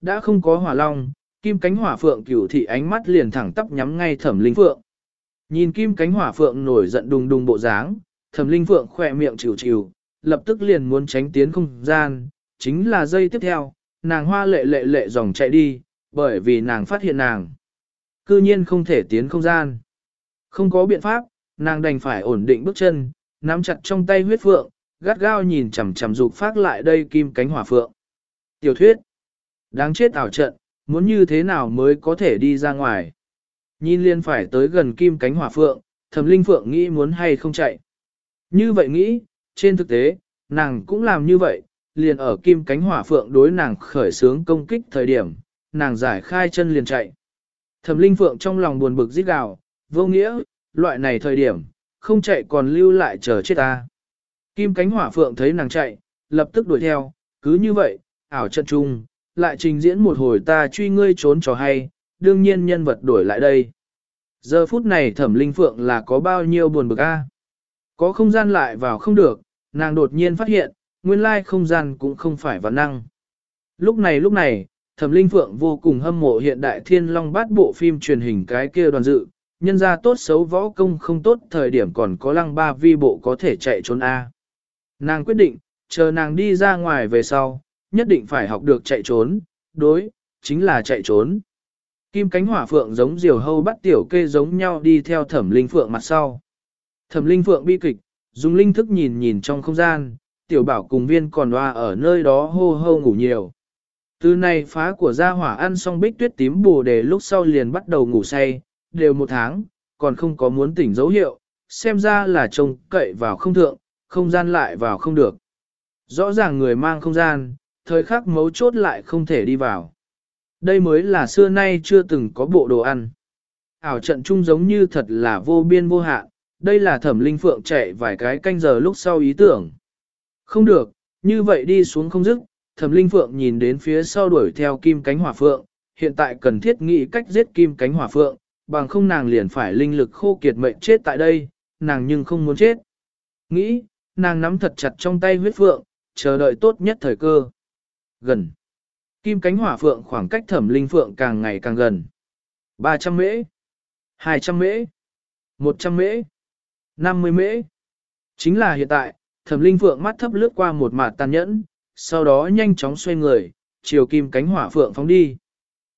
Đã không có hỏa long, kim cánh hỏa phượng cửu thị ánh mắt liền thẳng tắp nhắm ngay thẩm linh phượng. Nhìn kim cánh hỏa phượng nổi giận đùng đùng bộ dáng, thẩm linh phượng khỏe miệng chịu chịu, lập tức liền muốn tránh tiến không gian, chính là giây tiếp theo, nàng hoa lệ lệ lệ dòng chạy đi, bởi vì nàng phát hiện nàng. Cư nhiên không thể tiến không gian. Không có biện pháp, nàng đành phải ổn định bước chân, nắm chặt trong tay huyết phượng, gắt gao nhìn chằm chằm dục phát lại đây kim cánh hỏa phượng. Tiểu thuyết. Đáng chết ảo trận, muốn như thế nào mới có thể đi ra ngoài. Nhìn liên phải tới gần kim cánh hỏa phượng, thẩm linh phượng nghĩ muốn hay không chạy. Như vậy nghĩ, trên thực tế, nàng cũng làm như vậy, liền ở kim cánh hỏa phượng đối nàng khởi sướng công kích thời điểm, nàng giải khai chân liền chạy. Thẩm linh phượng trong lòng buồn bực rít gào, vô nghĩa, loại này thời điểm, không chạy còn lưu lại chờ chết ta. Kim cánh hỏa phượng thấy nàng chạy, lập tức đuổi theo, cứ như vậy, ảo trận chung, lại trình diễn một hồi ta truy ngươi trốn trò hay, đương nhiên nhân vật đổi lại đây. Giờ phút này thẩm linh phượng là có bao nhiêu buồn bực a? Có không gian lại vào không được, nàng đột nhiên phát hiện, nguyên lai không gian cũng không phải văn năng. Lúc này lúc này, thẩm linh phượng vô cùng hâm mộ hiện đại thiên long bát bộ phim truyền hình cái kia đoàn dự, nhân ra tốt xấu võ công không tốt thời điểm còn có lăng ba vi bộ có thể chạy trốn A. Nàng quyết định, chờ nàng đi ra ngoài về sau, nhất định phải học được chạy trốn, đối, chính là chạy trốn. Kim cánh hỏa phượng giống diều hâu bắt tiểu kê giống nhau đi theo thẩm linh phượng mặt sau. Thẩm linh phượng bi kịch, dùng linh thức nhìn nhìn trong không gian, tiểu bảo cùng viên còn loa ở nơi đó hô hô ngủ nhiều. Từ này phá của gia hỏa ăn xong bích tuyết tím bù đề lúc sau liền bắt đầu ngủ say, đều một tháng, còn không có muốn tỉnh dấu hiệu, xem ra là trông cậy vào không thượng, không gian lại vào không được. Rõ ràng người mang không gian, thời khắc mấu chốt lại không thể đi vào. Đây mới là xưa nay chưa từng có bộ đồ ăn. Ảo trận chung giống như thật là vô biên vô hạn, đây là thẩm linh phượng chạy vài cái canh giờ lúc sau ý tưởng. Không được, như vậy đi xuống không dứt, thẩm linh phượng nhìn đến phía sau đuổi theo kim cánh hỏa phượng, hiện tại cần thiết nghĩ cách giết kim cánh hỏa phượng, bằng không nàng liền phải linh lực khô kiệt mệnh chết tại đây, nàng nhưng không muốn chết. Nghĩ, nàng nắm thật chặt trong tay huyết phượng, chờ đợi tốt nhất thời cơ. Gần. Kim cánh hỏa phượng khoảng cách thẩm linh phượng càng ngày càng gần. 300 mễ. 200 mễ. 100 mễ. 50 mễ. Chính là hiện tại, thẩm linh phượng mắt thấp lướt qua một mạt tàn nhẫn, sau đó nhanh chóng xoay người, chiều kim cánh hỏa phượng phóng đi.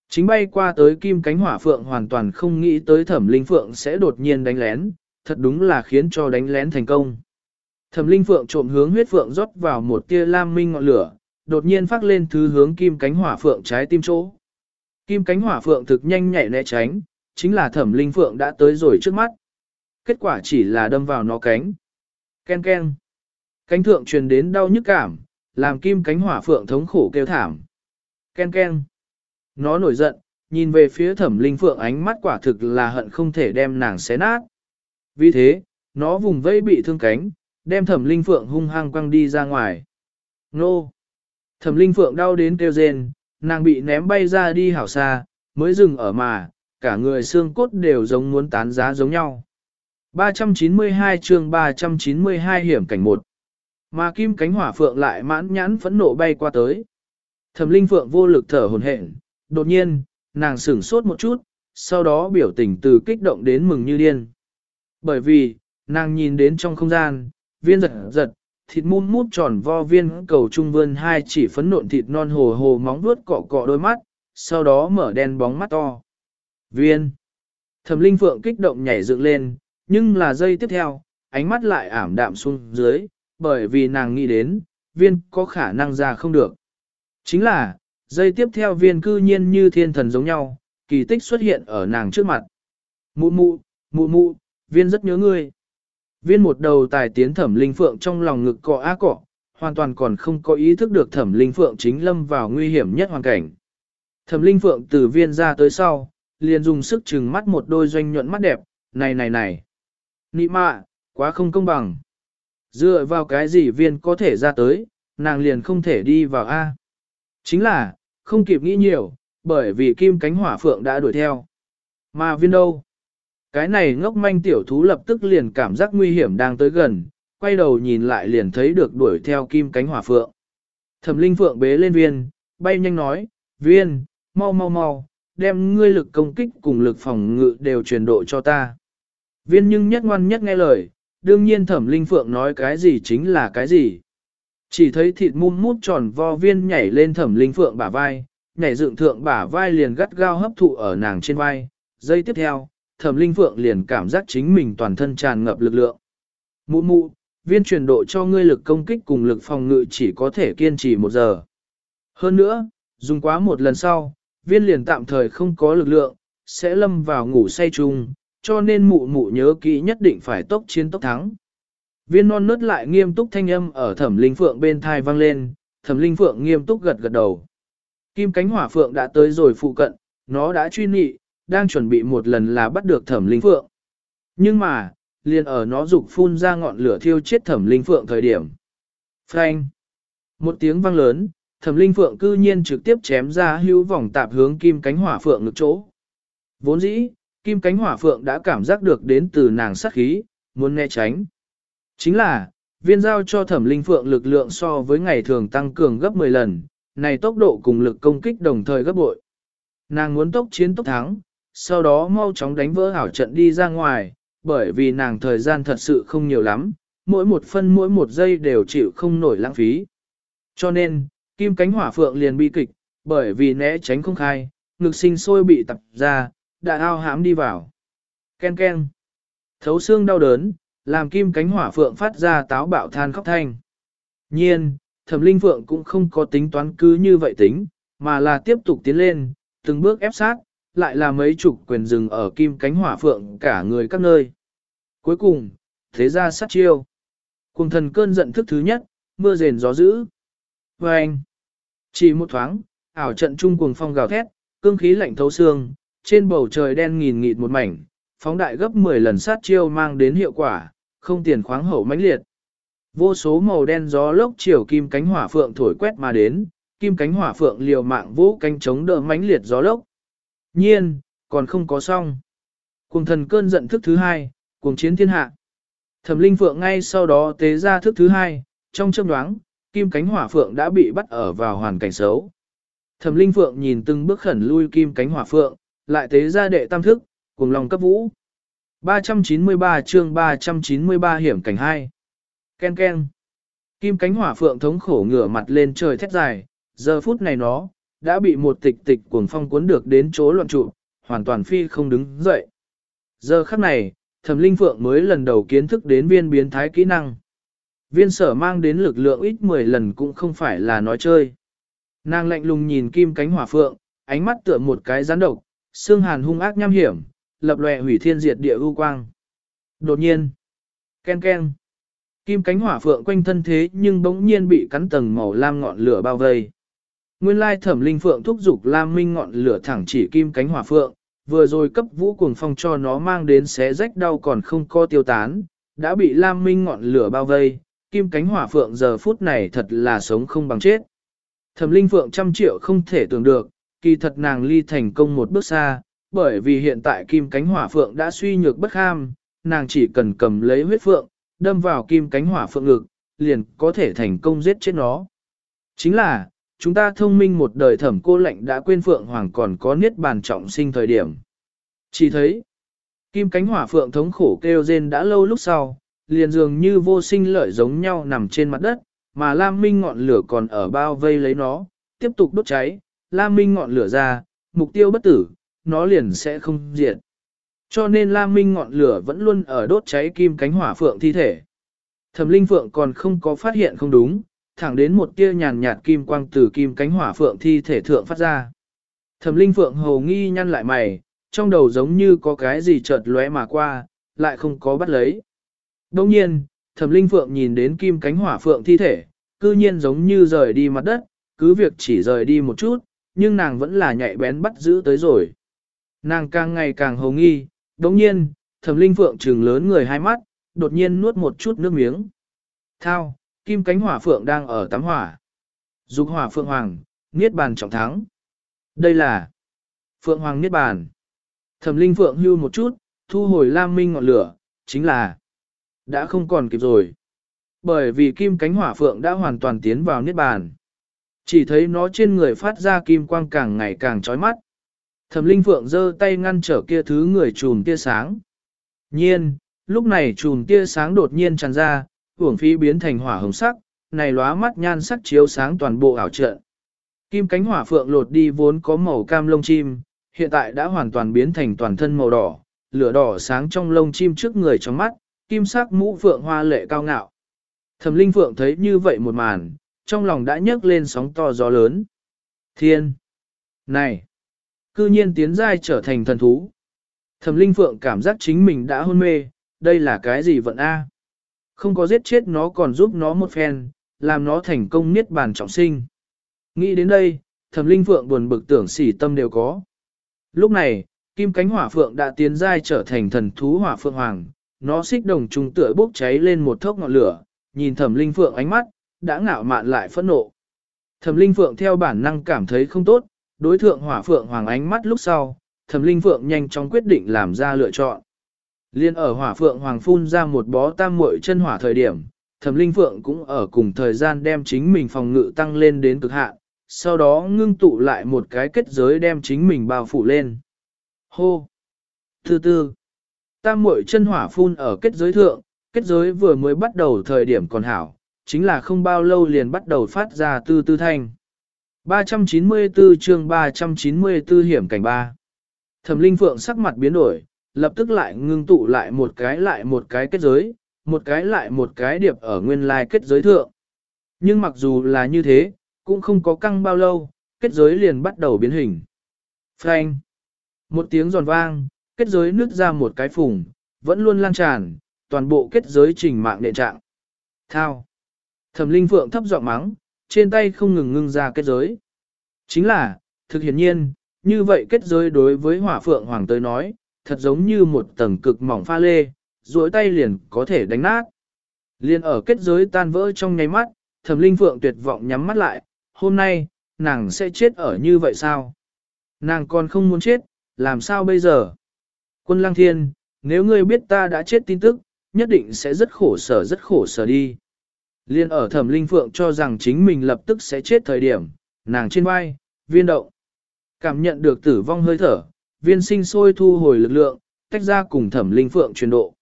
Chính bay qua tới kim cánh hỏa phượng hoàn toàn không nghĩ tới thẩm linh phượng sẽ đột nhiên đánh lén, thật đúng là khiến cho đánh lén thành công. Thẩm linh phượng trộm hướng huyết phượng rót vào một tia lam minh ngọn lửa, đột nhiên phát lên thứ hướng kim cánh hỏa phượng trái tim chỗ. Kim cánh hỏa phượng thực nhanh nhạy né tránh, chính là thẩm linh phượng đã tới rồi trước mắt. Kết quả chỉ là đâm vào nó cánh. Ken ken. Cánh thượng truyền đến đau nhức cảm, làm kim cánh hỏa phượng thống khổ kêu thảm. Ken ken. Nó nổi giận, nhìn về phía thẩm linh phượng ánh mắt quả thực là hận không thể đem nàng xé nát. Vì thế, nó vùng vây bị thương cánh, đem thẩm linh phượng hung hăng quăng đi ra ngoài. Nô! Thẩm linh phượng đau đến kêu rên, nàng bị ném bay ra đi hảo xa, mới dừng ở mà, cả người xương cốt đều giống muốn tán giá giống nhau. 392 chương 392 hiểm cảnh một. Mà kim cánh hỏa phượng lại mãn nhãn phẫn nộ bay qua tới. Thẩm linh phượng vô lực thở hồn hển, đột nhiên, nàng sửng sốt một chút, sau đó biểu tình từ kích động đến mừng như điên. Bởi vì, nàng nhìn đến trong không gian, viên giật giật, thịt mum mút tròn vo viên cầu trung vươn hai chỉ phấn nộn thịt non hồ hồ móng vuốt cọ cọ đôi mắt, sau đó mở đen bóng mắt to. Viên. Thẩm linh phượng kích động nhảy dựng lên, nhưng là giây tiếp theo, ánh mắt lại ảm đạm xuống dưới, bởi vì nàng nghĩ đến, viên có khả năng ra không được. Chính là, giây tiếp theo viên cư nhiên như thiên thần giống nhau, kỳ tích xuất hiện ở nàng trước mặt. Mụ mụ, mụ mụ, viên rất nhớ ngươi. Viên một đầu tài tiến thẩm linh phượng trong lòng ngực cọ á cọ, hoàn toàn còn không có ý thức được thẩm linh phượng chính lâm vào nguy hiểm nhất hoàn cảnh. Thẩm linh phượng từ viên ra tới sau, liền dùng sức chừng mắt một đôi doanh nhuận mắt đẹp, này này này. Nị mạ, quá không công bằng. Dựa vào cái gì viên có thể ra tới, nàng liền không thể đi vào A. Chính là, không kịp nghĩ nhiều, bởi vì kim cánh hỏa phượng đã đuổi theo. Mà viên đâu? Cái này ngốc manh tiểu thú lập tức liền cảm giác nguy hiểm đang tới gần, quay đầu nhìn lại liền thấy được đuổi theo kim cánh hỏa phượng. Thẩm linh phượng bế lên viên, bay nhanh nói, viên, mau mau mau, đem ngươi lực công kích cùng lực phòng ngự đều truyền độ cho ta. Viên nhưng nhất ngoan nhất nghe lời, đương nhiên thẩm linh phượng nói cái gì chính là cái gì. Chỉ thấy thịt mum mút tròn vo viên nhảy lên thẩm linh phượng bả vai, nhảy dựng thượng bả vai liền gắt gao hấp thụ ở nàng trên vai. Giây tiếp theo, thẩm linh phượng liền cảm giác chính mình toàn thân tràn ngập lực lượng. Mụ mụ, viên truyền độ cho ngươi lực công kích cùng lực phòng ngự chỉ có thể kiên trì một giờ. Hơn nữa, dùng quá một lần sau, viên liền tạm thời không có lực lượng, sẽ lâm vào ngủ say chung, cho nên mụ mụ nhớ kỹ nhất định phải tốc chiến tốc thắng. Viên non nớt lại nghiêm túc thanh âm ở thẩm linh phượng bên thai vang lên, thẩm linh phượng nghiêm túc gật gật đầu. Kim cánh hỏa phượng đã tới rồi phụ cận, nó đã truy nị, đang chuẩn bị một lần là bắt được thẩm linh phượng. Nhưng mà, liền ở nó dục phun ra ngọn lửa thiêu chết thẩm linh phượng thời điểm. Phanh! Một tiếng vang lớn, thẩm linh phượng cư nhiên trực tiếp chém ra hữu vòng tạp hướng kim cánh hỏa phượng ngực chỗ. Vốn dĩ, kim cánh hỏa phượng đã cảm giác được đến từ nàng sát khí, muốn né tránh. Chính là, viên giao cho thẩm linh phượng lực lượng so với ngày thường tăng cường gấp 10 lần, này tốc độ cùng lực công kích đồng thời gấp bội. Nàng muốn tốc chiến tốc thắng, sau đó mau chóng đánh vỡ hảo trận đi ra ngoài, bởi vì nàng thời gian thật sự không nhiều lắm, mỗi một phân mỗi một giây đều chịu không nổi lãng phí. Cho nên, kim cánh hỏa phượng liền bi kịch, bởi vì né tránh không khai, ngực sinh sôi bị tập ra, đã ao hãm đi vào. Ken ken. Thấu xương đau đớn, làm kim cánh hỏa phượng phát ra táo bạo than khóc thanh. Nhiên, thẩm linh phượng cũng không có tính toán cứ như vậy tính, mà là tiếp tục tiến lên, từng bước ép sát, lại là mấy chục quyền rừng ở kim cánh hỏa phượng cả người các nơi. Cuối cùng, thế ra sát chiêu. Cùng thần cơn giận thức thứ nhất, mưa rền gió dữ. Và anh, chỉ một thoáng, ảo trận trung cuồng phong gào thét, cương khí lạnh thấu xương, trên bầu trời đen nghìn nghịt một mảnh, phóng đại gấp 10 lần sát chiêu mang đến hiệu quả, không tiền khoáng hậu mãnh liệt. Vô số màu đen gió lốc chiều kim cánh hỏa phượng thổi quét mà đến, kim cánh hỏa phượng liều mạng vũ cánh chống đỡ mãnh liệt gió lốc. Nhiên, còn không có xong. Cùng thần cơn giận thức thứ hai, cùng chiến thiên hạ. Thẩm linh phượng ngay sau đó tế ra thức thứ hai, trong châm đoáng, kim cánh hỏa phượng đã bị bắt ở vào hoàn cảnh xấu. Thẩm linh phượng nhìn từng bước khẩn lui kim cánh hỏa phượng, lại tế ra đệ tam thức, cùng lòng cấp vũ. 393 chương 393 hiểm cảnh 2. Ken ken. Kim cánh hỏa phượng thống khổ ngửa mặt lên trời thét dài, giờ phút này nó, đã bị một tịch tịch cuồng phong cuốn được đến chỗ loạn trụ, hoàn toàn phi không đứng dậy. Giờ khắc này, thẩm linh phượng mới lần đầu kiến thức đến viên biến thái kỹ năng. Viên sở mang đến lực lượng ít 10 lần cũng không phải là nói chơi. Nàng lạnh lùng nhìn kim cánh hỏa phượng, ánh mắt tựa một cái rắn độc, xương hàn hung ác nham hiểm, lập lòe hủy thiên diệt địa ưu quang. Đột nhiên, ken ken, kim cánh hỏa phượng quanh thân thế nhưng bỗng nhiên bị cắn tầng màu lam ngọn lửa bao vây. Nguyên lai thẩm linh phượng thúc giục lam minh ngọn lửa thẳng chỉ kim cánh hỏa phượng, vừa rồi cấp vũ cuồng phong cho nó mang đến xé rách đau còn không co tiêu tán, đã bị lam minh ngọn lửa bao vây, kim cánh hỏa phượng giờ phút này thật là sống không bằng chết. Thẩm linh phượng trăm triệu không thể tưởng được, kỳ thật nàng ly thành công một bước xa, bởi vì hiện tại kim cánh hỏa phượng đã suy nhược bất ham, nàng chỉ cần cầm lấy huyết phượng, đâm vào kim cánh hỏa phượng ngực, liền có thể thành công giết chết nó. Chính là, chúng ta thông minh một đời thẩm cô lệnh đã quên phượng hoàng còn có niết bàn trọng sinh thời điểm. Chỉ thấy, kim cánh hỏa phượng thống khổ kêu rên đã lâu lúc sau, liền dường như vô sinh lợi giống nhau nằm trên mặt đất, mà Lam Minh ngọn lửa còn ở bao vây lấy nó, tiếp tục đốt cháy, Lam Minh ngọn lửa ra, mục tiêu bất tử, nó liền sẽ không diệt. Cho nên Lam Minh ngọn lửa vẫn luôn ở đốt cháy kim cánh hỏa phượng thi thể. Thẩm Linh Phượng còn không có phát hiện không đúng, thẳng đến một tia nhàn nhạt kim quang từ kim cánh hỏa phượng thi thể thượng phát ra. Thẩm Linh Phượng hầu nghi nhăn lại mày, trong đầu giống như có cái gì chợt lóe mà qua, lại không có bắt lấy. Đồng nhiên, Thẩm Linh Phượng nhìn đến kim cánh hỏa phượng thi thể, cư nhiên giống như rời đi mặt đất, cứ việc chỉ rời đi một chút, nhưng nàng vẫn là nhạy bén bắt giữ tới rồi. Nàng càng ngày càng hầu nghi, đồng nhiên, thẩm linh phượng trừng lớn người hai mắt, đột nhiên nuốt một chút nước miếng. Thao, kim cánh hỏa phượng đang ở tắm hỏa. Dục hỏa phượng hoàng, niết bàn trọng thắng. Đây là phượng hoàng niết bàn. Thẩm linh phượng hưu một chút, thu hồi lam minh ngọn lửa, chính là đã không còn kịp rồi. Bởi vì kim cánh hỏa phượng đã hoàn toàn tiến vào niết bàn. Chỉ thấy nó trên người phát ra kim quang càng ngày càng chói mắt. Thẩm Linh Phượng giơ tay ngăn trở kia thứ người chùm tia sáng. Nhiên, lúc này chùm tia sáng đột nhiên tràn ra, hưởng phí biến thành hỏa hồng sắc, này lóa mắt nhan sắc chiếu sáng toàn bộ ảo trận. Kim cánh hỏa phượng lột đi vốn có màu cam lông chim, hiện tại đã hoàn toàn biến thành toàn thân màu đỏ, lửa đỏ sáng trong lông chim trước người trong mắt, kim sắc mũ phượng hoa lệ cao ngạo. Thẩm Linh Phượng thấy như vậy một màn, trong lòng đã nhấc lên sóng to gió lớn. Thiên! Này! Cư nhiên tiến giai trở thành thần thú. Thẩm Linh Phượng cảm giác chính mình đã hôn mê, đây là cái gì vận A? Không có giết chết nó còn giúp nó một phen, làm nó thành công niết bàn trọng sinh. Nghĩ đến đây, Thẩm Linh Phượng buồn bực tưởng xỉ tâm đều có. Lúc này, kim cánh hỏa phượng đã tiến giai trở thành thần thú hỏa phượng hoàng, nó xích đồng trùng tựa bốc cháy lên một thốc ngọn lửa, nhìn Thẩm Linh Phượng ánh mắt, đã ngạo mạn lại phẫn nộ. Thẩm Linh Phượng theo bản năng cảm thấy không tốt, đối thượng hỏa phượng hoàng ánh mắt lúc sau, Thẩm Linh Phượng nhanh chóng quyết định làm ra lựa chọn. Liên ở hỏa phượng hoàng phun ra một bó tam muội chân hỏa thời điểm, Thẩm Linh Phượng cũng ở cùng thời gian đem chính mình phòng ngự tăng lên đến cực hạn, sau đó ngưng tụ lại một cái kết giới đem chính mình bao phủ lên. Hô! Từ từ! Tam muội chân hỏa phun ở kết giới thượng, kết giới vừa mới bắt đầu thời điểm còn hảo, chính là không bao lâu liền bắt đầu phát ra tư tư thanh. 394 chương 394 hiểm cảnh 3 Thẩm Linh Phượng sắc mặt biến đổi, lập tức lại ngưng tụ lại một cái lại một cái kết giới, một cái lại một cái điệp ở nguyên lai kết giới thượng. Nhưng mặc dù là như thế, cũng không có căng bao lâu, kết giới liền bắt đầu biến hình. Phanh! Một tiếng giòn vang, kết giới nứt ra một cái phùng, vẫn luôn lan tràn, toàn bộ kết giới trình mạng nệ trạng. Thao! Thẩm Linh Phượng thấp giọng mắng, trên tay không ngừng ngưng ra kết giới. Chính là, thực hiển nhiên, như vậy kết giới đối với hỏa phượng hoàng tới nói, thật giống như một tầng cực mỏng pha lê, duỗi tay liền có thể đánh nát. Liên ở kết giới tan vỡ trong nháy mắt, thẩm linh phượng tuyệt vọng nhắm mắt lại, hôm nay, nàng sẽ chết ở như vậy sao? Nàng còn không muốn chết, làm sao bây giờ? Quân lăng thiên, nếu ngươi biết ta đã chết tin tức, nhất định sẽ rất khổ sở rất khổ sở đi. Liên ở thẩm linh phượng cho rằng chính mình lập tức sẽ chết thời điểm, nàng trên vai, viên động. Cảm nhận được tử vong hơi thở, viên sinh sôi thu hồi lực lượng, tách ra cùng thẩm linh phượng truyền độ.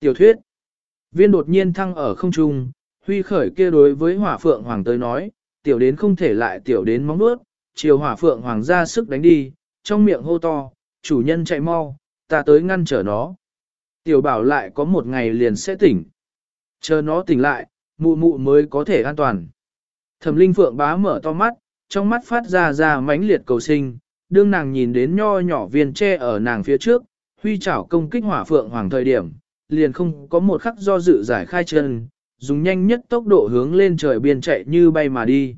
Tiểu thuyết, viên đột nhiên thăng ở không trung, huy khởi kia đối với hỏa phượng hoàng tới nói, tiểu đến không thể lại tiểu đến móng nuốt, chiều hỏa phượng hoàng ra sức đánh đi, trong miệng hô to, chủ nhân chạy mau, ta tới ngăn trở nó. Tiểu bảo lại có một ngày liền sẽ tỉnh. Chờ nó tỉnh lại, mụ mụ mới có thể an toàn. Thẩm linh phượng bá mở to mắt, trong mắt phát ra ra mãnh liệt cầu sinh, đương nàng nhìn đến nho nhỏ viên tre ở nàng phía trước, huy chảo công kích hỏa phượng hoàng thời điểm, liền không có một khắc do dự giải khai chân, dùng nhanh nhất tốc độ hướng lên trời biên chạy như bay mà đi.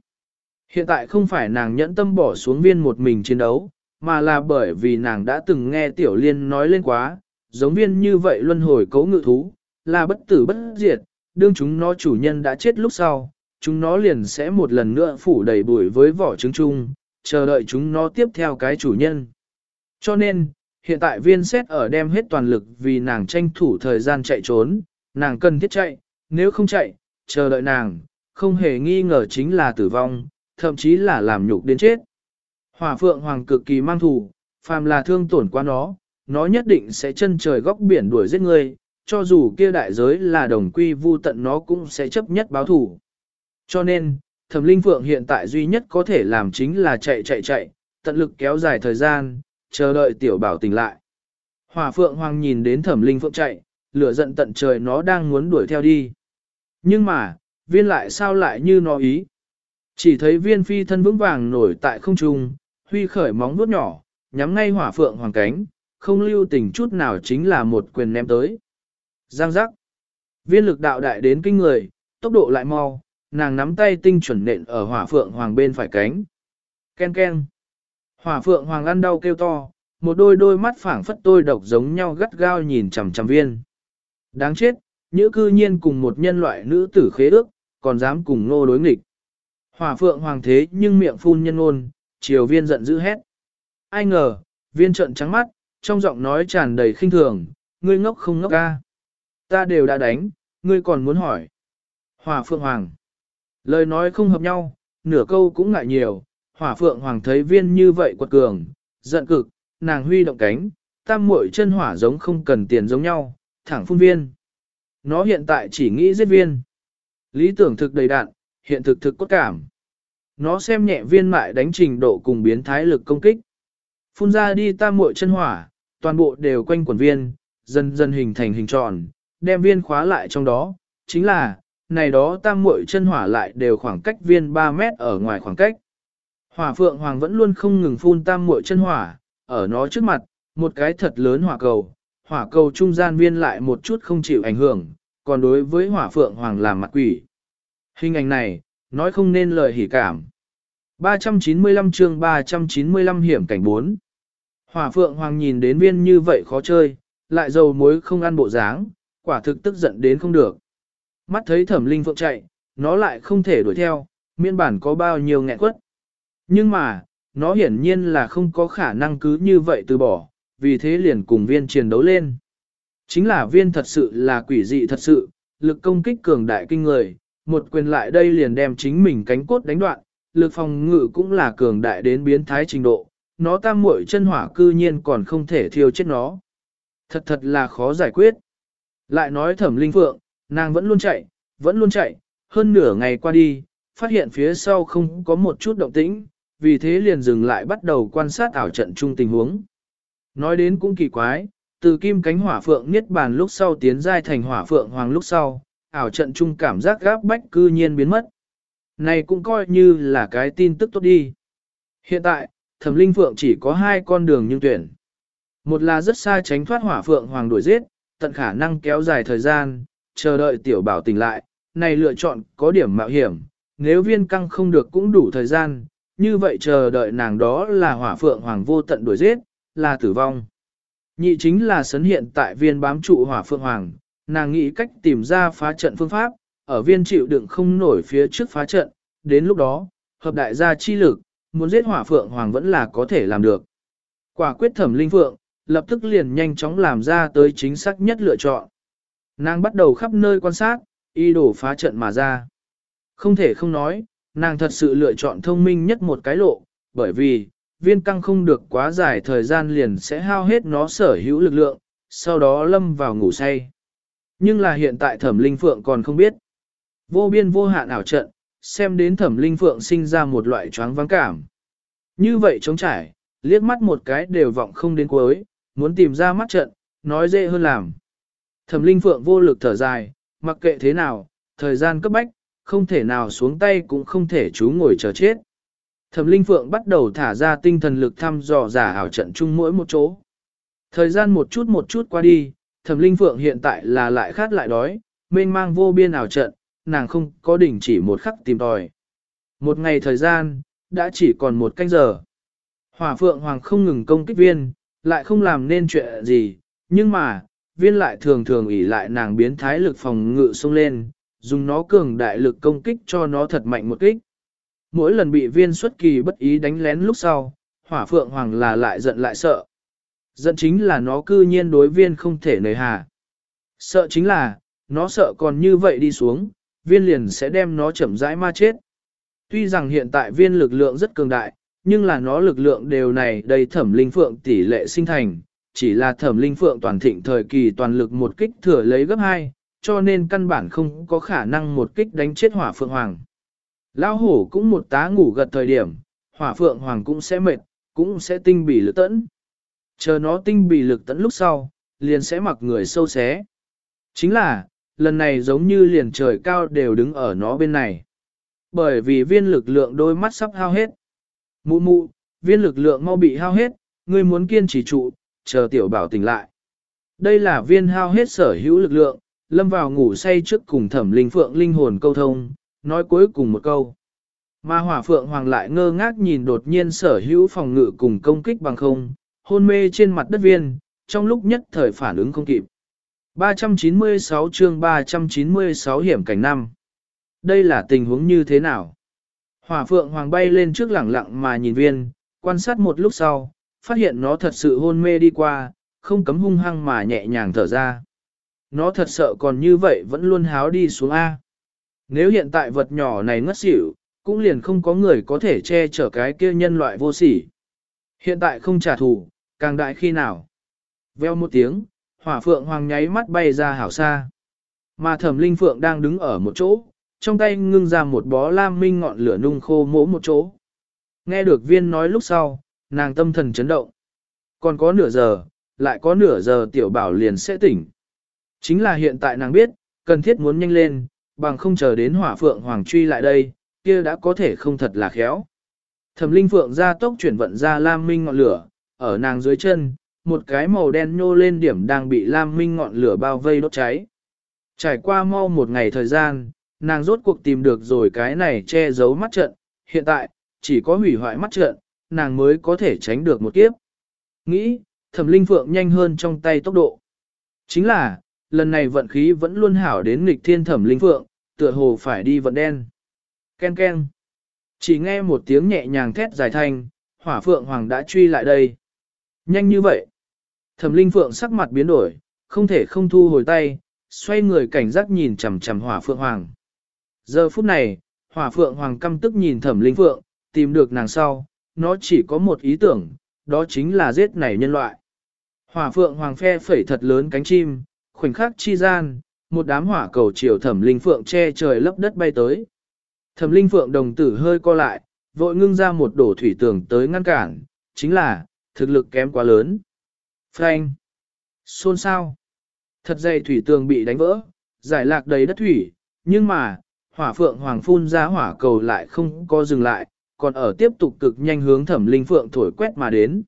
Hiện tại không phải nàng nhẫn tâm bỏ xuống viên một mình chiến đấu, mà là bởi vì nàng đã từng nghe tiểu liên nói lên quá, giống viên như vậy luân hồi cấu ngự thú, là bất tử bất diệt, đương chúng nó chủ nhân đã chết lúc sau, chúng nó liền sẽ một lần nữa phủ đầy bụi với vỏ trứng chung, chờ đợi chúng nó tiếp theo cái chủ nhân. Cho nên, hiện tại viên xét ở đem hết toàn lực vì nàng tranh thủ thời gian chạy trốn, nàng cần thiết chạy, nếu không chạy, chờ đợi nàng, không hề nghi ngờ chính là tử vong, thậm chí là làm nhục đến chết. Hỏa phượng hoàng cực kỳ mang thù, phàm là thương tổn qua nó, nó nhất định sẽ chân trời góc biển đuổi giết ngươi, cho dù kia đại giới là đồng quy vu tận nó cũng sẽ chấp nhất báo thủ. Cho nên, thẩm linh phượng hiện tại duy nhất có thể làm chính là chạy chạy chạy, tận lực kéo dài thời gian, chờ đợi tiểu bảo tỉnh lại. Hỏa phượng hoàng nhìn đến thẩm linh phượng chạy, lửa giận tận trời nó đang muốn đuổi theo đi. Nhưng mà, viên lại sao lại như nó ý. Chỉ thấy viên phi thân vững vàng nổi tại không trung, huy khởi móng vuốt nhỏ, nhắm ngay hỏa phượng hoàng cánh, không lưu tình chút nào chính là một quyền ném tới. Giang giác. Viên lực đạo đại đến kinh người, tốc độ lại mau, nàng nắm tay tinh chuẩn nện ở hỏa phượng hoàng bên phải cánh. Ken ken. Hỏa phượng hoàng ăn đau kêu to, một đôi đôi mắt phảng phất tôi độc giống nhau gắt gao nhìn chằm chằm viên. Đáng chết, nữ cư nhiên cùng một nhân loại nữ tử khế ước, còn dám cùng nô đối nghịch. Hỏa phượng hoàng thế nhưng miệng phun nhân ngôn, chiều viên giận dữ hét. Ai ngờ, viên trợn trắng mắt, trong giọng nói tràn đầy khinh thường, ngươi ngốc không ngốc ca. Ta đều đã đánh, ngươi còn muốn hỏi. Hỏa phượng hoàng. Lời nói không hợp nhau, nửa câu cũng ngại nhiều, hỏa phượng hoàng thấy viên như vậy quật cường, giận cực, nàng huy động cánh, tam muội chân hỏa giống không cần tiền giống nhau, thẳng phun viên. Nó hiện tại chỉ nghĩ giết viên. Lý tưởng thực đầy đạn, hiện thực thực cốt cảm. Nó xem nhẹ viên mại đánh trình độ cùng biến thái lực công kích. Phun ra đi tam muội chân hỏa, toàn bộ đều quanh quần viên, dần dần hình thành hình tròn, đem viên khóa lại trong đó, chính là, này đó tam muội chân hỏa lại đều khoảng cách viên 3 mét ở ngoài khoảng cách. Hỏa phượng hoàng vẫn luôn không ngừng phun tam muội chân hỏa, ở nó trước mặt, một cái thật lớn hỏa cầu, hỏa cầu trung gian viên lại một chút không chịu ảnh hưởng, còn đối với hỏa phượng hoàng làm mặt quỷ. Hình ảnh này, nói không nên lời hỉ cảm. 395 chương 395 hiểm cảnh 4 Hỏa phượng hoàng nhìn đến viên như vậy khó chơi, lại dầu muối không ăn bộ dáng, quả thực tức giận đến không được. Mắt thấy thẩm linh phượng chạy, nó lại không thể đuổi theo, miên bản có bao nhiêu nghẹn quất. Nhưng mà, nó hiển nhiên là không có khả năng cứ như vậy từ bỏ, vì thế liền cùng viên chiến đấu lên. Chính là viên thật sự là quỷ dị thật sự, lực công kích cường đại kinh người, một quyền lại đây liền đem chính mình cánh cốt đánh đoạn, lực phòng ngự cũng là cường đại đến biến thái trình độ, nó tam muội chân hỏa cư nhiên còn không thể thiêu chết nó. Thật thật là khó giải quyết. Lại nói thẩm linh phượng, nàng vẫn luôn chạy, vẫn luôn chạy, hơn nửa ngày qua đi, phát hiện phía sau không có một chút động tĩnh, vì thế liền dừng lại bắt đầu quan sát ảo trận chung tình huống. Nói đến cũng kỳ quái, từ kim cánh hỏa phượng niết bàn lúc sau tiến giai thành hỏa phượng hoàng lúc sau, ảo trận chung cảm giác gáp bách cư nhiên biến mất. Này cũng coi như là cái tin tức tốt đi. Hiện tại, thẩm linh phượng chỉ có hai con đường nhưng tuyển. Một là rất xa tránh thoát hỏa phượng hoàng đuổi giết, tận khả năng kéo dài thời gian, chờ đợi tiểu bảo tỉnh lại, này lựa chọn có điểm mạo hiểm, nếu viên căng không được cũng đủ thời gian, như vậy chờ đợi nàng đó là hỏa phượng hoàng vô tận đuổi giết, là tử vong. Nhị chính là sấn hiện tại viên bám trụ hỏa phượng hoàng, nàng nghĩ cách tìm ra phá trận phương pháp, ở viên chịu đựng không nổi phía trước phá trận, đến lúc đó, hợp đại gia chi lực, muốn giết hỏa phượng hoàng vẫn là có thể làm được. Quả quyết thẩm linh phượng, lập tức liền nhanh chóng làm ra tới chính xác nhất lựa chọn. Nàng bắt đầu khắp nơi quan sát, y đổ phá trận mà ra. Không thể không nói, nàng thật sự lựa chọn thông minh nhất một cái lộ, bởi vì, viên căng không được quá dài thời gian liền sẽ hao hết nó sở hữu lực lượng, sau đó lâm vào ngủ say. Nhưng là hiện tại thẩm linh phượng còn không biết. Vô biên vô hạn ảo trận, xem đến thẩm linh phượng sinh ra một loại choáng vắng cảm. Như vậy chống trải, liếc mắt một cái đều vọng không đến cuối, muốn tìm ra mắt trận, nói dễ hơn làm. Thẩm linh phượng vô lực thở dài, mặc kệ thế nào, thời gian cấp bách, không thể nào xuống tay cũng không thể chú ngồi chờ chết. Thẩm linh phượng bắt đầu thả ra tinh thần lực thăm dò giả ảo trận chung mỗi một chỗ. Thời gian một chút một chút qua đi, thẩm linh phượng hiện tại là lại khát lại đói, mênh mang vô biên ảo trận, nàng không có đỉnh chỉ một khắc tìm tòi. Một ngày thời gian, đã chỉ còn một canh giờ. Hỏa phượng hoàng không ngừng công kích viên, lại không làm nên chuyện gì, nhưng mà, viên lại thường thường ỉ lại nàng biến thái lực phòng ngự xông lên, dùng nó cường đại lực công kích cho nó thật mạnh một kích. Mỗi lần bị viên xuất kỳ bất ý đánh lén lúc sau, hỏa phượng hoàng là lại giận lại sợ. Giận chính là nó cư nhiên đối viên không thể nề hà. Sợ chính là, nó sợ còn như vậy đi xuống, viên liền sẽ đem nó chậm rãi ma chết. Tuy rằng hiện tại viên lực lượng rất cường đại, nhưng là nó lực lượng đều này đầy thẩm linh phượng tỷ lệ sinh thành, chỉ là thẩm linh phượng toàn thịnh thời kỳ toàn lực một kích thừa lấy gấp 2, cho nên căn bản không có khả năng một kích đánh chết hỏa phượng hoàng. Lao hổ cũng một tá ngủ gật thời điểm, hỏa phượng hoàng cũng sẽ mệt, cũng sẽ tinh bỉ lực tẫn. Chờ nó tinh bỉ lực tẫn lúc sau, liền sẽ mặc người sâu xé. Chính là, lần này giống như liền trời cao đều đứng ở nó bên này. Bởi vì viên lực lượng đôi mắt sắp hao hết. Mụ mụ, viên lực lượng mau bị hao hết, ngươi muốn kiên trì trụ, chờ tiểu bảo tỉnh lại. Đây là viên hao hết sở hữu lực lượng, lâm vào ngủ say trước cùng thẩm linh phượng linh hồn câu thông, nói cuối cùng một câu. Mà hỏa phượng hoàng lại ngơ ngác nhìn đột nhiên sở hữu phòng ngự cùng công kích bằng không, hôn mê trên mặt đất viên, trong lúc nhất thời phản ứng không kịp. 396 chương 396 hiểm cảnh năm. Đây là tình huống như thế nào? Hỏa phượng hoàng bay lên trước lẳng lặng mà nhìn viên, quan sát một lúc sau, phát hiện nó thật sự hôn mê đi qua, không cấm hung hăng mà nhẹ nhàng thở ra. Nó thật sợ còn như vậy vẫn luôn háo đi xuống A. Nếu hiện tại vật nhỏ này ngất xỉu, cũng liền không có người có thể che chở cái kia nhân loại vô sỉ. Hiện tại không trả thù, càng đại khi nào. Veo một tiếng, hỏa phượng hoàng nháy mắt bay ra hảo xa. Mà thẩm linh phượng đang đứng ở một chỗ, trong tay ngưng ra một bó lam minh ngọn lửa nung khô mỗ một chỗ. Nghe được viên nói lúc sau, nàng tâm thần chấn động. Còn có nửa giờ, lại có nửa giờ tiểu bảo liền sẽ tỉnh. Chính là hiện tại nàng biết, cần thiết muốn nhanh lên, bằng không chờ đến hỏa phượng hoàng truy lại đây, kia đã có thể không thật là khéo. Thẩm linh phượng ra tốc chuyển vận ra lam minh ngọn lửa, ở nàng dưới chân, một cái màu đen nhô lên điểm đang bị lam minh ngọn lửa bao vây đốt cháy. Trải qua mau một ngày thời gian, nàng rốt cuộc tìm được rồi cái này che giấu mắt trận, hiện tại, chỉ có hủy hoại mắt trận, nàng mới có thể tránh được một kiếp. Nghĩ, thẩm linh phượng nhanh hơn trong tay tốc độ. Chính là, lần này vận khí vẫn luôn hảo đến nghịch thiên thẩm linh phượng, tựa hồ phải đi vận đen. Ken ken. Chỉ nghe một tiếng nhẹ nhàng thét dài thanh, hỏa phượng hoàng đã truy lại đây. Nhanh như vậy. Thẩm linh phượng sắc mặt biến đổi, không thể không thu hồi tay, xoay người cảnh giác nhìn chằm chằm hỏa phượng hoàng. Giờ phút này, hỏa phượng hoàng căm tức nhìn thẩm linh phượng, tìm được nàng sau, nó chỉ có một ý tưởng, đó chính là giết này nhân loại. Hỏa phượng hoàng phe phẩy thật lớn cánh chim, khoảnh khắc chi gian, một đám hỏa cầu chiều thẩm linh phượng che trời lấp đất bay tới. Thẩm linh phượng đồng tử hơi co lại, vội ngưng ra một đổ thủy tường tới ngăn cản, chính là, thực lực kém quá lớn. Frank! Xôn sao? Thật dày thủy tường bị đánh vỡ, giải lạc đầy đất thủy, nhưng mà, hỏa phượng hoàng phun ra hỏa cầu lại không có dừng lại, còn ở tiếp tục cực nhanh hướng thẩm linh phượng thổi quét mà đến.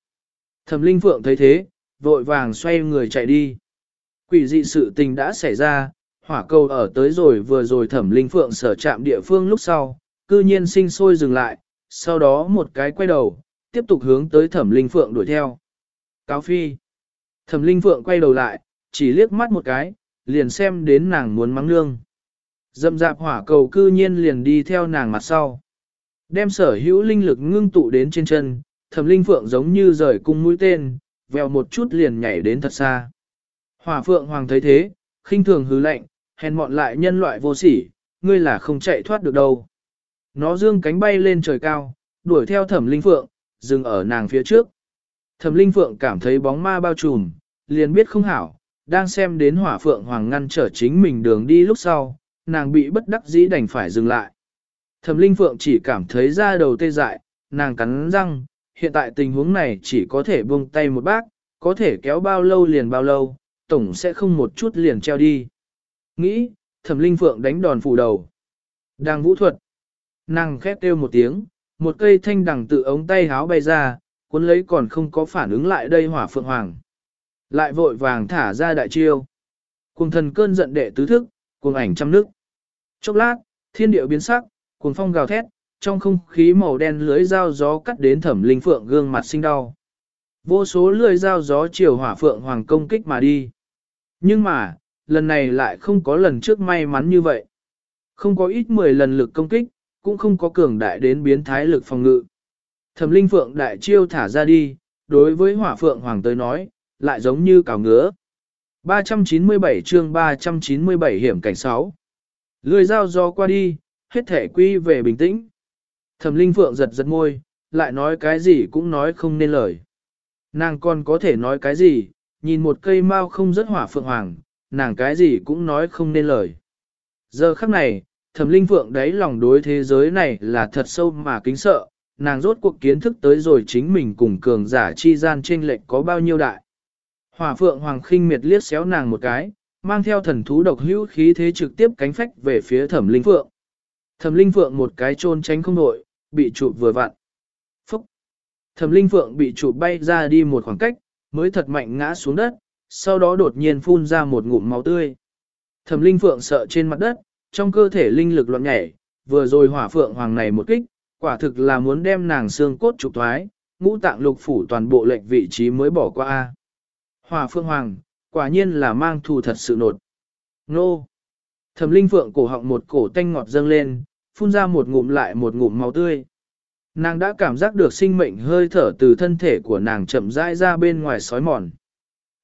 Thẩm linh phượng thấy thế, vội vàng xoay người chạy đi. Quỷ dị sự tình đã xảy ra, hỏa cầu ở tới rồi vừa rồi thẩm linh phượng sở chạm địa phương lúc sau, cư nhiên sinh sôi dừng lại, sau đó một cái quay đầu, tiếp tục hướng tới thẩm linh phượng đuổi theo. Cáo phi. Thẩm linh phượng quay đầu lại, chỉ liếc mắt một cái, liền xem đến nàng muốn mắng nương. Dậm dạp hỏa cầu cư nhiên liền đi theo nàng mặt sau. Đem sở hữu linh lực ngưng tụ đến trên chân, thẩm linh phượng giống như rời cung mũi tên, vèo một chút liền nhảy đến thật xa. Hỏa phượng hoàng thấy thế, khinh thường hứ lạnh, hèn mọn lại nhân loại vô sỉ, ngươi là không chạy thoát được đâu. Nó dương cánh bay lên trời cao, đuổi theo thẩm linh phượng, dừng ở nàng phía trước. Thẩm linh phượng cảm thấy bóng ma bao trùm, liền biết không hảo, đang xem đến hỏa phượng hoàng ngăn trở chính mình đường đi lúc sau, nàng bị bất đắc dĩ đành phải dừng lại. Thẩm linh phượng chỉ cảm thấy da đầu tê dại, nàng cắn răng, hiện tại tình huống này chỉ có thể buông tay một bác, có thể kéo bao lâu liền bao lâu, tổng sẽ không một chút liền treo đi. Nghĩ, thẩm linh phượng đánh đòn phủ đầu. Đang vũ thuật. Nàng khét kêu một tiếng, một cây thanh đằng tự ống tay háo bay ra, cuốn lấy còn không có phản ứng lại đây hỏa phượng hoàng. Lại vội vàng thả ra đại chiêu. Cuồng thần cơn giận đệ tứ thức, cuồng ảnh trăm nước. Chốc lát, thiên điệu biến sắc, cuồng phong gào thét, trong không khí màu đen lưới dao gió cắt đến thẩm linh phượng gương mặt sinh đau. Vô số lưới dao gió chiều hỏa phượng hoàng công kích mà đi. Nhưng mà, lần này lại không có lần trước may mắn như vậy. Không có ít 10 lần lực công kích, cũng không có cường đại đến biến thái lực phòng ngự. Thẩm linh phượng đại chiêu thả ra đi, đối với hỏa phượng hoàng tới nói, lại giống như cào ngứa. 397 chương 397 hiểm cảnh 6. Lười dao gió qua đi, hết thể quy về bình tĩnh. Thẩm linh phượng giật giật môi, lại nói cái gì cũng nói không nên lời. Nàng còn có thể nói cái gì, nhìn một cây mao không rất hỏa phượng hoàng, nàng cái gì cũng nói không nên lời. Giờ khắc này, thẩm linh phượng đấy lòng đối thế giới này là thật sâu mà kính sợ, nàng rốt cuộc kiến thức tới rồi chính mình cùng cường giả chi gian trên lệch có bao nhiêu đại. Hỏa phượng hoàng khinh miệt liếc xéo nàng một cái, mang theo thần thú độc hữu khí thế trực tiếp cánh phách về phía thẩm linh phượng. Thẩm linh phượng một cái trôn tránh không nổi, bị chụp vừa vặn. Phúc! Thẩm linh phượng bị chụp bay ra đi một khoảng cách, mới thật mạnh ngã xuống đất, sau đó đột nhiên phun ra một ngụm máu tươi. Thẩm linh phượng sợ trên mặt đất, trong cơ thể linh lực loạn nhảy, vừa rồi hỏa phượng hoàng này một kích, quả thực là muốn đem nàng xương cốt trục thoái, ngũ tạng lục phủ toàn bộ lệnh vị trí mới bỏ qua. a. Hỏa phượng hoàng, quả nhiên là mang thù thật sự nột. Nô! Thẩm linh phượng cổ họng một cổ tanh ngọt dâng lên, phun ra một ngụm lại một ngụm máu tươi. Nàng đã cảm giác được sinh mệnh hơi thở từ thân thể của nàng chậm rãi ra bên ngoài sói mòn.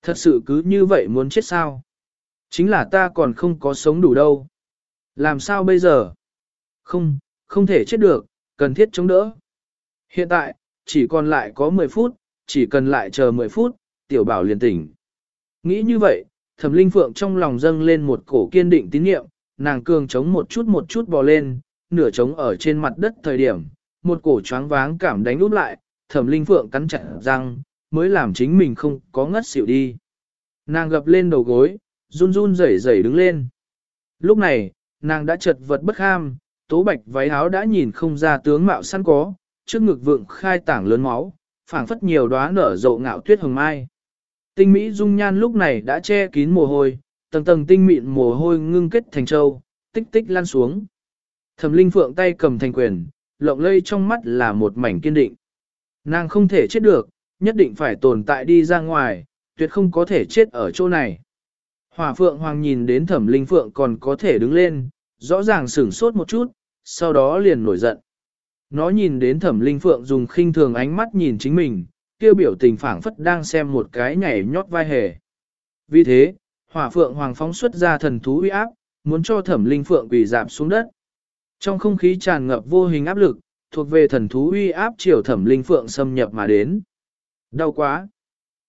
Thật sự cứ như vậy muốn chết sao? Chính là ta còn không có sống đủ đâu. Làm sao bây giờ? Không, không thể chết được, cần thiết chống đỡ. Hiện tại, chỉ còn lại có 10 phút, chỉ cần lại chờ 10 phút, tiểu bảo liền tỉnh. Nghĩ như vậy, thẩm linh phượng trong lòng dâng lên một cổ kiên định tín nhiệm, nàng cường chống một chút một chút bò lên, nửa chống ở trên mặt đất thời điểm, một cổ choáng váng cảm đánh úp lại, thẩm linh phượng cắn chặt răng, mới làm chính mình không có ngất xỉu đi. Nàng gập lên đầu gối, run run rẩy rẩy đứng lên. Lúc này, nàng đã chật vật bất ham, tố bạch váy áo đã nhìn không ra tướng mạo săn có, trước ngực vượng khai tảng lớn máu, phảng phất nhiều đóa nở rộ ngạo tuyết hồng mai. Tinh mỹ dung nhan lúc này đã che kín mồ hôi, tầng tầng tinh mịn mồ hôi ngưng kết thành châu, tích tích lan xuống. Thẩm linh phượng tay cầm thành quyền, lộng lây trong mắt là một mảnh kiên định. Nàng không thể chết được, nhất định phải tồn tại đi ra ngoài, tuyệt không có thể chết ở chỗ này. Hỏa phượng hoàng nhìn đến thẩm linh phượng còn có thể đứng lên, rõ ràng sửng sốt một chút, sau đó liền nổi giận. Nó nhìn đến thẩm linh phượng dùng khinh thường ánh mắt nhìn chính mình, kêu biểu tình phảng phất đang xem một cái nhảy nhót vai hề. Vì thế, hỏa phượng hoàng phóng xuất ra thần thú uy áp, muốn cho thẩm linh phượng quỳ dạp xuống đất. Trong không khí tràn ngập vô hình áp lực, thuộc về thần thú uy áp chiều thẩm linh phượng xâm nhập mà đến. Đau quá!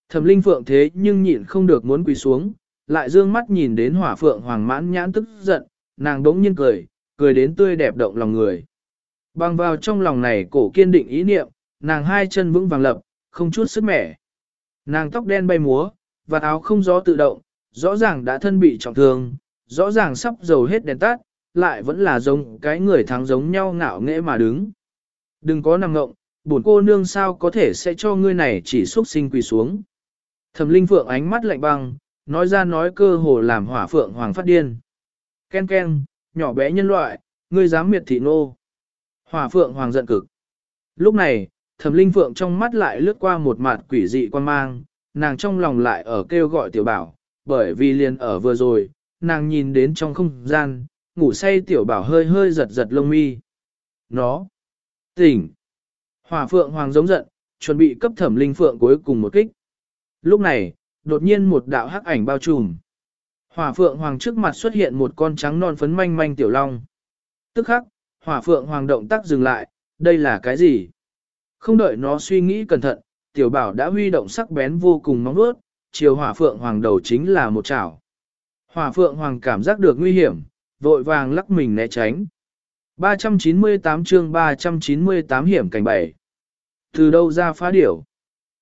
Thẩm linh phượng thế nhưng nhịn không được muốn quỳ xuống, lại dương mắt nhìn đến hỏa phượng hoàng mãn nhãn tức giận, nàng đống nhiên cười, cười đến tươi đẹp động lòng người. Bằng vào trong lòng này cổ kiên định ý niệm, nàng hai chân vững vàng lập, không chút sức mẻ. Nàng tóc đen bay múa, và áo không gió tự động, rõ ràng đã thân bị trọng thương, rõ ràng sắp dầu hết đèn tắt, lại vẫn là giống cái người thắng giống nhau ngạo nghễ mà đứng. Đừng có nằm ngộng, bổn cô nương sao có thể sẽ cho ngươi này chỉ xuất sinh quỳ xuống. Thẩm linh phượng ánh mắt lạnh băng, nói ra nói cơ hồ làm hỏa phượng hoàng phát điên. Ken ken, nhỏ bé nhân loại, ngươi dám miệt thị nô. Hỏa phượng hoàng giận cực. Lúc này, thẩm linh phượng trong mắt lại lướt qua một mặt quỷ dị quan mang, nàng trong lòng lại ở kêu gọi tiểu bảo, bởi vì liền ở vừa rồi, nàng nhìn đến trong không gian, ngủ say tiểu bảo hơi hơi giật giật lông mi. Nó, tỉnh. Hỏa phượng hoàng giống giận, chuẩn bị cấp thẩm linh phượng cuối cùng một kích. Lúc này, đột nhiên một đạo hắc ảnh bao trùm. Hỏa phượng hoàng trước mặt xuất hiện một con trắng non phấn manh manh tiểu long. Tức khắc, hỏa phượng hoàng động tác dừng lại, đây là cái gì? Không đợi nó suy nghĩ cẩn thận, tiểu bảo đã huy động sắc bén vô cùng nóng bớt, chiều hỏa phượng hoàng đầu chính là một chảo. Hỏa phượng hoàng cảm giác được nguy hiểm, vội vàng lắc mình né tránh. 398 chương 398 hiểm cảnh bảy. Từ đâu ra phá điểu?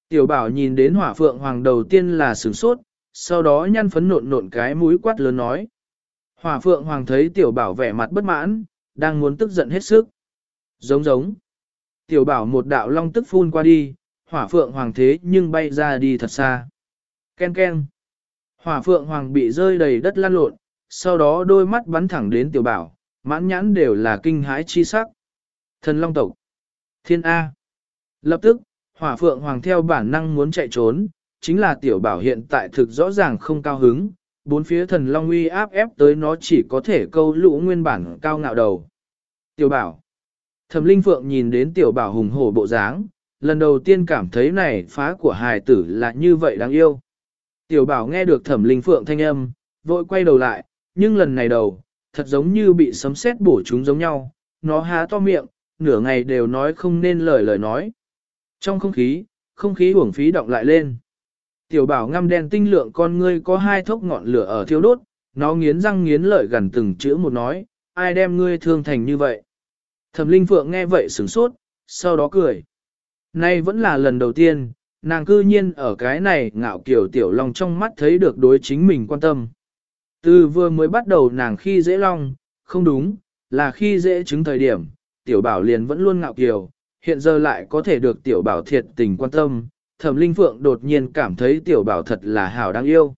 Tiểu bảo nhìn đến hỏa phượng hoàng đầu tiên là sửng sốt, sau đó nhăn phấn nộn nộn cái mũi quát lớn nói. Hỏa phượng hoàng thấy tiểu bảo vẻ mặt bất mãn, đang muốn tức giận hết sức. Giống giống. Tiểu bảo một đạo long tức phun qua đi, hỏa phượng hoàng thế nhưng bay ra đi thật xa. Ken ken. Hỏa phượng hoàng bị rơi đầy đất lăn lộn, sau đó đôi mắt bắn thẳng đến tiểu bảo, mãn nhãn đều là kinh hãi chi sắc. Thần long tộc. Thiên A. Lập tức, hỏa phượng hoàng theo bản năng muốn chạy trốn, chính là tiểu bảo hiện tại thực rõ ràng không cao hứng, bốn phía thần long uy áp ép tới nó chỉ có thể câu lũ nguyên bản cao ngạo đầu. Tiểu bảo. Thẩm linh phượng nhìn đến tiểu bảo hùng hổ bộ dáng, lần đầu tiên cảm thấy này phá của hài tử là như vậy đáng yêu. Tiểu bảo nghe được thẩm linh phượng thanh âm, vội quay đầu lại, nhưng lần này đầu, thật giống như bị sấm sét bổ chúng giống nhau, nó há to miệng, nửa ngày đều nói không nên lời lời nói. Trong không khí, không khí uổng phí động lại lên. Tiểu bảo ngăm đen tinh lượng con ngươi có hai thốc ngọn lửa ở thiêu đốt, nó nghiến răng nghiến lợi gần từng chữ một nói, ai đem ngươi thương thành như vậy. Thẩm linh phượng nghe vậy sửng sốt, sau đó cười. Nay vẫn là lần đầu tiên, nàng cư nhiên ở cái này ngạo kiểu tiểu long trong mắt thấy được đối chính mình quan tâm. Từ vừa mới bắt đầu nàng khi dễ long, không đúng, là khi dễ chứng thời điểm, tiểu bảo liền vẫn luôn ngạo kiều, hiện giờ lại có thể được tiểu bảo thiệt tình quan tâm, thẩm linh phượng đột nhiên cảm thấy tiểu bảo thật là hảo đáng yêu.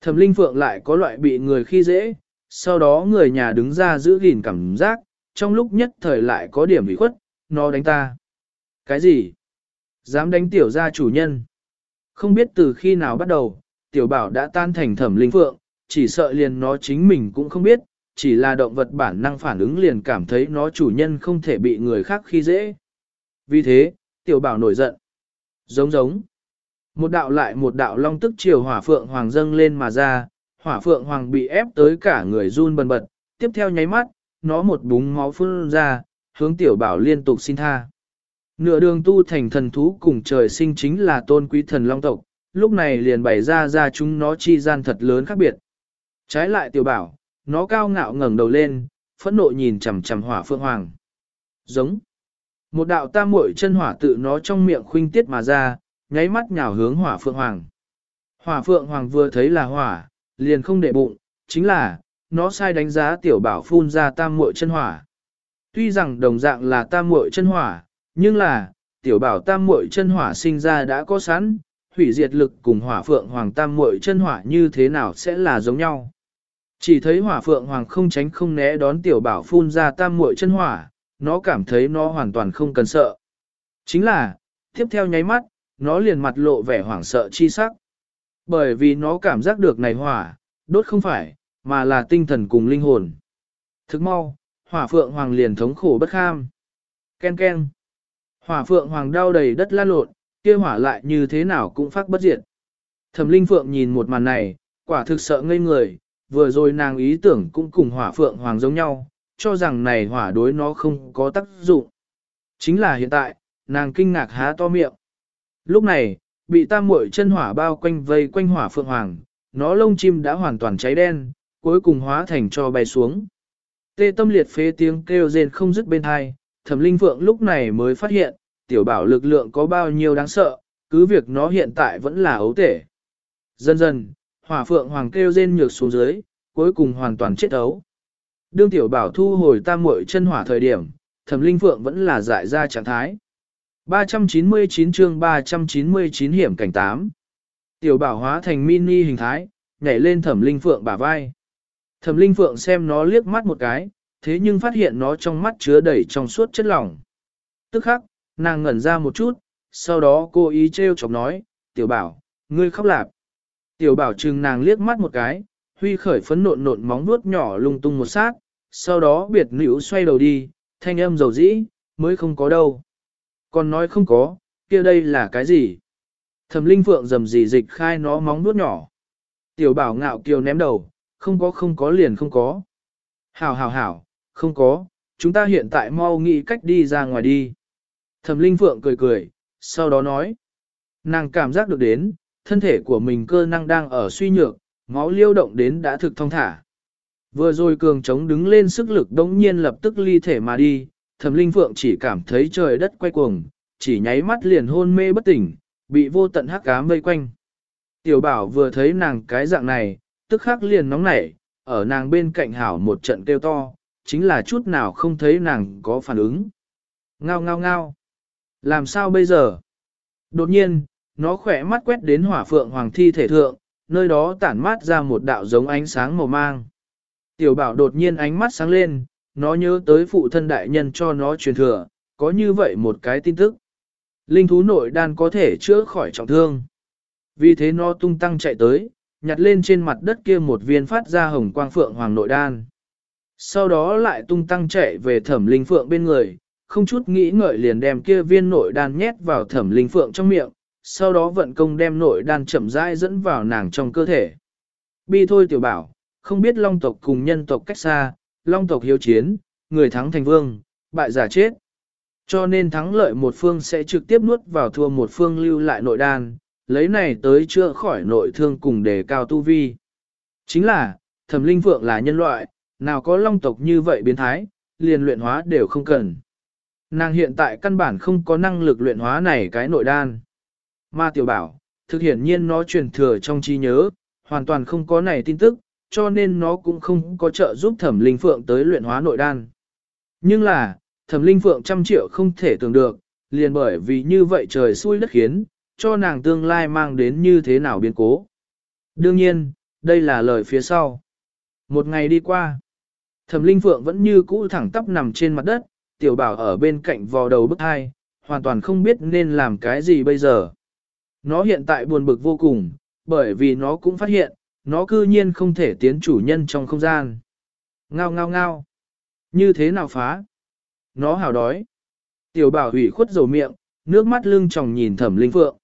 Thẩm linh phượng lại có loại bị người khi dễ, sau đó người nhà đứng ra giữ gìn cảm giác, trong lúc nhất thời lại có điểm bị khuất, nó đánh ta. Cái gì? Dám đánh tiểu gia chủ nhân. Không biết từ khi nào bắt đầu, tiểu bảo đã tan thành thẩm linh phượng, chỉ sợ liền nó chính mình cũng không biết, chỉ là động vật bản năng phản ứng liền cảm thấy nó chủ nhân không thể bị người khác khi dễ. Vì thế, tiểu bảo nổi giận. Giống giống. Một đạo lại một đạo long tức chiều hỏa phượng hoàng dâng lên mà ra, hỏa phượng hoàng bị ép tới cả người run bần bật, tiếp theo nháy mắt, nó một búng máu phun ra, hướng tiểu bảo liên tục xin tha. Nửa đường tu thành thần thú cùng trời sinh chính là tôn quý thần long tộc, lúc này liền bày ra ra chúng nó chi gian thật lớn khác biệt. Trái lại tiểu bảo, nó cao ngạo ngẩng đầu lên, phẫn nộ nhìn chằm chằm hỏa phượng hoàng. Giống. Một đạo tam muội chân hỏa tự nó trong miệng khuynh tiết mà ra, nháy mắt nhào hướng hỏa phượng hoàng. Hỏa phượng hoàng vừa thấy là hỏa, liền không để bụng, chính là, nó sai đánh giá tiểu bảo phun ra tam muội chân hỏa. Tuy rằng đồng dạng là tam muội chân hỏa, nhưng là, tiểu bảo tam muội chân hỏa sinh ra đã có sẵn, hủy diệt lực cùng hỏa phượng hoàng tam muội chân hỏa như thế nào sẽ là giống nhau. Chỉ thấy hỏa phượng hoàng không tránh không né đón tiểu bảo phun ra tam muội chân hỏa, nó cảm thấy nó hoàn toàn không cần sợ. Chính là, tiếp theo nháy mắt, nó liền mặt lộ vẻ hoảng sợ chi sắc. Bởi vì nó cảm giác được này hỏa, đốt không phải, mà là tinh thần cùng linh hồn. Thức mau, hỏa phượng hoàng liền thống khổ bất kham. Ken ken. Hỏa phượng hoàng đau đầy đất lan lộn, kia hỏa lại như thế nào cũng phát bất diệt. Thẩm linh phượng nhìn một màn này, quả thực sợ ngây người, vừa rồi nàng ý tưởng cũng cùng hỏa phượng hoàng giống nhau, cho rằng này hỏa đối nó không có tác dụng. Chính là hiện tại, nàng kinh ngạc há to miệng. Lúc này, bị tam muội chân hỏa bao quanh vây quanh hỏa phượng hoàng, nó lông chim đã hoàn toàn cháy đen, cuối cùng hóa thành cho bay xuống. Tê tâm liệt phế tiếng kêu rên không dứt bên hai, thẩm linh phượng lúc này mới phát hiện, tiểu bảo lực lượng có bao nhiêu đáng sợ, cứ việc nó hiện tại vẫn là ấu tể. Dần dần, hỏa phượng hoàng kêu rên nhược xuống dưới, cuối cùng hoàn toàn chết ấu. Đương tiểu bảo thu hồi tam muội chân hỏa thời điểm, thẩm linh phượng vẫn là dại ra trạng thái. 399 chương 399 hiểm cảnh 8. Tiểu bảo hóa thành mini hình thái, nhảy lên thẩm linh phượng bả vai. Thẩm linh phượng xem nó liếc mắt một cái, thế nhưng phát hiện nó trong mắt chứa đầy trong suốt chất lỏng. Tức khắc, nàng ngẩn ra một chút, sau đó cô ý trêu chọc nói, tiểu bảo, ngươi khóc lạp. Tiểu bảo trừng nàng liếc mắt một cái, huy khởi phấn nộn nộn móng vuốt nhỏ lung tung một sát, sau đó biệt nữ xoay đầu đi, thanh âm dầu dĩ, mới không có đâu. Còn nói không có, kia đây là cái gì? Thẩm linh phượng dầm dì dịch khai nó móng vuốt nhỏ. Tiểu bảo ngạo kiều ném đầu, không có không có liền không có. Hảo hảo hảo, không có, chúng ta hiện tại mau nghĩ cách đi ra ngoài đi. Thẩm linh phượng cười cười, sau đó nói. Nàng cảm giác được đến, thân thể của mình cơ năng đang ở suy nhược, máu liêu động đến đã thực thông thả. Vừa rồi cường trống đứng lên sức lực đống nhiên lập tức ly thể mà đi, thẩm linh phượng chỉ cảm thấy trời đất quay cuồng, chỉ nháy mắt liền hôn mê bất tỉnh, bị vô tận hắc ám vây quanh. Tiểu bảo vừa thấy nàng cái dạng này, tức khắc liền nóng nảy, ở nàng bên cạnh hảo một trận kêu to, chính là chút nào không thấy nàng có phản ứng. Ngao ngao ngao. Làm sao bây giờ? Đột nhiên, nó khỏe mắt quét đến hỏa phượng hoàng thi thể thượng, nơi đó tản mát ra một đạo giống ánh sáng màu mang. Tiểu bảo đột nhiên ánh mắt sáng lên, nó nhớ tới phụ thân đại nhân cho nó truyền thừa, có như vậy một cái tin tức. Linh thú nội đan có thể chữa khỏi trọng thương. Vì thế nó tung tăng chạy tới, nhặt lên trên mặt đất kia một viên phát ra hồng quang phượng hoàng nội đan. Sau đó lại tung tăng chạy về thẩm linh phượng bên người, không chút nghĩ ngợi liền đem kia viên nội đan nhét vào thẩm linh phượng trong miệng, sau đó vận công đem nội đan chậm rãi dẫn vào nàng trong cơ thể. Bi thôi tiểu bảo, không biết long tộc cùng nhân tộc cách xa, long tộc hiếu chiến, người thắng thành vương, bại giả chết. Cho nên thắng lợi một phương sẽ trực tiếp nuốt vào thua một phương lưu lại nội đan, lấy này tới chữa khỏi nội thương cùng đề cao tu vi. Chính là, thẩm linh phượng là nhân loại, nào có long tộc như vậy biến thái, liền luyện hóa đều không cần. Nàng hiện tại căn bản không có năng lực luyện hóa này cái nội đan. Ma tiểu bảo, thực hiện nhiên nó truyền thừa trong trí nhớ, hoàn toàn không có này tin tức, cho nên nó cũng không có trợ giúp thẩm linh phượng tới luyện hóa nội đan. Nhưng là, thẩm linh phượng trăm triệu không thể tưởng được, liền bởi vì như vậy trời xui đất khiến, cho nàng tương lai mang đến như thế nào biến cố. Đương nhiên, đây là lời phía sau. Một ngày đi qua, thẩm linh phượng vẫn như cũ thẳng tắp nằm trên mặt đất, tiểu bảo ở bên cạnh vò đầu bức hai, hoàn toàn không biết nên làm cái gì bây giờ. Nó hiện tại buồn bực vô cùng, bởi vì nó cũng phát hiện, nó cư nhiên không thể tiến chủ nhân trong không gian. Ngao ngao ngao. Như thế nào phá? Nó hào đói. Tiểu bảo hủy khuất dầu miệng, nước mắt lưng tròng nhìn thẩm linh phượng.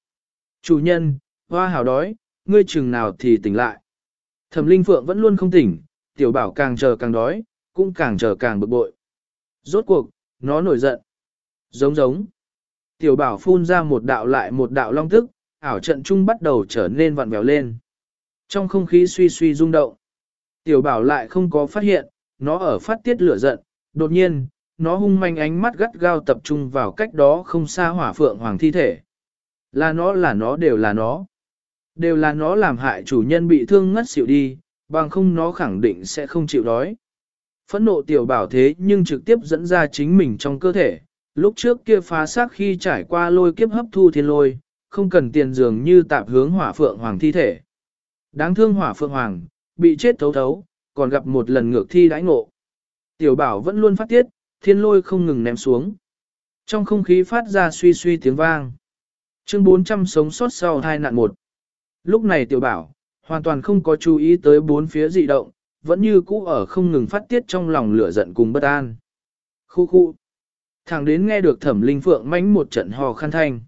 Chủ nhân, hoa hào đói, ngươi chừng nào thì tỉnh lại. Thẩm linh phượng vẫn luôn không tỉnh, tiểu bảo càng chờ càng đói, cũng càng chờ càng bực bội. Rốt cuộc, nó nổi giận. Giống giống. Tiểu bảo phun ra một đạo lại một đạo long tức, ảo trận chung bắt đầu trở nên vặn vẹo lên. Trong không khí suy suy rung động. Tiểu bảo lại không có phát hiện, nó ở phát tiết lửa giận, đột nhiên, nó hung manh ánh mắt gắt gao tập trung vào cách đó không xa hỏa phượng hoàng thi thể. Là nó là nó đều là nó. Đều là nó làm hại chủ nhân bị thương ngất xỉu đi, bằng không nó khẳng định sẽ không chịu đói. Phẫn nộ tiểu bảo thế nhưng trực tiếp dẫn ra chính mình trong cơ thể, lúc trước kia phá xác khi trải qua lôi kiếp hấp thu thiên lôi, không cần tiền dường như tạp hướng hỏa phượng hoàng thi thể. Đáng thương hỏa phượng hoàng, bị chết thấu thấu, còn gặp một lần ngược thi đãi ngộ. Tiểu bảo vẫn luôn phát tiết, thiên lôi không ngừng ném xuống. Trong không khí phát ra suy suy tiếng vang. Chương 400 sống sót sau hai nạn một. Lúc này tiểu bảo, hoàn toàn không có chú ý tới bốn phía dị động, vẫn như cũ ở không ngừng phát tiết trong lòng lửa giận cùng bất an. Khu khu. Thằng đến nghe được thẩm linh phượng mánh một trận hò khăn thanh.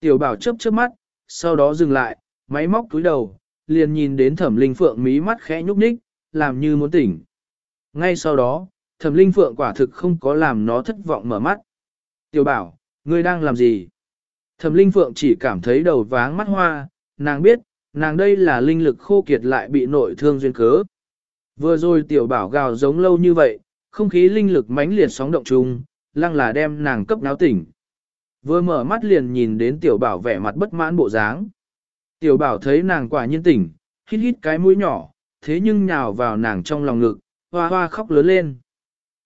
Tiểu bảo chớp chớp mắt, sau đó dừng lại, máy móc túi đầu, liền nhìn đến thẩm linh phượng mí mắt khẽ nhúc nhích, làm như muốn tỉnh. Ngay sau đó, thẩm linh phượng quả thực không có làm nó thất vọng mở mắt. Tiểu bảo, ngươi đang làm gì? Thẩm linh phượng chỉ cảm thấy đầu váng mắt hoa, nàng biết, nàng đây là linh lực khô kiệt lại bị nội thương duyên cớ. Vừa rồi tiểu bảo gào giống lâu như vậy, không khí linh lực mãnh liệt sóng động chung, lăng là đem nàng cấp náo tỉnh. Vừa mở mắt liền nhìn đến tiểu bảo vẻ mặt bất mãn bộ dáng. Tiểu bảo thấy nàng quả nhiên tỉnh, hít hít cái mũi nhỏ, thế nhưng nhào vào nàng trong lòng ngực, hoa hoa khóc lớn lên.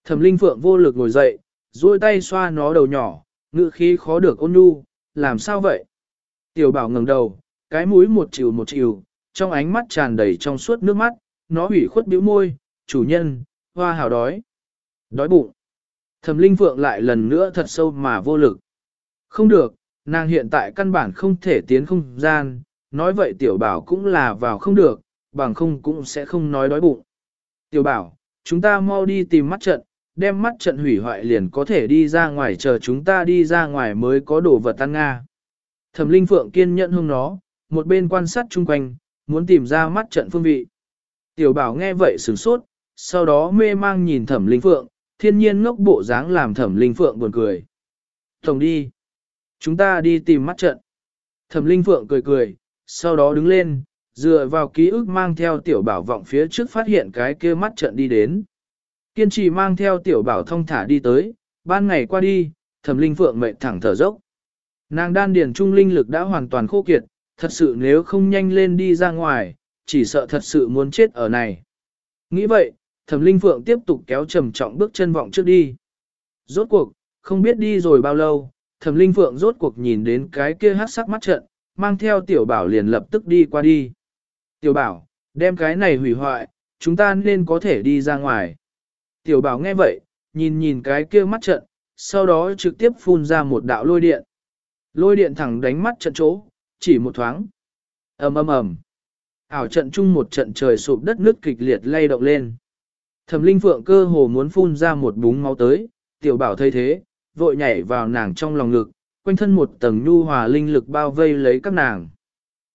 Thẩm linh phượng vô lực ngồi dậy, duỗi tay xoa nó đầu nhỏ, ngự khí khó được ôn nhu, làm sao vậy? Tiểu bảo ngẩng đầu, cái mũi một chiều một chiều, trong ánh mắt tràn đầy trong suốt nước mắt, nó hủy khuất bĩu môi, chủ nhân, hoa hào đói. Đói bụng. Thẩm linh phượng lại lần nữa thật sâu mà vô lực. Không được, nàng hiện tại căn bản không thể tiến không gian, nói vậy tiểu bảo cũng là vào không được, bằng không cũng sẽ không nói đói bụng. Tiểu bảo, chúng ta mau đi tìm mắt trận, đem mắt trận hủy hoại liền có thể đi ra ngoài chờ chúng ta đi ra ngoài mới có đồ vật tan Nga. Thẩm Linh Phượng kiên nhẫn hông nó, một bên quan sát chung quanh, muốn tìm ra mắt trận phương vị. Tiểu bảo nghe vậy sửng sốt, sau đó mê mang nhìn Thẩm Linh Phượng, thiên nhiên ngốc bộ dáng làm Thẩm Linh Phượng buồn cười. Tổng đi. Chúng ta đi tìm mắt trận. Thẩm Linh Phượng cười cười, sau đó đứng lên, dựa vào ký ức mang theo tiểu bảo vọng phía trước phát hiện cái kia mắt trận đi đến. Kiên trì mang theo tiểu bảo thông thả đi tới, ban ngày qua đi, thẩm linh phượng mệt thẳng thở dốc. Nàng đan điền trung linh lực đã hoàn toàn khô kiệt, thật sự nếu không nhanh lên đi ra ngoài, chỉ sợ thật sự muốn chết ở này. Nghĩ vậy, thẩm linh phượng tiếp tục kéo trầm trọng bước chân vọng trước đi. Rốt cuộc, không biết đi rồi bao lâu, thẩm linh phượng rốt cuộc nhìn đến cái kia hát sắc mắt trận, mang theo tiểu bảo liền lập tức đi qua đi. Tiểu bảo, đem cái này hủy hoại, chúng ta nên có thể đi ra ngoài. Tiểu bảo nghe vậy, nhìn nhìn cái kia mắt trận, sau đó trực tiếp phun ra một đạo lôi điện. Lôi điện thẳng đánh mắt trận chỗ, chỉ một thoáng. ầm ầm ầm. Ảo trận chung một trận trời sụp đất nước kịch liệt lay động lên. Thẩm linh phượng cơ hồ muốn phun ra một búng máu tới, tiểu bảo thấy thế, vội nhảy vào nàng trong lòng ngực, quanh thân một tầng nhu hòa linh lực bao vây lấy các nàng.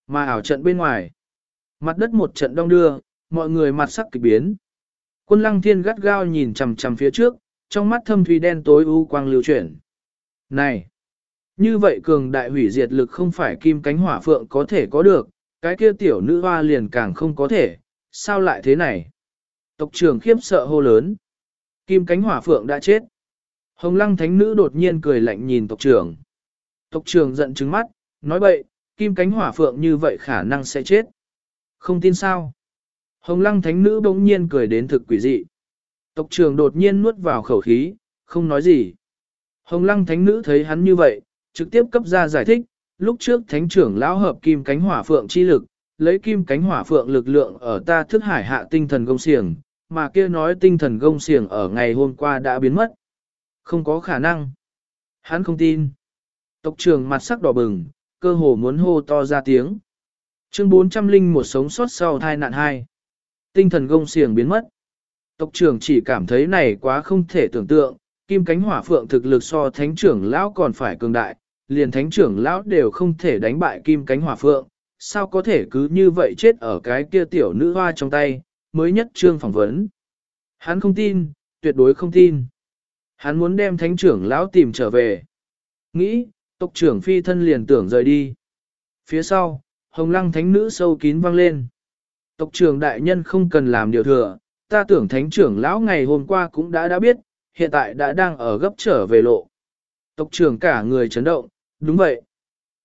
Mà ảo trận bên ngoài, mặt đất một trận đông đưa, mọi người mặt sắc kịch biến. Quân lăng thiên gắt gao nhìn chằm chằm phía trước, trong mắt thâm thủy đen tối u quang lưu chuyển. Này! Như vậy cường đại hủy diệt lực không phải kim cánh hỏa phượng có thể có được, cái kia tiểu nữ hoa liền càng không có thể, sao lại thế này? Tộc trưởng khiếp sợ hô lớn. Kim cánh hỏa phượng đã chết. Hồng lăng thánh nữ đột nhiên cười lạnh nhìn tộc trưởng. Tộc trưởng giận trứng mắt, nói bậy, kim cánh hỏa phượng như vậy khả năng sẽ chết. Không tin sao? Hồng lăng thánh nữ bỗng nhiên cười đến thực quỷ dị. Tộc trưởng đột nhiên nuốt vào khẩu khí, không nói gì. Hồng lăng thánh nữ thấy hắn như vậy, trực tiếp cấp ra giải thích, lúc trước thánh trưởng lão hợp kim cánh hỏa phượng chi lực, lấy kim cánh hỏa phượng lực lượng ở ta thức hải hạ tinh thần gông xiềng, mà kia nói tinh thần gông xiềng ở ngày hôm qua đã biến mất. Không có khả năng. Hắn không tin. Tộc trưởng mặt sắc đỏ bừng, cơ hồ muốn hô to ra tiếng. Chương 400 linh một sống sót sau thai nạn hai. Tinh thần gông xiềng biến mất. Tộc trưởng chỉ cảm thấy này quá không thể tưởng tượng, kim cánh hỏa phượng thực lực so thánh trưởng lão còn phải cường đại, liền thánh trưởng lão đều không thể đánh bại kim cánh hỏa phượng, sao có thể cứ như vậy chết ở cái kia tiểu nữ hoa trong tay, mới nhất trương phỏng vấn. Hắn không tin, tuyệt đối không tin. Hắn muốn đem thánh trưởng lão tìm trở về. Nghĩ, tộc trưởng phi thân liền tưởng rời đi. Phía sau, hồng lăng thánh nữ sâu kín vang lên. Tộc trưởng đại nhân không cần làm điều thừa, ta tưởng thánh trưởng lão ngày hôm qua cũng đã đã biết, hiện tại đã đang ở gấp trở về lộ. Tộc trưởng cả người chấn động, đúng vậy.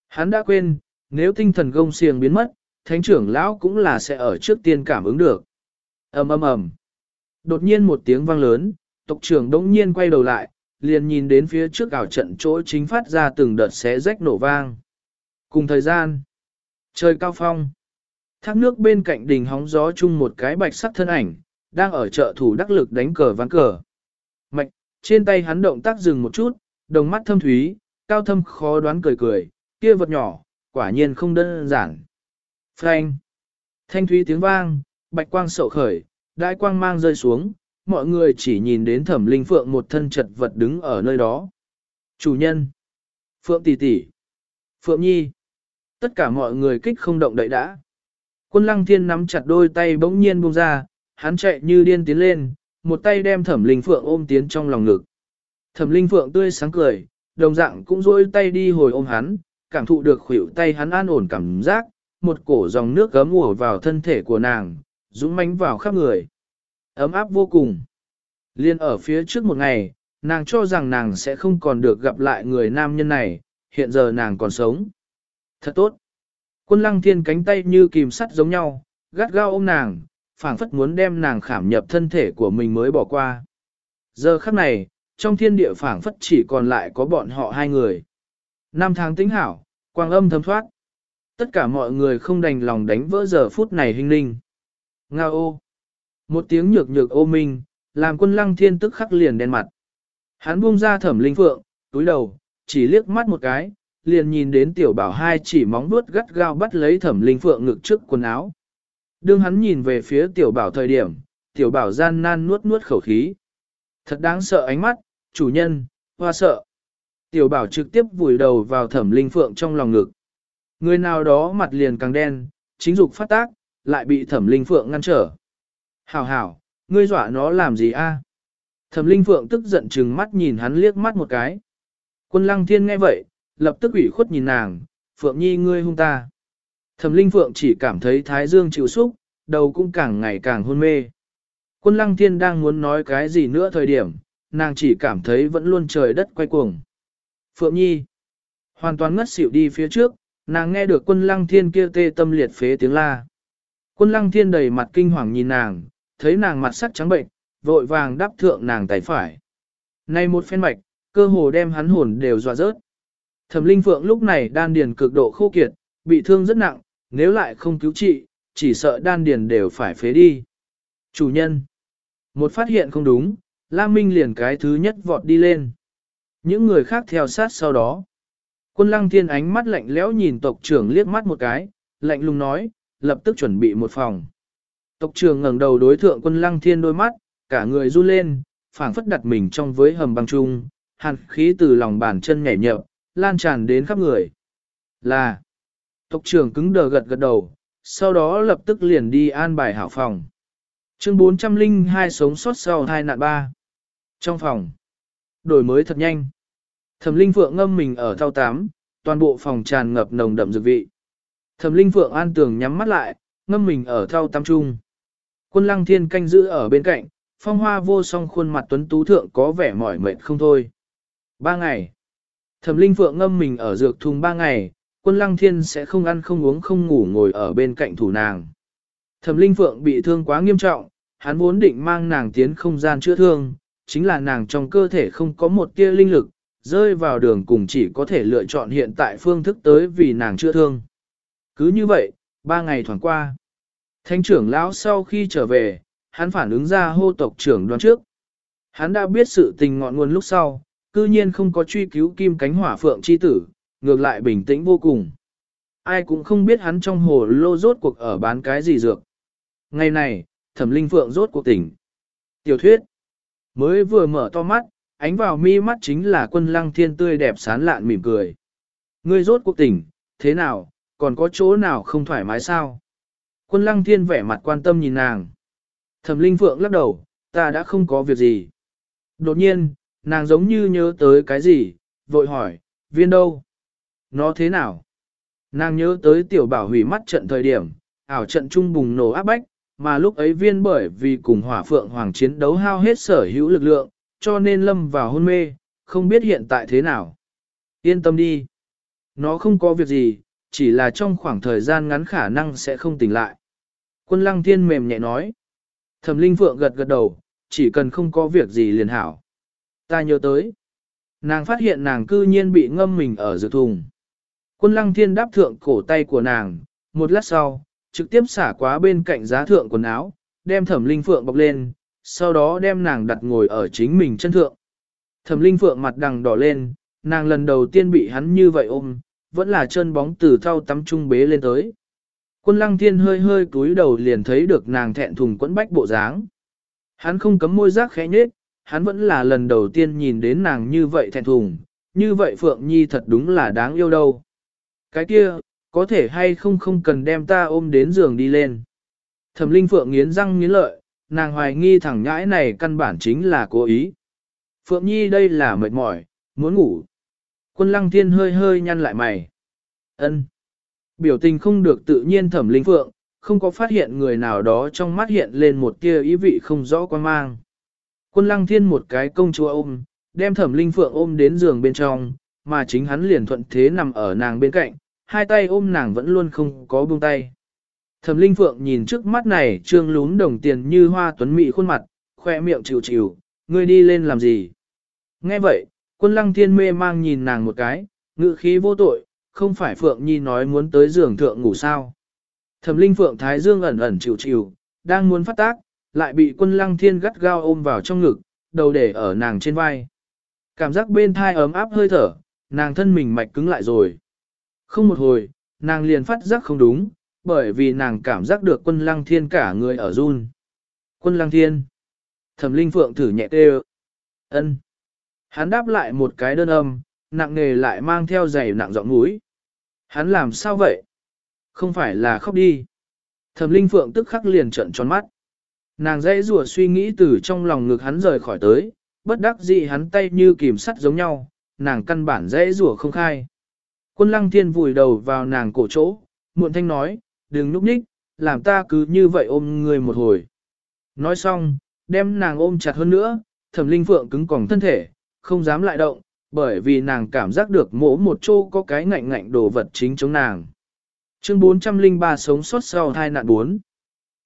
Hắn đã quên, nếu tinh thần gông xiềng biến mất, thánh trưởng lão cũng là sẽ ở trước tiên cảm ứng được. ầm ầm ầm. Đột nhiên một tiếng vang lớn, tộc trưởng đống nhiên quay đầu lại, liền nhìn đến phía trước ảo trận chỗ chính phát ra từng đợt xé rách nổ vang. Cùng thời gian, trời cao phong, thác nước bên cạnh đỉnh hóng gió chung một cái bạch sắc thân ảnh, đang ở chợ thủ đắc lực đánh cờ ván cờ. Mạch, trên tay hắn động tác dừng một chút, đồng mắt thâm thúy, cao thâm khó đoán cười cười, kia vật nhỏ, quả nhiên không đơn giản. Phanh. Thanh thúy tiếng vang, bạch quang sậu khởi, đại quang mang rơi xuống, mọi người chỉ nhìn đến thẩm linh phượng một thân chật vật đứng ở nơi đó. Chủ nhân. Phượng tỷ tỷ. Phượng nhi. Tất cả mọi người kích không động đậy đã. Quân lăng thiên nắm chặt đôi tay bỗng nhiên buông ra, hắn chạy như điên tiến lên, một tay đem thẩm linh phượng ôm tiến trong lòng ngực. Thẩm linh phượng tươi sáng cười, đồng dạng cũng rôi tay đi hồi ôm hắn, cảm thụ được khuỷu tay hắn an ổn cảm giác, một cổ dòng nước gấm ùa vào thân thể của nàng, dũng mãnh vào khắp người. Ấm áp vô cùng. Liên ở phía trước một ngày, nàng cho rằng nàng sẽ không còn được gặp lại người nam nhân này, hiện giờ nàng còn sống. Thật tốt. Quân lăng thiên cánh tay như kìm sắt giống nhau, gắt gao ôm nàng, phảng phất muốn đem nàng khảm nhập thân thể của mình mới bỏ qua. Giờ khắc này, trong thiên địa phảng phất chỉ còn lại có bọn họ hai người. Năm tháng tính hảo, quang âm thấm thoát. Tất cả mọi người không đành lòng đánh vỡ giờ phút này hình linh. Nga ô. Một tiếng nhược nhược ô minh, làm quân lăng thiên tức khắc liền đen mặt. Hắn buông ra thẩm linh phượng, túi đầu, chỉ liếc mắt một cái, liền nhìn đến tiểu bảo hai chỉ móng vuốt gắt gao bắt lấy thẩm linh phượng ngực trước quần áo. Đương hắn nhìn về phía tiểu bảo thời điểm, tiểu bảo gian nan nuốt nuốt khẩu khí. Thật đáng sợ ánh mắt, chủ nhân, hoa sợ. Tiểu bảo trực tiếp vùi đầu vào thẩm linh phượng trong lòng ngực. Người nào đó mặt liền càng đen, chính dục phát tác, lại bị thẩm linh phượng ngăn trở. Hảo hảo, ngươi dọa nó làm gì a? Thẩm linh phượng tức giận chừng mắt nhìn hắn liếc mắt một cái. Quân lăng thiên nghe vậy, lập tức ủy khuất nhìn nàng, phượng nhi ngươi hung ta. Thẩm linh phượng chỉ cảm thấy thái dương chịu xúc, đầu cũng càng ngày càng hôn mê. Quân lăng thiên đang muốn nói cái gì nữa thời điểm, nàng chỉ cảm thấy vẫn luôn trời đất quay cuồng. Phượng nhi, hoàn toàn ngất xỉu đi phía trước, nàng nghe được quân lăng thiên kia tê tâm liệt phế tiếng la. Quân lăng thiên đầy mặt kinh hoàng nhìn nàng, thấy nàng mặt sắc trắng bệnh, vội vàng đáp thượng nàng tay phải. Này một phen mạch, cơ hồ đem hắn hồn đều dọa rớt. Thẩm linh phượng lúc này đan điền cực độ khô kiệt, bị thương rất nặng, nếu lại không cứu trị, chỉ sợ đan điền đều phải phế đi. Chủ nhân, một phát hiện không đúng, Lam Minh liền cái thứ nhất vọt đi lên. Những người khác theo sát sau đó. Quân lăng thiên ánh mắt lạnh lẽo nhìn tộc trưởng liếc mắt một cái, lạnh lùng nói, lập tức chuẩn bị một phòng. Tộc trưởng ngẩng đầu đối thượng quân lăng thiên đôi mắt, cả người run lên, phảng phất đặt mình trong với hầm băng trung, hàn khí từ lòng bàn chân nhảy nhợt, lan tràn đến khắp người. Là, tộc trưởng cứng đờ gật gật đầu, sau đó lập tức liền đi an bài hảo phòng. Chương 402 sống sót sau hai nạn ba. Trong phòng, đổi mới thật nhanh. Thẩm Linh Phượng ngâm mình ở thao tám, toàn bộ phòng tràn ngập nồng đậm dược vị. Thẩm Linh Phượng an tường nhắm mắt lại, ngâm mình ở thao tam trung. Quân Lăng Thiên canh giữ ở bên cạnh, phong hoa vô song khuôn mặt tuấn tú thượng có vẻ mỏi mệt không thôi. Ba ngày. Thẩm Linh Phượng ngâm mình ở dược thùng ba ngày, quân Lăng Thiên sẽ không ăn không uống không ngủ ngồi ở bên cạnh thủ nàng. Thẩm Linh Phượng bị thương quá nghiêm trọng, hắn vốn định mang nàng tiến không gian chữa thương, chính là nàng trong cơ thể không có một tia linh lực, rơi vào đường cùng chỉ có thể lựa chọn hiện tại phương thức tới vì nàng chữa thương. Cứ như vậy, ba ngày thoảng qua. Thánh trưởng lão sau khi trở về, hắn phản ứng ra hô tộc trưởng đoán trước. Hắn đã biết sự tình ngọn nguồn lúc sau, cư nhiên không có truy cứu kim cánh hỏa phượng chi tử, ngược lại bình tĩnh vô cùng. Ai cũng không biết hắn trong hồ lô rốt cuộc ở bán cái gì dược. Ngày này, thẩm linh phượng rốt cuộc tỉnh. Tiểu thuyết, mới vừa mở to mắt, ánh vào mi mắt chính là quân lăng thiên tươi đẹp sán lạn mỉm cười. Ngươi rốt cuộc tỉnh, thế nào, còn có chỗ nào không thoải mái sao? Quân lăng thiên vẻ mặt quan tâm nhìn nàng. Thẩm linh phượng lắc đầu, ta đã không có việc gì. Đột nhiên, nàng giống như nhớ tới cái gì, vội hỏi, viên đâu? Nó thế nào? Nàng nhớ tới tiểu bảo hủy mắt trận thời điểm, ảo trận trung bùng nổ áp bách, mà lúc ấy viên bởi vì cùng hỏa phượng hoàng chiến đấu hao hết sở hữu lực lượng, cho nên lâm vào hôn mê, không biết hiện tại thế nào. Yên tâm đi. Nó không có việc gì, chỉ là trong khoảng thời gian ngắn khả năng sẽ không tỉnh lại. Quân lăng thiên mềm nhẹ nói. Thẩm linh phượng gật gật đầu, chỉ cần không có việc gì liền hảo. Ta nhớ tới. Nàng phát hiện nàng cư nhiên bị ngâm mình ở dược thùng. Quân lăng thiên đáp thượng cổ tay của nàng, một lát sau, trực tiếp xả quá bên cạnh giá thượng quần áo, đem thẩm linh phượng bọc lên, sau đó đem nàng đặt ngồi ở chính mình chân thượng. Thẩm linh phượng mặt đằng đỏ lên, nàng lần đầu tiên bị hắn như vậy ôm, vẫn là chân bóng từ thau tắm trung bế lên tới. Quân lăng thiên hơi hơi cúi đầu liền thấy được nàng thẹn thùng quẫn bách bộ dáng. Hắn không cấm môi giác khẽ nhết, hắn vẫn là lần đầu tiên nhìn đến nàng như vậy thẹn thùng, như vậy Phượng Nhi thật đúng là đáng yêu đâu. Cái kia, có thể hay không không cần đem ta ôm đến giường đi lên. Thẩm Linh Phượng nghiến răng nghiến lợi, nàng hoài nghi thẳng nhãi này căn bản chính là cố ý. Phượng Nhi đây là mệt mỏi, muốn ngủ. Quân Lăng Thiên hơi hơi nhăn lại mày. Ân. Biểu tình không được tự nhiên Thẩm Linh Phượng, không có phát hiện người nào đó trong mắt hiện lên một tia ý vị không rõ quan mang. Quân Lăng Thiên một cái công chúa ôm, đem Thẩm Linh Phượng ôm đến giường bên trong, mà chính hắn liền thuận thế nằm ở nàng bên cạnh, hai tay ôm nàng vẫn luôn không có buông tay. Thẩm Linh Phượng nhìn trước mắt này trương lún đồng tiền như hoa tuấn mỹ khuôn mặt, khoe miệng chịu chịu, ngươi đi lên làm gì? Nghe vậy, quân lăng thiên mê mang nhìn nàng một cái, ngự khí vô tội, không phải Phượng Nhi nói muốn tới giường thượng ngủ sao. Thẩm Linh Phượng Thái Dương ẩn ẩn chịu chịu, đang muốn phát tác, lại bị quân lăng thiên gắt gao ôm vào trong ngực, đầu để ở nàng trên vai. Cảm giác bên thai ấm áp hơi thở, nàng thân mình mạch cứng lại rồi. Không một hồi, nàng liền phát giác không đúng, bởi vì nàng cảm giác được quân lăng thiên cả người ở run. Quân lăng thiên. Thẩm linh phượng thử nhẹ tê ân. Hắn đáp lại một cái đơn âm, nặng nề lại mang theo giày nặng giọng mũi. Hắn làm sao vậy? Không phải là khóc đi. Thẩm linh phượng tức khắc liền trợn tròn mắt. Nàng dãy rùa suy nghĩ từ trong lòng ngực hắn rời khỏi tới, bất đắc dĩ hắn tay như kìm sắt giống nhau, nàng căn bản dãy rùa không khai. Quân lăng thiên vùi đầu vào nàng cổ chỗ, muộn thanh nói, đừng núp nhích, làm ta cứ như vậy ôm người một hồi. Nói xong, đem nàng ôm chặt hơn nữa, thẩm linh phượng cứng còng thân thể, không dám lại động, bởi vì nàng cảm giác được mỗi một chỗ có cái ngạnh ngạnh đồ vật chính chống nàng. Chương 403 sống sót sau hai nạn 4.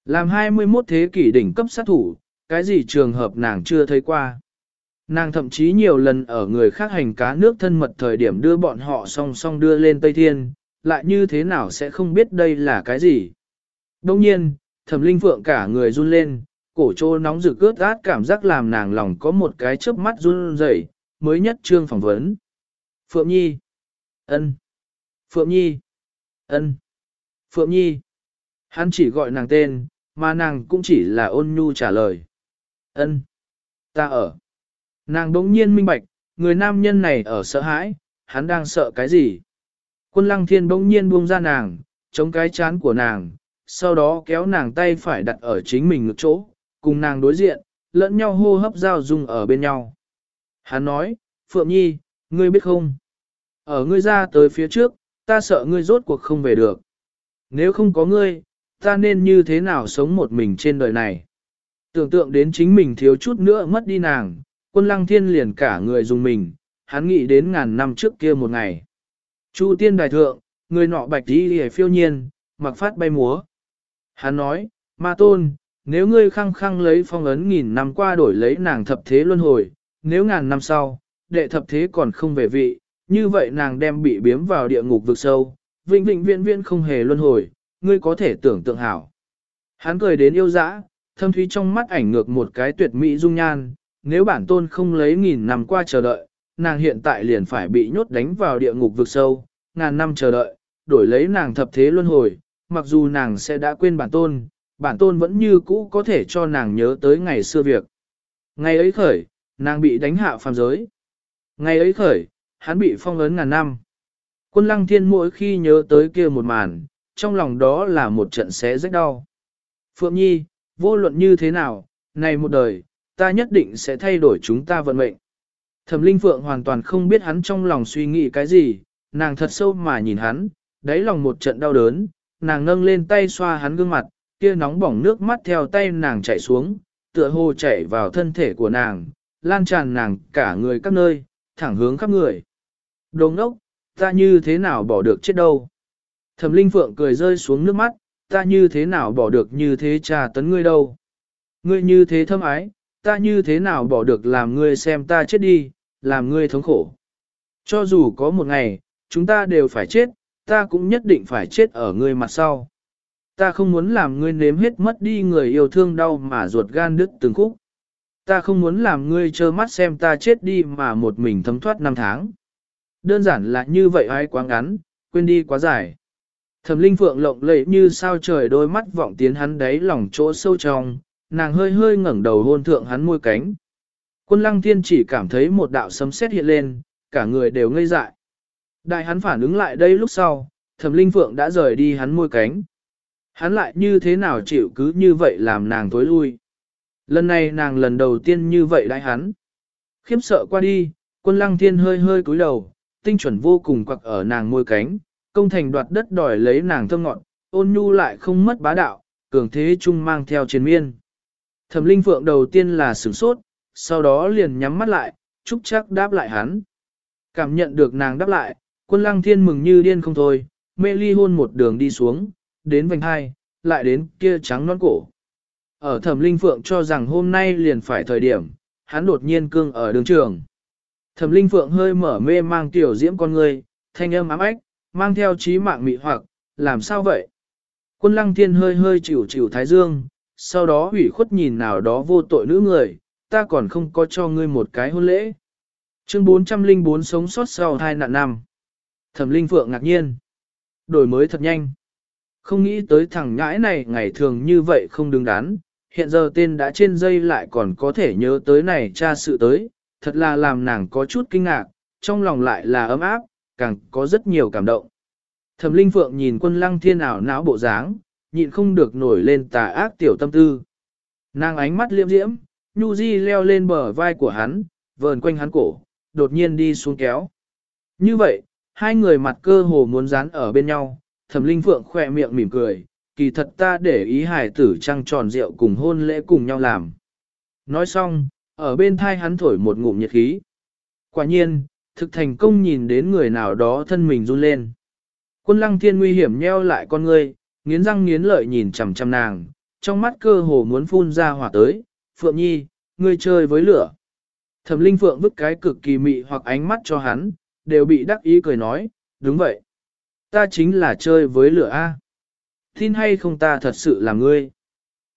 Làm 21 thế kỷ đỉnh cấp sát thủ, cái gì trường hợp nàng chưa thấy qua. Nàng thậm chí nhiều lần ở người khác hành cá nước thân mật thời điểm đưa bọn họ song song đưa lên Tây Thiên, lại như thế nào sẽ không biết đây là cái gì. Đông nhiên, thẩm linh phượng cả người run lên, cổ trô nóng rực cướt át cảm giác làm nàng lòng có một cái chớp mắt run rẩy, mới nhất trương phỏng vấn. Phượng Nhi. ân, Phượng Nhi. ân, Phượng Nhi. Hắn chỉ gọi nàng tên, mà nàng cũng chỉ là ôn nhu trả lời. ân, Ta ở. Nàng đống nhiên minh bạch, người nam nhân này ở sợ hãi, hắn đang sợ cái gì? Quân lăng thiên bỗng nhiên buông ra nàng, chống cái chán của nàng, sau đó kéo nàng tay phải đặt ở chính mình ngực chỗ, cùng nàng đối diện, lẫn nhau hô hấp giao dung ở bên nhau. Hắn nói, Phượng Nhi, ngươi biết không? Ở ngươi ra tới phía trước, ta sợ ngươi rốt cuộc không về được. Nếu không có ngươi, ta nên như thế nào sống một mình trên đời này? Tưởng tượng đến chính mình thiếu chút nữa mất đi nàng, quân lăng thiên liền cả người dùng mình, hắn nghĩ đến ngàn năm trước kia một ngày. Chu tiên đại thượng, người nọ bạch đi hề phiêu nhiên, mặc phát bay múa. Hắn nói, ma tôn, nếu ngươi khăng khăng lấy phong ấn nghìn năm qua đổi lấy nàng thập thế luân hồi, nếu ngàn năm sau, đệ thập thế còn không về vị, như vậy nàng đem bị biếm vào địa ngục vực sâu, vĩnh vĩnh viễn viễn không hề luân hồi, ngươi có thể tưởng tượng hảo. Hắn cười đến yêu dã, thâm thúy trong mắt ảnh ngược một cái tuyệt mỹ dung nhan, nếu bản tôn không lấy nghìn năm qua chờ đợi, nàng hiện tại liền phải bị nhốt đánh vào địa ngục vực sâu, ngàn năm chờ đợi, đổi lấy nàng thập thế luân hồi, mặc dù nàng sẽ đã quên bản tôn, bản tôn vẫn như cũ có thể cho nàng nhớ tới ngày xưa việc. Ngày ấy khởi, nàng bị đánh hạ phàm giới. Ngày ấy khởi, hắn bị phong ấn ngàn năm. Quân lăng thiên mỗi khi nhớ tới kia một màn, trong lòng đó là một trận xé rách đau. Phượng Nhi, vô luận như thế nào, này một đời, ta nhất định sẽ thay đổi chúng ta vận mệnh. Thẩm Linh Phượng hoàn toàn không biết hắn trong lòng suy nghĩ cái gì, nàng thật sâu mà nhìn hắn, đáy lòng một trận đau đớn, nàng nâng lên tay xoa hắn gương mặt, kia nóng bỏng nước mắt theo tay nàng chảy xuống, tựa hồ chảy vào thân thể của nàng, lan tràn nàng cả người các nơi, thẳng hướng khắp người. Đồ ngốc, ta như thế nào bỏ được chết đâu? Thẩm Linh Phượng cười rơi xuống nước mắt, ta như thế nào bỏ được như thế trà tấn ngươi đâu? Ngươi như thế thâm ái, ta như thế nào bỏ được làm ngươi xem ta chết đi, làm ngươi thống khổ. Cho dù có một ngày, chúng ta đều phải chết, ta cũng nhất định phải chết ở ngươi mặt sau. Ta không muốn làm ngươi nếm hết mất đi người yêu thương đau mà ruột gan đứt từng khúc. Ta không muốn làm ngươi trơ mắt xem ta chết đi mà một mình thấm thoát năm tháng. Đơn giản là như vậy ai quá ngắn, quên đi quá dài. Thẩm linh phượng lộng lẫy như sao trời đôi mắt vọng tiến hắn đáy lòng chỗ sâu trong, nàng hơi hơi ngẩng đầu hôn thượng hắn môi cánh. Quân lăng thiên chỉ cảm thấy một đạo sấm sét hiện lên, cả người đều ngây dại. Đại hắn phản ứng lại đây lúc sau, thẩm linh phượng đã rời đi hắn môi cánh. Hắn lại như thế nào chịu cứ như vậy làm nàng tối lui. Lần này nàng lần đầu tiên như vậy đại hắn. Khiếp sợ qua đi, quân lăng thiên hơi hơi cúi đầu, tinh chuẩn vô cùng quặc ở nàng môi cánh, công thành đoạt đất đòi lấy nàng thơm ngọn, ôn nhu lại không mất bá đạo, cường thế chung mang theo chiến miên. Thẩm linh phượng đầu tiên là sửng sốt, sau đó liền nhắm mắt lại, chúc chắc đáp lại hắn. Cảm nhận được nàng đáp lại, quân lăng thiên mừng như điên không thôi, mê ly hôn một đường đi xuống, đến vành hai, lại đến kia trắng non cổ. Ở thẩm linh phượng cho rằng hôm nay liền phải thời điểm, hắn đột nhiên cương ở đường trường. Thẩm linh phượng hơi mở mê mang tiểu diễm con người, thanh âm ám ách, mang theo trí mạng mị hoặc, làm sao vậy? Quân lăng thiên hơi hơi chịu chịu thái dương, sau đó hủy khuất nhìn nào đó vô tội nữ người, ta còn không có cho ngươi một cái hôn lễ. Chương 404 sống sót sau hai nạn năm. Thẩm Linh Phượng ngạc nhiên. Đổi mới thật nhanh. Không nghĩ tới thằng ngãi này ngày thường như vậy không đứng đắn, hiện giờ tên đã trên dây lại còn có thể nhớ tới này cha sự tới, thật là làm nàng có chút kinh ngạc, trong lòng lại là ấm áp, càng có rất nhiều cảm động. Thẩm Linh Phượng nhìn quân lăng thiên ảo não bộ dáng, nhịn không được nổi lên tà ác tiểu tâm tư. Nàng ánh mắt liễm diễm, Nhu Di leo lên bờ vai của hắn, vờn quanh hắn cổ, đột nhiên đi xuống kéo. Như vậy, hai người mặt cơ hồ muốn dán ở bên nhau, thẩm linh phượng khỏe miệng mỉm cười, kỳ thật ta để ý hải tử trăng tròn rượu cùng hôn lễ cùng nhau làm. Nói xong, ở bên thai hắn thổi một ngụm nhiệt khí. Quả nhiên, thực thành công nhìn đến người nào đó thân mình run lên. Quân lăng thiên nguy hiểm nheo lại con ngươi, nghiến răng nghiến lợi nhìn chằm chằm nàng, trong mắt cơ hồ muốn phun ra hỏa tới, Phượng Nhi, ngươi chơi với lửa. Thẩm Linh Phượng vứt cái cực kỳ mị hoặc ánh mắt cho hắn, đều bị đắc ý cười nói, đúng vậy. Ta chính là chơi với lửa A. Tin hay không ta thật sự là ngươi.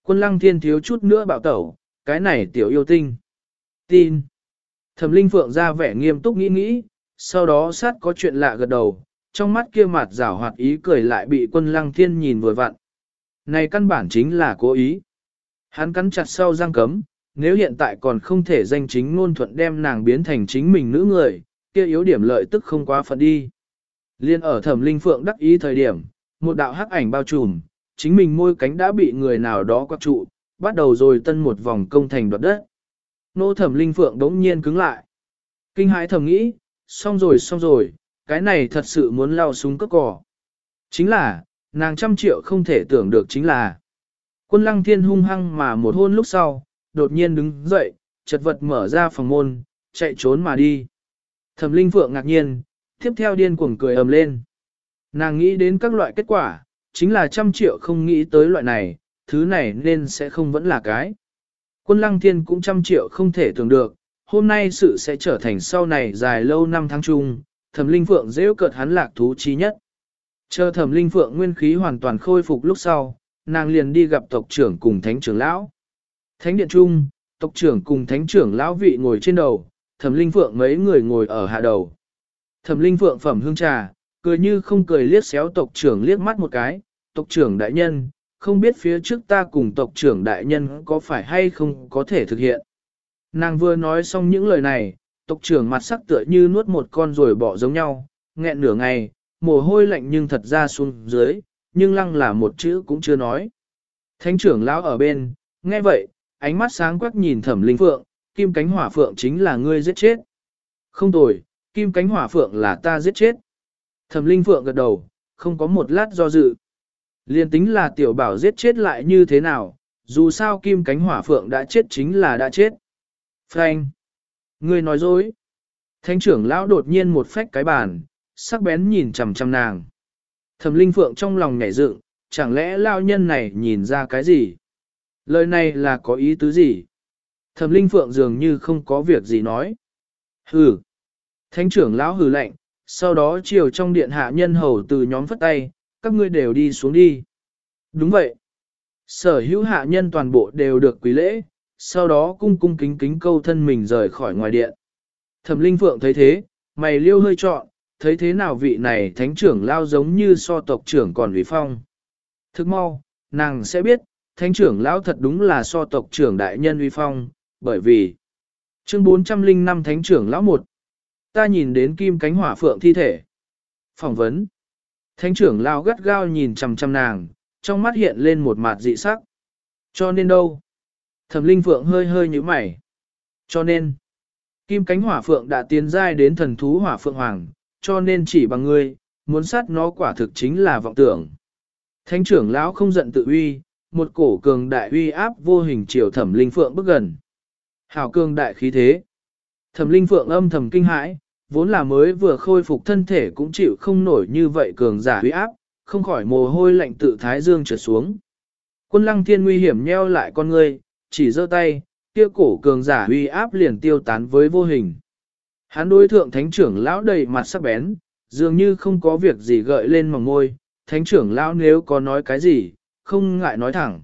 Quân lăng thiên thiếu chút nữa bảo tẩu, cái này tiểu yêu tinh. Tin. Thẩm Linh Phượng ra vẻ nghiêm túc nghĩ nghĩ, sau đó sát có chuyện lạ gật đầu, trong mắt kia mặt rảo hoạt ý cười lại bị quân lăng thiên nhìn vừa vặn. Này căn bản chính là cố ý. Hắn cắn chặt sau răng cấm, nếu hiện tại còn không thể danh chính ngôn thuận đem nàng biến thành chính mình nữ người, kia yếu điểm lợi tức không quá phận đi. Liên ở thẩm linh phượng đắc ý thời điểm, một đạo hắc ảnh bao trùm, chính mình môi cánh đã bị người nào đó quắc trụ, bắt đầu rồi tân một vòng công thành đoạt đất. Nô thẩm linh phượng đống nhiên cứng lại. Kinh hãi thầm nghĩ, xong rồi xong rồi, cái này thật sự muốn lao súng cướp cỏ. Chính là, nàng trăm triệu không thể tưởng được chính là. Quân lăng thiên hung hăng mà một hôn lúc sau, đột nhiên đứng dậy, chật vật mở ra phòng môn, chạy trốn mà đi. Thẩm linh phượng ngạc nhiên, tiếp theo điên cuồng cười ầm lên. Nàng nghĩ đến các loại kết quả, chính là trăm triệu không nghĩ tới loại này, thứ này nên sẽ không vẫn là cái. Quân lăng thiên cũng trăm triệu không thể tưởng được, hôm nay sự sẽ trở thành sau này dài lâu năm tháng chung, thẩm linh phượng dễ cợt hắn lạc thú trí nhất. Chờ thẩm linh phượng nguyên khí hoàn toàn khôi phục lúc sau, nàng liền đi gặp tộc trưởng cùng thánh trưởng lão. Thánh điện trung, tộc trưởng cùng thánh trưởng lão vị ngồi trên đầu, thẩm linh phượng mấy người ngồi ở hạ đầu. Thẩm linh phượng phẩm hương trà, cười như không cười liếc xéo tộc trưởng liếc mắt một cái, tộc trưởng đại nhân, không biết phía trước ta cùng tộc trưởng đại nhân có phải hay không có thể thực hiện. Nàng vừa nói xong những lời này, tộc trưởng mặt sắc tựa như nuốt một con rồi bỏ giống nhau, nghẹn nửa ngày, mồ hôi lạnh nhưng thật ra xuống dưới, nhưng lăng là một chữ cũng chưa nói. Thánh trưởng lão ở bên, nghe vậy, ánh mắt sáng quắc nhìn thẩm linh phượng, kim cánh hỏa phượng chính là ngươi giết chết. Không tồi, kim cánh hỏa phượng là ta giết chết. Thẩm linh phượng gật đầu, không có một lát do dự. Liên tính là tiểu bảo giết chết lại như thế nào, dù sao kim cánh hỏa phượng đã chết chính là đã chết. Frank! Ngươi nói dối. Thánh trưởng lão đột nhiên một phách cái bàn, sắc bén nhìn chằm chằm nàng. Thẩm linh phượng trong lòng nhảy dựng, chẳng lẽ lao nhân này nhìn ra cái gì? Lời này là có ý tứ gì? Thẩm linh phượng dường như không có việc gì nói. Hừ. Thánh trưởng lão hừ lạnh, sau đó chiều trong điện hạ nhân hầu từ nhóm phất tay, các ngươi đều đi xuống đi. Đúng vậy. Sở hữu hạ nhân toàn bộ đều được quý lễ, sau đó cung cung kính kính câu thân mình rời khỏi ngoài điện. Thẩm Linh Phượng thấy thế, mày liêu hơi trọn, thấy thế nào vị này thánh trưởng lao giống như so tộc trưởng còn vì phong. Thức mau, nàng sẽ biết, thánh trưởng lão thật đúng là so tộc trưởng đại nhân uy phong, bởi vì chương 405 thánh trưởng lão một Ta nhìn đến kim cánh hỏa phượng thi thể. Phỏng vấn. Thánh trưởng lão gắt gao nhìn chằm chằm nàng, trong mắt hiện lên một mặt dị sắc. Cho nên đâu? Thẩm linh phượng hơi hơi như mày. Cho nên, kim cánh hỏa phượng đã tiến giai đến thần thú hỏa phượng hoàng, cho nên chỉ bằng ngươi, muốn sát nó quả thực chính là vọng tưởng. Thánh trưởng lão không giận tự uy, một cổ cường đại uy áp vô hình chiều thẩm linh phượng bước gần. Hảo cường đại khí thế. Thẩm linh phượng âm thầm kinh hãi, vốn là mới vừa khôi phục thân thể cũng chịu không nổi như vậy cường giả uy áp, không khỏi mồ hôi lạnh tự thái dương trượt xuống. Quân lăng thiên nguy hiểm nheo lại con ngươi, chỉ giơ tay, kia cổ cường giả uy áp liền tiêu tán với vô hình. Hắn đối thượng thánh trưởng lão đầy mặt sắc bén, dường như không có việc gì gợi lên mỏng môi, thánh trưởng lão nếu có nói cái gì, không ngại nói thẳng.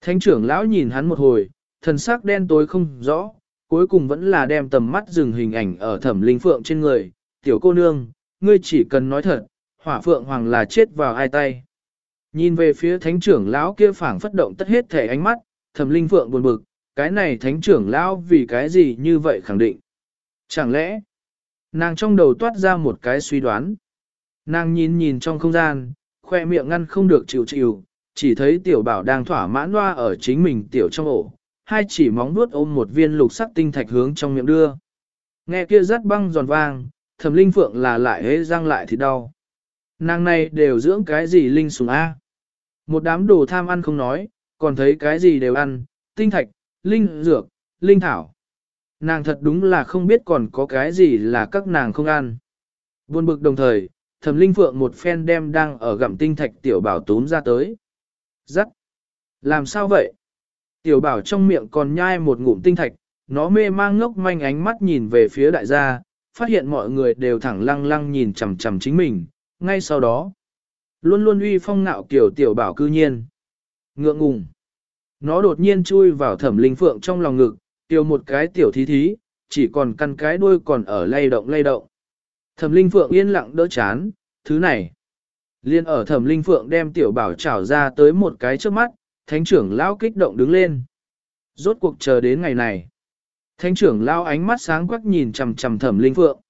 Thánh trưởng lão nhìn hắn một hồi, thần sắc đen tối không rõ, cuối cùng vẫn là đem tầm mắt dừng hình ảnh ở thẩm linh phượng trên người, tiểu cô nương, ngươi chỉ cần nói thật, hỏa phượng hoàng là chết vào ai tay. Nhìn về phía thánh trưởng lão kia phảng phất động tất hết thể ánh mắt, thẩm linh phượng buồn bực, cái này thánh trưởng lão vì cái gì như vậy khẳng định. Chẳng lẽ, nàng trong đầu toát ra một cái suy đoán. Nàng nhìn nhìn trong không gian, khoe miệng ngăn không được chịu chịu, chỉ thấy tiểu bảo đang thỏa mãn loa ở chính mình tiểu trong ổ, hai chỉ móng vuốt ôm một viên lục sắc tinh thạch hướng trong miệng đưa. Nghe kia rắt băng giòn vang, thẩm linh phượng là lại hế răng lại thì đau. Nàng này đều dưỡng cái gì linh sùng A. Một đám đồ tham ăn không nói, còn thấy cái gì đều ăn, tinh thạch, linh dược, linh thảo. Nàng thật đúng là không biết còn có cái gì là các nàng không ăn. Buồn bực đồng thời, thẩm linh phượng một phen đem đang ở gặm tinh thạch tiểu bảo tún ra tới. Giắt! Làm sao vậy? Tiểu bảo trong miệng còn nhai một ngụm tinh thạch, nó mê mang ngốc manh ánh mắt nhìn về phía đại gia, phát hiện mọi người đều thẳng lăng lăng nhìn chằm chằm chính mình, ngay sau đó. Luôn luôn uy phong nạo kiểu tiểu bảo cư nhiên. Ngượng ngùng. Nó đột nhiên chui vào thẩm linh phượng trong lòng ngực, tiêu một cái tiểu thí thí, chỉ còn căn cái đuôi còn ở lay động lay động. Thẩm linh phượng yên lặng đỡ chán, thứ này. Liên ở thẩm linh phượng đem tiểu bảo trảo ra tới một cái trước mắt, thánh trưởng lão kích động đứng lên. Rốt cuộc chờ đến ngày này. Thánh trưởng lão ánh mắt sáng quắc nhìn chằm chằm thẩm linh phượng.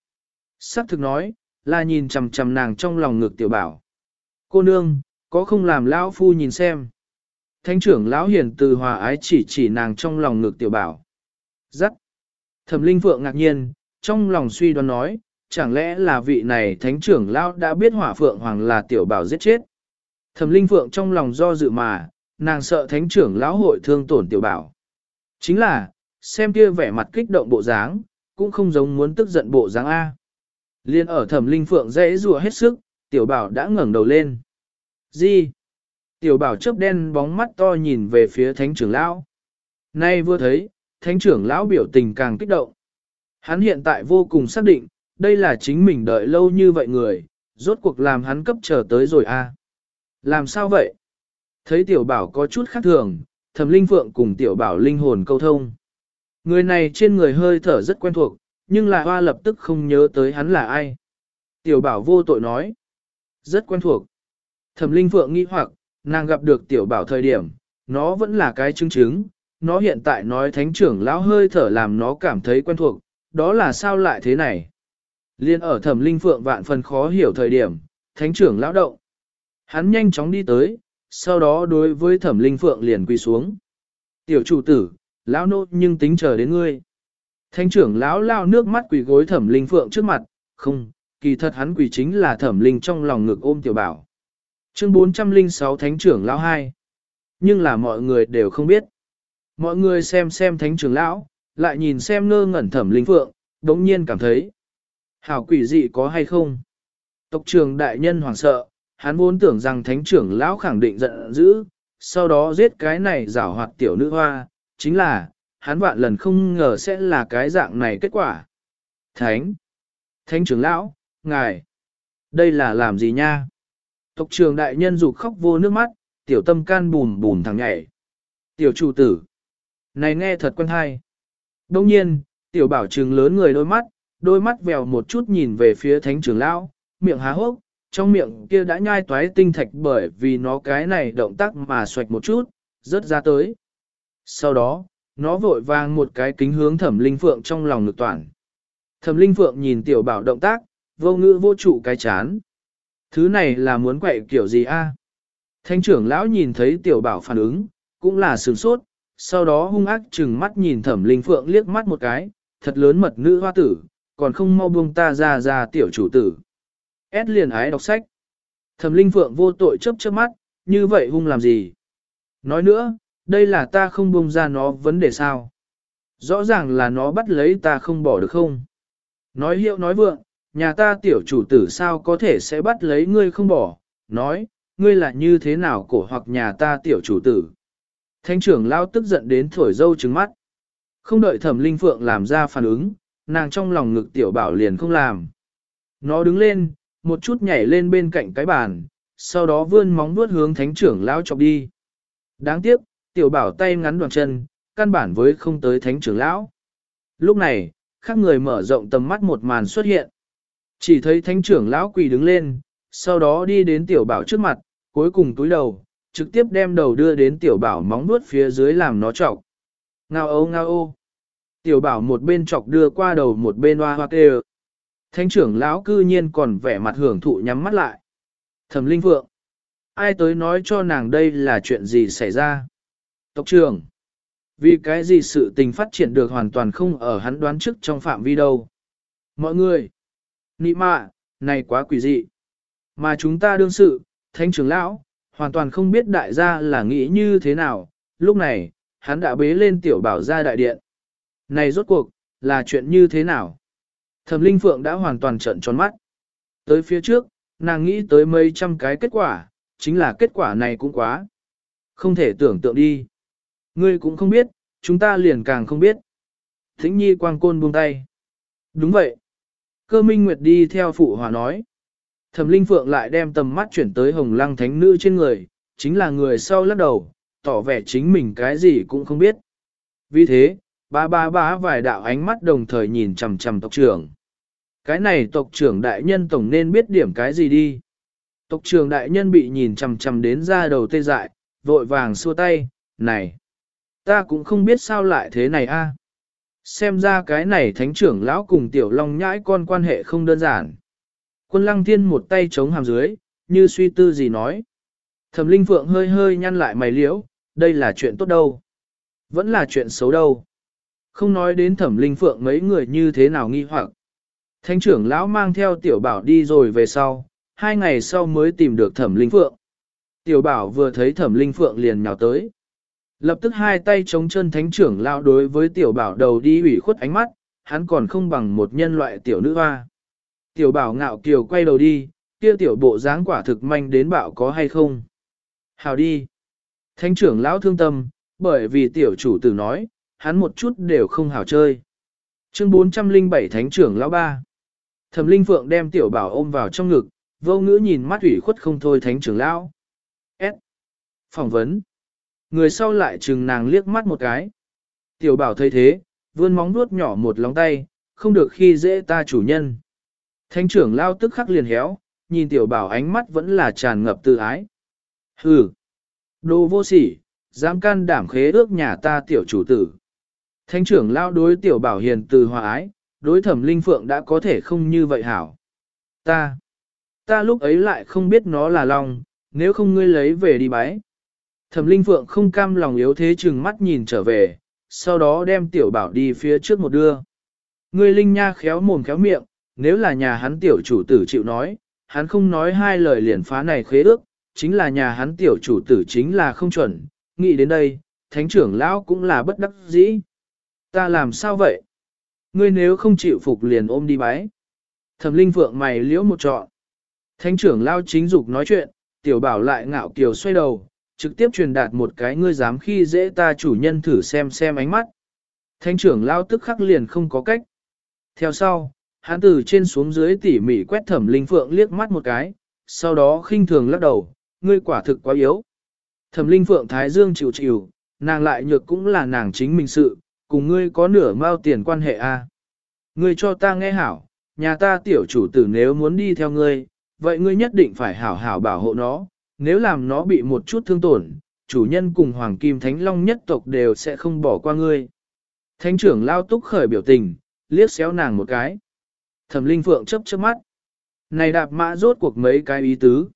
Sắc thực nói, là nhìn chằm chằm nàng trong lòng ngực tiểu bảo. Cô nương, có không làm lão phu nhìn xem. Thánh trưởng lão hiền từ hòa ái chỉ chỉ nàng trong lòng ngực tiểu bảo. Giắt. Thẩm linh phượng ngạc nhiên, trong lòng suy đoán nói, chẳng lẽ là vị này thánh trưởng lão đã biết hỏa phượng hoàng là tiểu bảo giết chết. Thẩm linh phượng trong lòng do dự mà, nàng sợ thánh trưởng lão hội thương tổn tiểu bảo. Chính là, xem kia vẻ mặt kích động bộ dáng, cũng không giống muốn tức giận bộ dáng A. Liên ở thẩm linh phượng dễ rùa hết sức, tiểu bảo đã ngẩng đầu lên. Gì? Tiểu bảo chớp đen bóng mắt to nhìn về phía thánh trưởng lão. Nay vừa thấy, thánh trưởng lão biểu tình càng kích động. Hắn hiện tại vô cùng xác định, đây là chính mình đợi lâu như vậy người, rốt cuộc làm hắn cấp chờ tới rồi a. Làm sao vậy? Thấy tiểu bảo có chút khác thường, thẩm linh phượng cùng tiểu bảo linh hồn câu thông. Người này trên người hơi thở rất quen thuộc, nhưng là hoa lập tức không nhớ tới hắn là ai. Tiểu bảo vô tội nói. Rất quen thuộc. Thẩm linh phượng nghi hoặc, nàng gặp được tiểu bảo thời điểm, nó vẫn là cái chứng chứng, nó hiện tại nói thánh trưởng lão hơi thở làm nó cảm thấy quen thuộc, đó là sao lại thế này? Liên ở thẩm linh phượng vạn phần khó hiểu thời điểm, thánh trưởng lão động. Hắn nhanh chóng đi tới, sau đó đối với thẩm linh phượng liền quỳ xuống. Tiểu chủ tử, lão nốt nhưng tính chờ đến ngươi. Thánh trưởng lão lao nước mắt quỳ gối thẩm linh phượng trước mặt, không, kỳ thật hắn quỳ chính là thẩm linh trong lòng ngực ôm tiểu bảo. Chương 406 Thánh trưởng lão 2 Nhưng là mọi người đều không biết. Mọi người xem xem thánh trưởng lão, lại nhìn xem ngơ ngẩn thẩm linh phượng, đống nhiên cảm thấy. Hảo quỷ dị có hay không? Tộc trưởng đại nhân hoảng sợ, hắn vốn tưởng rằng thánh trưởng lão khẳng định giận dữ, sau đó giết cái này giảo hoạt tiểu nữ hoa, chính là, hắn vạn lần không ngờ sẽ là cái dạng này kết quả. Thánh! Thánh trưởng lão, ngài! Đây là làm gì nha? Tộc trường đại nhân dục khóc vô nước mắt, tiểu tâm can bùn bùn thằng nhảy. Tiểu chủ tử! Này nghe thật quen hay. Đông nhiên, tiểu bảo trừng lớn người đôi mắt, đôi mắt vèo một chút nhìn về phía thánh trưởng lão, miệng há hốc, trong miệng kia đã nhai toái tinh thạch bởi vì nó cái này động tác mà xoạch một chút, rớt ra tới. Sau đó, nó vội vàng một cái kính hướng thẩm linh phượng trong lòng ngực toàn. Thẩm linh phượng nhìn tiểu bảo động tác, vô ngữ vô trụ cái chán. Thứ này là muốn quậy kiểu gì a? À? Thánh trưởng lão nhìn thấy tiểu bảo phản ứng, cũng là sửng sốt, sau đó hung ác chừng mắt nhìn thẩm linh phượng liếc mắt một cái, thật lớn mật nữ hoa tử, còn không mau buông ta ra ra tiểu chủ tử. Ed liền ái đọc sách. Thẩm linh phượng vô tội chấp chớp mắt, như vậy hung làm gì? Nói nữa, đây là ta không buông ra nó vấn đề sao? Rõ ràng là nó bắt lấy ta không bỏ được không? Nói hiệu nói vượng, nhà ta tiểu chủ tử sao có thể sẽ bắt lấy ngươi không bỏ? Nói, ngươi là như thế nào cổ hoặc nhà ta tiểu chủ tử? Thánh trưởng lao tức giận đến thổi dâu trứng mắt. Không đợi thẩm linh phượng làm ra phản ứng, nàng trong lòng ngực tiểu bảo liền không làm. Nó đứng lên, một chút nhảy lên bên cạnh cái bàn, sau đó vươn móng vuốt hướng thánh trưởng lao chọc đi. Đáng tiếc, tiểu bảo tay ngắn đoạn chân, căn bản với không tới thánh trưởng lão. Lúc này, khác người mở rộng tầm mắt một màn xuất hiện. Chỉ thấy thánh trưởng lão quỳ đứng lên, sau đó đi đến tiểu bảo trước mặt, cuối cùng túi đầu, trực tiếp đem đầu đưa đến tiểu bảo móng nuốt phía dưới làm nó chọc. Ngao ô ngao ô. Tiểu bảo một bên chọc đưa qua đầu một bên hoa hoa kê Thánh trưởng lão cư nhiên còn vẻ mặt hưởng thụ nhắm mắt lại. Thẩm linh vượng. Ai tới nói cho nàng đây là chuyện gì xảy ra? Tộc trưởng. Vì cái gì sự tình phát triển được hoàn toàn không ở hắn đoán trước trong phạm vi đâu. Mọi người. Nị mạ, này quá quỷ dị. Mà chúng ta đương sự, thánh trưởng lão, hoàn toàn không biết đại gia là nghĩ như thế nào, lúc này, hắn đã bế lên tiểu bảo ra đại điện. Này rốt cuộc, là chuyện như thế nào? Thẩm Linh Phượng đã hoàn toàn trận tròn mắt. Tới phía trước, nàng nghĩ tới mấy trăm cái kết quả, chính là kết quả này cũng quá. Không thể tưởng tượng đi. Ngươi cũng không biết, chúng ta liền càng không biết. Thính nhi quang côn buông tay. Đúng vậy. Cơ minh nguyệt đi theo phụ hòa nói. Thẩm Linh Phượng lại đem tầm mắt chuyển tới hồng lăng thánh nữ trên người, chính là người sau lắc đầu, tỏ vẻ chính mình cái gì cũng không biết. Vì thế, ba ba bá vài đạo ánh mắt đồng thời nhìn chằm chằm tộc trưởng. Cái này tộc trưởng đại nhân tổng nên biết điểm cái gì đi. Tộc trưởng đại nhân bị nhìn chằm chằm đến ra đầu tê dại, vội vàng xua tay, này, ta cũng không biết sao lại thế này a. Xem ra cái này thánh trưởng lão cùng tiểu long nhãi con quan hệ không đơn giản. Quân lăng thiên một tay chống hàm dưới, như suy tư gì nói. Thẩm linh phượng hơi hơi nhăn lại mày liễu, đây là chuyện tốt đâu. Vẫn là chuyện xấu đâu. Không nói đến thẩm linh phượng mấy người như thế nào nghi hoặc. Thánh trưởng lão mang theo tiểu bảo đi rồi về sau, hai ngày sau mới tìm được thẩm linh phượng. Tiểu bảo vừa thấy thẩm linh phượng liền nhào tới. Lập tức hai tay chống chân thánh trưởng lão đối với tiểu bảo đầu đi ủy khuất ánh mắt, hắn còn không bằng một nhân loại tiểu nữ hoa. Tiểu bảo ngạo kiều quay đầu đi, kia tiểu bộ dáng quả thực manh đến bạo có hay không. Hào đi. Thánh trưởng lão thương tâm, bởi vì tiểu chủ tử nói, hắn một chút đều không hào chơi. Chương 407 Thánh trưởng lão ba. Thẩm Linh Phượng đem tiểu bảo ôm vào trong ngực, vô ngữ nhìn mắt ủy khuất không thôi Thánh trưởng lão. S. Phỏng vấn. Người sau lại chừng nàng liếc mắt một cái. Tiểu bảo thấy thế, vươn móng vuốt nhỏ một lóng tay, không được khi dễ ta chủ nhân. Thánh trưởng lao tức khắc liền héo, nhìn tiểu bảo ánh mắt vẫn là tràn ngập tự ái. Hừ! Đồ vô sỉ, dám can đảm khế ước nhà ta tiểu chủ tử. Thánh trưởng lao đối tiểu bảo hiền từ hòa ái, đối thẩm linh phượng đã có thể không như vậy hảo. Ta! Ta lúc ấy lại không biết nó là lòng, nếu không ngươi lấy về đi bái. Thẩm linh phượng không cam lòng yếu thế chừng mắt nhìn trở về, sau đó đem tiểu bảo đi phía trước một đưa. Ngươi linh nha khéo mồm khéo miệng, nếu là nhà hắn tiểu chủ tử chịu nói, hắn không nói hai lời liền phá này khế ước, chính là nhà hắn tiểu chủ tử chính là không chuẩn, nghĩ đến đây, thánh trưởng lão cũng là bất đắc dĩ. Ta làm sao vậy? Ngươi nếu không chịu phục liền ôm đi bái. Thẩm linh phượng mày liễu một trọn. Thánh trưởng lao chính dục nói chuyện, tiểu bảo lại ngạo kiều xoay đầu, trực tiếp truyền đạt một cái ngươi dám khi dễ ta chủ nhân thử xem xem ánh mắt. thanh trưởng lao tức khắc liền không có cách. Theo sau, hắn từ trên xuống dưới tỉ mỉ quét thẩm linh phượng liếc mắt một cái, sau đó khinh thường lắc đầu, ngươi quả thực quá yếu. Thẩm linh phượng thái dương chịu chịu, nàng lại nhược cũng là nàng chính mình sự, cùng ngươi có nửa mao tiền quan hệ a. À. Ngươi cho ta nghe hảo, nhà ta tiểu chủ tử nếu muốn đi theo ngươi, vậy ngươi nhất định phải hảo hảo bảo hộ nó, nếu làm nó bị một chút thương tổn, chủ nhân cùng Hoàng Kim Thánh Long nhất tộc đều sẽ không bỏ qua ngươi. Thánh trưởng lao túc khởi biểu tình, liếc xéo nàng một cái. Thẩm Linh Phượng chấp chớp mắt. Này đạp mã rốt cuộc mấy cái ý tứ.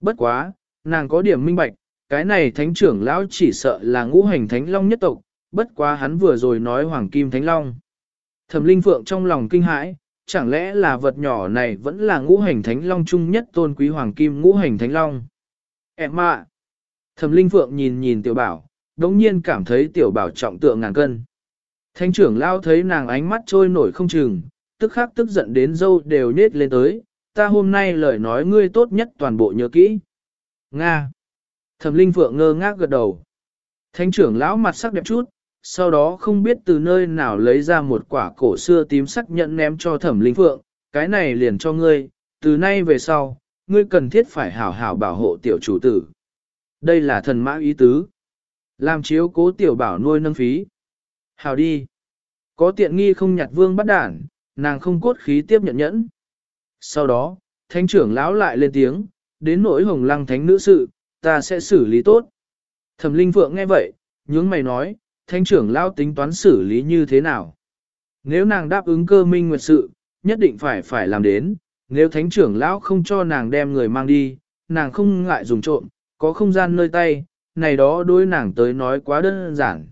Bất quá, nàng có điểm minh bạch, cái này thánh trưởng lão chỉ sợ là ngũ hành thánh long nhất tộc, bất quá hắn vừa rồi nói hoàng kim thánh long. Thẩm Linh Phượng trong lòng kinh hãi, chẳng lẽ là vật nhỏ này vẫn là ngũ hành thánh long chung nhất tôn quý hoàng kim ngũ hành thánh long. Em ạ! Thẩm Linh Phượng nhìn nhìn tiểu bảo, đống nhiên cảm thấy tiểu bảo trọng tượng ngàn cân. Thánh trưởng lao thấy nàng ánh mắt trôi nổi không chừng, tức khắc tức giận đến dâu đều nết lên tới, ta hôm nay lời nói ngươi tốt nhất toàn bộ nhớ kỹ. Nga. Thẩm Linh Phượng ngơ ngác gật đầu. Thánh trưởng lão mặt sắc đẹp chút, sau đó không biết từ nơi nào lấy ra một quả cổ xưa tím sắc nhận ném cho Thẩm Linh Phượng, cái này liền cho ngươi, từ nay về sau, ngươi cần thiết phải hảo hảo bảo hộ tiểu chủ tử. Đây là thần mã ý tứ. Làm chiếu cố tiểu bảo nuôi nâng phí. Hảo đi. Có tiện nghi không nhặt vương bắt đản, nàng không cốt khí tiếp nhận nhẫn. Sau đó, thánh trưởng lão lại lên tiếng, đến nỗi hồng lăng thánh nữ sự, ta sẽ xử lý tốt. Thẩm linh phượng nghe vậy, nhướng mày nói, thánh trưởng lão tính toán xử lý như thế nào? Nếu nàng đáp ứng cơ minh nguyệt sự, nhất định phải phải làm đến, nếu thánh trưởng lão không cho nàng đem người mang đi, nàng không ngại dùng trộm, có không gian nơi tay, này đó đối nàng tới nói quá đơn giản.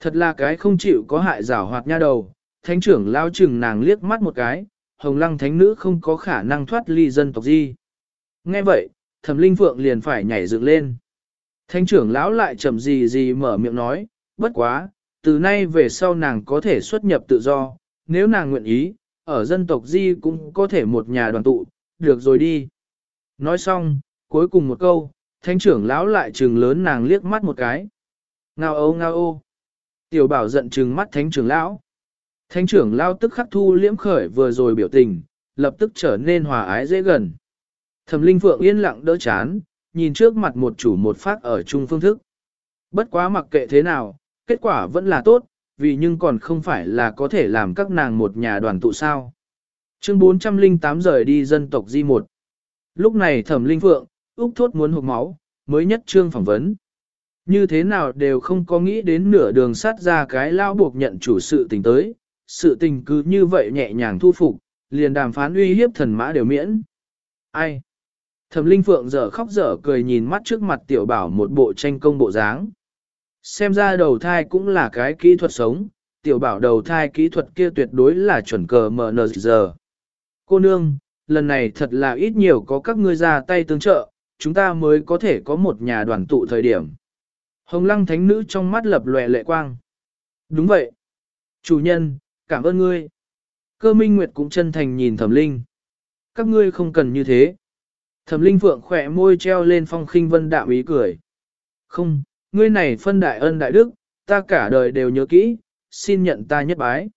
Thật là cái không chịu có hại rảo hoạt nha đầu, thánh trưởng lão chừng nàng liếc mắt một cái, hồng lăng thánh nữ không có khả năng thoát ly dân tộc gì. Nghe vậy, thẩm linh phượng liền phải nhảy dựng lên. Thánh trưởng lão lại chậm gì gì mở miệng nói, bất quá, từ nay về sau nàng có thể xuất nhập tự do, nếu nàng nguyện ý, ở dân tộc di cũng có thể một nhà đoàn tụ, được rồi đi. Nói xong, cuối cùng một câu, thánh trưởng lão lại trừng lớn nàng liếc mắt một cái. Ngao ô ngao ô. Tiểu bảo giận trừng mắt thánh trưởng lão. Thánh trưởng lão tức khắc thu liễm khởi vừa rồi biểu tình, lập tức trở nên hòa ái dễ gần. Thẩm linh phượng yên lặng đỡ chán, nhìn trước mặt một chủ một phát ở chung phương thức. Bất quá mặc kệ thế nào, kết quả vẫn là tốt, vì nhưng còn không phải là có thể làm các nàng một nhà đoàn tụ sao. Chương 408 rời đi dân tộc Di một. Lúc này thẩm linh phượng, Úc thốt muốn hụt máu, mới nhất trương phỏng vấn. Như thế nào đều không có nghĩ đến nửa đường sát ra cái lao buộc nhận chủ sự tình tới, sự tình cứ như vậy nhẹ nhàng thu phục, liền đàm phán uy hiếp thần mã đều miễn. Ai? Thẩm Linh Phượng dở khóc dở cười nhìn mắt trước mặt tiểu bảo một bộ tranh công bộ dáng. Xem ra đầu thai cũng là cái kỹ thuật sống, tiểu bảo đầu thai kỹ thuật kia tuyệt đối là chuẩn cờ mở nờ giờ. Cô nương, lần này thật là ít nhiều có các ngươi ra tay tương trợ, chúng ta mới có thể có một nhà đoàn tụ thời điểm. Hồng lăng thánh nữ trong mắt lập lòe lệ quang. Đúng vậy. Chủ nhân, cảm ơn ngươi. Cơ minh nguyệt cũng chân thành nhìn thẩm linh. Các ngươi không cần như thế. Thẩm linh phượng khỏe môi treo lên phong khinh vân đạm ý cười. Không, ngươi này phân đại ân đại đức, ta cả đời đều nhớ kỹ, xin nhận ta nhất bái.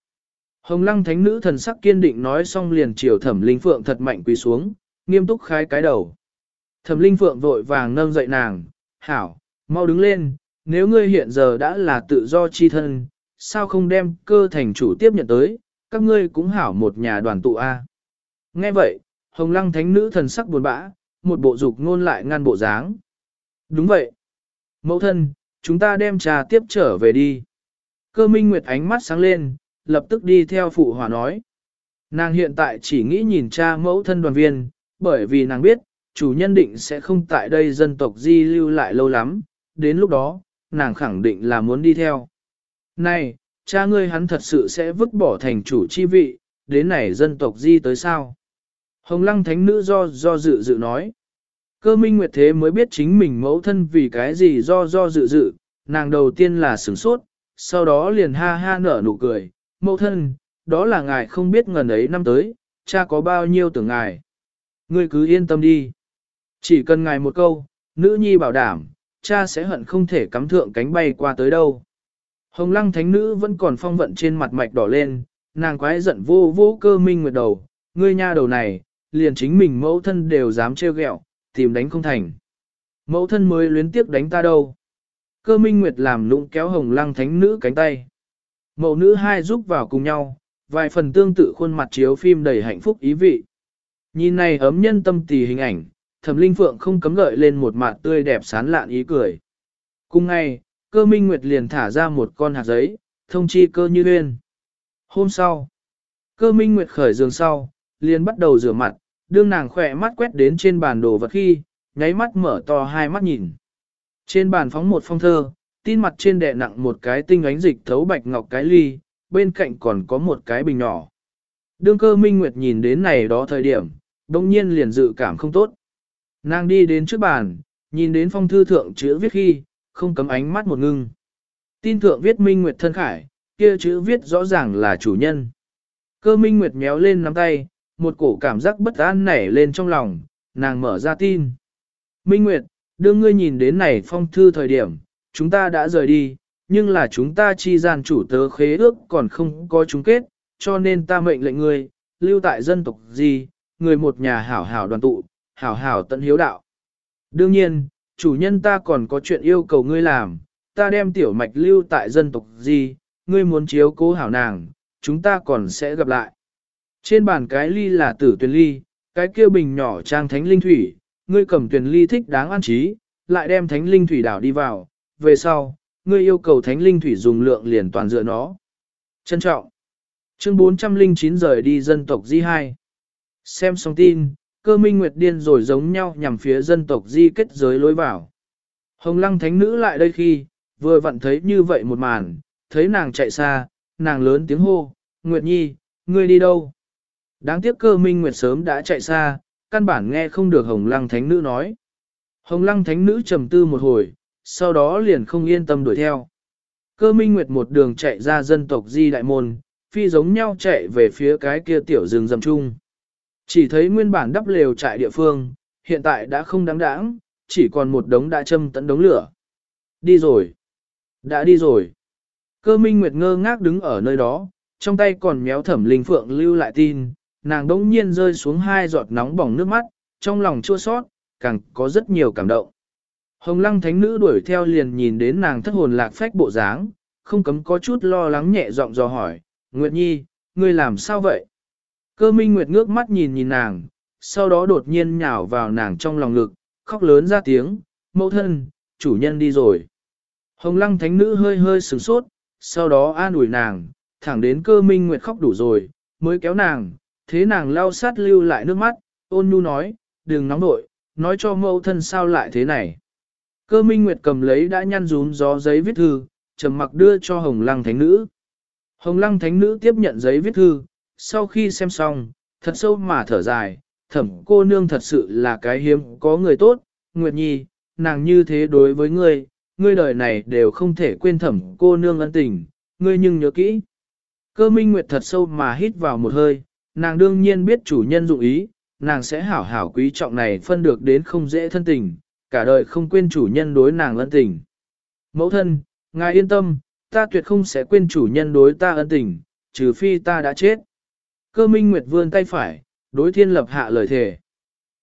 Hồng lăng thánh nữ thần sắc kiên định nói xong liền chiều thẩm linh phượng thật mạnh quỳ xuống, nghiêm túc khai cái đầu. Thẩm linh phượng vội vàng nâng dậy nàng, hảo, mau đứng lên, nếu ngươi hiện giờ đã là tự do chi thân, sao không đem cơ thành chủ tiếp nhận tới, các ngươi cũng hảo một nhà đoàn tụ A. Nghe vậy, hồng lăng thánh nữ thần sắc buồn bã, một bộ dục ngôn lại ngăn bộ dáng. Đúng vậy. Mẫu thân, chúng ta đem trà tiếp trở về đi. Cơ minh nguyệt ánh mắt sáng lên, lập tức đi theo phụ hòa nói. Nàng hiện tại chỉ nghĩ nhìn cha mẫu thân đoàn viên, bởi vì nàng biết, chủ nhân định sẽ không tại đây dân tộc di lưu lại lâu lắm, đến lúc đó, nàng khẳng định là muốn đi theo. Này, cha ngươi hắn thật sự sẽ vứt bỏ thành chủ chi vị, đến này dân tộc di tới sao? Hồng lăng thánh nữ do do dự dự nói. Cơ minh nguyệt thế mới biết chính mình mẫu thân vì cái gì do do dự dự, nàng đầu tiên là sửng sốt, sau đó liền ha ha nở nụ cười, mẫu thân, đó là ngài không biết ngần ấy năm tới, cha có bao nhiêu tưởng ngài. Ngươi cứ yên tâm đi. Chỉ cần ngài một câu, nữ nhi bảo đảm, cha sẽ hận không thể cắm thượng cánh bay qua tới đâu. Hồng lăng thánh nữ vẫn còn phong vận trên mặt mạch đỏ lên, nàng quái giận vô vô cơ minh nguyệt đầu, ngươi nha đầu này, liền chính mình mẫu thân đều dám trêu ghẹo, tìm đánh không thành. Mẫu thân mới luyến tiếp đánh ta đâu. Cơ minh nguyệt làm lũng kéo hồng lăng thánh nữ cánh tay. Mẫu nữ hai giúp vào cùng nhau, vài phần tương tự khuôn mặt chiếu phim đầy hạnh phúc ý vị. Nhìn này ấm nhân tâm tì hình ảnh, thẩm linh phượng không cấm gợi lên một mặt tươi đẹp sán lạn ý cười. Cùng ngày, cơ minh nguyệt liền thả ra một con hạt giấy, thông chi cơ như uyên. Hôm sau, cơ minh nguyệt khởi giường sau, liền bắt đầu rửa mặt, đương nàng khỏe mắt quét đến trên bàn đồ vật khi, nháy mắt mở to hai mắt nhìn. Trên bàn phóng một phong thơ, tin mặt trên đè nặng một cái tinh ánh dịch thấu bạch ngọc cái ly, bên cạnh còn có một cái bình nhỏ. Đương cơ minh nguyệt nhìn đến này đó thời điểm, đồng nhiên liền dự cảm không tốt. Nàng đi đến trước bàn, nhìn đến phong thư thượng chữ viết khi, không cấm ánh mắt một ngưng. Tin thượng viết Minh Nguyệt thân khải, kia chữ viết rõ ràng là chủ nhân. Cơ Minh Nguyệt méo lên nắm tay, một cổ cảm giác bất an nảy lên trong lòng, nàng mở ra tin. Minh Nguyệt, đưa ngươi nhìn đến này phong thư thời điểm, chúng ta đã rời đi, nhưng là chúng ta chi gian chủ tớ khế ước còn không có chung kết, cho nên ta mệnh lệnh ngươi, lưu tại dân tộc gì, người một nhà hảo hảo đoàn tụ, hảo hảo tận hiếu đạo. Đương nhiên, chủ nhân ta còn có chuyện yêu cầu ngươi làm, ta đem tiểu mạch lưu tại dân tộc gì, ngươi muốn chiếu cố hảo nàng, chúng ta còn sẽ gặp lại. Trên bàn cái ly là tử tuyển ly, cái kia bình nhỏ trang thánh linh thủy, ngươi cầm tuyển ly thích đáng an trí, lại đem thánh linh thủy đảo đi vào, về sau, ngươi yêu cầu thánh linh thủy dùng lượng liền toàn dựa nó. Trân trọng. Chương 409 rời đi dân tộc Di 2. Xem xong tin, cơ minh nguyệt điên rồi giống nhau nhằm phía dân tộc Di kết giới lối vào. Hồng lăng thánh nữ lại đây khi, vừa vặn thấy như vậy một màn, thấy nàng chạy xa, nàng lớn tiếng hô, Nguyệt Nhi, ngươi đi đâu? Đáng tiếc cơ minh Nguyệt sớm đã chạy xa, căn bản nghe không được Hồng Lăng Thánh Nữ nói. Hồng Lăng Thánh Nữ trầm tư một hồi, sau đó liền không yên tâm đuổi theo. Cơ minh Nguyệt một đường chạy ra dân tộc Di Đại Môn, phi giống nhau chạy về phía cái kia tiểu rừng rầm trung. Chỉ thấy nguyên bản đắp lều trại địa phương, hiện tại đã không đáng đáng, chỉ còn một đống đã châm tận đống lửa. Đi rồi. Đã đi rồi. Cơ minh nguyệt ngơ ngác đứng ở nơi đó, trong tay còn méo thẩm linh phượng lưu lại tin, nàng đống nhiên rơi xuống hai giọt nóng bỏng nước mắt, trong lòng chua sót, càng có rất nhiều cảm động. Hồng lăng thánh nữ đuổi theo liền nhìn đến nàng thất hồn lạc phách bộ dáng, không cấm có chút lo lắng nhẹ giọng dò hỏi, Nguyệt Nhi, ngươi làm sao vậy? Cơ minh Nguyệt ngước mắt nhìn nhìn nàng, sau đó đột nhiên nhào vào nàng trong lòng ngực, khóc lớn ra tiếng, mẫu thân, chủ nhân đi rồi. Hồng lăng thánh nữ hơi hơi sửng sốt, sau đó an ủi nàng, thẳng đến cơ minh nguyệt khóc đủ rồi, mới kéo nàng, thế nàng lau sát lưu lại nước mắt, ôn nhu nói, đừng nóng nội, nói cho mẫu thân sao lại thế này. Cơ minh nguyệt cầm lấy đã nhăn rúm gió giấy viết thư, trầm mặc đưa cho hồng lăng thánh nữ. Hồng lăng thánh nữ tiếp nhận giấy viết thư, sau khi xem xong, thật sâu mà thở dài, thẩm cô nương thật sự là cái hiếm có người tốt, Nguyệt Nhi, nàng như thế đối với ngươi, ngươi đời này đều không thể quên thẩm cô nương ân tình, ngươi nhưng nhớ kỹ. Cơ minh nguyệt thật sâu mà hít vào một hơi, nàng đương nhiên biết chủ nhân dụng ý, nàng sẽ hảo hảo quý trọng này phân được đến không dễ thân tình, cả đời không quên chủ nhân đối nàng ân tình. Mẫu thân, ngài yên tâm, ta tuyệt không sẽ quên chủ nhân đối ta ân tình, trừ phi ta đã chết. Cơ minh nguyệt vươn tay phải, đối thiên lập hạ lời thề.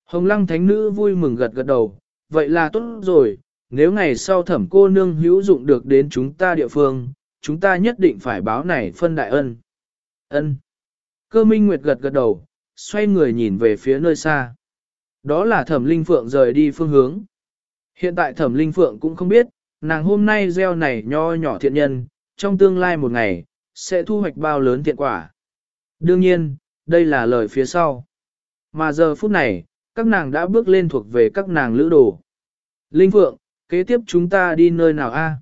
Hồng lăng thánh nữ vui mừng gật gật đầu, vậy là tốt rồi, nếu ngày sau thẩm cô nương hữu dụng được đến chúng ta địa phương, chúng ta nhất định phải báo này phân đại ân. Ân. Cơ minh nguyệt gật gật đầu, xoay người nhìn về phía nơi xa. Đó là thẩm linh phượng rời đi phương hướng. Hiện tại thẩm linh phượng cũng không biết, nàng hôm nay gieo này nho nhỏ thiện nhân, trong tương lai một ngày, sẽ thu hoạch bao lớn thiện quả. Đương nhiên, đây là lời phía sau. Mà giờ phút này, các nàng đã bước lên thuộc về các nàng lữ đồ. Linh Phượng, kế tiếp chúng ta đi nơi nào a?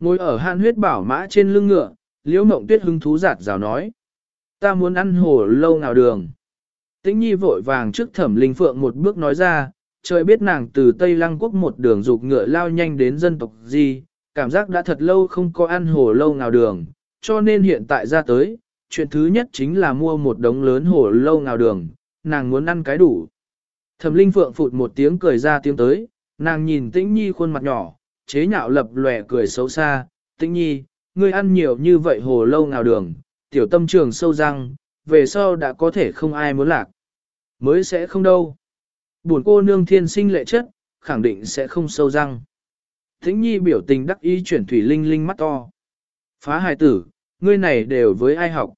Ngồi ở hạn huyết bảo mã trên lưng ngựa, liễu mộng tuyết hứng thú giạt rào nói. Ta muốn ăn hồ lâu nào đường. Tĩnh nhi vội vàng trước thẩm linh phượng một bước nói ra, trời biết nàng từ Tây Lăng Quốc một đường dục ngựa lao nhanh đến dân tộc gì, cảm giác đã thật lâu không có ăn hồ lâu nào đường, cho nên hiện tại ra tới, chuyện thứ nhất chính là mua một đống lớn hồ lâu nào đường, nàng muốn ăn cái đủ. Thẩm Linh Phượng phụt một tiếng cười ra tiếng tới, nàng nhìn Tĩnh Nhi khuôn mặt nhỏ, chế nhạo lập lòe cười xấu xa, Tĩnh Nhi, ngươi ăn nhiều như vậy hồ lâu nào đường, tiểu tâm trường sâu răng, về sau đã có thể không ai muốn lạc. Mới sẽ không đâu. Buồn cô nương thiên sinh lệ chất, khẳng định sẽ không sâu răng. Thính Nhi biểu tình đắc ý chuyển thủy linh linh mắt to. Phá hài tử, ngươi này đều với ai học.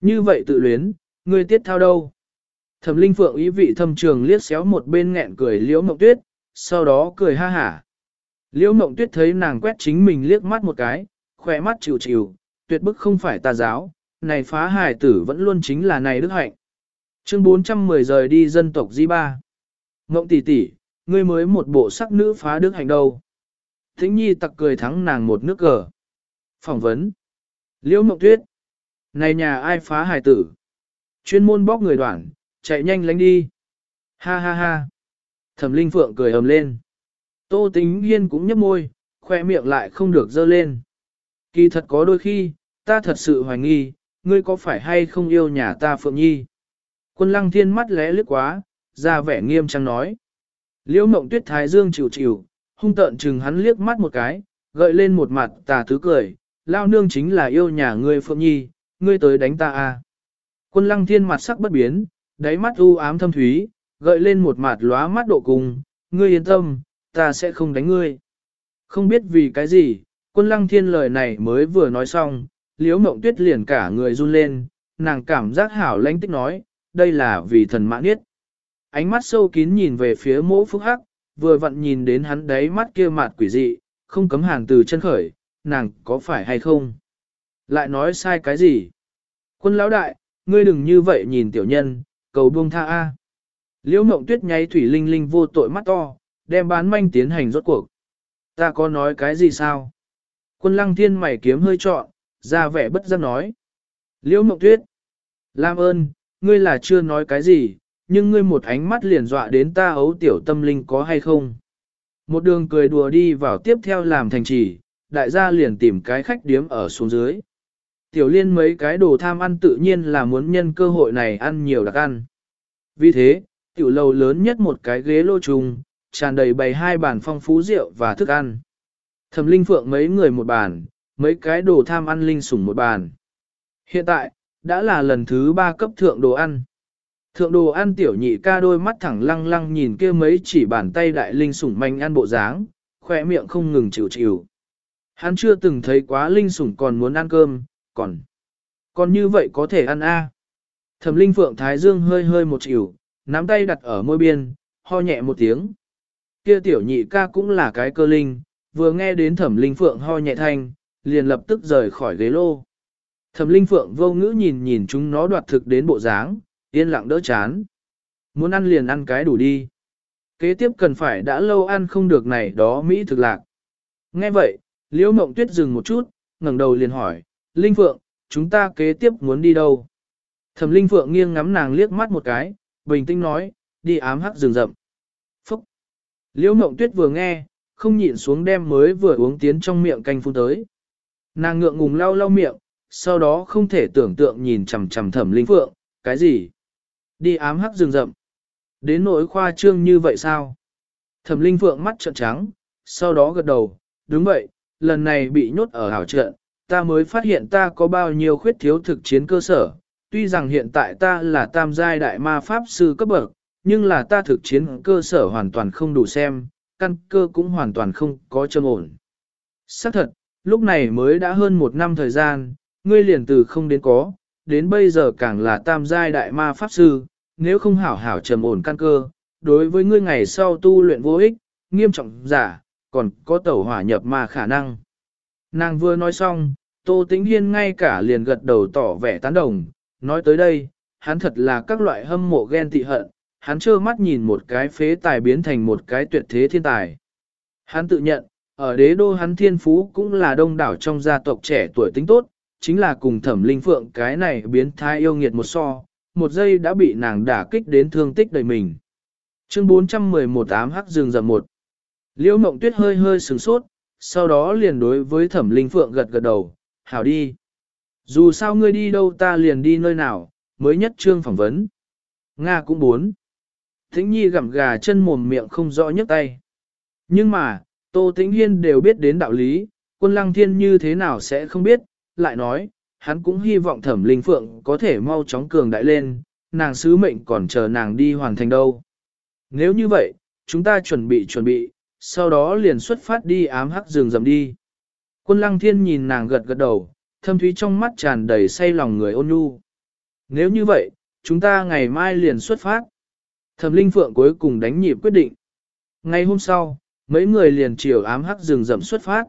Như vậy tự luyến, ngươi tiết thao đâu. Thẩm linh phượng ý vị thâm trường liếc xéo một bên nghẹn cười liễu mộng tuyết, sau đó cười ha hả. Liễu mộng tuyết thấy nàng quét chính mình liếc mắt một cái, khỏe mắt chịu chịu, tuyệt bức không phải tà giáo, này phá hải tử vẫn luôn chính là này đức hạnh. Chương 410 rời đi dân tộc Di Ba. Ngộng tỷ tỷ, ngươi mới một bộ sắc nữ phá đức hạnh đâu. Thính nhi tặc cười thắng nàng một nước cờ. Phỏng vấn. Liễu mộng tuyết. Này nhà ai phá hải tử? Chuyên môn bóc người đoạn, chạy nhanh lánh đi. Ha ha ha. Thẩm Linh Phượng cười ầm lên. Tô Tính Hiên cũng nhấp môi, khoe miệng lại không được dơ lên. Kỳ thật có đôi khi, ta thật sự hoài nghi, ngươi có phải hay không yêu nhà ta Phượng Nhi? Quân lăng thiên mắt lẽ lướt quá, ra vẻ nghiêm trang nói. Liễu mộng tuyết thái dương chịu chịu, hung tợn chừng hắn liếc mắt một cái, gợi lên một mặt tà thứ cười, lao nương chính là yêu nhà ngươi Phượng Nhi, ngươi tới đánh ta à. Quân lăng thiên mặt sắc bất biến, đáy mắt u ám thâm thúy, gợi lên một mặt lóa mắt độ cùng, ngươi yên tâm, ta sẽ không đánh ngươi. Không biết vì cái gì, quân lăng thiên lời này mới vừa nói xong, liễu mộng tuyết liền cả người run lên, nàng cảm giác hảo lãnh tích nói, đây là vì thần mã niết. Ánh mắt sâu kín nhìn về phía mỗ phúc hắc, vừa vặn nhìn đến hắn đáy mắt kia mặt quỷ dị, không cấm hàng từ chân khởi, nàng có phải hay không? Lại nói sai cái gì? Quân lão đại, ngươi đừng như vậy nhìn tiểu nhân, cầu buông tha A. Liễu mộng tuyết nháy thủy linh linh vô tội mắt to, đem bán manh tiến hành rốt cuộc. Ta có nói cái gì sao? Quân lăng thiên mày kiếm hơi trọn, ra vẻ bất giác nói. Liễu mộng tuyết. Lam ơn, ngươi là chưa nói cái gì, nhưng ngươi một ánh mắt liền dọa đến ta ấu tiểu tâm linh có hay không? Một đường cười đùa đi vào tiếp theo làm thành trì, đại gia liền tìm cái khách điếm ở xuống dưới. Tiểu liên mấy cái đồ tham ăn tự nhiên là muốn nhân cơ hội này ăn nhiều đặc ăn. Vì thế, tiểu lầu lớn nhất một cái ghế lô trùng, tràn đầy bày hai bàn phong phú rượu và thức ăn. Thẩm linh phượng mấy người một bàn, mấy cái đồ tham ăn linh sủng một bàn. Hiện tại, đã là lần thứ ba cấp thượng đồ ăn. Thượng đồ ăn tiểu nhị ca đôi mắt thẳng lăng lăng nhìn kia mấy chỉ bàn tay đại linh sủng manh ăn bộ dáng, khỏe miệng không ngừng chịu chịu. Hắn chưa từng thấy quá linh sủng còn muốn ăn cơm, còn... Còn như vậy có thể ăn a Thẩm linh phượng thái dương hơi hơi một chịu, nắm tay đặt ở môi biên, ho nhẹ một tiếng. Kia tiểu nhị ca cũng là cái cơ linh, vừa nghe đến thẩm linh phượng ho nhẹ thanh, liền lập tức rời khỏi ghế lô. Thẩm linh phượng vô ngữ nhìn nhìn chúng nó đoạt thực đến bộ dáng, yên lặng đỡ chán. Muốn ăn liền ăn cái đủ đi. Kế tiếp cần phải đã lâu ăn không được này đó Mỹ thực lạc. Nghe vậy, Liễu Mộng Tuyết dừng một chút, ngẩng đầu liền hỏi, Linh Phượng, chúng ta kế tiếp muốn đi đâu? Thẩm Linh Phượng nghiêng ngắm nàng liếc mắt một cái, bình tĩnh nói, đi ám hắc rừng rậm. Phúc! Liễu Mộng Tuyết vừa nghe, không nhịn xuống đem mới vừa uống tiến trong miệng canh phun tới. Nàng ngượng ngùng lau lau miệng, sau đó không thể tưởng tượng nhìn chằm chằm Thẩm Linh Phượng, cái gì? Đi ám hắc rừng rậm. Đến nỗi khoa trương như vậy sao? Thẩm Linh Phượng mắt trợn trắng, sau đó gật đầu, đúng vậy, lần này bị nhốt ở hảo trận, ta mới phát hiện ta có bao nhiêu khuyết thiếu thực chiến cơ sở. Tuy rằng hiện tại ta là tam giai đại ma pháp sư cấp bậc, nhưng là ta thực chiến cơ sở hoàn toàn không đủ xem, căn cơ cũng hoàn toàn không có châm ổn. Xác thật, lúc này mới đã hơn một năm thời gian, ngươi liền từ không đến có, đến bây giờ càng là tam giai đại ma pháp sư, nếu không hảo hảo trầm ổn căn cơ, đối với ngươi ngày sau tu luyện vô ích, nghiêm trọng giả, còn có tẩu hỏa nhập ma khả năng. Nàng vừa nói xong, Tô Tĩnh Hiên ngay cả liền gật đầu tỏ vẻ tán đồng, nói tới đây, hắn thật là các loại hâm mộ ghen tị hận, hắn trơ mắt nhìn một cái phế tài biến thành một cái tuyệt thế thiên tài. Hắn tự nhận, ở đế đô hắn thiên phú cũng là đông đảo trong gia tộc trẻ tuổi tính tốt, chính là cùng thẩm linh phượng cái này biến thái yêu nghiệt một so, một giây đã bị nàng đả kích đến thương tích đầy mình. Chương 411 ám hắc rừng rậm một. Liễu mộng tuyết hơi hơi sửng sốt, sau đó liền đối với thẩm linh phượng gật gật đầu, hảo đi. Dù sao ngươi đi đâu ta liền đi nơi nào, mới nhất trương phỏng vấn. Nga cũng muốn. Thính nhi gặm gà chân mồm miệng không rõ nhấc tay. Nhưng mà, Tô Tĩnh Hiên đều biết đến đạo lý, quân lăng thiên như thế nào sẽ không biết, lại nói, hắn cũng hy vọng thẩm linh phượng có thể mau chóng cường đại lên, nàng sứ mệnh còn chờ nàng đi hoàn thành đâu. Nếu như vậy, chúng ta chuẩn bị chuẩn bị, sau đó liền xuất phát đi ám hắc rừng rầm đi. Quân lăng thiên nhìn nàng gật gật đầu, thâm thúy trong mắt tràn đầy say lòng người ôn nhu. Nếu như vậy, chúng ta ngày mai liền xuất phát. Thẩm linh phượng cuối cùng đánh nhịp quyết định. Ngày hôm sau, mấy người liền chiều ám hắc rừng rậm xuất phát.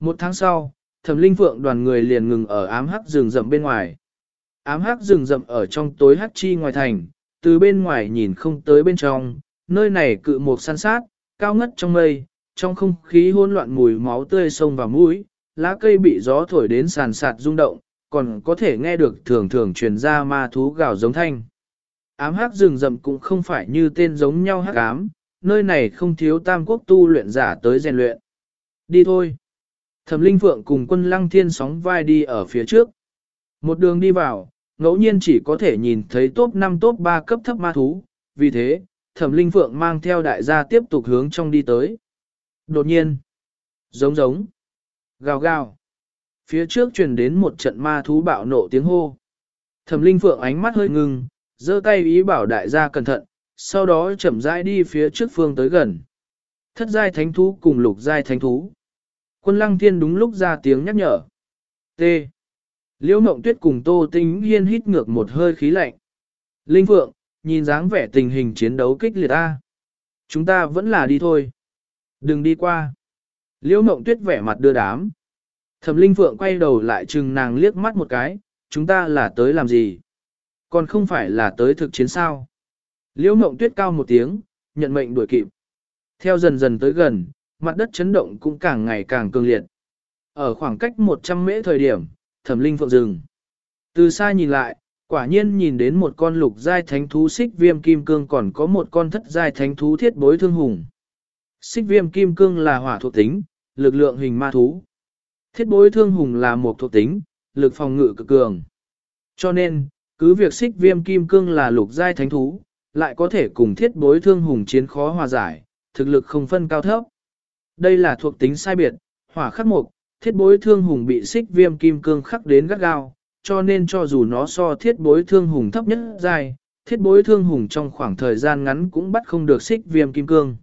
Một tháng sau, thẩm linh phượng đoàn người liền ngừng ở ám hắc rừng rậm bên ngoài. Ám hắc rừng rậm ở trong tối hắc chi ngoài thành, từ bên ngoài nhìn không tới bên trong, nơi này cự một săn sát, cao ngất trong mây, trong không khí hỗn loạn mùi máu tươi sông vào mũi, lá cây bị gió thổi đến sàn sạt rung động, còn có thể nghe được thường thường truyền ra ma thú gào giống thanh. Ám hắc rừng rậm cũng không phải như tên giống nhau hắc ám, nơi này không thiếu tam quốc tu luyện giả tới rèn luyện. Đi thôi. Thẩm Linh Phượng cùng quân lăng thiên sóng vai đi ở phía trước. Một đường đi vào, ngẫu nhiên chỉ có thể nhìn thấy top 5 top 3 cấp thấp ma thú, vì thế, Thẩm Linh Phượng mang theo đại gia tiếp tục hướng trong đi tới. Đột nhiên, giống giống, gào gào. Phía trước truyền đến một trận ma thú bạo nộ tiếng hô. Thẩm Linh Phượng ánh mắt hơi ngưng, giơ tay ý bảo đại gia cẩn thận, sau đó chậm rãi đi phía trước phương tới gần. Thất giai thánh thú cùng lục giai thánh thú. Quân lăng thiên đúng lúc ra tiếng nhắc nhở. T. Liễu mộng tuyết cùng tô tinh hiên hít ngược một hơi khí lạnh. Linh Phượng, nhìn dáng vẻ tình hình chiến đấu kích liệt ta. Chúng ta vẫn là đi thôi. Đừng đi qua. Liễu mộng tuyết vẻ mặt đưa đám. Thẩm Linh Phượng quay đầu lại chừng nàng liếc mắt một cái, chúng ta là tới làm gì? Còn không phải là tới thực chiến sao? Liễu mộng tuyết cao một tiếng, nhận mệnh đuổi kịp. Theo dần dần tới gần, mặt đất chấn động cũng càng ngày càng cường liệt. Ở khoảng cách 100 mễ thời điểm, thẩm linh phượng dừng. Từ xa nhìn lại, quả nhiên nhìn đến một con lục giai thánh thú xích viêm kim cương còn có một con thất giai thánh thú thiết bối thương hùng. Xích viêm kim cương là hỏa thuộc tính, lực lượng hình ma thú. Thiết bối thương hùng là một thuộc tính, lực phòng ngự cực cường. Cho nên, cứ việc xích viêm kim cương là lục giai thánh thú, lại có thể cùng thiết bối thương hùng chiến khó hòa giải, thực lực không phân cao thấp. Đây là thuộc tính sai biệt, hỏa khắc mục, thiết bối thương hùng bị xích viêm kim cương khắc đến gắt gao, cho nên cho dù nó so thiết bối thương hùng thấp nhất dài, thiết bối thương hùng trong khoảng thời gian ngắn cũng bắt không được xích viêm kim cương.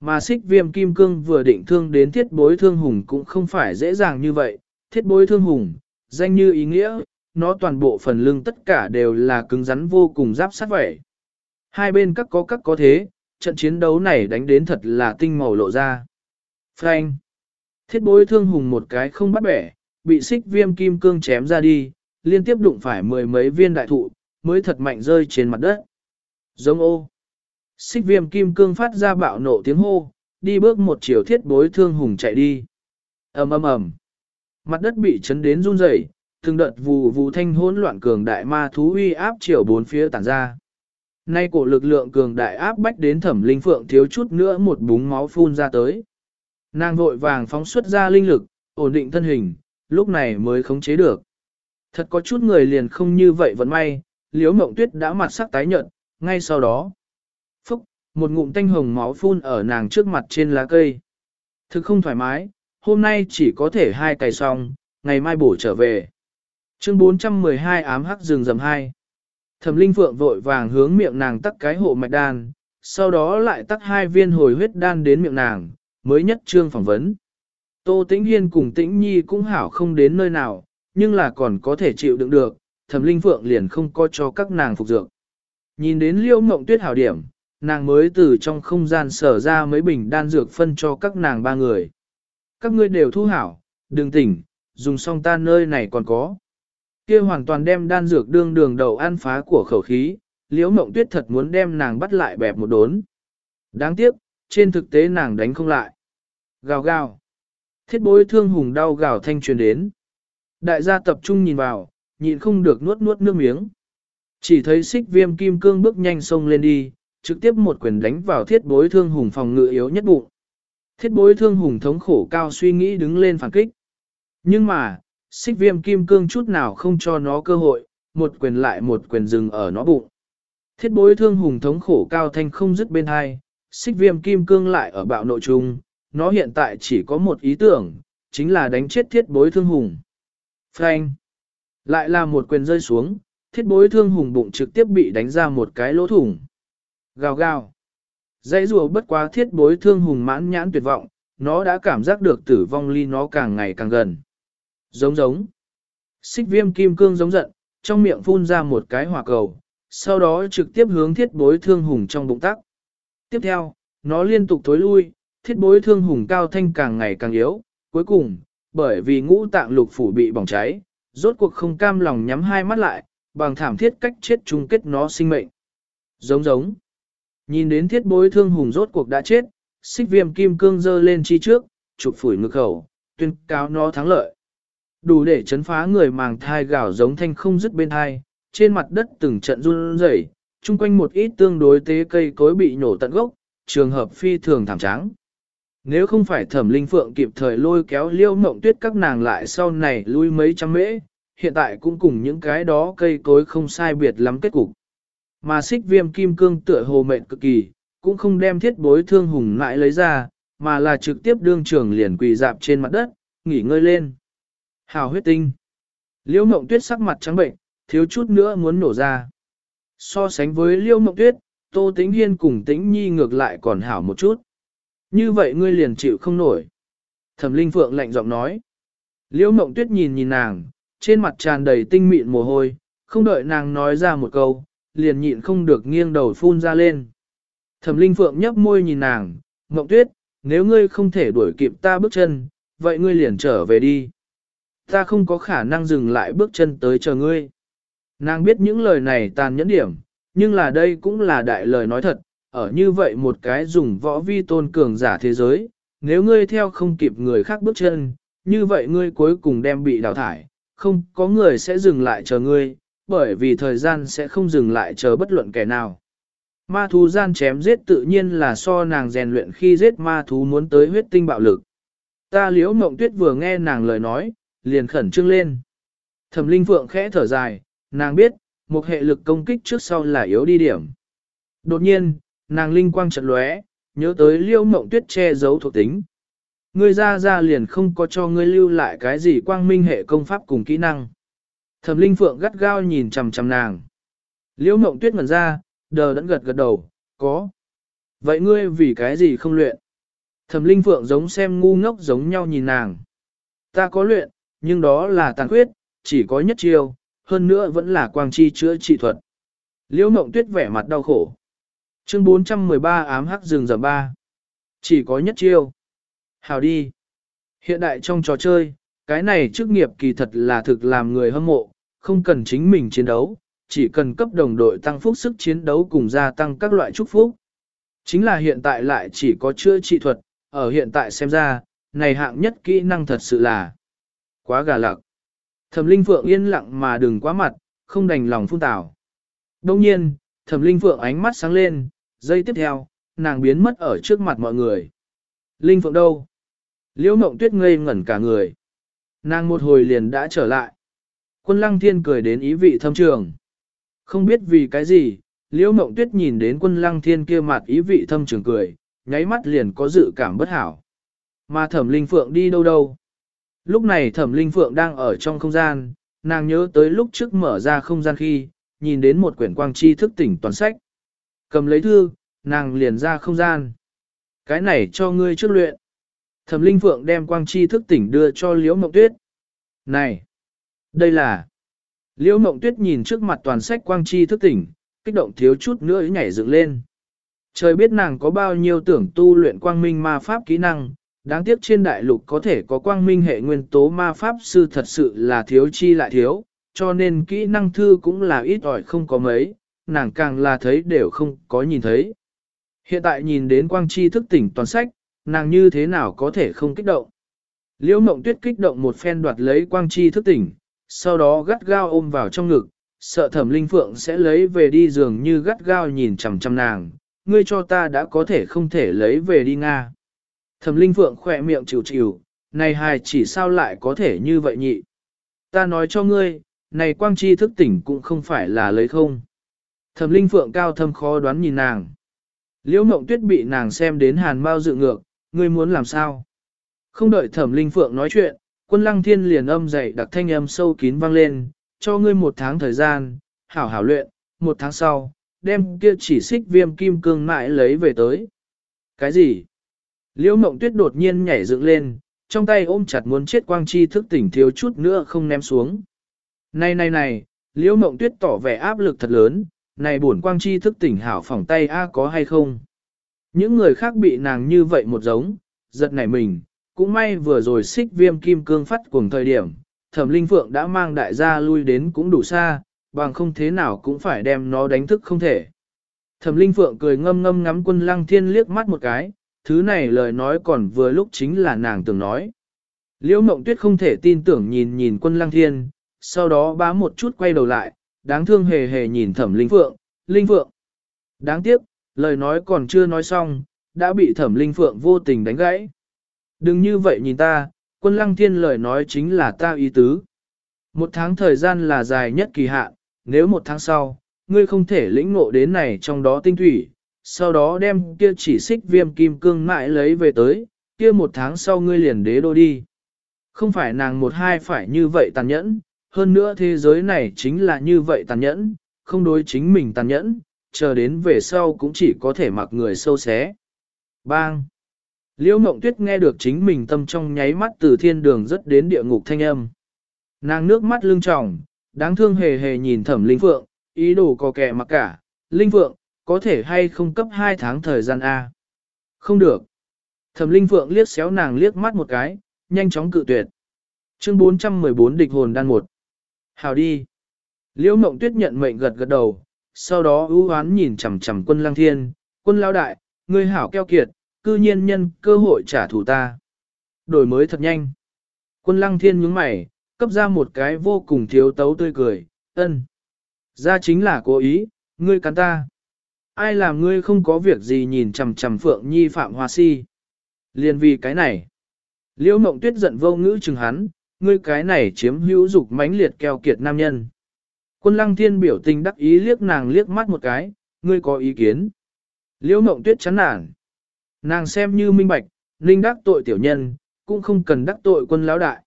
Mà xích viêm kim cương vừa định thương đến thiết bối thương hùng cũng không phải dễ dàng như vậy, thiết bối thương hùng, danh như ý nghĩa, nó toàn bộ phần lưng tất cả đều là cứng rắn vô cùng giáp sát vậy. Hai bên các có các có thế, trận chiến đấu này đánh đến thật là tinh màu lộ ra. Frank! Thiết bối thương hùng một cái không bắt bẻ, bị xích viêm kim cương chém ra đi, liên tiếp đụng phải mười mấy viên đại thụ, mới thật mạnh rơi trên mặt đất. Giống ô! Xích viêm kim cương phát ra bạo nộ tiếng hô, đi bước một chiều thiết bối thương hùng chạy đi. ầm ầm ầm, Mặt đất bị chấn đến run rẩy, từng đợt vù vù thanh hỗn loạn cường đại ma thú uy áp chiều bốn phía tản ra. Nay cổ lực lượng cường đại áp bách đến thẩm linh phượng thiếu chút nữa một búng máu phun ra tới. Nàng vội vàng phóng xuất ra linh lực, ổn định thân hình, lúc này mới khống chế được. Thật có chút người liền không như vậy vẫn may, liếu mộng tuyết đã mặt sắc tái nhợt, ngay sau đó. Phúc, một ngụm tanh hồng máu phun ở nàng trước mặt trên lá cây. Thực không thoải mái, hôm nay chỉ có thể hai cày xong, ngày mai bổ trở về. Chương 412 ám hắc rừng rầm 2 Thẩm Linh Phượng vội vàng hướng miệng nàng tắc cái hộ mạch đan, sau đó lại tắc hai viên hồi huyết đan đến miệng nàng, mới nhất trương phỏng vấn. Tô Tĩnh Hiên cùng Tĩnh Nhi cũng hảo không đến nơi nào, nhưng là còn có thể chịu đựng được, Thẩm Linh Phượng liền không có cho các nàng phục dược. Nhìn đến Liễu Mộng Tuyết hảo điểm, nàng mới từ trong không gian sở ra mấy bình đan dược phân cho các nàng ba người. Các ngươi đều thu hảo, đừng tỉnh, dùng xong ta nơi này còn có kia hoàn toàn đem đan dược đương đường đầu ăn phá của khẩu khí, liễu mộng tuyết thật muốn đem nàng bắt lại bẹp một đốn. Đáng tiếc, trên thực tế nàng đánh không lại. Gào gào. Thiết bối thương hùng đau gào thanh truyền đến. Đại gia tập trung nhìn vào, nhịn không được nuốt nuốt nước miếng. Chỉ thấy xích viêm kim cương bước nhanh sông lên đi, trực tiếp một quyền đánh vào thiết bối thương hùng phòng ngự yếu nhất bụng. Thiết bối thương hùng thống khổ cao suy nghĩ đứng lên phản kích. Nhưng mà, xích viêm kim cương chút nào không cho nó cơ hội, một quyền lại một quyền dừng ở nó bụng. Thiết bối thương hùng thống khổ cao thanh không dứt bên hai, xích viêm kim cương lại ở bạo nội trung, nó hiện tại chỉ có một ý tưởng, chính là đánh chết thiết bối thương hùng. Frank! Lại là một quyền rơi xuống, thiết bối thương hùng bụng trực tiếp bị đánh ra một cái lỗ thủng. Gào gào! Dãy rùa bất quá thiết bối thương hùng mãn nhãn tuyệt vọng, nó đã cảm giác được tử vong ly nó càng ngày càng gần. Giống giống. Xích viêm kim cương giống giận, trong miệng phun ra một cái hỏa cầu, sau đó trực tiếp hướng thiết bối thương hùng trong bụng tắc. Tiếp theo, nó liên tục tối lui, thiết bối thương hùng cao thanh càng ngày càng yếu, cuối cùng, bởi vì ngũ tạng lục phủ bị bỏng cháy, rốt cuộc không cam lòng nhắm hai mắt lại, bằng thảm thiết cách chết chung kết nó sinh mệnh. Giống giống. Nhìn đến thiết bối thương hùng rốt cuộc đã chết, xích viêm kim cương dơ lên chi trước, chụp phủi ngực khẩu, tuyên cáo nó thắng lợi. Đủ để chấn phá người màng thai gạo giống thanh không dứt bên thai, trên mặt đất từng trận run rẩy, chung quanh một ít tương đối tế cây cối bị nổ tận gốc, trường hợp phi thường thảm tráng. Nếu không phải thẩm linh phượng kịp thời lôi kéo liêu mộng tuyết các nàng lại sau này lui mấy trăm mễ, hiện tại cũng cùng những cái đó cây cối không sai biệt lắm kết cục. Mà xích viêm kim cương tựa hồ mệnh cực kỳ, cũng không đem thiết bối thương hùng lại lấy ra, mà là trực tiếp đương trường liền quỳ dạp trên mặt đất, nghỉ ngơi lên. Hào huyết tinh. Liêu mộng tuyết sắc mặt trắng bệnh, thiếu chút nữa muốn nổ ra. So sánh với liêu mộng tuyết, tô tĩnh hiên cùng tĩnh nhi ngược lại còn hảo một chút. Như vậy ngươi liền chịu không nổi. Thẩm linh phượng lạnh giọng nói. Liêu mộng tuyết nhìn nhìn nàng, trên mặt tràn đầy tinh mịn mồ hôi, không đợi nàng nói ra một câu, liền nhịn không được nghiêng đầu phun ra lên. Thẩm linh phượng nhấp môi nhìn nàng, mộng tuyết, nếu ngươi không thể đuổi kịp ta bước chân, vậy ngươi liền trở về đi. Ta không có khả năng dừng lại bước chân tới chờ ngươi. Nàng biết những lời này tàn nhẫn điểm, nhưng là đây cũng là đại lời nói thật, ở như vậy một cái dùng võ vi tôn cường giả thế giới, nếu ngươi theo không kịp người khác bước chân, như vậy ngươi cuối cùng đem bị đào thải, không có người sẽ dừng lại chờ ngươi, bởi vì thời gian sẽ không dừng lại chờ bất luận kẻ nào. Ma thú gian chém giết tự nhiên là so nàng rèn luyện khi giết ma thú muốn tới huyết tinh bạo lực. Ta liễu mộng tuyết vừa nghe nàng lời nói, liền khẩn trương lên. Thẩm linh phượng khẽ thở dài, nàng biết, một hệ lực công kích trước sau là yếu đi điểm. Đột nhiên, nàng linh quang trận lóe, nhớ tới liễu mộng tuyết che giấu thuộc tính. Ngươi ra ra liền không có cho ngươi lưu lại cái gì quang minh hệ công pháp cùng kỹ năng. Thẩm linh phượng gắt gao nhìn chằm chằm nàng. Liễu mộng tuyết ngẩn ra, đờ đẫn gật gật đầu, có. Vậy ngươi vì cái gì không luyện? Thẩm linh phượng giống xem ngu ngốc giống nhau nhìn nàng. Ta có luyện, nhưng đó là tàn khuyết, chỉ có nhất chiêu, hơn nữa vẫn là quang chi chữa trị thuật. Liễu mộng tuyết vẻ mặt đau khổ. Chương 413 ám hắc rừng rầm ba. Chỉ có nhất chiêu. Hào đi. Hiện đại trong trò chơi, cái này chức nghiệp kỳ thật là thực làm người hâm mộ, không cần chính mình chiến đấu, chỉ cần cấp đồng đội tăng phúc sức chiến đấu cùng gia tăng các loại chúc phúc. Chính là hiện tại lại chỉ có chữa trị thuật, ở hiện tại xem ra, này hạng nhất kỹ năng thật sự là quá gà lặc. Thẩm Linh Phượng yên lặng mà đừng quá mặt, không đành lòng phun tảo. Đông nhiên, Thẩm Linh Phượng ánh mắt sáng lên, giây tiếp theo, nàng biến mất ở trước mặt mọi người. Linh Phượng đâu? Liễu Mộng Tuyết ngây ngẩn cả người. Nàng một hồi liền đã trở lại. Quân Lăng Thiên cười đến ý vị thâm trường. Không biết vì cái gì, Liễu Mộng Tuyết nhìn đến Quân Lăng Thiên kia mặt ý vị thâm trường cười, nháy mắt liền có dự cảm bất hảo. Mà Thẩm Linh Phượng đi đâu đâu? Lúc này Thẩm Linh Phượng đang ở trong không gian, nàng nhớ tới lúc trước mở ra không gian khi, nhìn đến một quyển quang chi thức tỉnh toàn sách. Cầm lấy thư, nàng liền ra không gian. Cái này cho ngươi trước luyện. Thẩm Linh Phượng đem quang chi thức tỉnh đưa cho Liễu Mộng Tuyết. Này! Đây là... Liễu Mộng Tuyết nhìn trước mặt toàn sách quang chi thức tỉnh, kích động thiếu chút nữa nhảy dựng lên. Trời biết nàng có bao nhiêu tưởng tu luyện quang minh ma pháp kỹ năng, đáng tiếc trên đại lục có thể có quang minh hệ nguyên tố ma pháp sư thật sự là thiếu chi lại thiếu, cho nên kỹ năng thư cũng là ít ỏi không có mấy, nàng càng là thấy đều không có nhìn thấy. Hiện tại nhìn đến quang chi thức tỉnh toàn sách, nàng như thế nào có thể không kích động. Liễu mộng tuyết kích động một phen đoạt lấy quang chi thức tỉnh, sau đó gắt gao ôm vào trong ngực, sợ thẩm linh phượng sẽ lấy về đi giường như gắt gao nhìn chằm chằm nàng, ngươi cho ta đã có thể không thể lấy về đi Nga. Thẩm linh phượng khỏe miệng chịu chịu, này hài chỉ sao lại có thể như vậy nhị. Ta nói cho ngươi, này quang chi thức tỉnh cũng không phải là lấy không. Thẩm linh phượng cao thâm khó đoán nhìn nàng. Liễu mộng tuyết bị nàng xem đến hàn mau dự ngược, ngươi muốn làm sao? Không đợi thẩm linh phượng nói chuyện, quân lăng thiên liền âm dày đặc thanh âm sâu kín vang lên, cho ngươi một tháng thời gian, hảo hảo luyện, một tháng sau, đem kia chỉ xích viêm kim cương mãi lấy về tới. Cái gì? Liễu mộng tuyết đột nhiên nhảy dựng lên, trong tay ôm chặt muốn chết quang chi thức tỉnh thiếu chút nữa không ném xuống. Này này này, liễu mộng tuyết tỏ vẻ áp lực thật lớn, này buồn quang chi thức tỉnh hảo phỏng tay A có hay không? Những người khác bị nàng như vậy một giống, giật nảy mình, cũng may vừa rồi xích viêm kim cương phát cùng thời điểm, thẩm linh phượng đã mang đại gia lui đến cũng đủ xa, bằng không thế nào cũng phải đem nó đánh thức không thể. Thẩm linh phượng cười ngâm ngâm ngắm quân lăng thiên liếc mắt một cái, thứ này lời nói còn vừa lúc chính là nàng từng nói. Liễu mộng tuyết không thể tin tưởng nhìn nhìn quân lăng thiên, sau đó bá một chút quay đầu lại, đáng thương hề hề nhìn thẩm linh phượng, linh phượng. Đáng tiếc, lời nói còn chưa nói xong, đã bị thẩm linh phượng vô tình đánh gãy. Đừng như vậy nhìn ta, quân lăng thiên lời nói chính là ta ý tứ. Một tháng thời gian là dài nhất kỳ hạn, nếu một tháng sau, ngươi không thể lĩnh ngộ đến này trong đó tinh thủy, sau đó đem kia chỉ xích viêm kim cương mãi lấy về tới, kia một tháng sau ngươi liền đế đô đi. Không phải nàng một hai phải như vậy tàn nhẫn, hơn nữa thế giới này chính là như vậy tàn nhẫn, không đối chính mình tàn nhẫn, chờ đến về sau cũng chỉ có thể mặc người sâu xé. Bang! Liễu mộng tuyết nghe được chính mình tâm trong nháy mắt từ thiên đường rất đến địa ngục thanh âm. Nàng nước mắt lưng tròng, đáng thương hề hề nhìn thẩm linh phượng, ý đồ có kẻ mặc cả, linh phượng, có thể hay không cấp 2 tháng thời gian A. Không được. Thẩm linh phượng liếc xéo nàng liếc mắt một cái, nhanh chóng cự tuyệt. Chương 414 địch hồn đan một. Hào đi. Liễu mộng tuyết nhận mệnh gật gật đầu, sau đó ưu hoán nhìn chằm chằm quân lang thiên, quân lao đại, ngươi hảo keo kiệt, cư nhiên nhân cơ hội trả thù ta. Đổi mới thật nhanh. Quân lăng thiên nhướng mày, cấp ra một cái vô cùng thiếu tấu tươi cười, ân. Ra chính là cố ý, ngươi cắn ta. Ai làm ngươi không có việc gì nhìn chằm chằm phượng nhi phạm hoa si. Liên vì cái này. Liễu mộng tuyết giận vô ngữ chừng hắn, ngươi cái này chiếm hữu dục mãnh liệt keo kiệt nam nhân. Quân lăng thiên biểu tình đắc ý liếc nàng liếc mắt một cái, ngươi có ý kiến. Liễu mộng tuyết chán nản. Nàng xem như minh bạch, Linh đắc tội tiểu nhân, cũng không cần đắc tội quân lão đại.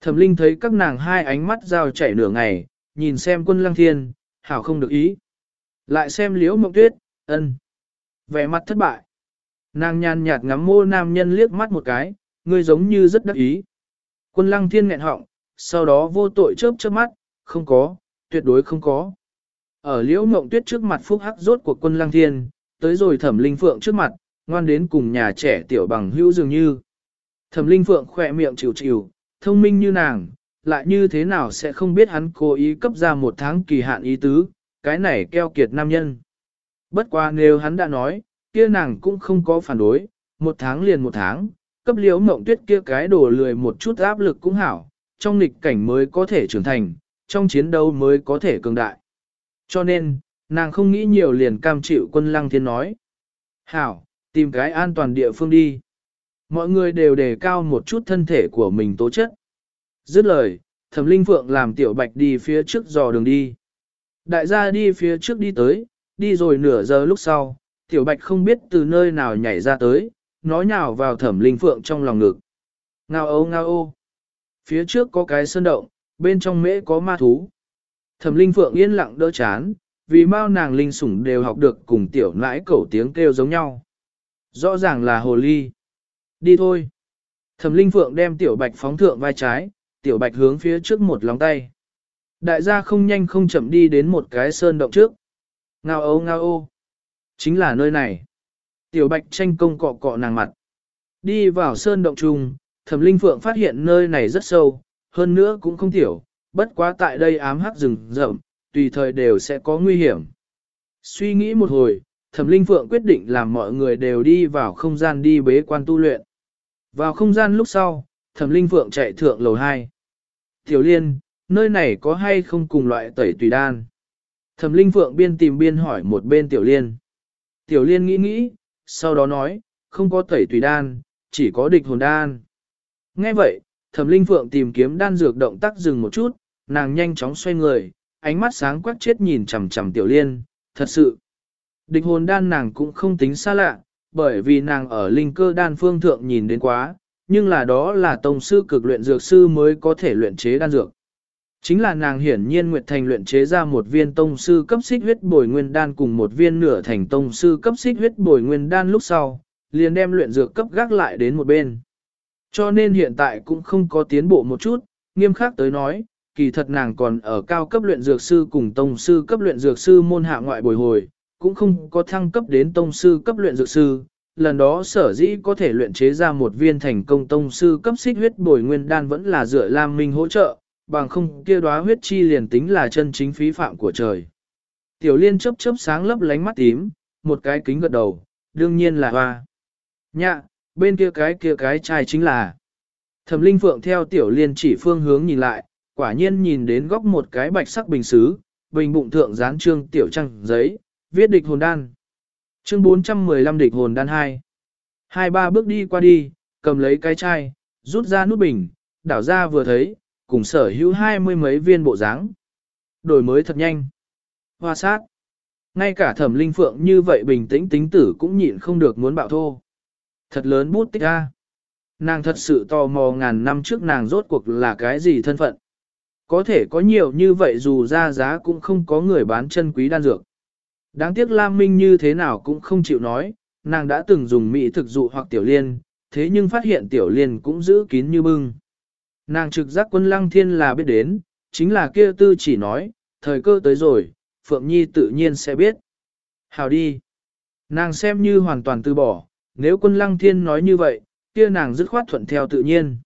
Thẩm Linh thấy các nàng hai ánh mắt giao chảy nửa ngày, nhìn xem quân lăng thiên, hảo không được ý. Lại xem liễu mộng tuyết, ân. Vẻ mặt thất bại. Nàng nhàn nhạt ngắm mô nam nhân liếc mắt một cái, ngươi giống như rất đắc ý. Quân lăng thiên nghẹn họng, sau đó vô tội chớp chớp mắt, không có, tuyệt đối không có. Ở liễu mộng tuyết trước mặt phúc hắc rốt của quân lăng thiên, tới rồi thẩm linh phượng trước mặt, ngoan đến cùng nhà trẻ tiểu bằng hữu dường như. Thẩm linh phượng khỏe miệng chịu chịu, thông minh như nàng, lại như thế nào sẽ không biết hắn cố ý cấp ra một tháng kỳ hạn ý tứ, cái này keo kiệt nam nhân. Bất quá nếu hắn đã nói, kia nàng cũng không có phản đối, một tháng liền một tháng, cấp liễu mộng tuyết kia cái đổ lười một chút áp lực cũng hảo, trong nghịch cảnh mới có thể trưởng thành, trong chiến đấu mới có thể cường đại. Cho nên, nàng không nghĩ nhiều liền cam chịu quân lăng thiên nói. Hảo, tìm cái an toàn địa phương đi. Mọi người đều đề cao một chút thân thể của mình tố chất. Dứt lời, thẩm linh phượng làm tiểu bạch đi phía trước dò đường đi. Đại gia đi phía trước đi tới, đi rồi nửa giờ lúc sau, tiểu bạch không biết từ nơi nào nhảy ra tới, nó nhào vào thẩm linh phượng trong lòng ngực. Ngao ô ngao ô. Phía trước có cái sơn động, bên trong mễ có ma thú. Thẩm linh phượng yên lặng đỡ chán, vì mau nàng linh sủng đều học được cùng tiểu nãi cẩu tiếng kêu giống nhau. Rõ ràng là hồ ly. Đi thôi. Thẩm linh phượng đem tiểu bạch phóng thượng vai trái, tiểu bạch hướng phía trước một lòng tay. Đại gia không nhanh không chậm đi đến một cái sơn động trước. Ngao ô ngao ô. Chính là nơi này. Tiểu bạch tranh công cọ cọ nàng mặt. Đi vào sơn động trùng, thẩm linh phượng phát hiện nơi này rất sâu, hơn nữa cũng không tiểu, bất quá tại đây ám hắc rừng rậm, tùy thời đều sẽ có nguy hiểm. Suy nghĩ một hồi, thẩm linh phượng quyết định làm mọi người đều đi vào không gian đi bế quan tu luyện. Vào không gian lúc sau, Thẩm Linh Phượng chạy thượng lầu 2. Tiểu Liên, nơi này có hay không cùng loại tẩy tùy đan? Thẩm Linh Phượng biên tìm biên hỏi một bên Tiểu Liên. Tiểu Liên nghĩ nghĩ, sau đó nói, không có tẩy tùy đan, chỉ có địch hồn đan. Nghe vậy, Thẩm Linh Phượng tìm kiếm đan dược động tác dừng một chút, nàng nhanh chóng xoay người, ánh mắt sáng quắc chết nhìn chằm chằm Tiểu Liên, thật sự. Địch hồn đan nàng cũng không tính xa lạ, bởi vì nàng ở linh cơ đan phương thượng nhìn đến quá, nhưng là đó là tông sư cực luyện dược sư mới có thể luyện chế đan dược. Chính là nàng hiển nhiên Nguyệt Thành luyện chế ra một viên tông sư cấp xích huyết bồi nguyên đan cùng một viên nửa thành tông sư cấp xích huyết bồi nguyên đan lúc sau, liền đem luyện dược cấp gác lại đến một bên. Cho nên hiện tại cũng không có tiến bộ một chút, nghiêm khắc tới nói, kỳ thật nàng còn ở cao cấp luyện dược sư cùng tông sư cấp luyện dược sư môn hạ ngoại bồi hồi, cũng không có thăng cấp đến tông sư cấp luyện dược sư. Lần đó sở dĩ có thể luyện chế ra một viên thành công tông sư cấp xích huyết bồi nguyên đan vẫn là dựa Lam Minh hỗ trợ, bằng không kia đóa huyết chi liền tính là chân chính phí phạm của trời. Tiểu liên chớp chớp sáng lấp lánh mắt tím, một cái kính gật đầu, đương nhiên là hoa. Nhạ, bên kia cái kia cái trai chính là. Thẩm linh phượng theo tiểu liên chỉ phương hướng nhìn lại, quả nhiên nhìn đến góc một cái bạch sắc bình xứ, bình bụng thượng dán trương tiểu trăng giấy, viết địch hồn đan. Chương 415 địch hồn đan 2. Hai ba bước đi qua đi, cầm lấy cái chai, rút ra nút bình, đảo ra vừa thấy, cùng sở hữu hai mươi mấy viên bộ dáng Đổi mới thật nhanh. Hoa sát. Ngay cả thẩm linh phượng như vậy bình tĩnh tính tử cũng nhịn không được muốn bạo thô. Thật lớn bút tích ra. Nàng thật sự tò mò ngàn năm trước nàng rốt cuộc là cái gì thân phận. Có thể có nhiều như vậy dù ra giá cũng không có người bán chân quý đan dược. Đáng tiếc Lam Minh như thế nào cũng không chịu nói, nàng đã từng dùng mỹ thực dụ hoặc tiểu liên, thế nhưng phát hiện tiểu liên cũng giữ kín như bưng. Nàng trực giác quân lăng thiên là biết đến, chính là kia tư chỉ nói, thời cơ tới rồi, Phượng Nhi tự nhiên sẽ biết. Hào đi. Nàng xem như hoàn toàn từ bỏ, nếu quân lăng thiên nói như vậy, kia nàng dứt khoát thuận theo tự nhiên.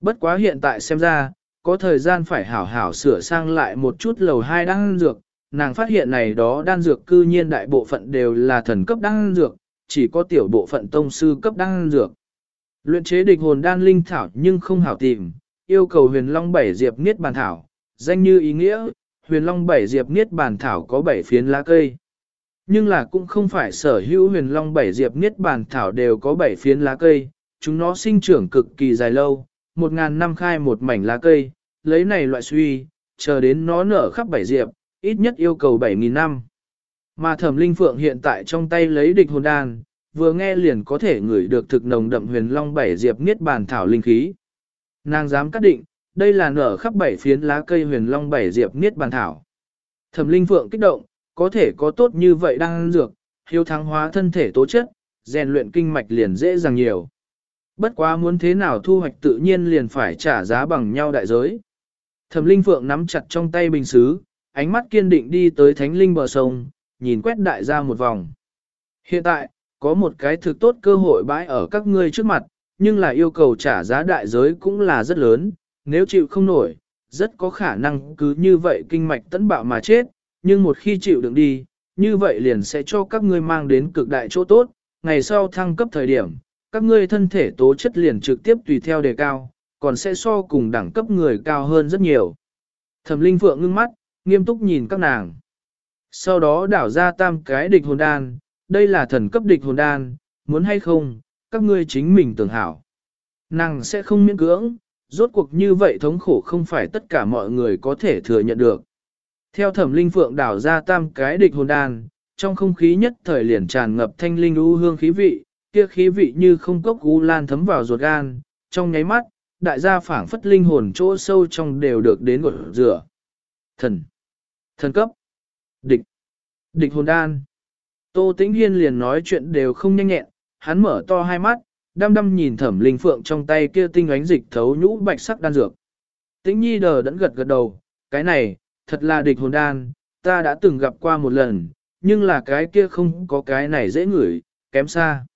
Bất quá hiện tại xem ra, có thời gian phải hảo hảo sửa sang lại một chút lầu hai đan dược, nàng phát hiện này đó đan dược cư nhiên đại bộ phận đều là thần cấp đan dược, chỉ có tiểu bộ phận tông sư cấp đan dược. Luyện chế địch hồn đan linh thảo nhưng không hảo tìm, yêu cầu huyền long bảy diệp niết bàn thảo, danh như ý nghĩa, huyền long bảy diệp niết bàn thảo có bảy phiến lá cây. Nhưng là cũng không phải sở hữu huyền long bảy diệp niết bàn thảo đều có bảy phiến lá cây, chúng nó sinh trưởng cực kỳ dài lâu, một ngàn năm khai một mảnh lá cây, lấy này loại suy, chờ đến nó nở khắp bảy diệp, ít nhất yêu cầu bảy nghìn năm. Mà thẩm linh phượng hiện tại trong tay lấy địch hồn đan, vừa nghe liền có thể ngửi được thực nồng đậm huyền long bảy diệp niết bàn thảo linh khí. Nàng dám cắt định, đây là nở khắp bảy phiến lá cây huyền long bảy diệp niết bàn thảo. Thẩm linh phượng kích động, có thể có tốt như vậy đang dược, hiếu thắng hóa thân thể tố chất, rèn luyện kinh mạch liền dễ dàng nhiều. Bất quá muốn thế nào thu hoạch tự nhiên liền phải trả giá bằng nhau đại giới. Thẩm linh phượng nắm chặt trong tay bình xứ, ánh mắt kiên định đi tới thánh linh bờ sông, nhìn quét đại ra một vòng. Hiện tại, có một cái thực tốt cơ hội bãi ở các ngươi trước mặt, nhưng là yêu cầu trả giá đại giới cũng là rất lớn, nếu chịu không nổi, rất có khả năng cứ như vậy kinh mạch tấn bạo mà chết, nhưng một khi chịu đựng đi, như vậy liền sẽ cho các ngươi mang đến cực đại chỗ tốt, ngày sau thăng cấp thời điểm, các ngươi thân thể tố chất liền trực tiếp tùy theo đề cao, còn sẽ so cùng đẳng cấp người cao hơn rất nhiều. Thẩm Linh Phượng ngưng mắt, nghiêm túc nhìn các nàng. Sau đó đảo ra tam cái địch hồn đan, đây là thần cấp địch hồn đan, muốn hay không, các ngươi chính mình tưởng hảo. Nàng sẽ không miễn cưỡng, rốt cuộc như vậy thống khổ không phải tất cả mọi người có thể thừa nhận được. Theo thẩm linh phượng đảo ra tam cái địch hồn đan, trong không khí nhất thời liền tràn ngập thanh linh u hương khí vị, kia khí vị như không cốc u lan thấm vào ruột gan, trong nháy mắt, đại gia phảng phất linh hồn chỗ sâu trong đều được đến gột rửa. Thần, thần cấp, địch, địch hồn đan. Tô Tĩnh Hiên liền nói chuyện đều không nhanh nhẹn, hắn mở to hai mắt, đăm đăm nhìn thẩm linh phượng trong tay kia tinh ánh dịch thấu nhũ bạch sắc đan dược. Tĩnh Nhi đờ đẫn gật gật đầu, cái này, thật là địch hồn đan, ta đã từng gặp qua một lần, nhưng là cái kia không có cái này dễ ngửi, kém xa.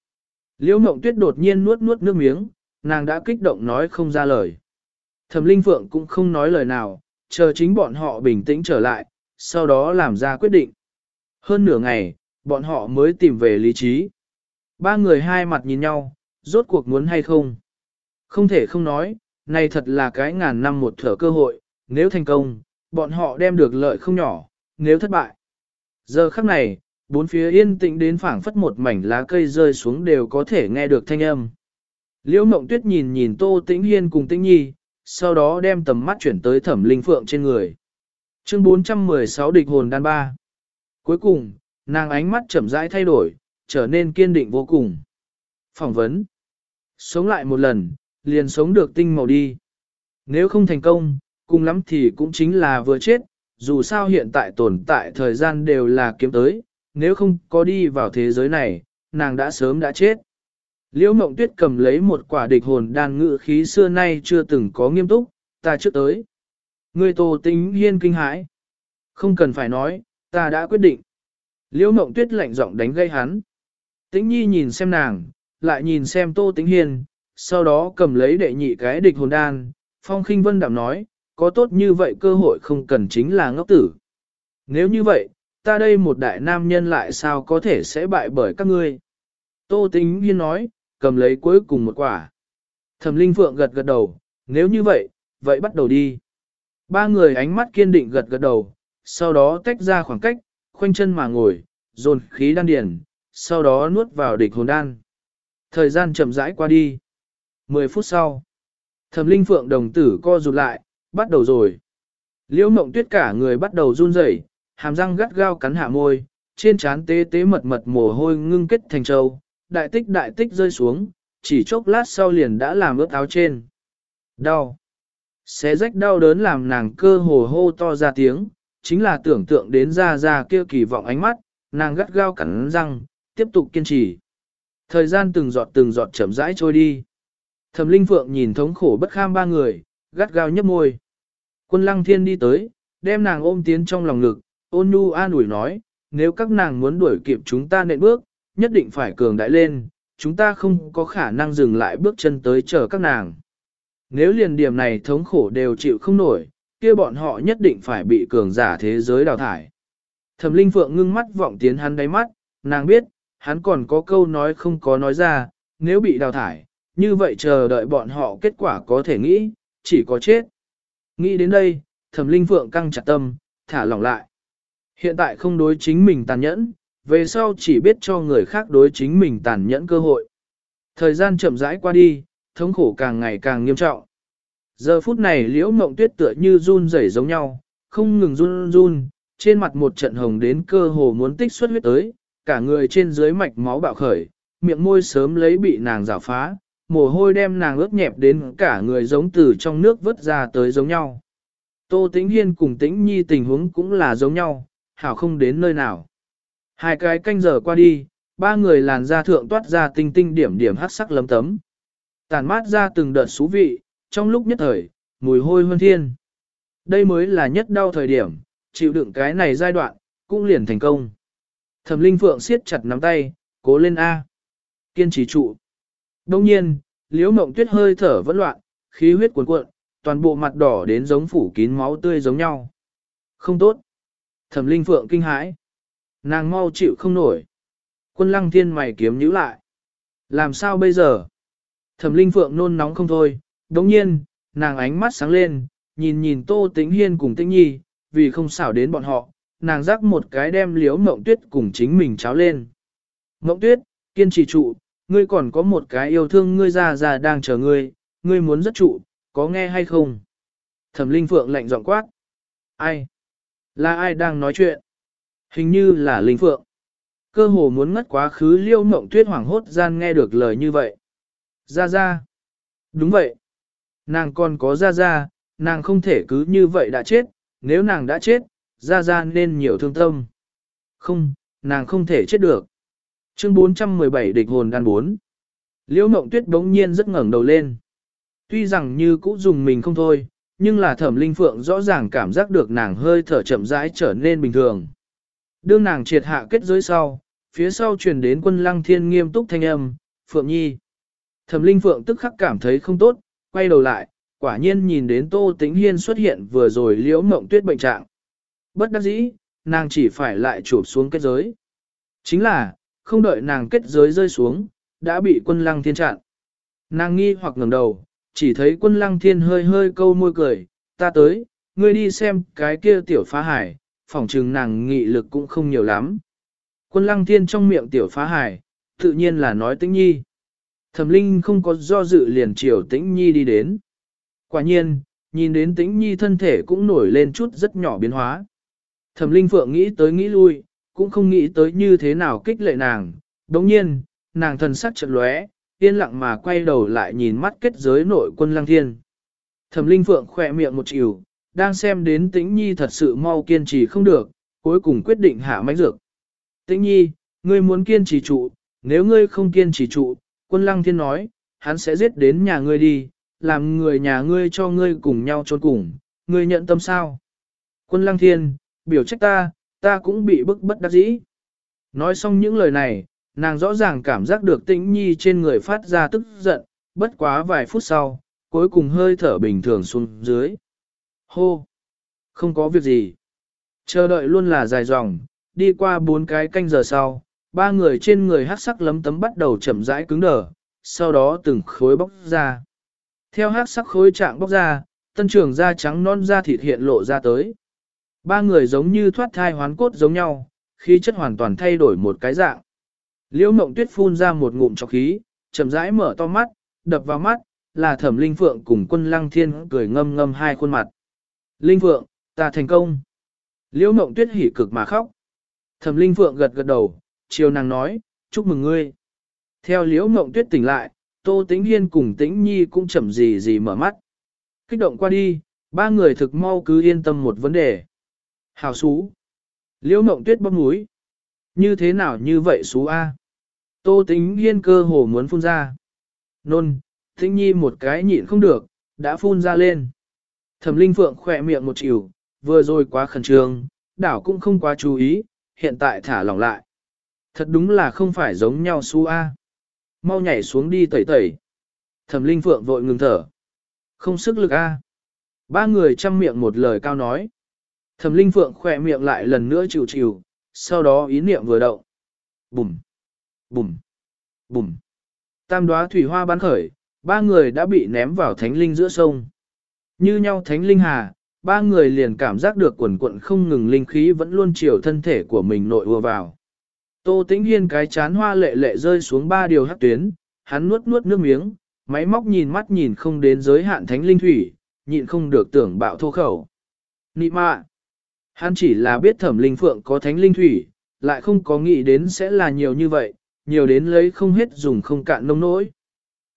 Liễu mộng tuyết đột nhiên nuốt nuốt nước miếng, nàng đã kích động nói không ra lời. Thẩm Linh Phượng cũng không nói lời nào, chờ chính bọn họ bình tĩnh trở lại, sau đó làm ra quyết định. Hơn nửa ngày, bọn họ mới tìm về lý trí. Ba người hai mặt nhìn nhau, rốt cuộc muốn hay không. Không thể không nói, này thật là cái ngàn năm một thở cơ hội, nếu thành công, bọn họ đem được lợi không nhỏ, nếu thất bại. Giờ khắc này, bốn phía yên tĩnh đến phảng phất một mảnh lá cây rơi xuống đều có thể nghe được thanh âm. Liễu Mộng Tuyết nhìn nhìn Tô Tĩnh Hiên cùng Tĩnh Nhi, sau đó đem tầm mắt chuyển tới Thẩm Linh Phượng trên người. Chương 416 địch hồn đan ba. Cuối cùng, nàng ánh mắt chậm rãi thay đổi, trở nên kiên định vô cùng. Phỏng vấn. Sống lại một lần, liền sống được tinh màu đi. Nếu không thành công, cùng lắm thì cũng chính là vừa chết, dù sao hiện tại tồn tại thời gian đều là kiếm tới, nếu không có đi vào thế giới này, nàng đã sớm đã chết. Liễu mộng tuyết cầm lấy một quả địch hồn đan ngự khí xưa nay chưa từng có nghiêm túc, ta trước tới. Người tổ tính hiên kinh hãi. Không cần phải nói, ta đã quyết định. Liễu mộng tuyết lạnh giọng đánh gây hắn. Tĩnh nhi nhìn xem nàng, lại nhìn xem tô tĩnh hiên, sau đó cầm lấy đệ nhị cái địch hồn đan. Phong khinh vân đảm nói, có tốt như vậy cơ hội không cần chính là ngốc tử. Nếu như vậy, ta đây một đại nam nhân lại sao có thể sẽ bại bởi các ngươi? Tô Tĩnh Hiên nói, cầm lấy cuối cùng một quả. Thẩm Linh Phượng gật gật đầu, nếu như vậy, vậy bắt đầu đi. Ba người ánh mắt kiên định gật gật đầu, sau đó tách ra khoảng cách, khoanh chân mà ngồi, dồn khí đan điền, sau đó nuốt vào địch hồn đan. Thời gian chậm rãi qua đi. Mười phút sau, Thẩm Linh Phượng đồng tử co rụt lại, bắt đầu rồi. Liễu Mộng Tuyết cả người bắt đầu run rẩy, hàm răng gắt gao cắn hạ môi, trên trán tế tế mật mật mồ hôi ngưng kết thành trâu, đại tích đại tích rơi xuống, chỉ chốc lát sau liền đã làm ướt áo trên. Đau. Xé rách đau đớn làm nàng cơ hồ hô to ra tiếng, chính là tưởng tượng đến ra ra kia kỳ vọng ánh mắt, nàng gắt gao cắn răng, tiếp tục kiên trì. Thời gian từng giọt từng giọt chậm rãi trôi đi. Thẩm Linh Phượng nhìn thống khổ bất kham ba người, gắt gao nhấp môi. Quân Lăng Thiên đi tới, đem nàng ôm tiến trong lòng ngực, ôn nhu an ủi nói, nếu các nàng muốn đuổi kịp chúng ta nện bước, nhất định phải cường đại lên, chúng ta không có khả năng dừng lại bước chân tới chờ các nàng. Nếu liền điểm này thống khổ đều chịu không nổi, kia bọn họ nhất định phải bị cường giả thế giới đào thải. Thẩm Linh Phượng ngưng mắt vọng tiến hắn đáy mắt, nàng biết, hắn còn có câu nói không có nói ra, nếu bị đào thải, như vậy chờ đợi bọn họ kết quả có thể nghĩ, chỉ có chết. Nghĩ đến đây, Thẩm Linh Phượng căng chặt tâm, thả lỏng lại. Hiện tại không đối chính mình tàn nhẫn, về sau chỉ biết cho người khác đối chính mình tàn nhẫn cơ hội. Thời gian chậm rãi qua đi, thống khổ càng ngày càng nghiêm trọng. Giờ phút này liễu mộng tuyết tựa như run rẩy giống nhau, không ngừng run run, trên mặt một trận hồng đến cơ hồ muốn tích xuất huyết tới, cả người trên dưới mạch máu bạo khởi, miệng môi sớm lấy bị nàng rào phá, mồ hôi đem nàng ướt nhẹp đến cả người giống từ trong nước vớt ra tới giống nhau. Tô Tĩnh Hiên cùng Tĩnh Nhi tình huống cũng là giống nhau, hảo không đến nơi nào. Hai cái canh giờ qua đi, ba người làn da thượng toát ra tinh tinh điểm điểm hắc sắc lấm tấm. Tàn mát ra từng đợt xú vị, trong lúc nhất thời, mùi hôi hơn thiên. Đây mới là nhất đau thời điểm, chịu đựng cái này giai đoạn, cũng liền thành công. Thẩm Linh Phượng siết chặt nắm tay, cố lên A. Kiên trì trụ. Đông nhiên, liễu mộng tuyết hơi thở vẫn loạn, khí huyết cuồn cuộn, toàn bộ mặt đỏ đến giống phủ kín máu tươi giống nhau. Không tốt. Thẩm Linh Phượng kinh hãi. Nàng mau chịu không nổi. Quân lăng thiên mày kiếm nhíu lại. Làm sao bây giờ? Thẩm Linh Phượng nôn nóng không thôi. Đông nhiên, nàng ánh mắt sáng lên, nhìn nhìn Tô Tĩnh Hiên cùng Tĩnh Nhi, vì không xảo đến bọn họ, nàng rắc một cái đem liếu mộng tuyết cùng chính mình cháo lên. Mộng tuyết, kiên trì trụ, ngươi còn có một cái yêu thương ngươi già già đang chờ ngươi, ngươi muốn rất trụ, có nghe hay không? Thẩm Linh Phượng lạnh giọng quát. Ai? Là ai đang nói chuyện? Hình như là Linh Phượng. Cơ hồ muốn ngất quá khứ liêu mộng tuyết hoảng hốt gian nghe được lời như vậy. Ra ra. Đúng vậy. Nàng còn có ra ra, nàng không thể cứ như vậy đã chết, nếu nàng đã chết, ra ra nên nhiều thương tâm. Không, nàng không thể chết được. Chương 417 địch hồn đan 4. Liễu mộng tuyết bỗng nhiên rất ngẩng đầu lên. Tuy rằng như cũ dùng mình không thôi, nhưng là thẩm linh phượng rõ ràng cảm giác được nàng hơi thở chậm rãi trở nên bình thường. Đương nàng triệt hạ kết giới sau, phía sau truyền đến quân lăng thiên nghiêm túc thanh âm, Phượng Nhi. Thẩm linh Phượng tức khắc cảm thấy không tốt, quay đầu lại, quả nhiên nhìn đến Tô Tĩnh Hiên xuất hiện vừa rồi liễu mộng tuyết bệnh trạng. Bất đắc dĩ, nàng chỉ phải lại chụp xuống kết giới. Chính là, không đợi nàng kết giới rơi xuống, đã bị quân lăng thiên chặn. Nàng nghi hoặc ngẩng đầu, chỉ thấy quân lăng thiên hơi hơi câu môi cười, ta tới, ngươi đi xem cái kia tiểu phá hải, phỏng trừng nàng nghị lực cũng không nhiều lắm. Quân lăng thiên trong miệng tiểu phá hải, tự nhiên là nói tĩnh nhi. Thẩm linh không có do dự liền chiều tĩnh nhi đi đến. Quả nhiên, nhìn đến tĩnh nhi thân thể cũng nổi lên chút rất nhỏ biến hóa. Thẩm linh phượng nghĩ tới nghĩ lui, cũng không nghĩ tới như thế nào kích lệ nàng. Đồng nhiên, nàng thần sắc chợt lóe, yên lặng mà quay đầu lại nhìn mắt kết giới nội quân lăng thiên. Thẩm linh phượng khỏe miệng một chiều, đang xem đến tĩnh nhi thật sự mau kiên trì không được, cuối cùng quyết định hạ mánh dược. Tĩnh nhi, ngươi muốn kiên trì trụ, nếu ngươi không kiên trì trụ, quân lăng thiên nói, hắn sẽ giết đến nhà ngươi đi, làm người nhà ngươi cho ngươi cùng nhau trốn cùng, ngươi nhận tâm sao? Quân lăng thiên, biểu trách ta, ta cũng bị bức bất đắc dĩ. Nói xong những lời này, nàng rõ ràng cảm giác được tĩnh nhi trên người phát ra tức giận, bất quá vài phút sau, cuối cùng hơi thở bình thường xuống dưới. Hô! Không có việc gì. Chờ đợi luôn là dài dòng, đi qua bốn cái canh giờ sau, ba người trên người hát sắc lấm tấm bắt đầu chậm rãi cứng đờ, sau đó từng khối bóc ra. Theo hát sắc khối trạng bóc ra, tân trưởng da trắng non da thịt hiện lộ ra tới. Ba người giống như thoát thai hoán cốt giống nhau, khí chất hoàn toàn thay đổi một cái dạng. Liễu mộng tuyết phun ra một ngụm trọc khí, chậm rãi mở to mắt, đập vào mắt, là thẩm linh phượng cùng quân lăng thiên cười ngâm ngâm hai khuôn mặt. Linh phượng, ta thành công. Liễu mộng tuyết hỉ cực mà khóc. Thẩm linh phượng gật gật đầu, chiều nàng nói, chúc mừng ngươi. Theo liễu mộng tuyết tỉnh lại, tô tĩnh hiên cùng tĩnh nhi cũng chậm gì gì mở mắt. Kích động qua đi, ba người thực mau cứ yên tâm một vấn đề. Hào xú. Liễu mộng tuyết bóp mũi. Như thế nào như vậy xú A? Tô tính hiên cơ hồ muốn phun ra. Nôn, tĩnh nhi một cái nhịn không được, đã phun ra lên. Thẩm linh phượng khỏe miệng một chịu, vừa rồi quá khẩn trương, đảo cũng không quá chú ý, hiện tại thả lỏng lại. Thật đúng là không phải giống nhau xú A. Mau nhảy xuống đi tẩy tẩy. Thẩm linh phượng vội ngừng thở. Không sức lực A. Ba người chăm miệng một lời cao nói. Thẩm linh phượng khỏe miệng lại lần nữa chịu chịu, sau đó ý niệm vừa động. Bùm, bùm, bùm. Tam đoá thủy hoa bắn khởi, ba người đã bị ném vào thánh linh giữa sông. Như nhau thánh linh hà, ba người liền cảm giác được quần quận không ngừng linh khí vẫn luôn chiều thân thể của mình nội ùa vào. Tô tĩnh hiên cái chán hoa lệ lệ rơi xuống ba điều hắc tuyến, hắn nuốt nuốt nước miếng, máy móc nhìn mắt nhìn không đến giới hạn thánh linh thủy, nhịn không được tưởng bạo thô khẩu. Nị mạ! Hắn chỉ là biết thẩm linh phượng có thánh linh thủy, lại không có nghĩ đến sẽ là nhiều như vậy, nhiều đến lấy không hết dùng không cạn nông nỗi.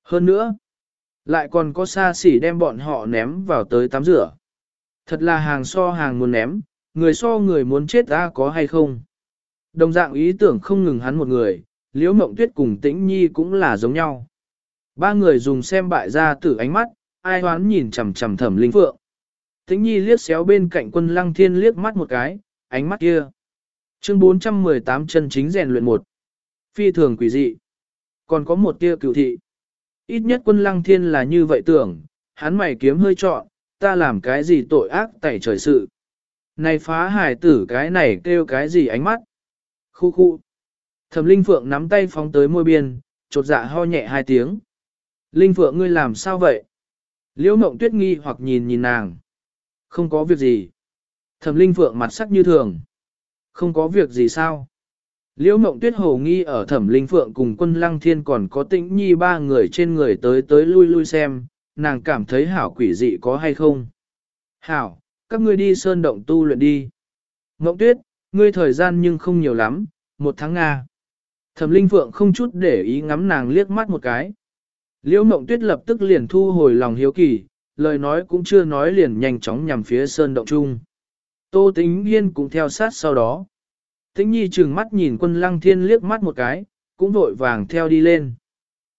Hơn nữa, lại còn có xa xỉ đem bọn họ ném vào tới tắm rửa. Thật là hàng so hàng muốn ném, người so người muốn chết ra có hay không. Đồng dạng ý tưởng không ngừng hắn một người, liễu mộng tuyết cùng tĩnh nhi cũng là giống nhau. Ba người dùng xem bại ra tử ánh mắt, ai hoán nhìn chằm chằm thẩm linh phượng. Tĩnh nhi liếc xéo bên cạnh quân lăng thiên liếc mắt một cái, ánh mắt kia. Chương 418 chân chính rèn luyện một. Phi thường quỷ dị. Còn có một tia cựu thị. Ít nhất quân lăng thiên là như vậy tưởng, hắn mày kiếm hơi trọn, ta làm cái gì tội ác tẩy trời sự. Này phá hải tử cái này kêu cái gì ánh mắt. Khu khu. Thẩm Linh Phượng nắm tay phóng tới môi biên, chột dạ ho nhẹ hai tiếng. Linh Phượng ngươi làm sao vậy? Liễu Mộng Tuyết nghi hoặc nhìn nhìn nàng. Không có việc gì. Thẩm Linh Phượng mặt sắc như thường. Không có việc gì sao? Liễu Mộng Tuyết hồ nghi ở Thẩm Linh Phượng cùng Quân Lăng Thiên còn có Tĩnh Nhi ba người trên người tới tới lui lui xem, nàng cảm thấy hảo quỷ dị có hay không. Hảo, các ngươi đi sơn động tu luyện đi. Mộng Tuyết, ngươi thời gian nhưng không nhiều lắm, một tháng Nga. Thẩm Linh Phượng không chút để ý ngắm nàng liếc mắt một cái. Liễu Mộng Tuyết lập tức liền thu hồi lòng hiếu kỳ, lời nói cũng chưa nói liền nhanh chóng nhằm phía sơn động chung. Tô Tĩnh Hiên cũng theo sát sau đó. Tĩnh Nhi trừng mắt nhìn quân lăng thiên liếc mắt một cái, cũng vội vàng theo đi lên.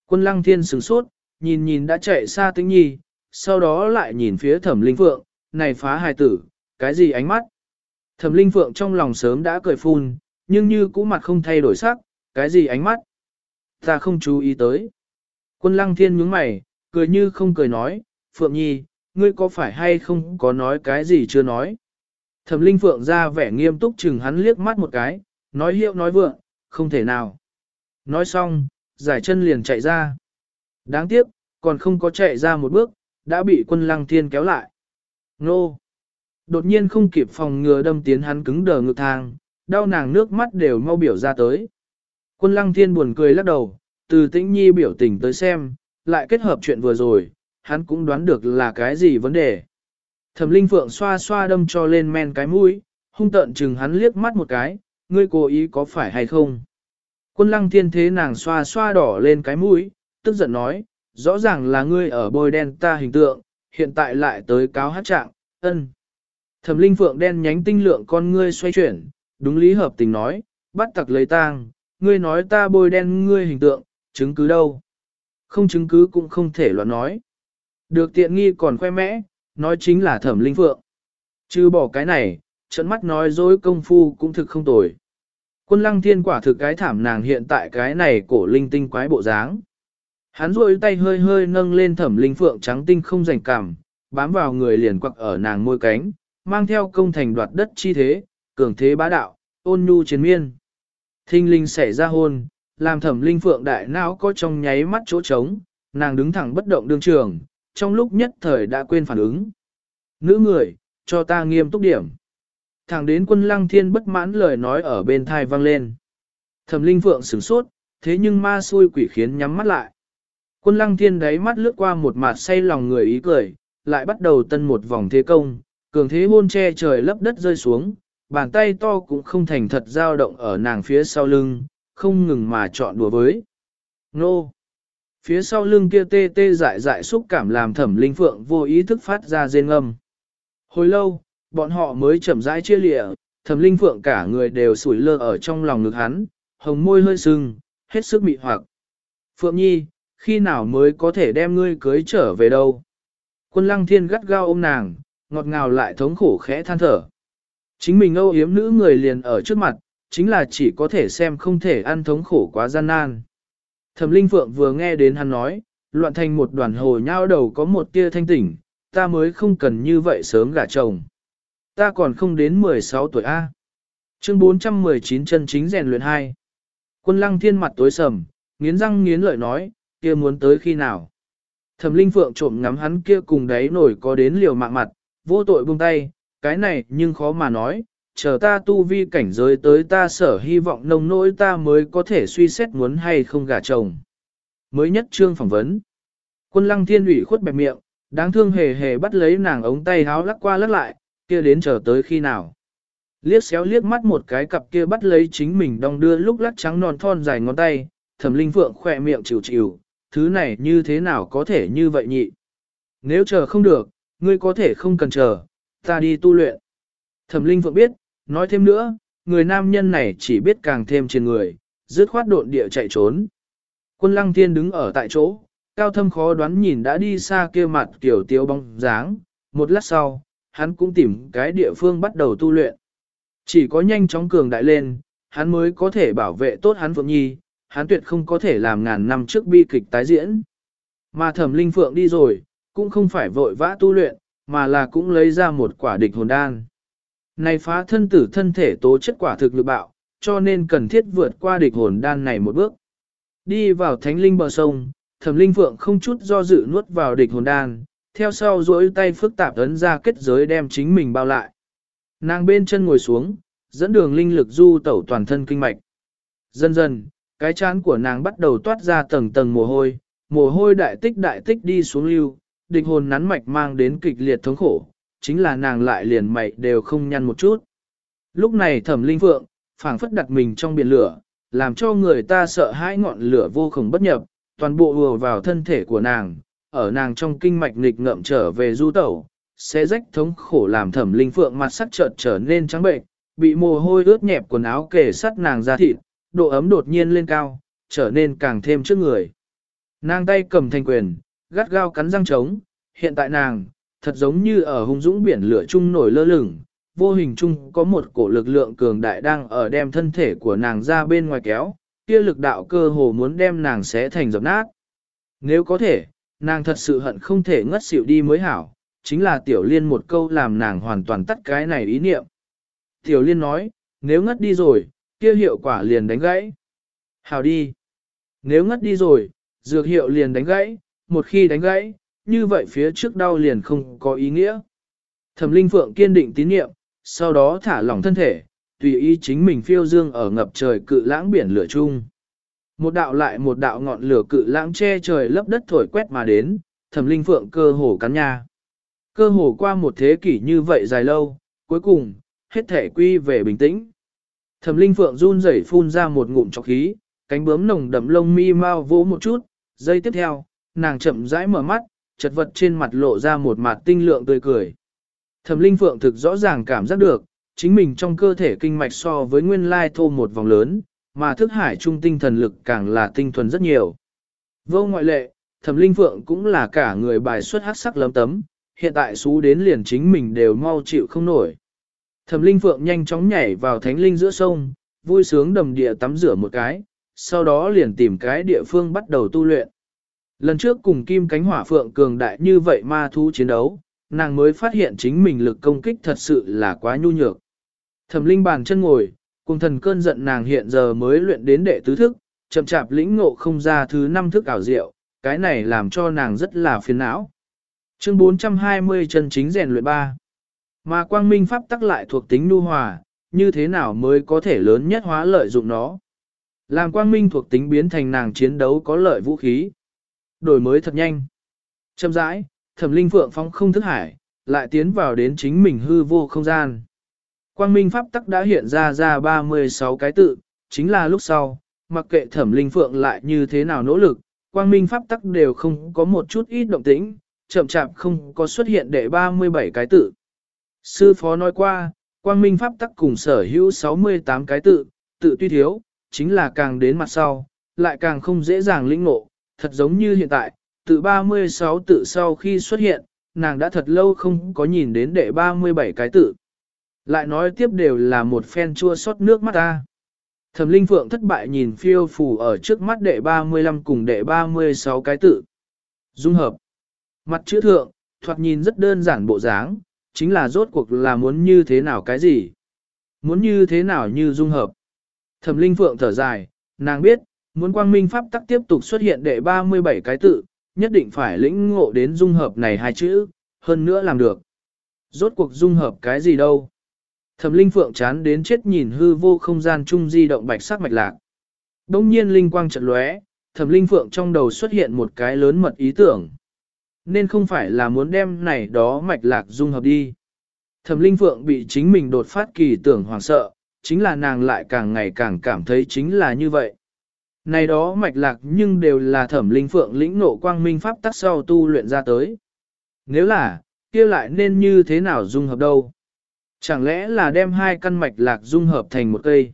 Quân lăng thiên sửng sốt, nhìn nhìn đã chạy xa Tĩnh Nhi, sau đó lại nhìn phía thẩm linh phượng, này phá hài tử, cái gì ánh mắt? Thẩm linh phượng trong lòng sớm đã cười phun, nhưng như cũ mặt không thay đổi sắc, cái gì ánh mắt? Ta không chú ý tới. Quân lăng thiên nhướng mày, cười như không cười nói, Phượng Nhi, ngươi có phải hay không có nói cái gì chưa nói? Thẩm Linh Phượng ra vẻ nghiêm túc chừng hắn liếc mắt một cái, nói hiệu nói vượng, không thể nào. Nói xong, giải chân liền chạy ra. Đáng tiếc, còn không có chạy ra một bước, đã bị quân lăng thiên kéo lại. Nô! Đột nhiên không kịp phòng ngừa đâm tiến hắn cứng đờ ngực thang, đau nàng nước mắt đều mau biểu ra tới. Quân lăng thiên buồn cười lắc đầu, từ tĩnh nhi biểu tình tới xem, lại kết hợp chuyện vừa rồi, hắn cũng đoán được là cái gì vấn đề. Thẩm linh phượng xoa xoa đâm cho lên men cái mũi, hung tợn chừng hắn liếc mắt một cái, ngươi cố ý có phải hay không? Quân lăng thiên thế nàng xoa xoa đỏ lên cái mũi, tức giận nói, rõ ràng là ngươi ở bôi đen ta hình tượng, hiện tại lại tới cáo hát trạng, ân. Thẩm linh phượng đen nhánh tinh lượng con ngươi xoay chuyển, đúng lý hợp tình nói, bắt tặc lấy tang, ngươi nói ta bôi đen ngươi hình tượng, chứng cứ đâu? Không chứng cứ cũng không thể loạn nói. Được tiện nghi còn khoe mẽ, nói chính là thẩm linh phượng. Chứ bỏ cái này, trận mắt nói dối công phu cũng thực không tồi. Quân lăng thiên quả thực cái thảm nàng hiện tại cái này cổ linh tinh quái bộ dáng. Hắn rôi tay hơi hơi nâng lên thẩm linh phượng trắng tinh không rảnh cảm, bám vào người liền quặc ở nàng môi cánh, mang theo công thành đoạt đất chi thế, cường thế bá đạo, ôn nhu chiến miên. Thinh linh xảy ra hôn, làm thẩm linh phượng đại não có trong nháy mắt chỗ trống, nàng đứng thẳng bất động đương trường, trong lúc nhất thời đã quên phản ứng. Nữ người, cho ta nghiêm túc điểm. Thẳng đến quân lăng thiên bất mãn lời nói ở bên thai vang lên. Thẩm linh phượng sửng sốt, thế nhưng ma xui quỷ khiến nhắm mắt lại. Quân lăng thiên đáy mắt lướt qua một mặt say lòng người ý cười, lại bắt đầu tân một vòng thế công, cường thế hôn che trời lấp đất rơi xuống, bàn tay to cũng không thành thật dao động ở nàng phía sau lưng, không ngừng mà chọn đùa với. Nô! Phía sau lưng kia tê tê dại dại xúc cảm làm thẩm linh phượng vô ý thức phát ra rên âm. Hồi lâu, bọn họ mới chậm rãi chia lịa, thẩm linh phượng cả người đều sủi lơ ở trong lòng ngực hắn, hồng môi hơi sưng, hết sức mị hoặc. Phượng Nhi, khi nào mới có thể đem ngươi cưới trở về đâu? Quân lăng thiên gắt gao ôm nàng, ngọt ngào lại thống khổ khẽ than thở. Chính mình âu yếm nữ người liền ở trước mặt, chính là chỉ có thể xem không thể ăn thống khổ quá gian nan. Thẩm Linh Phượng vừa nghe đến hắn nói, loạn thành một đoàn hồ nhao đầu có một tia thanh tỉnh, ta mới không cần như vậy sớm gả chồng. Ta còn không đến 16 tuổi A. Chương 419 chân chính rèn luyện 2. Quân lăng thiên mặt tối sầm, nghiến răng nghiến lợi nói, kia muốn tới khi nào. Thẩm Linh Phượng trộm ngắm hắn kia cùng đáy nổi có đến liều mạng mặt, vô tội buông tay, cái này nhưng khó mà nói, chờ ta tu vi cảnh giới tới ta sở hy vọng nông nỗi ta mới có thể suy xét muốn hay không gả chồng. Mới nhất trương phỏng vấn. Quân lăng thiên ủy khuất bẹp miệng, đáng thương hề hề bắt lấy nàng ống tay háo lắc qua lắc lại, kia đến chờ tới khi nào. Liếc xéo liếc mắt một cái cặp kia bắt lấy chính mình đong đưa lúc lắc trắng non thon dài ngón tay, thẩm linh phượng khỏe miệng chịu chịu, thứ này như thế nào có thể như vậy nhị. Nếu chờ không được, ngươi có thể không cần chờ, ta đi tu luyện. Thẩm linh phượng biết, nói thêm nữa, người nam nhân này chỉ biết càng thêm trên người, dứt khoát độn địa chạy trốn. Quân lăng thiên đứng ở tại chỗ, cao thâm khó đoán nhìn đã đi xa kia mặt tiểu tiêu bóng dáng, một lát sau, hắn cũng tìm cái địa phương bắt đầu tu luyện. Chỉ có nhanh chóng cường đại lên, hắn mới có thể bảo vệ tốt hắn Phượng Nhi, hắn tuyệt không có thể làm ngàn năm trước bi kịch tái diễn. Mà thẩm linh Phượng đi rồi, cũng không phải vội vã tu luyện, mà là cũng lấy ra một quả địch hồn đan. Này phá thân tử thân thể tố chất quả thực lực bạo, cho nên cần thiết vượt qua địch hồn đan này một bước. Đi vào thánh linh bờ sông, thẩm linh phượng không chút do dự nuốt vào địch hồn đan, theo sau duỗi tay phức tạp ấn ra kết giới đem chính mình bao lại. Nàng bên chân ngồi xuống, dẫn đường linh lực du tẩu toàn thân kinh mạch. Dần dần, cái chán của nàng bắt đầu toát ra tầng tầng mồ hôi, mồ hôi đại tích đại tích đi xuống lưu, địch hồn nắn mạch mang đến kịch liệt thống khổ, chính là nàng lại liền mày đều không nhăn một chút. Lúc này thẩm linh phượng, phảng phất đặt mình trong biển lửa, làm cho người ta sợ hãi ngọn lửa vô cùng bất nhập, toàn bộ vừa vào thân thể của nàng, ở nàng trong kinh mạch nghịch ngậm trở về du tẩu, sẽ rách thống khổ làm thẩm linh phượng mặt sắc chợt trở nên trắng bệnh, bị mồ hôi ướt nhẹp quần áo kề sắt nàng ra thịt, độ ấm đột nhiên lên cao, trở nên càng thêm trước người. Nàng tay cầm thanh quyền, gắt gao cắn răng trống, hiện tại nàng, thật giống như ở hung dũng biển lửa chung nổi lơ lửng, vô hình chung có một cổ lực lượng cường đại đang ở đem thân thể của nàng ra bên ngoài kéo, kia lực đạo cơ hồ muốn đem nàng xé thành dập nát. Nếu có thể, nàng thật sự hận không thể ngất xỉu đi mới hảo, chính là tiểu liên một câu làm nàng hoàn toàn tắt cái này ý niệm. Tiểu liên nói, nếu ngất đi rồi, kia hiệu quả liền đánh gãy. Hảo đi. Nếu ngất đi rồi, dược hiệu liền đánh gãy, một khi đánh gãy, như vậy phía trước đau liền không có ý nghĩa. Thẩm Linh Phượng kiên định tín nhiệm, sau đó thả lỏng thân thể, tùy ý chính mình phiêu dương ở ngập trời cự lãng biển lửa chung. Một đạo lại một đạo ngọn lửa cự lãng che trời lấp đất thổi quét mà đến, Thẩm Linh Phượng cơ hồ cắn nha. Cơ hồ qua một thế kỷ như vậy dài lâu, cuối cùng, hết thể quy về bình tĩnh. Thẩm Linh Phượng run rẩy phun ra một ngụm trọc khí, cánh bướm nồng đậm lông mi mau vỗ một chút, giây tiếp theo, nàng chậm rãi mở mắt, chật vật trên mặt lộ ra một mặt tinh lượng tươi cười. Thẩm Linh Phượng thực rõ ràng cảm giác được, chính mình trong cơ thể kinh mạch so với nguyên lai thô một vòng lớn, mà thức hải trung tinh thần lực càng là tinh thuần rất nhiều. Vô ngoại lệ, Thẩm Linh Phượng cũng là cả người bài xuất hát sắc lấm tấm, hiện tại xú đến liền chính mình đều mau chịu không nổi. Thẩm Linh Phượng nhanh chóng nhảy vào thánh linh giữa sông, vui sướng đầm địa tắm rửa một cái, sau đó liền tìm cái địa phương bắt đầu tu luyện. Lần trước cùng kim cánh hỏa phượng cường đại như vậy ma thú chiến đấu, nàng mới phát hiện chính mình lực công kích thật sự là quá nhu nhược. Thẩm linh bàn chân ngồi, cùng thần cơn giận nàng hiện giờ mới luyện đến đệ tứ thức, chậm chạp lĩnh ngộ không ra thứ năm thức ảo diệu, cái này làm cho nàng rất là phiền não. Chương 420 chân chính rèn luyện 3 Mà quang minh pháp tắc lại thuộc tính nu hòa, như thế nào mới có thể lớn nhất hóa lợi dụng nó. Làm quang minh thuộc tính biến thành nàng chiến đấu có lợi vũ khí. Đổi mới thật nhanh. Chậm rãi, thẩm linh phượng phóng không thức hải, lại tiến vào đến chính mình hư vô không gian. Quang minh pháp tắc đã hiện ra ra 36 cái tự, chính là lúc sau, mặc kệ thẩm linh phượng lại như thế nào nỗ lực, quang minh pháp tắc đều không có một chút ít động tĩnh, chậm chạp không có xuất hiện để 37 cái tự. Sư phó nói qua, quang minh pháp tắc cùng sở hữu 68 cái tự, tự tuy thiếu, chính là càng đến mặt sau, lại càng không dễ dàng lĩnh ngộ, thật giống như hiện tại, tự 36 tự sau khi xuất hiện, nàng đã thật lâu không có nhìn đến đệ 37 cái tự. Lại nói tiếp đều là một phen chua xót nước mắt ta. Thẩm Linh Phượng thất bại nhìn phiêu phù ở trước mắt đệ 35 cùng đệ 36 cái tự. Dung hợp. Mặt chữ thượng, thoạt nhìn rất đơn giản bộ dáng, chính là rốt cuộc là muốn như thế nào cái gì. Muốn như thế nào như dung hợp. Thẩm Linh Phượng thở dài, nàng biết, muốn quang minh pháp tắc tiếp tục xuất hiện đệ 37 cái tự, nhất định phải lĩnh ngộ đến dung hợp này hai chữ, hơn nữa làm được. Rốt cuộc dung hợp cái gì đâu. Thẩm Linh Phượng chán đến chết nhìn hư vô không gian chung di động bạch sắc mạch lạc. Đông nhiên linh quang chợt lóe, Thẩm Linh Phượng trong đầu xuất hiện một cái lớn mật ý tưởng. Nên không phải là muốn đem này đó mạch lạc dung hợp đi. Thẩm Linh Phượng bị chính mình đột phát kỳ tưởng hoảng sợ, chính là nàng lại càng ngày càng cảm thấy chính là như vậy. Này đó mạch lạc nhưng đều là thẩm linh phượng lĩnh nộ quang minh pháp tắc sau tu luyện ra tới. Nếu là, kia lại nên như thế nào dung hợp đâu? Chẳng lẽ là đem hai căn mạch lạc dung hợp thành một cây?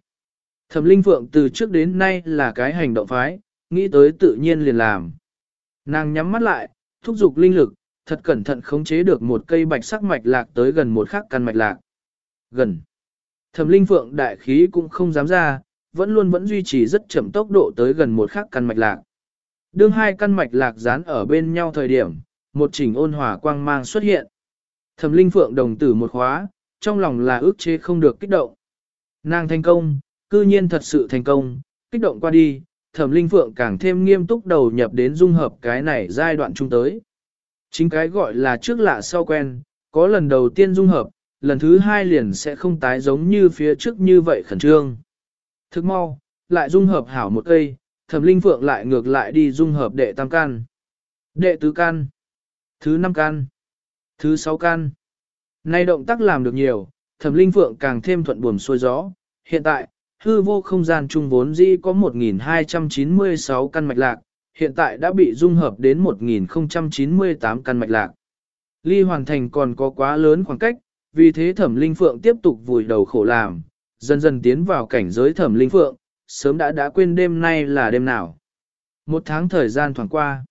Thẩm linh phượng từ trước đến nay là cái hành động phái, nghĩ tới tự nhiên liền làm. Nàng nhắm mắt lại, thúc giục linh lực, thật cẩn thận khống chế được một cây bạch sắc mạch lạc tới gần một khắc căn mạch lạc. Gần. Thẩm linh phượng đại khí cũng không dám ra, vẫn luôn vẫn duy trì rất chậm tốc độ tới gần một khắc căn mạch lạc. Đương hai căn mạch lạc dán ở bên nhau thời điểm, một chỉnh ôn hòa quang mang xuất hiện. Thẩm linh phượng đồng tử một khóa, trong lòng là ước chế không được kích động. Nàng thành công, cư nhiên thật sự thành công, kích động qua đi, thẩm linh phượng càng thêm nghiêm túc đầu nhập đến dung hợp cái này giai đoạn chung tới. Chính cái gọi là trước lạ sau quen, có lần đầu tiên dung hợp, lần thứ hai liền sẽ không tái giống như phía trước như vậy khẩn trương. Thức mau, lại dung hợp hảo một cây, thẩm linh phượng lại ngược lại đi dung hợp đệ tam can, Đệ tứ can, Thứ năm can, Thứ sáu can, Nay động tác làm được nhiều, thẩm linh phượng càng thêm thuận buồm xuôi gió. Hiện tại, hư vô không gian trung vốn dĩ có 1.296 căn mạch lạc, hiện tại đã bị dung hợp đến 1.098 căn mạch lạc. Ly hoàn thành còn có quá lớn khoảng cách, vì thế thẩm linh phượng tiếp tục vùi đầu khổ làm, dần dần tiến vào cảnh giới thẩm linh phượng, sớm đã đã quên đêm nay là đêm nào. Một tháng thời gian thoảng qua,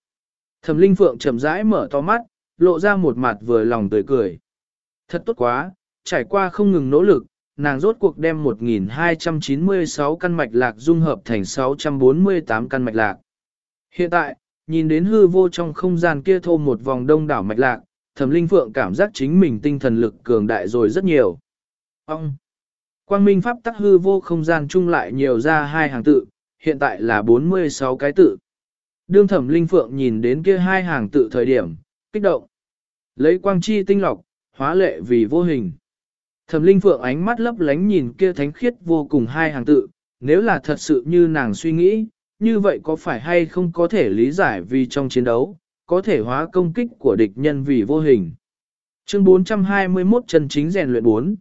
thẩm linh phượng chậm rãi mở to mắt, lộ ra một mặt vừa lòng tươi cười. Thật tốt quá, trải qua không ngừng nỗ lực, nàng rốt cuộc đem 1.296 căn mạch lạc dung hợp thành 648 căn mạch lạc. Hiện tại, nhìn đến hư vô trong không gian kia thô một vòng đông đảo mạch lạc, thẩm linh phượng cảm giác chính mình tinh thần lực cường đại rồi rất nhiều. Ông! Quang minh pháp tắc hư vô không gian chung lại nhiều ra hai hàng tự, hiện tại là 46 cái tự. Đương thẩm linh phượng nhìn đến kia hai hàng tự thời điểm, kích động. Lấy quang chi tinh lọc, hóa lệ vì vô hình. Thẩm linh phượng ánh mắt lấp lánh nhìn kia thánh khiết vô cùng hai hàng tự, nếu là thật sự như nàng suy nghĩ, như vậy có phải hay không có thể lý giải vì trong chiến đấu, có thể hóa công kích của địch nhân vì vô hình. Chương 421 chân chính rèn luyện 4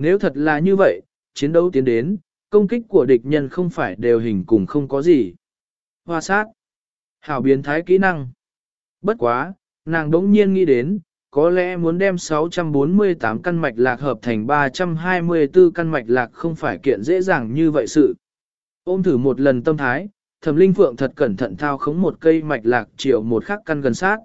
nếu thật là như vậy, chiến đấu tiến đến, công kích của địch nhân không phải đều hình cùng không có gì. Hoa sát Hảo biến thái kỹ năng Bất quá, nàng đống nhiên nghĩ đến, có lẽ muốn đem 648 căn mạch lạc hợp thành 324 căn mạch lạc không phải kiện dễ dàng như vậy sự. Ôm thử một lần tâm thái, thẩm linh phượng thật cẩn thận thao khống một cây mạch lạc triệu một khắc căn gần sát.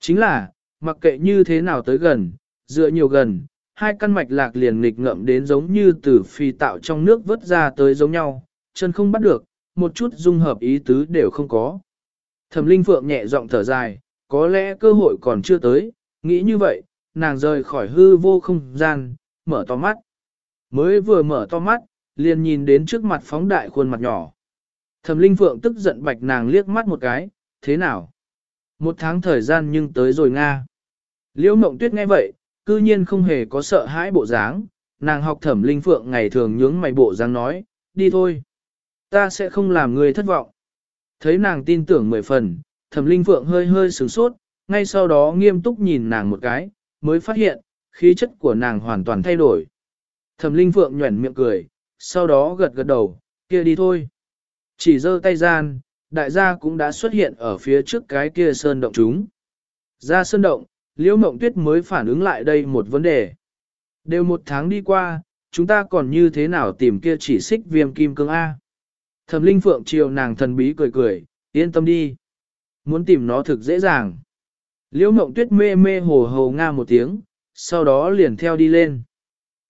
Chính là, mặc kệ như thế nào tới gần, dựa nhiều gần, hai căn mạch lạc liền nghịch ngậm đến giống như từ phi tạo trong nước vớt ra tới giống nhau, chân không bắt được, một chút dung hợp ý tứ đều không có. Thẩm linh phượng nhẹ giọng thở dài, có lẽ cơ hội còn chưa tới, nghĩ như vậy, nàng rời khỏi hư vô không gian, mở to mắt. Mới vừa mở to mắt, liền nhìn đến trước mặt phóng đại khuôn mặt nhỏ. Thẩm Linh Phượng tức giận bạch nàng liếc mắt một cái, thế nào? Một tháng thời gian nhưng tới rồi Nga. Liễu Mộng Tuyết nghe vậy, cư nhiên không hề có sợ hãi bộ dáng, nàng học Thẩm Linh Phượng ngày thường nhướng mày bộ dáng nói, đi thôi. Ta sẽ không làm người thất vọng. Thấy nàng tin tưởng mười phần, Thẩm Linh Phượng hơi hơi sửng sốt, ngay sau đó nghiêm túc nhìn nàng một cái, mới phát hiện, khí chất của nàng hoàn toàn thay đổi. Thẩm Linh Phượng nhuẩn miệng cười, sau đó gật gật đầu, kia đi thôi. Chỉ giơ tay gian, đại gia cũng đã xuất hiện ở phía trước cái kia sơn động chúng. Ra sơn động, Liễu Mộng Tuyết mới phản ứng lại đây một vấn đề. Đều một tháng đi qua, chúng ta còn như thế nào tìm kia chỉ xích viêm kim cương A. Thẩm Linh Phượng chiều nàng thần bí cười cười, yên tâm đi. Muốn tìm nó thực dễ dàng. Liễu Mộng Tuyết mê mê hồ hồ nga một tiếng, sau đó liền theo đi lên.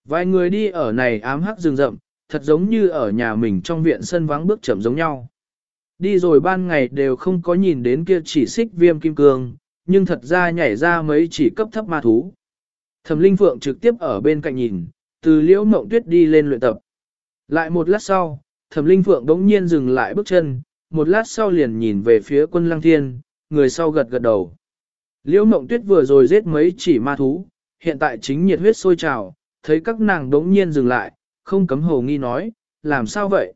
Vài người đi ở này ám hắc rừng rậm, thật giống như ở nhà mình trong viện sân vắng bước chậm giống nhau. Đi rồi ban ngày đều không có nhìn đến kia chỉ xích viêm kim cương, nhưng thật ra nhảy ra mấy chỉ cấp thấp ma thú. Thẩm Linh Phượng trực tiếp ở bên cạnh nhìn, từ liễu mộng tuyết đi lên luyện tập. Lại một lát sau, Thẩm Linh Phượng đống nhiên dừng lại bước chân, một lát sau liền nhìn về phía quân lăng thiên, người sau gật gật đầu. Liễu mộng tuyết vừa rồi giết mấy chỉ ma thú, hiện tại chính nhiệt huyết sôi trào, thấy các nàng đống nhiên dừng lại, không cấm hồ nghi nói, làm sao vậy?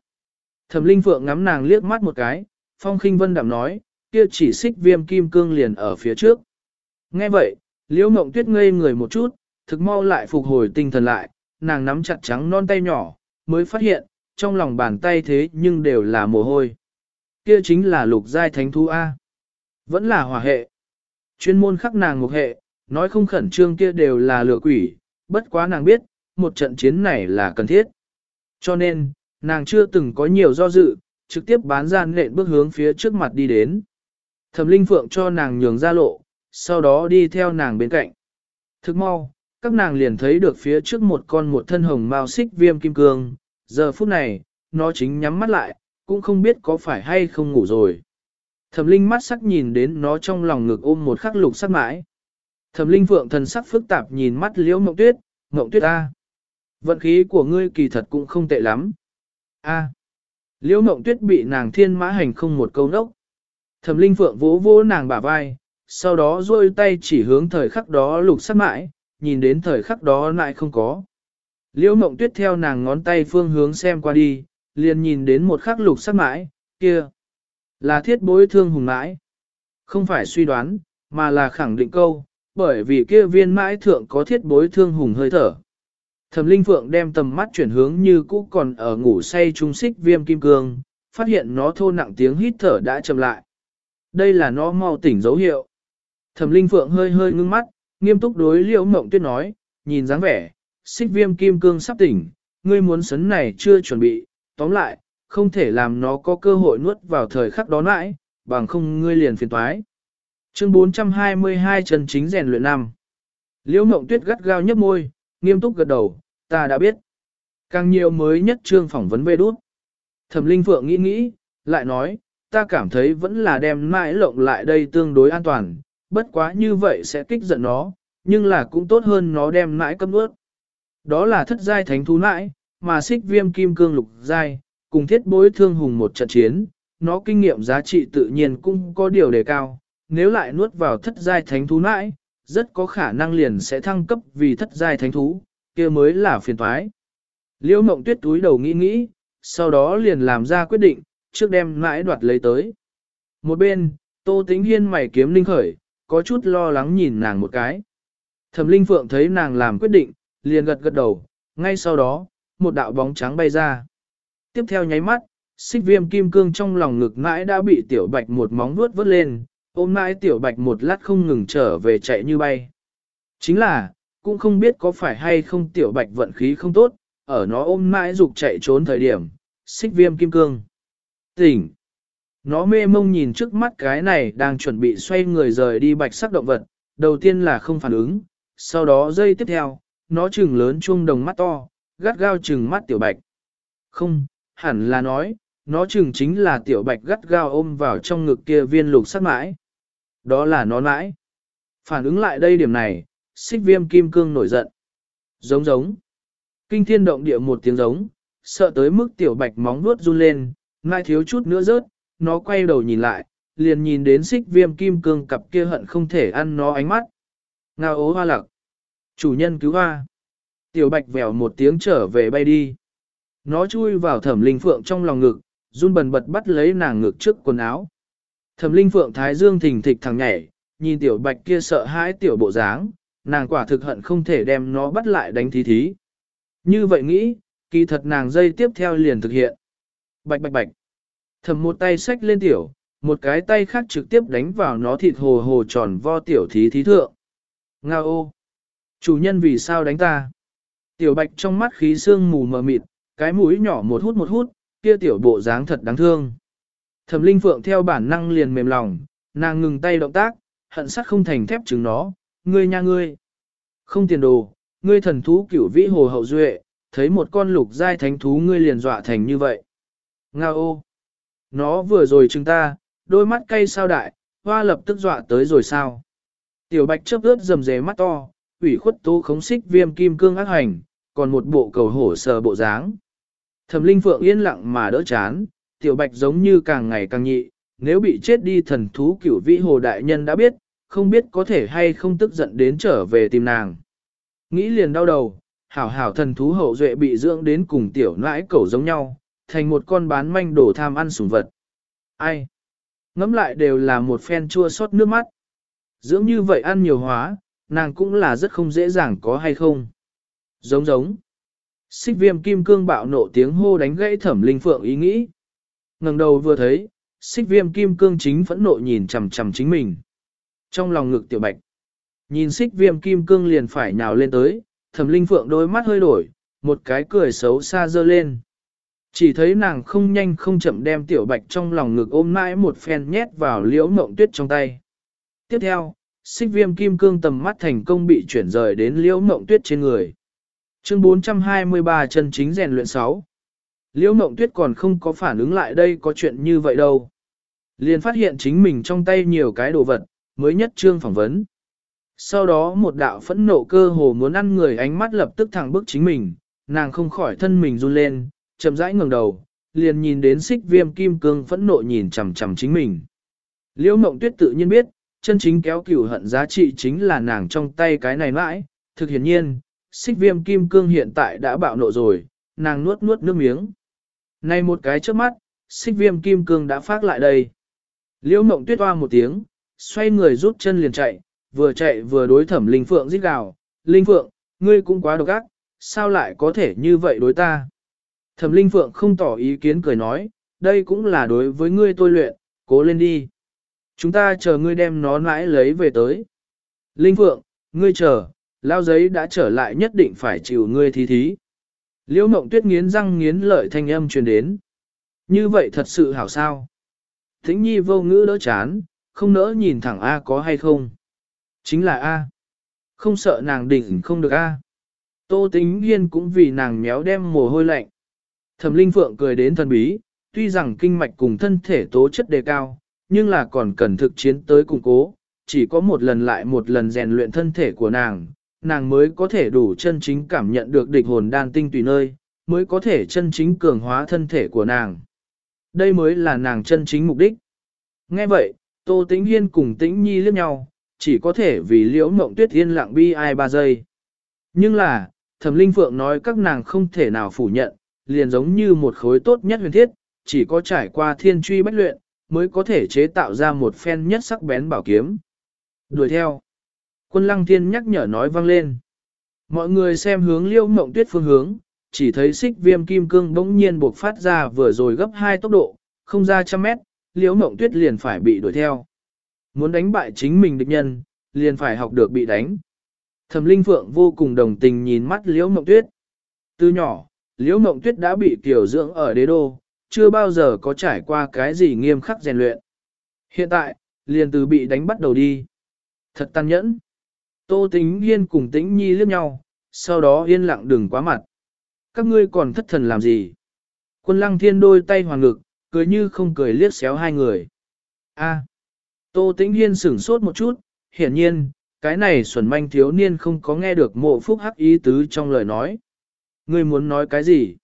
Thẩm Linh Phượng ngắm nàng liếc mắt một cái, Phong Khinh Vân đạm nói, kia chỉ xích viêm kim cương liền ở phía trước. Nghe vậy, Liễu Mộng Tuyết ngây người một chút, thực mau lại phục hồi tinh thần lại, nàng nắm chặt trắng non tay nhỏ, mới phát hiện, trong lòng bàn tay thế nhưng đều là mồ hôi. Kia chính là lục giai thánh thú A. Vẫn là hỏa hệ. Chuyên môn khắc nàng ngục hệ, nói không khẩn trương kia đều là lửa quỷ, bất quá nàng biết, một trận chiến này là cần thiết. Cho nên, nàng chưa từng có nhiều do dự, trực tiếp bán gian nện bước hướng phía trước mặt đi đến. Thẩm Linh Phượng cho nàng nhường ra lộ, sau đó đi theo nàng bên cạnh. Thức mau, các nàng liền thấy được phía trước một con một thân hồng mao xích viêm kim cương, giờ phút này, nó chính nhắm mắt lại, cũng không biết có phải hay không ngủ rồi. Thẩm Linh mắt sắc nhìn đến nó trong lòng ngực ôm một khắc lục sắc mãi. Thẩm Linh Phượng thần sắc phức tạp nhìn mắt Liễu Mộng Tuyết, "Mộng Tuyết a, Vận khí của ngươi kỳ thật cũng không tệ lắm. A. Liễu mộng tuyết bị nàng thiên mã hành không một câu nốc. Thẩm linh phượng vỗ vỗ nàng bả vai, sau đó duỗi tay chỉ hướng thời khắc đó lục sắc mãi, nhìn đến thời khắc đó lại không có. Liễu mộng tuyết theo nàng ngón tay phương hướng xem qua đi, liền nhìn đến một khắc lục sắc mãi, kia. Là thiết bối thương hùng mãi. Không phải suy đoán, mà là khẳng định câu, bởi vì kia viên mãi thượng có thiết bối thương hùng hơi thở. Thẩm Linh Phượng đem tầm mắt chuyển hướng như cũ còn ở ngủ say trung xích viêm kim cương, phát hiện nó thô nặng tiếng hít thở đã chậm lại. Đây là nó mau tỉnh dấu hiệu. Thẩm Linh Phượng hơi hơi ngưng mắt, nghiêm túc đối Liễu Mộng Tuyết nói, nhìn dáng vẻ, xích viêm kim cương sắp tỉnh, ngươi muốn sấn này chưa chuẩn bị, tóm lại, không thể làm nó có cơ hội nuốt vào thời khắc đó nãi, bằng không ngươi liền phiền toái. Chương 422 Trần Chính rèn luyện năm. Liễu Mộng Tuyết gắt gao nhấp môi, nghiêm túc gật đầu, ta đã biết. Càng nhiều mới nhất trương phỏng vấn về đút. Thẩm Linh Phượng nghĩ nghĩ, lại nói, ta cảm thấy vẫn là đem mãi lộng lại đây tương đối an toàn, bất quá như vậy sẽ kích giận nó, nhưng là cũng tốt hơn nó đem mãi cấm ướt. Đó là thất giai thánh thú nãi, mà xích viêm kim cương lục giai, cùng thiết bối thương hùng một trận chiến, nó kinh nghiệm giá trị tự nhiên cũng có điều đề cao, nếu lại nuốt vào thất giai thánh thú nãi, rất có khả năng liền sẽ thăng cấp vì thất giai thánh thú, kia mới là phiền toái. Liễu mộng tuyết túi đầu nghĩ nghĩ, sau đó liền làm ra quyết định, trước đem nãi đoạt lấy tới. Một bên, tô tĩnh hiên mày kiếm linh khởi, có chút lo lắng nhìn nàng một cái. Thẩm linh phượng thấy nàng làm quyết định, liền gật gật đầu, ngay sau đó, một đạo bóng trắng bay ra. Tiếp theo nháy mắt, xích viêm kim cương trong lòng ngực mãi đã bị tiểu bạch một móng vuốt vớt lên, ôm mãi tiểu bạch một lát không ngừng trở về chạy như bay. Chính là, cũng không biết có phải hay không tiểu bạch vận khí không tốt, ở nó ôm mãi dục chạy trốn thời điểm, xích viêm kim cương. Tỉnh! Nó mê mông nhìn trước mắt cái này đang chuẩn bị xoay người rời đi bạch sắc động vật, đầu tiên là không phản ứng, sau đó giây tiếp theo, nó trừng lớn chuông đồng mắt to, gắt gao trừng mắt tiểu bạch. Không, hẳn là nói, nó chừng chính là tiểu bạch gắt gao ôm vào trong ngực kia viên lục sắc mãi. Đó là nó mãi. Phản ứng lại đây điểm này, xích viêm kim cương nổi giận. Giống giống. Kinh thiên động địa một tiếng giống, sợ tới mức tiểu bạch móng vuốt run lên, mai thiếu chút nữa rớt, nó quay đầu nhìn lại, liền nhìn đến xích viêm kim cương cặp kia hận không thể ăn nó ánh mắt. Ngao ố hoa lặc. Chủ nhân cứu hoa. Tiểu bạch vèo một tiếng trở về bay đi. Nó chui vào thẩm linh phượng trong lòng ngực, run bần bật bắt lấy nàng ngực trước quần áo. Thẩm linh phượng thái dương thình thịch thằng nhảy, nhìn tiểu bạch kia sợ hãi tiểu bộ dáng, nàng quả thực hận không thể đem nó bắt lại đánh thí thí. Như vậy nghĩ, kỳ thật nàng dây tiếp theo liền thực hiện. Bạch bạch bạch. thầm một tay xách lên tiểu, một cái tay khác trực tiếp đánh vào nó thịt hồ hồ tròn vo tiểu thí thí thượng. Nga ô! Chủ nhân vì sao đánh ta? Tiểu bạch trong mắt khí sương mù mờ mịt, cái mũi nhỏ một hút một hút, kia tiểu bộ dáng thật đáng thương. Thẩm Linh Phượng theo bản năng liền mềm lòng, nàng ngừng tay động tác, hận sắt không thành thép chứng nó, ngươi nha ngươi. Không tiền đồ, ngươi thần thú cửu vĩ hồ hậu duệ, thấy một con lục giai thánh thú ngươi liền dọa thành như vậy. Nga ô! Nó vừa rồi chúng ta, đôi mắt cay sao đại, hoa lập tức dọa tới rồi sao. Tiểu bạch chớp ướt rầm rề mắt to, ủy khuất tố khống xích viêm kim cương ác hành, còn một bộ cầu hổ sờ bộ dáng. Thẩm Linh Phượng yên lặng mà đỡ chán, tiểu bạch giống như càng ngày càng nhị, nếu bị chết đi thần thú cửu vĩ hồ đại nhân đã biết, không biết có thể hay không tức giận đến trở về tìm nàng. Nghĩ liền đau đầu, hảo hảo thần thú hậu duệ bị dưỡng đến cùng tiểu nãi cẩu giống nhau, thành một con bán manh đổ tham ăn sủng vật. Ai? Ngắm lại đều là một phen chua xót nước mắt. Dưỡng như vậy ăn nhiều hóa, nàng cũng là rất không dễ dàng có hay không. Giống giống. Xích viêm kim cương bạo nộ tiếng hô đánh gãy thẩm linh phượng ý nghĩ. ngẩng đầu vừa thấy, xích viêm kim cương chính phẫn nộ nhìn chằm chằm chính mình. Trong lòng ngực tiểu bạch, nhìn xích viêm kim cương liền phải nhào lên tới, thẩm linh phượng đôi mắt hơi đổi, một cái cười xấu xa dơ lên. Chỉ thấy nàng không nhanh không chậm đem tiểu bạch trong lòng ngực ôm mãi một phen nhét vào liễu mộng tuyết trong tay. Tiếp theo, xích viêm kim cương tầm mắt thành công bị chuyển rời đến liễu mộng tuyết trên người. Chương 423 chân chính rèn luyện 6. Liễu Mộng Tuyết còn không có phản ứng lại đây có chuyện như vậy đâu. Liền phát hiện chính mình trong tay nhiều cái đồ vật, mới nhất trương phỏng vấn. Sau đó một đạo phẫn nộ cơ hồ muốn ăn người ánh mắt lập tức thẳng bức chính mình, nàng không khỏi thân mình run lên, chậm rãi ngẩng đầu, liền nhìn đến xích viêm kim cương phẫn nộ nhìn chằm chằm chính mình. Liễu Mộng Tuyết tự nhiên biết, chân chính kéo cửu hận giá trị chính là nàng trong tay cái này mãi, thực hiển nhiên, xích viêm kim cương hiện tại đã bạo nộ rồi, nàng nuốt nuốt nước miếng. Này một cái trước mắt, xích viêm kim cương đã phát lại đây. Liễu mộng tuyết toa một tiếng, xoay người rút chân liền chạy, vừa chạy vừa đối thẩm Linh Phượng giết gào. Linh Phượng, ngươi cũng quá độc ác, sao lại có thể như vậy đối ta? Thẩm Linh Phượng không tỏ ý kiến cười nói, đây cũng là đối với ngươi tôi luyện, cố lên đi. Chúng ta chờ ngươi đem nó mãi lấy về tới. Linh Phượng, ngươi chờ, lao giấy đã trở lại nhất định phải chịu ngươi thí thí. Liễu mộng tuyết nghiến răng nghiến lợi thanh âm truyền đến. Như vậy thật sự hảo sao. Thính nhi vô ngữ đỡ chán, không nỡ nhìn thẳng A có hay không. Chính là A. Không sợ nàng đỉnh không được A. Tô tính hiên cũng vì nàng méo đem mồ hôi lạnh. Thẩm linh phượng cười đến thần bí, tuy rằng kinh mạch cùng thân thể tố chất đề cao, nhưng là còn cần thực chiến tới củng cố, chỉ có một lần lại một lần rèn luyện thân thể của nàng, nàng mới có thể đủ chân chính cảm nhận được địch hồn đan tinh tùy nơi, mới có thể chân chính cường hóa thân thể của nàng. Đây mới là nàng chân chính mục đích. Nghe vậy, Tô Tĩnh Hiên cùng Tĩnh Nhi liếc nhau, chỉ có thể vì liễu mộng tuyết yên lặng bi ai ba giây. Nhưng là, Thẩm Linh Phượng nói các nàng không thể nào phủ nhận, liền giống như một khối tốt nhất huyền thiết, chỉ có trải qua thiên truy bách luyện, mới có thể chế tạo ra một phen nhất sắc bén bảo kiếm. Đuổi theo. Quân lăng thiên nhắc nhở nói vang lên. Mọi người xem hướng liêu mộng tuyết phương hướng, chỉ thấy xích viêm kim cương bỗng nhiên buộc phát ra vừa rồi gấp hai tốc độ, không ra trăm mét, liêu mộng tuyết liền phải bị đuổi theo. Muốn đánh bại chính mình địch nhân, liền phải học được bị đánh. Thẩm Linh Phượng vô cùng đồng tình nhìn mắt Liễu Mộng Tuyết. Từ nhỏ, Liễu Mộng Tuyết đã bị tiểu dưỡng ở đế đô, chưa bao giờ có trải qua cái gì nghiêm khắc rèn luyện. Hiện tại, liền từ bị đánh bắt đầu đi. Thật tàn nhẫn. Tô Tính Yên cùng Tĩnh Nhi liếc nhau, sau đó yên lặng đừng quá mặt. Các ngươi còn thất thần làm gì? Quân lăng thiên đôi tay hoàng ngực, cười như không cười liếc xéo hai người. A. Tô Tĩnh Hiên sửng sốt một chút, hiển nhiên, cái này xuẩn manh thiếu niên không có nghe được mộ phúc hắc ý tứ trong lời nói. Ngươi muốn nói cái gì?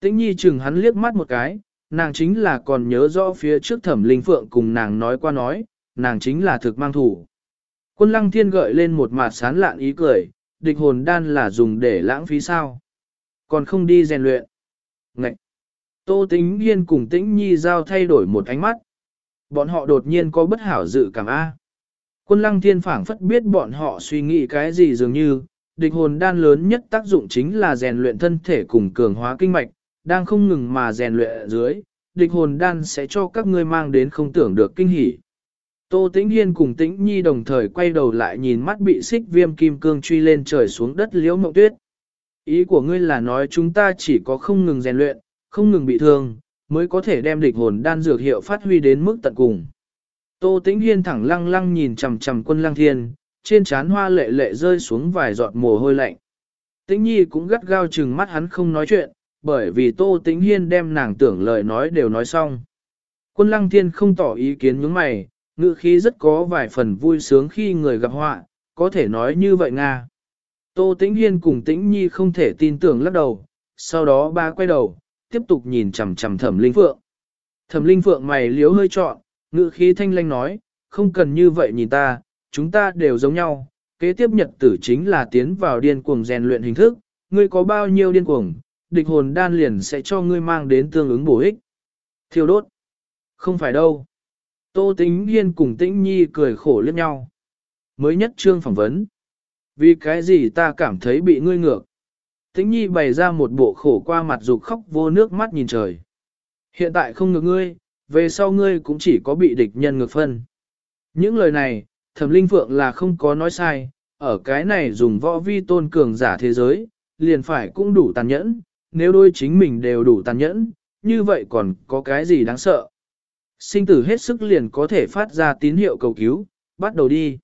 Tĩnh Nhi chừng hắn liếc mắt một cái, nàng chính là còn nhớ rõ phía trước thẩm linh phượng cùng nàng nói qua nói, nàng chính là thực mang thủ. Quân lăng thiên gợi lên một mặt sán lạn ý cười, địch hồn đan là dùng để lãng phí sao. Còn không đi rèn luyện. Ngậy! Tô tính yên cùng tĩnh nhi giao thay đổi một ánh mắt. Bọn họ đột nhiên có bất hảo dự cảm A. Quân lăng thiên phảng phất biết bọn họ suy nghĩ cái gì dường như, địch hồn đan lớn nhất tác dụng chính là rèn luyện thân thể cùng cường hóa kinh mạch, đang không ngừng mà rèn luyện ở dưới, địch hồn đan sẽ cho các ngươi mang đến không tưởng được kinh hỉ. Tô Tĩnh Hiên cùng Tĩnh Nhi đồng thời quay đầu lại nhìn mắt bị xích viêm kim cương truy lên trời xuống đất liễu mộng tuyết. Ý của ngươi là nói chúng ta chỉ có không ngừng rèn luyện, không ngừng bị thương, mới có thể đem địch hồn đan dược hiệu phát huy đến mức tận cùng. Tô Tĩnh Hiên thẳng lăng lăng nhìn chằm chằm quân lăng thiên, trên trán hoa lệ lệ rơi xuống vài giọt mồ hôi lạnh. Tĩnh Nhi cũng gắt gao chừng mắt hắn không nói chuyện, bởi vì Tô Tĩnh Hiên đem nàng tưởng lời nói đều nói xong. Quân lăng thiên không tỏ ý kiến những mày, ngữ khí rất có vài phần vui sướng khi người gặp họa, có thể nói như vậy Nga. Tô Tĩnh Hiên cùng Tĩnh Nhi không thể tin tưởng lắc đầu, sau đó ba quay đầu, tiếp tục nhìn chằm chằm Thẩm Linh Phượng. Thẩm Linh Phượng mày liếu hơi trọn, ngữ khí thanh lanh nói, không cần như vậy nhìn ta, chúng ta đều giống nhau, kế tiếp nhật tử chính là tiến vào điên cuồng rèn luyện hình thức, ngươi có bao nhiêu điên cuồng, địch hồn đan liền sẽ cho ngươi mang đến tương ứng bổ ích. Thiêu đốt. Không phải đâu. Tô Tĩnh Hiên cùng Tĩnh Nhi cười khổ liếc nhau. Mới nhất trương phỏng vấn. Vì cái gì ta cảm thấy bị ngươi ngược. Tĩnh Nhi bày ra một bộ khổ qua mặt dục khóc vô nước mắt nhìn trời. Hiện tại không ngược ngươi, về sau ngươi cũng chỉ có bị địch nhân ngược phân. Những lời này, thẩm linh phượng là không có nói sai, ở cái này dùng võ vi tôn cường giả thế giới, liền phải cũng đủ tàn nhẫn, nếu đôi chính mình đều đủ tàn nhẫn, như vậy còn có cái gì đáng sợ. Sinh tử hết sức liền có thể phát ra tín hiệu cầu cứu, bắt đầu đi.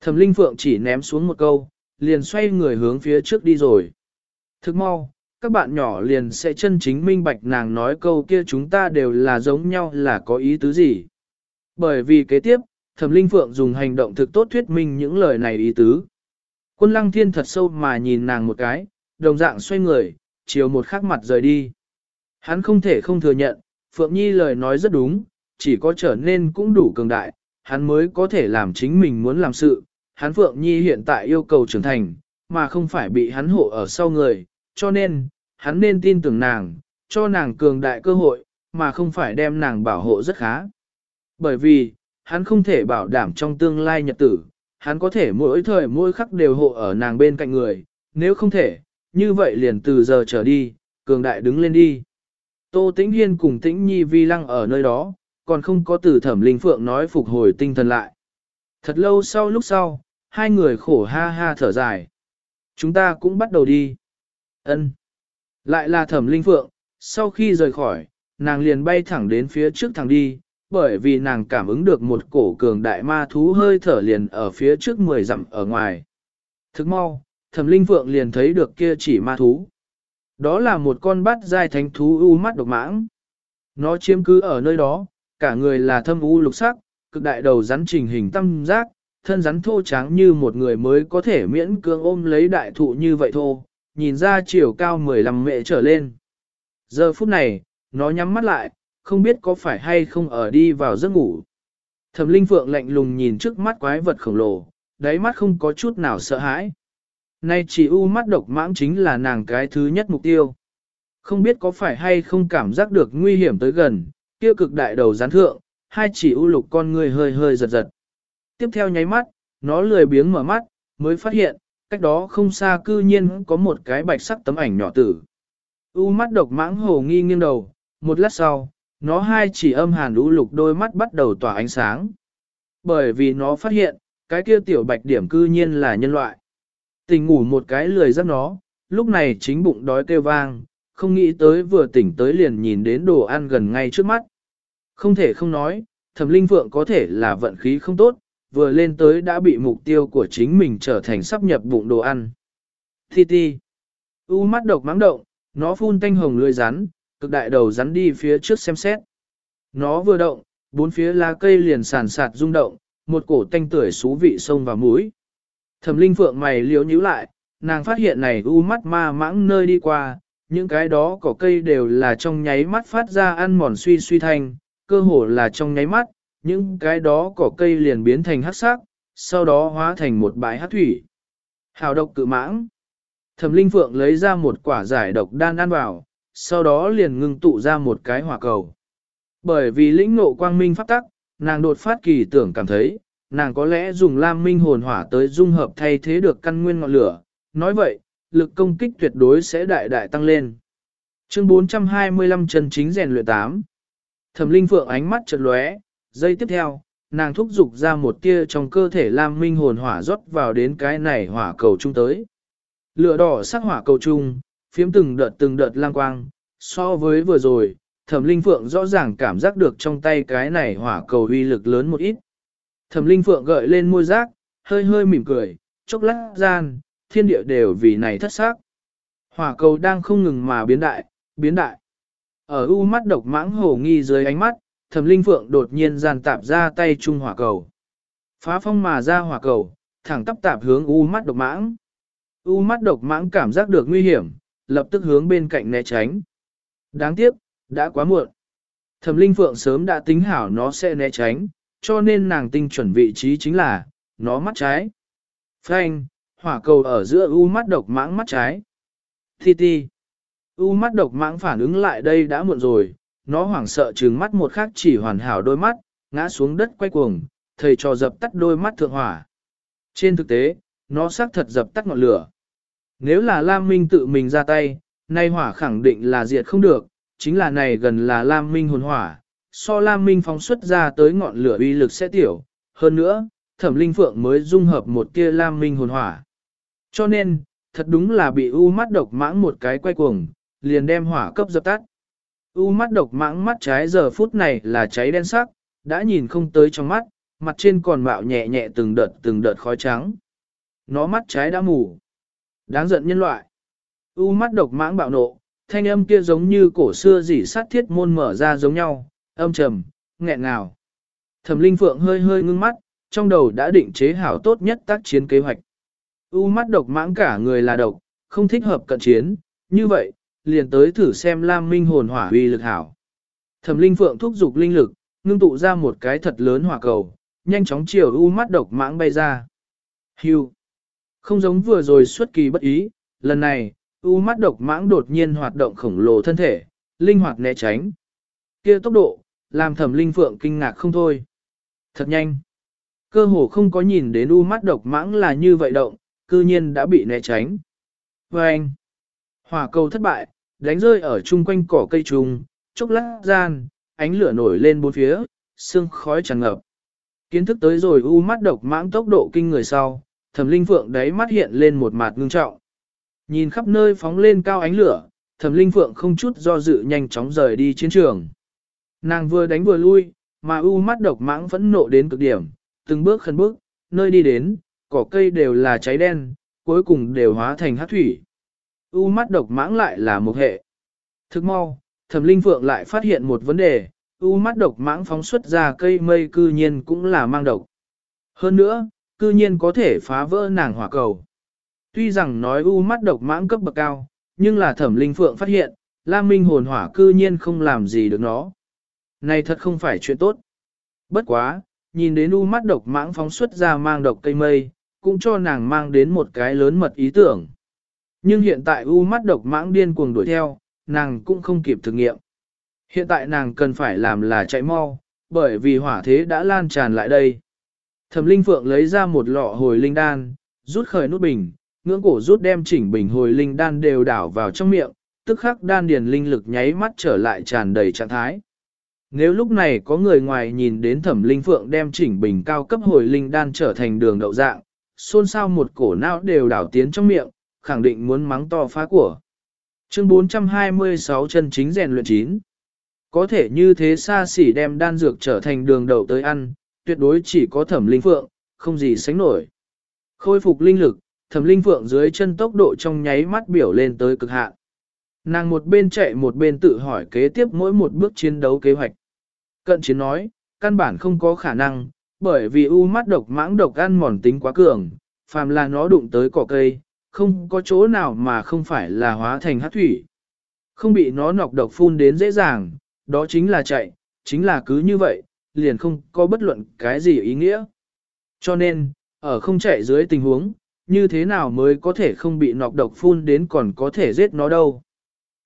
Thẩm Linh Phượng chỉ ném xuống một câu, liền xoay người hướng phía trước đi rồi. Thức mau, các bạn nhỏ liền sẽ chân chính minh bạch nàng nói câu kia chúng ta đều là giống nhau là có ý tứ gì. Bởi vì kế tiếp, Thẩm Linh Phượng dùng hành động thực tốt thuyết minh những lời này ý tứ. Quân Lăng Thiên thật sâu mà nhìn nàng một cái, đồng dạng xoay người, chiều một khắc mặt rời đi. Hắn không thể không thừa nhận, Phượng Nhi lời nói rất đúng, chỉ có trở nên cũng đủ cường đại, hắn mới có thể làm chính mình muốn làm sự. Hắn Phượng Nhi hiện tại yêu cầu trưởng thành, mà không phải bị hắn hộ ở sau người, cho nên, hắn nên tin tưởng nàng, cho nàng cường đại cơ hội, mà không phải đem nàng bảo hộ rất khá. Bởi vì, hắn không thể bảo đảm trong tương lai nhật tử, hắn có thể mỗi thời mỗi khắc đều hộ ở nàng bên cạnh người, nếu không thể, như vậy liền từ giờ trở đi, cường đại đứng lên đi. Tô Tĩnh Hiên cùng Tĩnh Nhi vi lăng ở nơi đó, còn không có từ thẩm linh phượng nói phục hồi tinh thần lại. Thật lâu sau lúc sau, hai người khổ ha ha thở dài. Chúng ta cũng bắt đầu đi. Ân. Lại là thẩm linh phượng, sau khi rời khỏi, nàng liền bay thẳng đến phía trước thẳng đi, bởi vì nàng cảm ứng được một cổ cường đại ma thú hơi thở liền ở phía trước 10 dặm ở ngoài. Thức mau, thẩm linh phượng liền thấy được kia chỉ ma thú. Đó là một con bát giai thánh thú u mắt độc mãng. Nó chiếm cứ ở nơi đó, cả người là thâm u lục sắc, cực đại đầu rắn trình hình tâm giác, thân rắn thô trắng như một người mới có thể miễn cưỡng ôm lấy đại thụ như vậy thô, nhìn ra chiều cao 15 mệ trở lên. Giờ phút này, nó nhắm mắt lại, không biết có phải hay không ở đi vào giấc ngủ. Thẩm Linh Phượng lạnh lùng nhìn trước mắt quái vật khổng lồ, đáy mắt không có chút nào sợ hãi. Nay chỉ u mắt độc mãng chính là nàng cái thứ nhất mục tiêu. Không biết có phải hay không cảm giác được nguy hiểm tới gần, kia cực đại đầu gián thượng, hai chỉ u lục con người hơi hơi giật giật. Tiếp theo nháy mắt, nó lười biếng mở mắt, mới phát hiện, cách đó không xa cư nhiên có một cái bạch sắc tấm ảnh nhỏ tử. U mắt độc mãng hồ nghi nghiêng đầu, một lát sau, nó hai chỉ âm hàn lũ lục đôi mắt bắt đầu tỏa ánh sáng. Bởi vì nó phát hiện, cái kia tiểu bạch điểm cư nhiên là nhân loại. Tỉnh ngủ một cái lười giấc nó, lúc này chính bụng đói kêu vang, không nghĩ tới vừa tỉnh tới liền nhìn đến đồ ăn gần ngay trước mắt. Không thể không nói, thẩm linh phượng có thể là vận khí không tốt, vừa lên tới đã bị mục tiêu của chính mình trở thành sắp nhập bụng đồ ăn. Thi ti. U mắt độc mắng động, nó phun tanh hồng lưỡi rắn, cực đại đầu rắn đi phía trước xem xét. Nó vừa động, bốn phía lá cây liền sàn sạt rung động, một cổ tanh tưởi xú vị sông vào mũi. Thẩm linh phượng mày liếu nhíu lại, nàng phát hiện này u mắt ma mãng nơi đi qua, những cái đó cỏ cây đều là trong nháy mắt phát ra ăn mòn suy suy thanh, cơ hồ là trong nháy mắt, những cái đó cỏ cây liền biến thành hắc sắc, sau đó hóa thành một bãi hắc thủy. Hào độc cự mãng. Thẩm Linh Phượng lấy ra một quả giải độc đan ăn vào, sau đó liền ngưng tụ ra một cái hỏa cầu. Bởi vì lĩnh ngộ quang minh pháp tắc, nàng đột phát kỳ tưởng cảm thấy, nàng có lẽ dùng lam minh hồn hỏa tới dung hợp thay thế được căn nguyên ngọn lửa. Nói vậy, lực công kích tuyệt đối sẽ đại đại tăng lên. Chương 425 chân chính rèn luyện 8. Thẩm Linh Phượng ánh mắt chợt lóe, giây tiếp theo, nàng thúc dục ra một tia trong cơ thể Lam Minh hồn hỏa rót vào đến cái này hỏa cầu trung tới. Lửa đỏ sắc hỏa cầu trung, phiếm từng đợt từng đợt lang quang, so với vừa rồi, Thẩm Linh Phượng rõ ràng cảm giác được trong tay cái này hỏa cầu uy lực lớn một ít. Thẩm Linh Phượng gợi lên môi giác, hơi hơi mỉm cười, chốc lát gian, thiên địa đều vì này thất sắc. Hỏa cầu đang không ngừng mà biến đại, biến đại. Ở u mắt độc mãng hổ nghi dưới ánh mắt, thẩm linh phượng đột nhiên giàn tạp ra tay trung hỏa cầu. Phá phong mà ra hỏa cầu, thẳng tắp tạp hướng u mắt độc mãng. U mắt độc mãng cảm giác được nguy hiểm, lập tức hướng bên cạnh né tránh. Đáng tiếc, đã quá muộn. Thẩm linh phượng sớm đã tính hảo nó sẽ né tránh, cho nên nàng tinh chuẩn vị trí chính là, nó mắt trái. Phanh, hỏa cầu ở giữa u mắt độc mãng mắt trái. Thi ti. U mắt độc mãng phản ứng lại đây đã muộn rồi, nó hoảng sợ trừng mắt một khắc chỉ hoàn hảo đôi mắt, ngã xuống đất quay cuồng, thầy trò dập tắt đôi mắt thượng hỏa. Trên thực tế, nó xác thật dập tắt ngọn lửa. Nếu là Lam Minh tự mình ra tay, nay hỏa khẳng định là diệt không được, chính là này gần là Lam Minh hồn hỏa, so Lam Minh phóng xuất ra tới ngọn lửa uy lực sẽ tiểu. Hơn nữa, thẩm linh phượng mới dung hợp một tia Lam Minh hồn hỏa. Cho nên, thật đúng là bị u mắt độc mãng một cái quay cuồng, liền đem hỏa cấp dập tắt. U mắt độc mãng mắt trái giờ phút này là cháy đen sắc, đã nhìn không tới trong mắt, mặt trên còn mạo nhẹ nhẹ từng đợt từng đợt khói trắng. Nó mắt trái đã mù. Đáng giận nhân loại. U mắt độc mãng bạo nộ, thanh âm kia giống như cổ xưa dỉ sát thiết môn mở ra giống nhau, âm trầm, nghẹn ngào. Thẩm Linh Phượng hơi hơi ngưng mắt, trong đầu đã định chế hảo tốt nhất tác chiến kế hoạch. U mắt độc mãng cả người là độc, không thích hợp cận chiến, như vậy, liền tới thử xem Lam Minh hồn hỏa uy lực hảo. Thẩm Linh Phượng thúc giục linh lực, ngưng tụ ra một cái thật lớn hỏa cầu, nhanh chóng chiều u mắt độc mãng bay ra. Hưu. Không giống vừa rồi xuất kỳ bất ý, lần này, u mắt độc mãng đột nhiên hoạt động khổng lồ thân thể, linh hoạt né tránh. Kia tốc độ, làm Thẩm Linh Phượng kinh ngạc không thôi. Thật nhanh. Cơ hồ không có nhìn đến u mắt độc mãng là như vậy động, cư nhiên đã bị né tránh. Và anh, hỏa cầu thất bại, đánh rơi ở chung quanh cỏ cây trùng, chốc lát gian, ánh lửa nổi lên bốn phía, sương khói tràn ngập. Kiến thức tới rồi u mắt độc mãng tốc độ kinh người sau, thẩm linh phượng đáy mắt hiện lên một mặt ngưng trọng. Nhìn khắp nơi phóng lên cao ánh lửa, thẩm linh phượng không chút do dự nhanh chóng rời đi chiến trường. Nàng vừa đánh vừa lui, mà u mắt độc mãng vẫn nộ đến cực điểm, từng bước khẩn bước, nơi đi đến, cỏ cây đều là cháy đen, cuối cùng đều hóa thành hát thủy. U mắt độc mãng lại là một hệ. Thức mau, thẩm linh phượng lại phát hiện một vấn đề, u mắt độc mãng phóng xuất ra cây mây cư nhiên cũng là mang độc. Hơn nữa, cư nhiên có thể phá vỡ nàng hỏa cầu. Tuy rằng nói u mắt độc mãng cấp bậc cao, nhưng là thẩm linh phượng phát hiện, Lam Minh hồn hỏa cư nhiên không làm gì được nó. Này thật không phải chuyện tốt. Bất quá, nhìn đến u mắt độc mãng phóng xuất ra mang độc cây mây, cũng cho nàng mang đến một cái lớn mật ý tưởng. Nhưng hiện tại u mắt độc mãng điên cuồng đuổi theo, nàng cũng không kịp thực nghiệm. Hiện tại nàng cần phải làm là chạy mau, bởi vì hỏa thế đã lan tràn lại đây. Thẩm Linh Phượng lấy ra một lọ hồi linh đan, rút khởi nút bình, ngưỡng cổ rút đem chỉnh bình hồi linh đan đều đảo vào trong miệng, tức khắc đan điền linh lực nháy mắt trở lại tràn đầy trạng thái. Nếu lúc này có người ngoài nhìn đến Thẩm Linh Phượng đem chỉnh bình cao cấp hồi linh đan trở thành đường đậu dạng, xôn xao một cổ não đều đảo tiến trong miệng, khẳng định muốn mắng to phá của. Chương 426 chân chính rèn luyện chín. Có thể như thế xa xỉ đem đan dược trở thành đường đậu tới ăn, tuyệt đối chỉ có thẩm linh phượng, không gì sánh nổi. Khôi phục linh lực, thẩm linh phượng dưới chân tốc độ trong nháy mắt biểu lên tới cực hạn. Nàng một bên chạy một bên tự hỏi kế tiếp mỗi một bước chiến đấu kế hoạch. Cận chiến nói, căn bản không có khả năng, bởi vì u mắt độc mãng độc ăn mòn tính quá cường, phàm là nó đụng tới cỏ cây, không có chỗ nào mà không phải là hóa thành hát thủy. Không bị nó nọc độc phun đến dễ dàng, đó chính là chạy, chính là cứ như vậy, liền không có bất luận cái gì ý nghĩa. Cho nên, ở không chạy dưới tình huống, như thế nào mới có thể không bị nọc độc phun đến còn có thể giết nó đâu.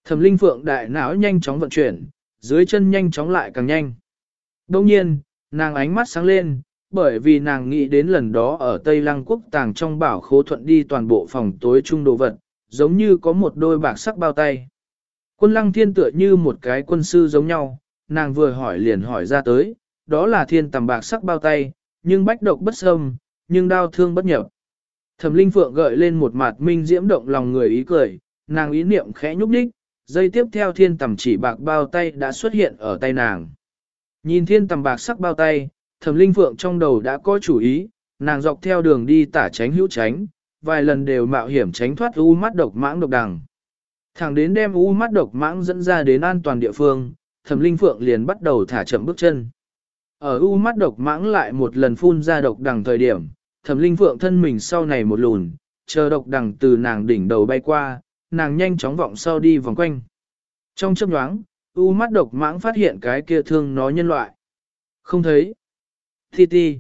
Thẩm linh phượng đại não nhanh chóng vận chuyển, dưới chân nhanh chóng lại càng nhanh. Đông nhiên, nàng ánh mắt sáng lên, bởi vì nàng nghĩ đến lần đó ở Tây Lăng Quốc tàng trong bảo khố thuận đi toàn bộ phòng tối trung đồ vật, giống như có một đôi bạc sắc bao tay. Quân lăng thiên tựa như một cái quân sư giống nhau, nàng vừa hỏi liền hỏi ra tới, đó là thiên tầm bạc sắc bao tay, nhưng bách độc bất xâm, nhưng đau thương bất nhập. Thẩm linh phượng gợi lên một mặt minh diễm động lòng người ý cười, nàng ý niệm khẽ nhúc đích, dây tiếp theo thiên tầm chỉ bạc bao tay đã xuất hiện ở tay nàng. Nhìn thiên tầm bạc sắc bao tay, thẩm linh phượng trong đầu đã có chủ ý, nàng dọc theo đường đi tả tránh hữu tránh, vài lần đều mạo hiểm tránh thoát u mắt độc mãng độc đằng. Thẳng đến đem u mắt độc mãng dẫn ra đến an toàn địa phương, thẩm linh phượng liền bắt đầu thả chậm bước chân. Ở u mắt độc mãng lại một lần phun ra độc đằng thời điểm, thẩm linh phượng thân mình sau này một lùn, chờ độc đằng từ nàng đỉnh đầu bay qua, nàng nhanh chóng vọng sau đi vòng quanh. Trong chấp nhoáng, u mắt độc mãng phát hiện cái kia thương nó nhân loại. Không thấy. Thi ti.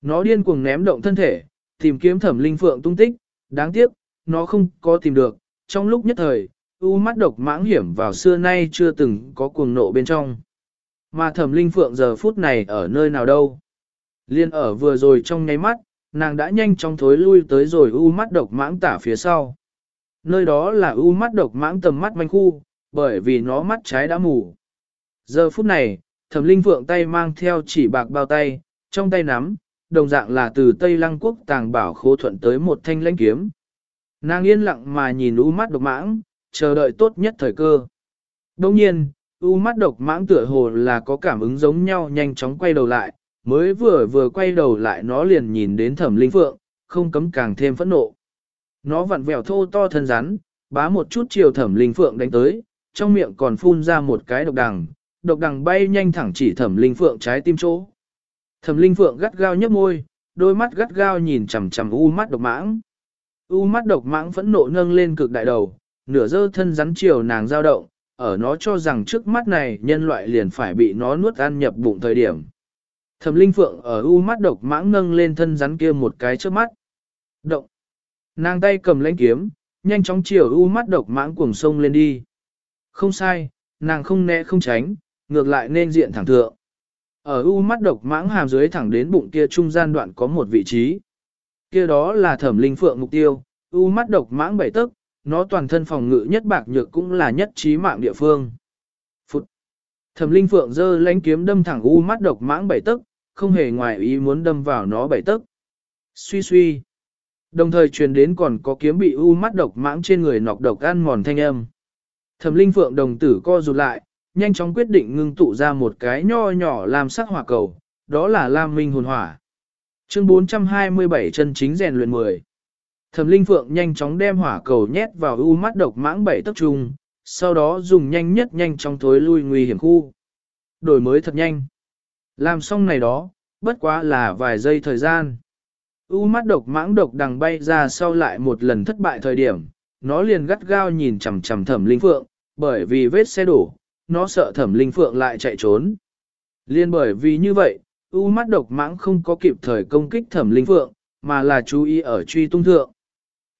Nó điên cuồng ném động thân thể, tìm kiếm thẩm linh phượng tung tích, đáng tiếc, nó không có tìm được. Trong lúc nhất thời, u mắt độc mãng hiểm vào xưa nay chưa từng có cuồng nộ bên trong. Mà thẩm linh phượng giờ phút này ở nơi nào đâu? Liên ở vừa rồi trong nháy mắt, nàng đã nhanh chóng thối lui tới rồi u mắt độc mãng tả phía sau. Nơi đó là u mắt độc mãng tầm mắt manh khu, bởi vì nó mắt trái đã mù. Giờ phút này, thẩm linh phượng tay mang theo chỉ bạc bao tay, trong tay nắm, đồng dạng là từ Tây Lăng Quốc tàng bảo khố thuận tới một thanh lãnh kiếm. Nàng yên lặng mà nhìn u mắt độc mãng, chờ đợi tốt nhất thời cơ. Đồng nhiên, u mắt độc mãng tựa hồ là có cảm ứng giống nhau nhanh chóng quay đầu lại, mới vừa vừa quay đầu lại nó liền nhìn đến thẩm linh phượng, không cấm càng thêm phẫn nộ. Nó vặn vẹo thô to thân rắn, bá một chút chiều thẩm linh phượng đánh tới, trong miệng còn phun ra một cái độc đằng, độc đằng bay nhanh thẳng chỉ thẩm linh phượng trái tim chỗ. Thẩm linh phượng gắt gao nhấp môi, đôi mắt gắt gao nhìn chằm chằm u mắt độc mãng. U mắt độc mãng phẫn nộ nâng lên cực đại đầu, nửa dơ thân rắn chiều nàng dao động, ở nó cho rằng trước mắt này nhân loại liền phải bị nó nuốt ăn nhập bụng thời điểm. Thẩm linh phượng ở u mắt độc mãng nâng lên thân rắn kia một cái trước mắt. Động. Nàng tay cầm lãnh kiếm, nhanh chóng chiều u mắt độc mãng cuồng sông lên đi. Không sai, nàng không né không tránh, ngược lại nên diện thẳng thượng. Ở u mắt độc mãng hàm dưới thẳng đến bụng kia trung gian đoạn có một vị trí. Kia đó là thẩm linh phượng mục tiêu, u mắt độc mãng bảy tức, nó toàn thân phòng ngự nhất bạc nhược cũng là nhất trí mạng địa phương. Phụt! Thẩm linh phượng giơ lánh kiếm đâm thẳng u mắt độc mãng bảy tức, không hề ngoài ý muốn đâm vào nó bảy tức. Suy suy! Đồng thời truyền đến còn có kiếm bị u mắt độc mãng trên người nọc độc ăn mòn thanh âm. Thẩm linh phượng đồng tử co rụt lại, nhanh chóng quyết định ngưng tụ ra một cái nho nhỏ làm sắc hỏa cầu, đó là Lam Minh hồn hỏa. Chương 427 chân chính rèn luyện 10. Thẩm Linh Phượng nhanh chóng đem hỏa cầu nhét vào u mắt độc mãng bảy tấc trung, sau đó dùng nhanh nhất nhanh chóng thối lui nguy hiểm khu. Đổi mới thật nhanh. Làm xong này đó, bất quá là vài giây thời gian. U mắt độc mãng độc đằng bay ra sau lại một lần thất bại thời điểm, nó liền gắt gao nhìn chằm chằm Thẩm Linh Phượng, bởi vì vết xe đổ, nó sợ Thẩm Linh Phượng lại chạy trốn. Liên bởi vì như vậy, u mắt độc mãng không có kịp thời công kích thẩm linh phượng, mà là chú ý ở truy tung thượng.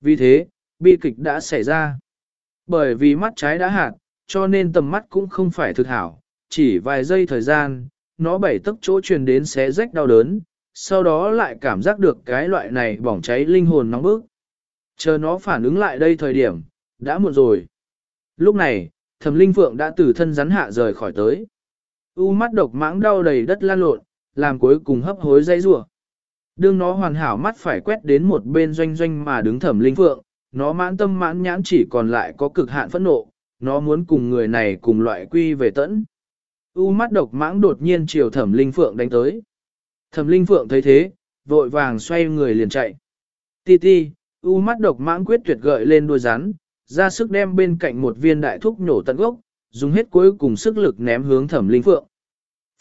Vì thế, bi kịch đã xảy ra. Bởi vì mắt trái đã hạt, cho nên tầm mắt cũng không phải thực hảo, chỉ vài giây thời gian, nó bảy tấc chỗ truyền đến xé rách đau đớn, sau đó lại cảm giác được cái loại này bỏng cháy linh hồn nóng bức. Chờ nó phản ứng lại đây thời điểm, đã muộn rồi. Lúc này, thẩm linh phượng đã từ thân rắn hạ rời khỏi tới. U mắt độc mãng đau đầy đất lan lộn, làm cuối cùng hấp hối dây rủa. Đương nó hoàn hảo mắt phải quét đến một bên doanh doanh mà đứng thẩm linh phượng, nó mãn tâm mãn nhãn chỉ còn lại có cực hạn phẫn nộ, nó muốn cùng người này cùng loại quy về tẫn. U mắt độc mãng đột nhiên chiều thẩm linh phượng đánh tới. Thẩm linh phượng thấy thế, vội vàng xoay người liền chạy. Ti ti, u mắt độc mãng quyết tuyệt gợi lên đuôi rắn, ra sức đem bên cạnh một viên đại thúc nổ tận gốc, dùng hết cuối cùng sức lực ném hướng thẩm linh phượng.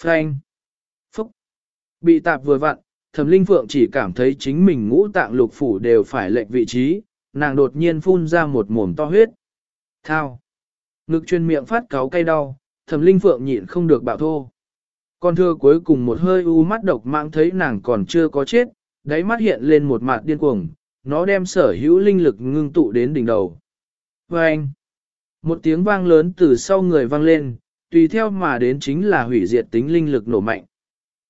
Frank! Phúc! Bị tạp vừa vặn, thẩm linh phượng chỉ cảm thấy chính mình ngũ tạng lục phủ đều phải lệnh vị trí, nàng đột nhiên phun ra một mồm to huyết. Thao! Ngực chuyên miệng phát cáo cay đau, thẩm linh phượng nhịn không được bạo thô. Con thưa cuối cùng một hơi u mắt độc mạng thấy nàng còn chưa có chết, đáy mắt hiện lên một mặt điên cuồng, nó đem sở hữu linh lực ngưng tụ đến đỉnh đầu. Và anh, một tiếng vang lớn từ sau người vang lên, tùy theo mà đến chính là hủy diệt tính linh lực nổ mạnh.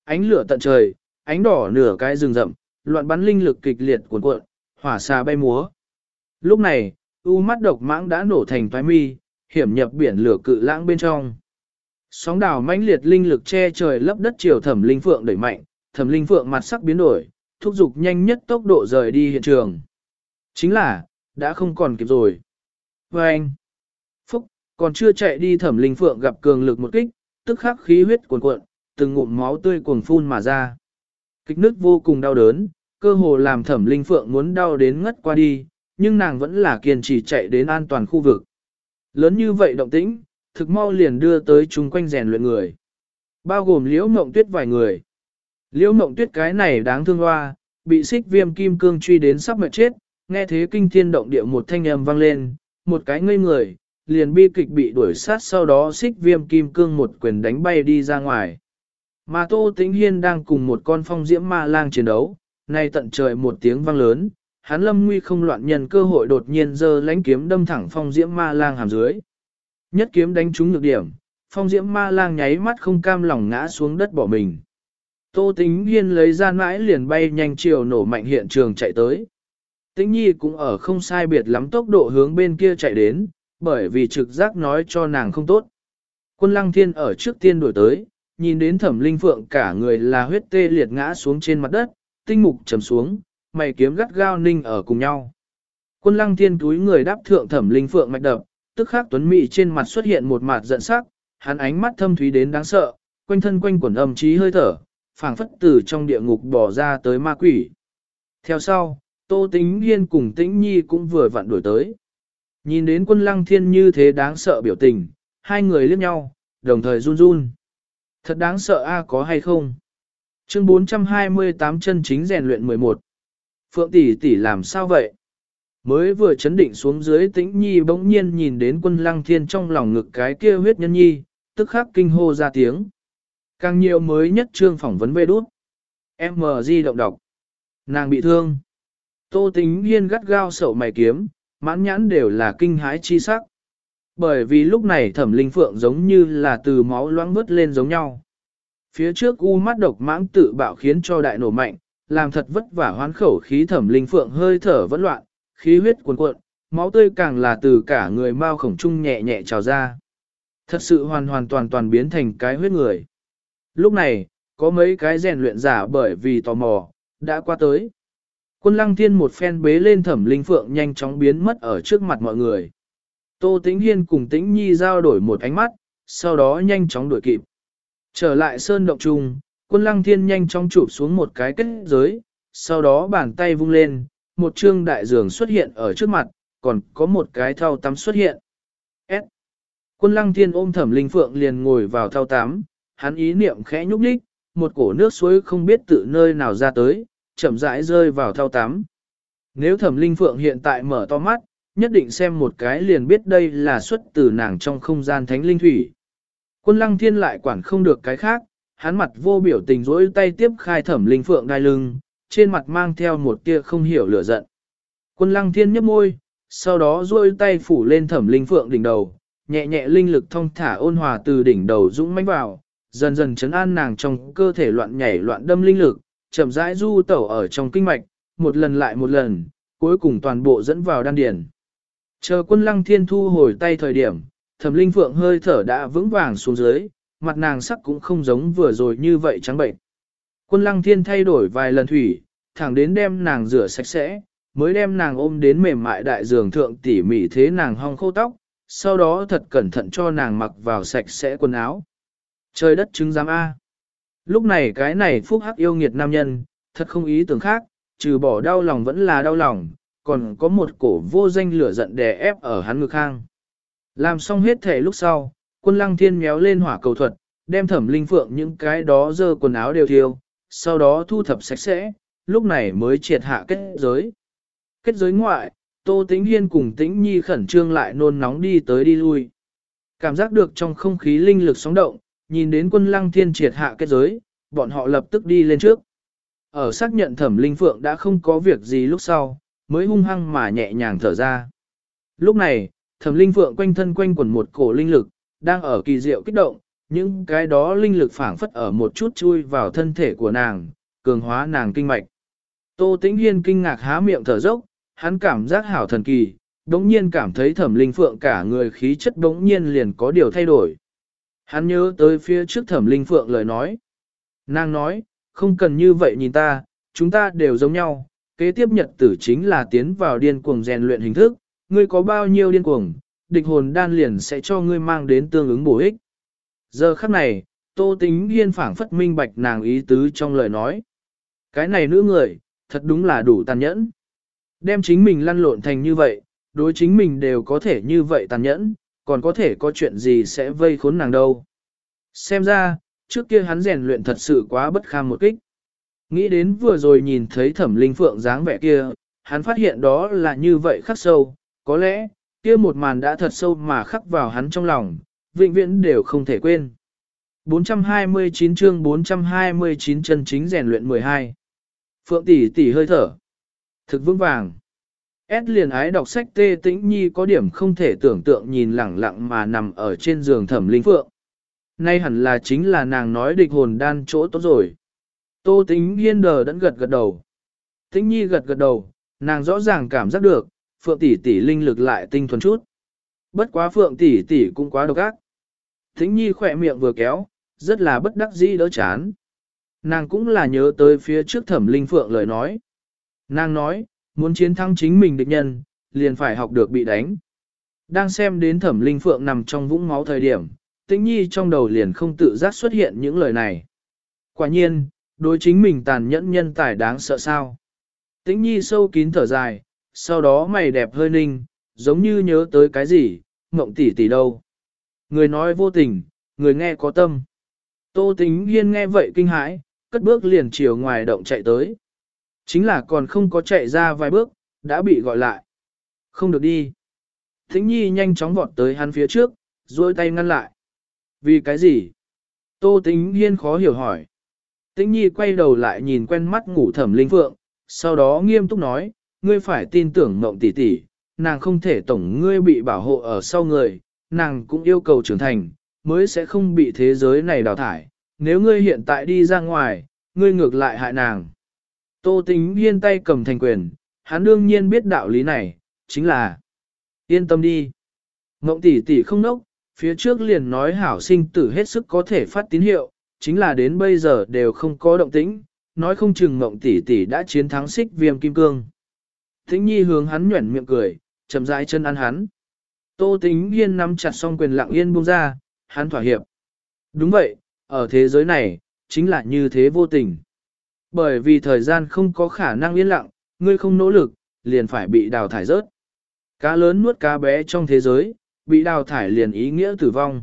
Ánh lửa tận trời, ánh đỏ nửa cái rừng rậm, loạn bắn linh lực kịch liệt cuộn cuộn, hỏa xà bay múa. Lúc này, u mắt độc mãng đã nổ thành toái mi, hiểm nhập biển lửa cự lãng bên trong. Sóng đảo mãnh liệt linh lực che trời lấp đất chiều thẩm linh phượng đẩy mạnh, thẩm linh phượng mặt sắc biến đổi, thúc giục nhanh nhất tốc độ rời đi hiện trường. Chính là, đã không còn kịp rồi. Và anh, Phúc, còn chưa chạy đi thẩm linh phượng gặp cường lực một kích, tức khắc khí huyết cuồn cuộn, từng ngụm máu tươi cuồng phun mà ra. Kích nứt vô cùng đau đớn, cơ hồ làm thẩm linh phượng muốn đau đến ngất qua đi, nhưng nàng vẫn là kiên trì chạy đến an toàn khu vực. Lớn như vậy động tĩnh, thực mau liền đưa tới chung quanh rèn luyện người. Bao gồm liễu mộng tuyết vài người. Liễu mộng tuyết cái này đáng thương hoa, bị xích viêm kim cương truy đến sắp mệt chết, nghe thế kinh thiên động địa một thanh âm vang lên, một cái ngây người, liền bi kịch bị đuổi sát sau đó xích viêm kim cương một quyền đánh bay đi ra ngoài. Mà Tô Tĩnh Hiên đang cùng một con phong diễm ma lang chiến đấu, nay tận trời một tiếng vang lớn, hắn lâm nguy không loạn nhân cơ hội đột nhiên giơ lánh kiếm đâm thẳng phong diễm ma lang hàm dưới. Nhất kiếm đánh trúng nhược điểm, phong diễm ma lang nháy mắt không cam lòng ngã xuống đất bỏ mình. Tô Tĩnh Hiên lấy ra mãi liền bay nhanh chiều nổ mạnh hiện trường chạy tới. Tĩnh Nhi cũng ở không sai biệt lắm tốc độ hướng bên kia chạy đến, bởi vì trực giác nói cho nàng không tốt. Quân lăng thiên ở trước tiên đổi tới, nhìn đến thẩm linh phượng cả người là huyết tê liệt ngã xuống trên mặt đất, tinh mục trầm xuống, mày kiếm gắt gao ninh ở cùng nhau. Quân lăng thiên túi người đáp thượng thẩm linh phượng mạch đập, tức khắc tuấn mỹ trên mặt xuất hiện một mặt giận sắc, hắn ánh mắt thâm thúy đến đáng sợ, quanh thân quanh quẩn âm trí hơi thở, phảng phất từ trong địa ngục bỏ ra tới ma quỷ. Theo sau, Tô Tĩnh Hiên cùng Tĩnh Nhi cũng vừa vặn đổi tới. Nhìn đến quân lăng thiên như thế đáng sợ biểu tình, hai người liếc nhau, đồng thời run run. Thật đáng sợ a có hay không? Chương 428 chân chính rèn luyện 11. Phượng tỷ tỷ làm sao vậy? Mới vừa chấn định xuống dưới tĩnh nhi bỗng nhiên nhìn đến quân lăng thiên trong lòng ngực cái kia huyết nhân nhi, tức khắc kinh hô ra tiếng. Càng nhiều mới nhất trương phỏng vấn về đút. MG động đọc. Nàng bị thương. Tô tính hiên gắt gao sậu mày kiếm, mãn nhãn đều là kinh hãi chi sắc. Bởi vì lúc này thẩm linh phượng giống như là từ máu loãng vớt lên giống nhau. Phía trước u mắt độc mãng tự bạo khiến cho đại nổ mạnh, làm thật vất vả hoán khẩu khí thẩm linh phượng hơi thở vẫn loạn, khí huyết cuồn cuộn, máu tươi càng là từ cả người mao khổng trung nhẹ nhẹ trào ra. Thật sự hoàn hoàn toàn toàn biến thành cái huyết người. Lúc này, có mấy cái rèn luyện giả bởi vì tò mò, đã qua tới. Quân lăng thiên một phen bế lên thẩm linh phượng nhanh chóng biến mất ở trước mặt mọi người. Tô Tĩnh Hiên cùng Tĩnh Nhi giao đổi một ánh mắt, sau đó nhanh chóng đuổi kịp. Trở lại sơn động trung, quân lăng thiên nhanh chóng chụp xuống một cái kết giới, sau đó bàn tay vung lên, một trương đại giường xuất hiện ở trước mặt, còn có một cái thao tắm xuất hiện. S. Quân lăng thiên ôm thẩm linh phượng liền ngồi vào thao tắm, hắn ý niệm khẽ nhúc nhích, một cổ nước suối không biết tự nơi nào ra tới, chậm rãi rơi vào thao tắm. Nếu thẩm linh phượng hiện tại mở to mắt, nhất định xem một cái liền biết đây là xuất từ nàng trong không gian thánh linh thủy. Quân lăng thiên lại quản không được cái khác, hắn mặt vô biểu tình rỗi tay tiếp khai thẩm linh phượng đai lưng, trên mặt mang theo một tia không hiểu lửa giận. Quân lăng thiên nhấp môi, sau đó duỗi tay phủ lên thẩm linh phượng đỉnh đầu, nhẹ nhẹ linh lực thông thả ôn hòa từ đỉnh đầu dũng mãnh vào, dần dần chấn an nàng trong cơ thể loạn nhảy loạn đâm linh lực, chậm rãi du tẩu ở trong kinh mạch, một lần lại một lần, cuối cùng toàn bộ dẫn vào đan điển. Chờ quân lăng thiên thu hồi tay thời điểm, thẩm linh phượng hơi thở đã vững vàng xuống dưới, mặt nàng sắc cũng không giống vừa rồi như vậy trắng bệnh. Quân lăng thiên thay đổi vài lần thủy, thẳng đến đem nàng rửa sạch sẽ, mới đem nàng ôm đến mềm mại đại giường thượng tỉ mỉ thế nàng hong khô tóc, sau đó thật cẩn thận cho nàng mặc vào sạch sẽ quần áo. Trời đất chứng giám A. Lúc này cái này phúc hắc yêu nghiệt nam nhân, thật không ý tưởng khác, trừ bỏ đau lòng vẫn là đau lòng, còn có một cổ vô danh lửa giận đè ép ở hắn ngực hang. Làm xong hết thể lúc sau, quân lăng thiên méo lên hỏa cầu thuật, đem thẩm linh phượng những cái đó dơ quần áo đều thiêu, sau đó thu thập sạch sẽ, lúc này mới triệt hạ kết giới. Kết giới ngoại, Tô Tĩnh Hiên cùng Tĩnh Nhi khẩn trương lại nôn nóng đi tới đi lui. Cảm giác được trong không khí linh lực sóng động, nhìn đến quân lăng thiên triệt hạ kết giới, bọn họ lập tức đi lên trước. Ở xác nhận thẩm linh phượng đã không có việc gì lúc sau, mới hung hăng mà nhẹ nhàng thở ra. Lúc này, thẩm linh phượng quanh thân quanh quẩn một cổ linh lực, đang ở kỳ diệu kích động, những cái đó linh lực phảng phất ở một chút chui vào thân thể của nàng, cường hóa nàng kinh mạch. Tô Tĩnh Hiên kinh ngạc há miệng thở dốc, hắn cảm giác hảo thần kỳ, đống nhiên cảm thấy thẩm linh phượng cả người khí chất đống nhiên liền có điều thay đổi. Hắn nhớ tới phía trước thẩm linh phượng lời nói. Nàng nói, không cần như vậy nhìn ta, chúng ta đều giống nhau, kế tiếp nhật tử chính là tiến vào điên cuồng rèn luyện hình thức, ngươi có bao nhiêu điên cuồng, địch hồn đan liền sẽ cho ngươi mang đến tương ứng bổ ích. Giờ khắc này, tô tính hiên phảng phất minh bạch nàng ý tứ trong lời nói. Cái này nữ người, thật đúng là đủ tàn nhẫn. Đem chính mình lăn lộn thành như vậy, đối chính mình đều có thể như vậy tàn nhẫn, còn có thể có chuyện gì sẽ vây khốn nàng đâu. Xem ra, trước kia hắn rèn luyện thật sự quá bất kham một kích. Nghĩ đến vừa rồi nhìn thấy thẩm linh phượng dáng vẻ kia, hắn phát hiện đó là như vậy khắc sâu, có lẽ, kia một màn đã thật sâu mà khắc vào hắn trong lòng, vĩnh viễn đều không thể quên. 429 chương 429 chân chính rèn luyện 12. Phượng tỷ tỷ hơi thở. Thực vững vàng. S liền ái đọc sách tê tĩnh nhi có điểm không thể tưởng tượng nhìn lẳng lặng mà nằm ở trên giường thẩm linh phượng. Nay hẳn là chính là nàng nói địch hồn đan chỗ tốt rồi. Tô tính hiên đờ đẫn gật gật đầu. Tĩnh nhi gật gật đầu, nàng rõ ràng cảm giác được, phượng tỷ tỷ linh lực lại tinh thuần chút. Bất quá phượng tỷ tỷ cũng quá độc ác. Tĩnh nhi khỏe miệng vừa kéo, rất là bất đắc dĩ đỡ chán. Nàng cũng là nhớ tới phía trước thẩm linh phượng lời nói. Nàng nói, muốn chiến thắng chính mình địch nhân, liền phải học được bị đánh. Đang xem đến thẩm linh phượng nằm trong vũng máu thời điểm, tĩnh nhi trong đầu liền không tự giác xuất hiện những lời này. Quả nhiên, đối chính mình tàn nhẫn nhân tài đáng sợ sao. Tĩnh nhi sâu kín thở dài, sau đó mày đẹp hơi ninh, giống như nhớ tới cái gì, mộng tỷ tỷ đâu. Người nói vô tình, người nghe có tâm. Tô tính hiên nghe vậy kinh hãi, cất bước liền chiều ngoài động chạy tới. Chính là còn không có chạy ra vài bước, đã bị gọi lại. Không được đi. Thính nhi nhanh chóng vọt tới hắn phía trước, duỗi tay ngăn lại. Vì cái gì? Tô tính hiên khó hiểu hỏi. Tĩnh nhi quay đầu lại nhìn quen mắt ngủ thẩm linh phượng, sau đó nghiêm túc nói, ngươi phải tin tưởng mộng tỷ tỷ, nàng không thể tổng ngươi bị bảo hộ ở sau người, nàng cũng yêu cầu trưởng thành, mới sẽ không bị thế giới này đào thải. Nếu ngươi hiện tại đi ra ngoài, ngươi ngược lại hại nàng. Tô tính hiên tay cầm thành quyền, hắn đương nhiên biết đạo lý này, chính là yên tâm đi. Ngộng tỷ tỷ không nốc, phía trước liền nói hảo sinh tử hết sức có thể phát tín hiệu, chính là đến bây giờ đều không có động tĩnh, nói không chừng Ngộng tỷ tỷ đã chiến thắng xích viêm kim cương. Thính nhi hướng hắn nhuẩn miệng cười, chậm rãi chân ăn hắn. Tô tính yên nắm chặt song quyền lặng yên buông ra, hắn thỏa hiệp. Đúng vậy, ở thế giới này, chính là như thế vô tình. Bởi vì thời gian không có khả năng yên lặng, ngươi không nỗ lực, liền phải bị đào thải rớt. Cá lớn nuốt cá bé trong thế giới, bị đào thải liền ý nghĩa tử vong.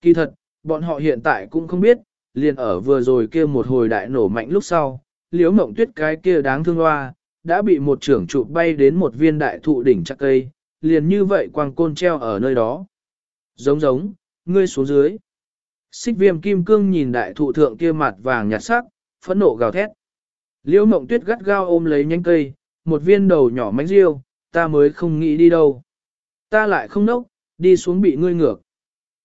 Kỳ thật, bọn họ hiện tại cũng không biết, liền ở vừa rồi kia một hồi đại nổ mạnh lúc sau, liếu mộng tuyết cái kia đáng thương hoa, đã bị một trưởng trụ bay đến một viên đại thụ đỉnh chắc cây, liền như vậy quang côn treo ở nơi đó. Giống giống, ngươi xuống dưới. Xích viêm kim cương nhìn đại thụ thượng kia mặt vàng nhạt sắc, phẫn nộ gào thét. Liễu mộng tuyết gắt gao ôm lấy nhánh cây, một viên đầu nhỏ mánh riêu, ta mới không nghĩ đi đâu. Ta lại không nốc, đi xuống bị ngươi ngược.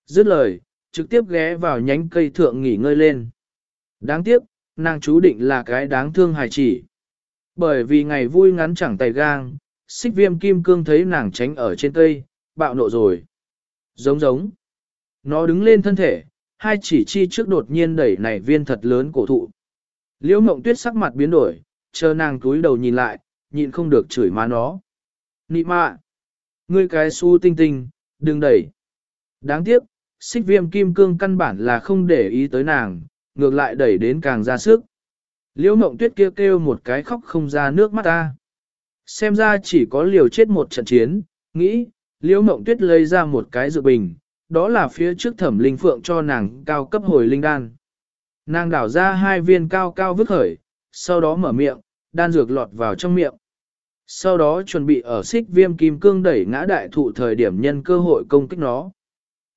Dứt lời, trực tiếp ghé vào nhánh cây thượng nghỉ ngơi lên. Đáng tiếc, nàng chú định là cái đáng thương hài chỉ. Bởi vì ngày vui ngắn chẳng tay gang, xích viêm kim cương thấy nàng tránh ở trên cây, bạo nộ rồi. Giống giống. Nó đứng lên thân thể, hai chỉ chi trước đột nhiên đẩy nảy viên thật lớn cổ thụ. Liễu mộng tuyết sắc mặt biến đổi, chờ nàng túi đầu nhìn lại, nhịn không được chửi má nó. Nị mạ! Ngươi cái su tinh tinh, đừng đẩy. Đáng tiếc, xích viêm kim cương căn bản là không để ý tới nàng, ngược lại đẩy đến càng ra sức. Liễu mộng tuyết kêu kêu một cái khóc không ra nước mắt ta. Xem ra chỉ có liều chết một trận chiến, nghĩ, liễu mộng tuyết lấy ra một cái dự bình, đó là phía trước thẩm linh phượng cho nàng cao cấp hồi linh đan. Nàng đảo ra hai viên cao cao vứt khởi, sau đó mở miệng, đan dược lọt vào trong miệng. Sau đó chuẩn bị ở xích viêm kim cương đẩy ngã đại thụ thời điểm nhân cơ hội công kích nó.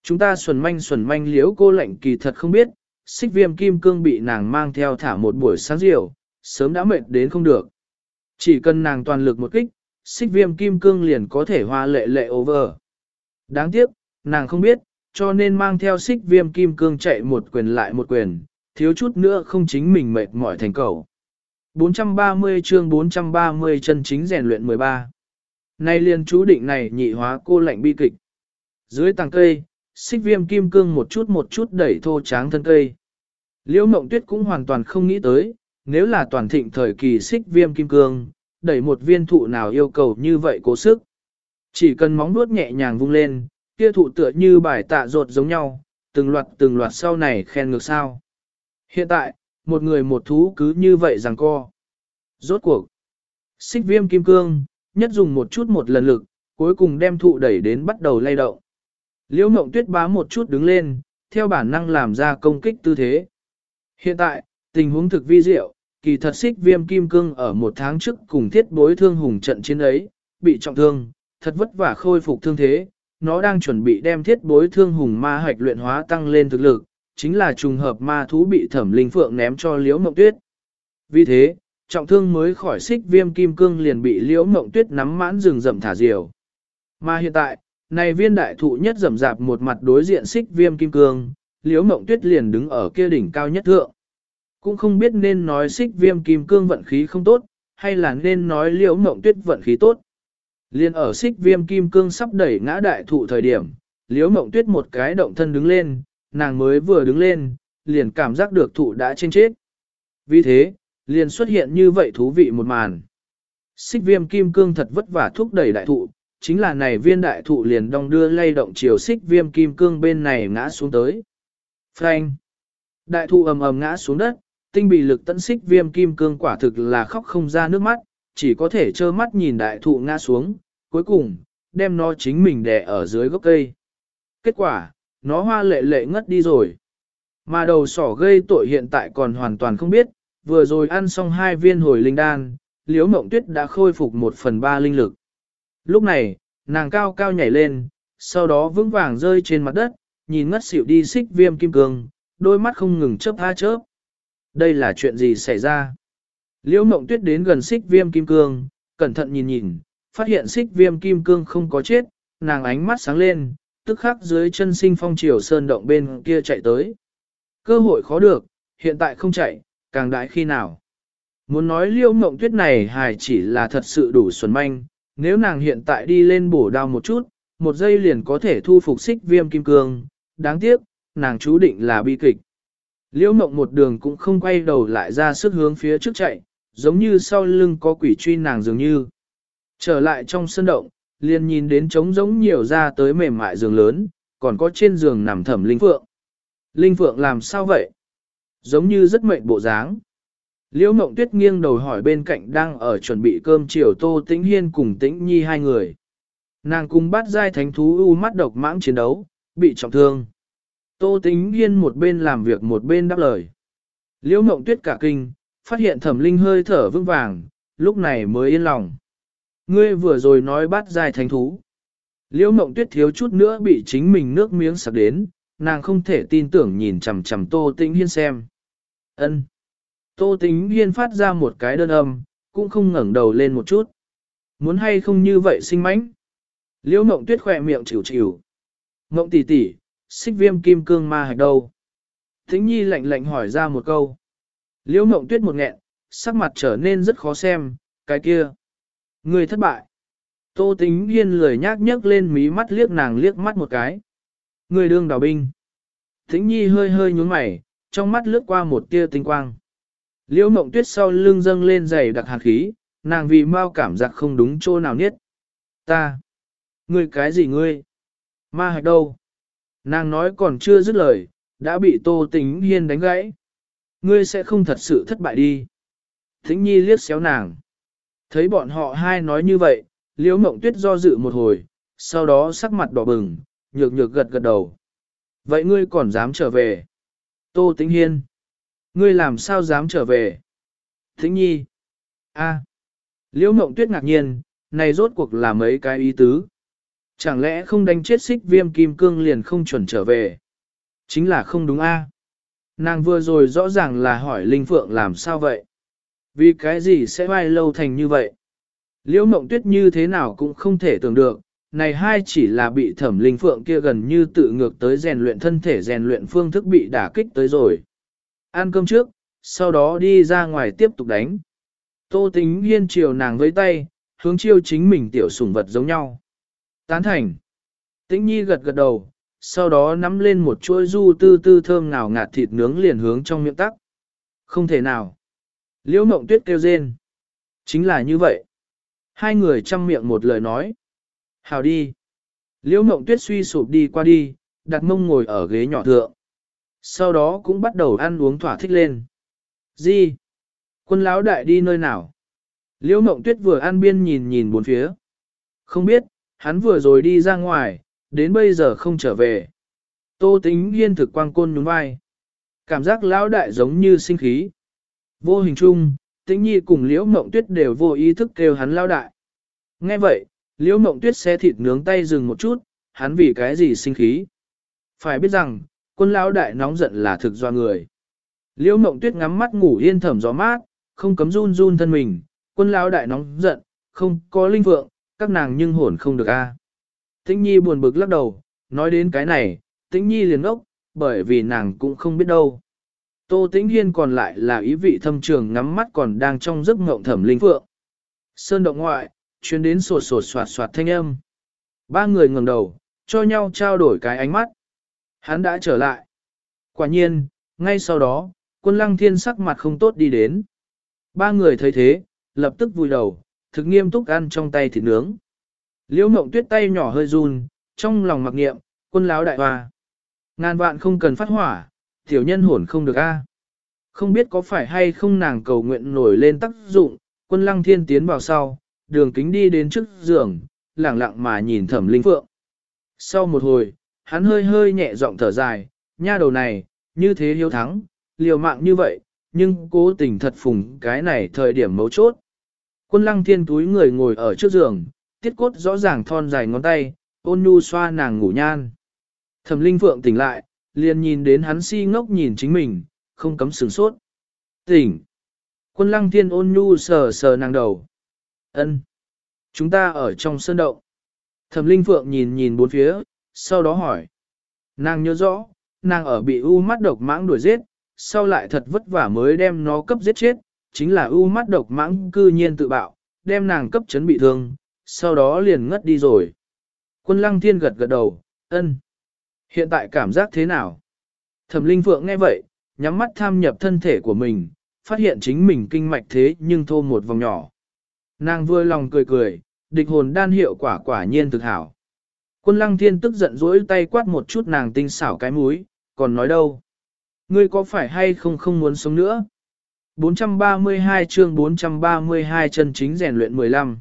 Chúng ta xuẩn manh xuẩn manh liếu cô lệnh kỳ thật không biết, xích viêm kim cương bị nàng mang theo thả một buổi sáng rượu, sớm đã mệt đến không được. Chỉ cần nàng toàn lực một kích, xích viêm kim cương liền có thể hoa lệ lệ over. Đáng tiếc, nàng không biết, cho nên mang theo xích viêm kim cương chạy một quyền lại một quyền, thiếu chút nữa không chính mình mệt mỏi thành cầu. 430 chương 430 chân chính rèn luyện 13. Nay liền chú định này nhị hóa cô lạnh bi kịch. Dưới tàng cây, xích viêm kim cương một chút một chút đẩy thô tráng thân cây. Liễu mộng tuyết cũng hoàn toàn không nghĩ tới, nếu là toàn thịnh thời kỳ xích viêm kim cương, đẩy một viên thụ nào yêu cầu như vậy cố sức. Chỉ cần móng nuốt nhẹ nhàng vung lên, kia thụ tựa như bài tạ rột giống nhau, từng loạt từng loạt sau này khen ngược sao. Hiện tại, một người một thú cứ như vậy rằng co. Rốt cuộc, xích viêm kim cương, nhất dùng một chút một lần lực, cuối cùng đem thụ đẩy đến bắt đầu lay động. Liễu mộng tuyết bá một chút đứng lên, theo bản năng làm ra công kích tư thế. Hiện tại, tình huống thực vi diệu, kỳ thật xích viêm kim cương ở một tháng trước cùng thiết bối thương hùng trận chiến ấy, bị trọng thương, thật vất vả khôi phục thương thế, nó đang chuẩn bị đem thiết bối thương hùng ma hạch luyện hóa tăng lên thực lực, chính là trùng hợp ma thú bị thẩm linh phượng ném cho liễu mộng tuyết. Vì thế, trọng thương mới khỏi xích viêm kim cương liền bị liễu mộng tuyết nắm mãn rừng rậm thả diều. Mà hiện tại, này viên đại thụ nhất rậm rạp một mặt đối diện xích viêm kim cương, liễu mộng tuyết liền đứng ở kia đỉnh cao nhất thượng. Cũng không biết nên nói xích viêm kim cương vận khí không tốt, hay là nên nói liễu mộng tuyết vận khí tốt. Liên ở xích viêm kim cương sắp đẩy ngã đại thụ thời điểm, liễu mộng tuyết một cái động thân đứng lên, nàng mới vừa đứng lên, liền cảm giác được thụ đã trên chết. Vì thế, liền xuất hiện như vậy thú vị một màn. Xích viêm kim cương thật vất vả thúc đẩy đại thụ, chính là này viên đại thụ liền đong đưa lay động chiều xích viêm kim cương bên này ngã xuống tới. Phanh! Đại thụ ầm ầm ngã xuống đất, tinh bị lực tận xích viêm kim cương quả thực là khóc không ra nước mắt, chỉ có thể trơ mắt nhìn đại thụ ngã xuống, cuối cùng, đem nó chính mình đè ở dưới gốc cây. Kết quả, nó hoa lệ lệ ngất đi rồi. Mà đầu sỏ gây tội hiện tại còn hoàn toàn không biết, vừa rồi ăn xong hai viên hồi linh đan, liếu mộng tuyết đã khôi phục một phần ba linh lực. Lúc này, nàng cao cao nhảy lên, sau đó vững vàng rơi trên mặt đất, nhìn ngất xỉu đi xích viêm kim cương, đôi mắt không ngừng chớp tha chớp. Đây là chuyện gì xảy ra? Liễu mộng tuyết đến gần xích viêm kim cương, cẩn thận nhìn nhìn, phát hiện xích viêm kim cương không có chết, nàng ánh mắt sáng lên, tức khắc dưới chân sinh phong triều sơn động bên kia chạy tới. Cơ hội khó được, hiện tại không chạy, càng đại khi nào. Muốn nói Liễu mộng tuyết này hài chỉ là thật sự đủ xuẩn manh, nếu nàng hiện tại đi lên bổ đao một chút, một giây liền có thể thu phục xích viêm kim cương, đáng tiếc, nàng chú định là bi kịch. Liễu mộng một đường cũng không quay đầu lại ra sức hướng phía trước chạy, giống như sau lưng có quỷ truy nàng dường như. Trở lại trong sân động, liền nhìn đến trống giống nhiều ra tới mềm mại giường lớn, còn có trên giường nằm thẩm linh phượng. Linh phượng làm sao vậy? Giống như rất mệnh bộ dáng. Liễu mộng tuyết nghiêng đầu hỏi bên cạnh đang ở chuẩn bị cơm chiều tô tĩnh hiên cùng tĩnh nhi hai người. Nàng cùng bắt giai thánh thú u mắt độc mãng chiến đấu, bị trọng thương. Tô tĩnh hiên một bên làm việc một bên đáp lời. Liễu mộng tuyết cả kinh, phát hiện thẩm linh hơi thở vững vàng, lúc này mới yên lòng. Ngươi vừa rồi nói bắt dài thánh thú. Liễu mộng tuyết thiếu chút nữa bị chính mình nước miếng sặc đến, nàng không thể tin tưởng nhìn chằm chằm Tô Tĩnh Hiên xem. Ân. Tô Tĩnh Hiên phát ra một cái đơn âm, cũng không ngẩng đầu lên một chút. Muốn hay không như vậy sinh mánh. Liễu Mộng Tuyết khỏe miệng chịu chịu. Mộng tỷ tỷ, xích viêm kim cương ma hạch đâu? Thính Nhi lạnh lạnh hỏi ra một câu. Liễu Mộng Tuyết một nghẹn, sắc mặt trở nên rất khó xem, cái kia. Người thất bại. Tô Tĩnh Hiên lười nhác nhấc lên mí mắt liếc nàng liếc mắt một cái. Người đương đào binh. Thính Nhi hơi hơi nhún mày, trong mắt lướt qua một tia tinh quang. Liễu Mộng Tuyết sau lưng dâng lên dày đặc hạt khí, nàng vì mau cảm giác không đúng chỗ nào nhất. Ta. Ngươi cái gì ngươi? Ma hạch đâu? Nàng nói còn chưa dứt lời, đã bị Tô Tĩnh Hiên đánh gãy. Ngươi sẽ không thật sự thất bại đi. Thính Nhi liếc xéo nàng. Thấy bọn họ hai nói như vậy, Liễu Mộng Tuyết do dự một hồi, sau đó sắc mặt đỏ bừng, nhược nhược gật gật đầu. Vậy ngươi còn dám trở về? Tô Tĩnh Hiên. Ngươi làm sao dám trở về? Thính Nhi. a Liễu Mộng Tuyết ngạc nhiên, này rốt cuộc là mấy cái ý tứ. Chẳng lẽ không đánh chết xích viêm kim cương liền không chuẩn trở về? Chính là không đúng a. Nàng vừa rồi rõ ràng là hỏi Linh Phượng làm sao vậy? Vì cái gì sẽ vai lâu thành như vậy? Liễu mộng tuyết như thế nào cũng không thể tưởng được, này hai chỉ là bị thẩm linh phượng kia gần như tự ngược tới rèn luyện thân thể rèn luyện phương thức bị đả kích tới rồi. Ăn cơm trước, sau đó đi ra ngoài tiếp tục đánh. Tô tính hiên chiều nàng với tay, hướng chiêu chính mình tiểu sủng vật giống nhau. Tán thành. Tĩnh nhi gật gật đầu, sau đó nắm lên một chuỗi du tư tư thơm ngào ngạt thịt nướng liền hướng trong miệng tắc. Không thể nào. Liễu mộng tuyết kêu rên. Chính là như vậy. Hai người chăm miệng một lời nói. Hào đi. Liễu mộng tuyết suy sụp đi qua đi, đặt mông ngồi ở ghế nhỏ thượng. Sau đó cũng bắt đầu ăn uống thỏa thích lên. Gì? Quân lão đại đi nơi nào? Liễu mộng tuyết vừa ăn biên nhìn nhìn bốn phía. Không biết, hắn vừa rồi đi ra ngoài, đến bây giờ không trở về. Tô tính yên thực quang côn nhún vai. Cảm giác lão đại giống như sinh khí. Vô hình chung, tĩnh nhi cùng liễu mộng tuyết đều vô ý thức kêu hắn lão đại. Nghe vậy, liễu mộng tuyết xe thịt nướng tay dừng một chút, hắn vì cái gì sinh khí. Phải biết rằng, quân lão đại nóng giận là thực do người. Liễu mộng tuyết ngắm mắt ngủ yên thẩm gió mát, không cấm run run thân mình, quân lão đại nóng giận, không có linh vượng, các nàng nhưng hồn không được a. Tĩnh Nhi buồn bực lắc đầu, nói đến cái này, Tĩnh Nhi liền ốc, bởi vì nàng cũng không biết đâu. Tô Tĩnh Hiên còn lại là ý vị thâm trường ngắm mắt còn đang trong giấc ngộng thẩm linh phượng. Sơn động ngoại, chuyến đến sột sột soạt soạt thanh âm. Ba người ngẩng đầu, cho nhau trao đổi cái ánh mắt. Hắn đã trở lại. Quả nhiên, ngay sau đó, quân lăng thiên sắc mặt không tốt đi đến. Ba người thấy thế, lập tức vui đầu, thực nghiêm túc ăn trong tay thịt nướng. Liễu mộng tuyết tay nhỏ hơi run, trong lòng mặc niệm, quân láo đại hòa, Ngàn vạn không cần phát hỏa, tiểu nhân hồn không được a. Không biết có phải hay không nàng cầu nguyện nổi lên tác dụng, quân lăng thiên tiến vào sau, đường kính đi đến trước giường, lẳng lặng mà nhìn thẩm linh phượng. Sau một hồi, hắn hơi hơi nhẹ giọng thở dài, nha đầu này, như thế hiếu thắng, liều mạng như vậy, nhưng cố tình thật phùng cái này thời điểm mấu chốt. Quân lăng thiên túi người ngồi ở trước giường, tiết cốt rõ ràng thon dài ngón tay, ôn nhu xoa nàng ngủ nhan. Thẩm linh phượng tỉnh lại, liền nhìn đến hắn si ngốc nhìn chính mình, không cấm sửng sốt. Tỉnh! Quân lăng thiên ôn nhu sờ sờ nàng đầu. ân Chúng ta ở trong sơn động. Thẩm linh phượng nhìn nhìn bốn phía, sau đó hỏi. Nàng nhớ rõ, nàng ở bị u mắt độc mãng đuổi giết, sau lại thật vất vả mới đem nó cấp giết chết, chính là u mắt độc mãng cư nhiên tự bạo, đem nàng cấp chấn bị thương, sau đó liền ngất đi rồi. Quân lăng thiên gật gật đầu, ân. Hiện tại cảm giác thế nào? Thẩm linh phượng nghe vậy, nhắm mắt tham nhập thân thể của mình, phát hiện chính mình kinh mạch thế nhưng thô một vòng nhỏ. Nàng vui lòng cười cười, địch hồn đan hiệu quả quả nhiên thực hảo. Quân lăng thiên tức giận dỗi tay quát một chút nàng tinh xảo cái múi, còn nói đâu? Ngươi có phải hay không không muốn sống nữa? 432 chương 432 chân chính rèn luyện 15.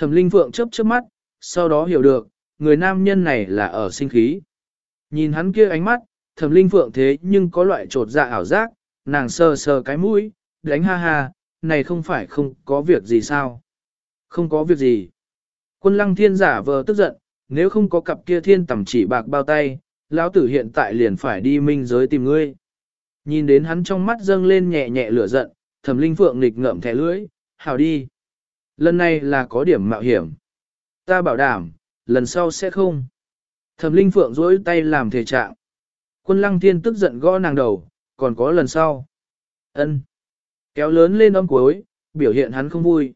Thẩm Linh Phượng chớp chớp mắt, sau đó hiểu được, người nam nhân này là ở sinh khí. Nhìn hắn kia ánh mắt, Thẩm Linh Phượng thế nhưng có loại trột dạ ảo giác, nàng sờ sờ cái mũi, đánh ha ha, này không phải không có việc gì sao? Không có việc gì. Quân lăng thiên giả vờ tức giận, nếu không có cặp kia thiên tầm chỉ bạc bao tay, lão tử hiện tại liền phải đi minh giới tìm ngươi. Nhìn đến hắn trong mắt dâng lên nhẹ nhẹ lửa giận, thẩm linh phượng nghịch ngợm thẻ lưỡi, hảo đi. Lần này là có điểm mạo hiểm. Ta bảo đảm, lần sau sẽ không. Thẩm linh phượng rỗi tay làm thể trạng. Quân lăng thiên tức giận gõ nàng đầu, còn có lần sau. ân Kéo lớn lên âm cuối, biểu hiện hắn không vui.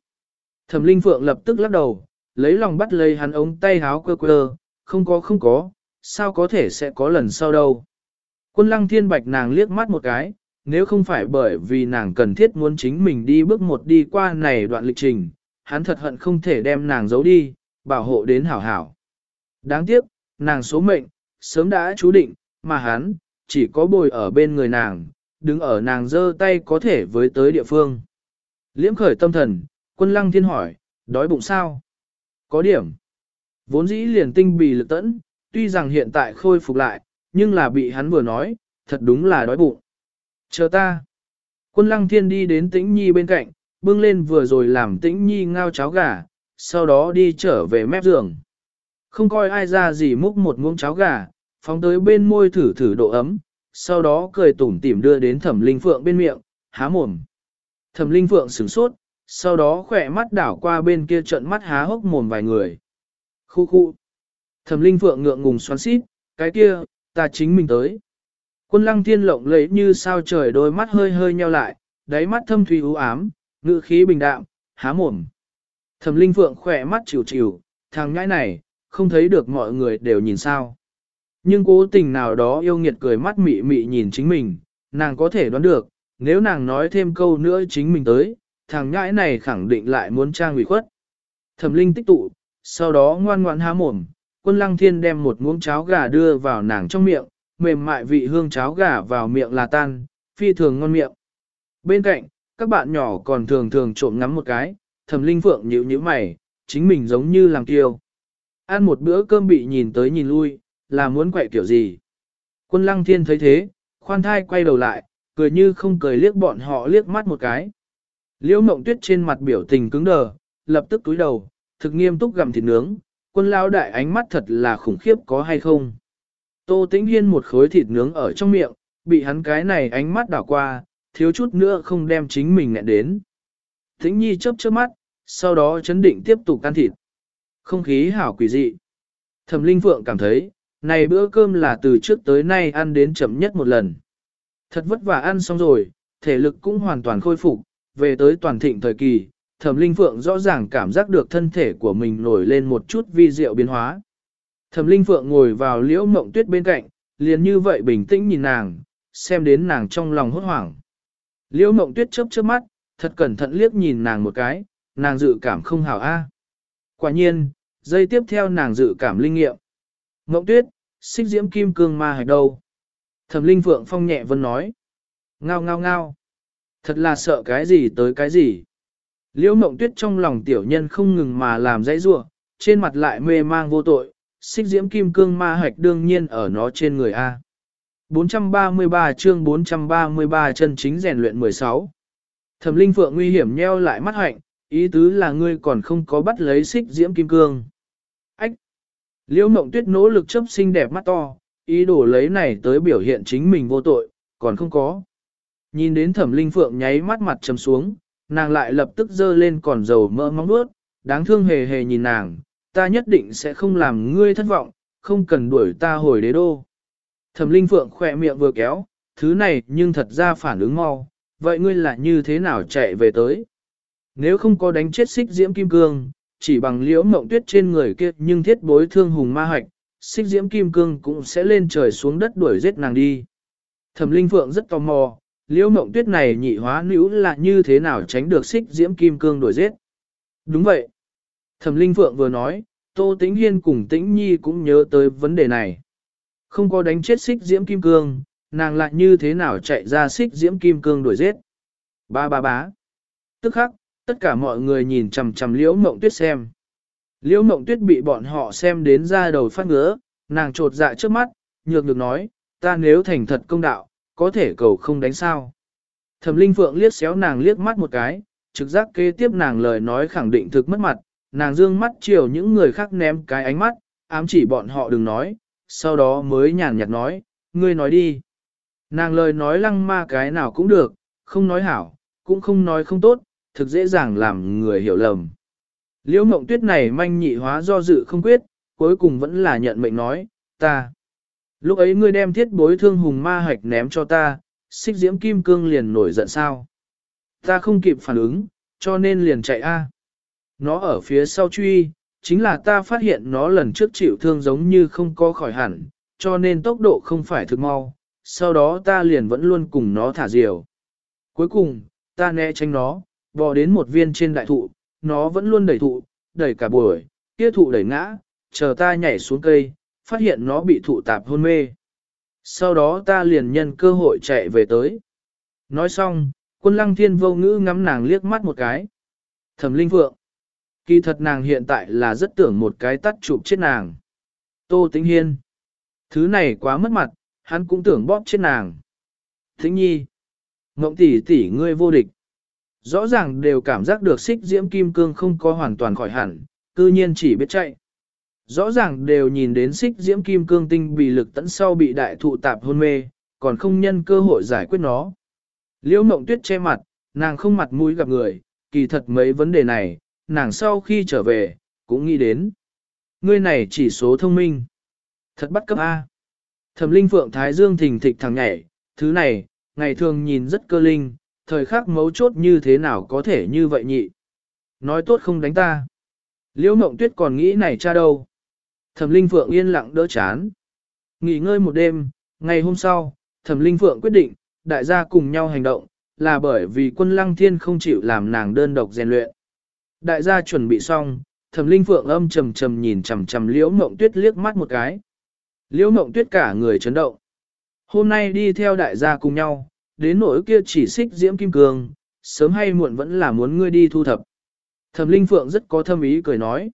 Thẩm linh phượng lập tức lắc đầu, lấy lòng bắt lấy hắn ống tay háo quơ quơ, không có không có, sao có thể sẽ có lần sau đâu. Quân lăng thiên bạch nàng liếc mắt một cái, nếu không phải bởi vì nàng cần thiết muốn chính mình đi bước một đi qua này đoạn lịch trình, hắn thật hận không thể đem nàng giấu đi, bảo hộ đến hảo hảo. Đáng tiếc, nàng số mệnh, sớm đã chú định, mà hắn, chỉ có bồi ở bên người nàng, đứng ở nàng giơ tay có thể với tới địa phương. Liễm khởi tâm thần, quân lăng thiên hỏi, đói bụng sao? Có điểm. Vốn dĩ liền tinh bì lực tẫn, tuy rằng hiện tại khôi phục lại, nhưng là bị hắn vừa nói, thật đúng là đói bụng. Chờ ta. Quân lăng thiên đi đến tĩnh nhi bên cạnh, bưng lên vừa rồi làm tĩnh nhi ngao cháo gà, sau đó đi trở về mép giường. Không coi ai ra gì múc một muỗng cháo gà, phóng tới bên môi thử thử độ ấm, sau đó cười tủm tỉm đưa đến thẩm linh phượng bên miệng, há mồm. Thẩm linh phượng sửng sốt, sau đó khỏe mắt đảo qua bên kia trận mắt há hốc mồm vài người. Khu khu. Thẩm linh phượng ngượng ngùng xoắn xít, cái kia, ta chính mình tới. Quân lăng thiên lộng lấy như sao trời đôi mắt hơi hơi nheo lại, đáy mắt thâm thủy u ám, ngữ khí bình đạm, há mồm. Thẩm linh phượng khỏe mắt chịu chịu, thằng nhãi này, không thấy được mọi người đều nhìn sao. Nhưng cố tình nào đó yêu nghiệt cười mắt mị mị nhìn chính mình, nàng có thể đoán được, nếu nàng nói thêm câu nữa chính mình tới, thằng nhãi này khẳng định lại muốn trang ủy khuất. Thẩm linh tích tụ, sau đó ngoan ngoãn há mồm, quân lăng thiên đem một muỗng cháo gà đưa vào nàng trong miệng, mềm mại vị hương cháo gà vào miệng là tan, phi thường ngon miệng. Bên cạnh, các bạn nhỏ còn thường thường trộm ngắm một cái, thẩm linh phượng nhíu nhíu mày, chính mình giống như làm kiêu. Ăn một bữa cơm bị nhìn tới nhìn lui, là muốn quậy kiểu gì. Quân lăng thiên thấy thế, khoan thai quay đầu lại, cười như không cười liếc bọn họ liếc mắt một cái. Liễu mộng tuyết trên mặt biểu tình cứng đờ, lập tức túi đầu, thực nghiêm túc gặm thịt nướng, quân lao đại ánh mắt thật là khủng khiếp có hay không. Tô tĩnh hiên một khối thịt nướng ở trong miệng, bị hắn cái này ánh mắt đảo qua, thiếu chút nữa không đem chính mình nghẹn đến. Thính nhi chớp chớp mắt, sau đó chấn định tiếp tục ăn thịt. Không khí hảo quỷ dị. Thẩm Linh Phượng cảm thấy, này bữa cơm là từ trước tới nay ăn đến chậm nhất một lần. Thật vất vả ăn xong rồi, thể lực cũng hoàn toàn khôi phục, về tới toàn thịnh thời kỳ, Thẩm Linh Phượng rõ ràng cảm giác được thân thể của mình nổi lên một chút vi diệu biến hóa. Thẩm Linh Phượng ngồi vào liễu mộng tuyết bên cạnh, liền như vậy bình tĩnh nhìn nàng, xem đến nàng trong lòng hốt hoảng. Liễu mộng tuyết chớp chớp mắt, thật cẩn thận liếc nhìn nàng một cái, nàng dự cảm không hảo a. Quả nhiên, giây tiếp theo nàng dự cảm linh nghiệm. Mộng tuyết, xích diễm kim cương ma hạch đâu? Thẩm Linh Phượng phong nhẹ vân nói. Ngao ngao ngao. Thật là sợ cái gì tới cái gì. Liễu mộng tuyết trong lòng tiểu nhân không ngừng mà làm dãy rua, trên mặt lại mê mang vô tội, xích diễm kim cương ma hạch đương nhiên ở nó trên người A. 433 chương 433 chân chính rèn luyện 16. Thẩm linh phượng nguy hiểm nheo lại mắt hạnh, ý tứ là ngươi còn không có bắt lấy xích diễm kim cương. Ách! Liễu mộng tuyết nỗ lực chấp xinh đẹp mắt to, ý đồ lấy này tới biểu hiện chính mình vô tội, còn không có. Nhìn đến thẩm linh phượng nháy mắt mặt trầm xuống, nàng lại lập tức dơ lên còn dầu mỡ móng nuốt, đáng thương hề hề nhìn nàng, ta nhất định sẽ không làm ngươi thất vọng, không cần đuổi ta hồi đế đô. Thẩm Linh Phượng khỏe miệng vừa kéo, thứ này nhưng thật ra phản ứng mau, vậy ngươi là như thế nào chạy về tới? Nếu không có đánh chết xích diễm kim cương, chỉ bằng liễu mộng tuyết trên người kia nhưng thiết bối thương hùng ma hạch, xích diễm kim cương cũng sẽ lên trời xuống đất đuổi giết nàng đi. Thẩm Linh Phượng rất tò mò, liễu mộng tuyết này nhị hóa nữ là như thế nào tránh được xích diễm kim cương đuổi giết? Đúng vậy. Thẩm Linh Phượng vừa nói, Tô Tĩnh Hiên cùng Tĩnh Nhi cũng nhớ tới vấn đề này. Không có đánh chết xích diễm kim cương, nàng lại như thế nào chạy ra xích diễm kim cương đuổi giết. Ba ba bá. Tức khắc, tất cả mọi người nhìn chằm chằm liễu mộng tuyết xem. Liễu mộng tuyết bị bọn họ xem đến ra đầu phát ngứa, nàng trột dạ trước mắt, nhược được nói, ta nếu thành thật công đạo, có thể cầu không đánh sao. Thẩm Linh Phượng liếc xéo nàng liếc mắt một cái, trực giác kế tiếp nàng lời nói khẳng định thực mất mặt, nàng dương mắt chiều những người khác ném cái ánh mắt, ám chỉ bọn họ đừng nói, sau đó mới nhàn nhạt nói, ngươi nói đi. Nàng lời nói lăng ma cái nào cũng được, không nói hảo, cũng không nói không tốt, thực dễ dàng làm người hiểu lầm. Liễu mộng tuyết này manh nhị hóa do dự không quyết, cuối cùng vẫn là nhận mệnh nói, ta. Lúc ấy ngươi đem thiết bối thương hùng ma hạch ném cho ta, xích diễm kim cương liền nổi giận sao. Ta không kịp phản ứng, cho nên liền chạy a. Nó ở phía sau truy, chính là ta phát hiện nó lần trước chịu thương giống như không có khỏi hẳn, cho nên tốc độ không phải thực mau, sau đó ta liền vẫn luôn cùng nó thả diều. Cuối cùng, ta né tránh nó, bò đến một viên trên đại thụ, nó vẫn luôn đẩy thụ, đẩy cả buổi, kia thụ đẩy ngã, chờ ta nhảy xuống cây, phát hiện nó bị thụ tạp hôn mê. Sau đó ta liền nhân cơ hội chạy về tới. Nói xong, quân lăng thiên vô ngữ ngắm nàng liếc mắt một cái. Thẩm linh phượng. Kỳ thật nàng hiện tại là rất tưởng một cái tắt chụp chết nàng. Tô tĩnh hiên. Thứ này quá mất mặt, hắn cũng tưởng bóp chết nàng. Thính nhi. Ngộng tỷ tỷ ngươi vô địch. Rõ ràng đều cảm giác được xích diễm kim cương không có hoàn toàn khỏi hẳn, cư nhiên chỉ biết chạy. Rõ ràng đều nhìn đến xích diễm kim cương tinh bị lực tẫn sau bị đại thụ tạp hôn mê, còn không nhân cơ hội giải quyết nó. Liễu mộng tuyết che mặt, nàng không mặt mũi gặp người, kỳ thật mấy vấn đề này, nàng sau khi trở về, cũng nghĩ đến. Ngươi này chỉ số thông minh. Thật bắt cấp A. Thẩm linh phượng thái dương thình thịch thằng nhảy, thứ này, ngày thường nhìn rất cơ linh, thời khắc mấu chốt như thế nào có thể như vậy nhị. Nói tốt không đánh ta. Liễu mộng tuyết còn nghĩ này cha đâu. Thẩm linh phượng yên lặng đỡ chán. Nghỉ ngơi một đêm, ngày hôm sau, thẩm linh phượng quyết định, đại gia cùng nhau hành động, là bởi vì quân lăng thiên không chịu làm nàng đơn độc rèn luyện. Đại gia chuẩn bị xong, thẩm linh phượng âm trầm trầm nhìn chằm chằm liễu mộng tuyết liếc mắt một cái. Liễu mộng tuyết cả người chấn động. Hôm nay đi theo đại gia cùng nhau, đến nỗi kia chỉ xích diễm kim cương, sớm hay muộn vẫn là muốn ngươi đi thu thập. Thẩm Linh Phượng rất có thâm ý cười nói.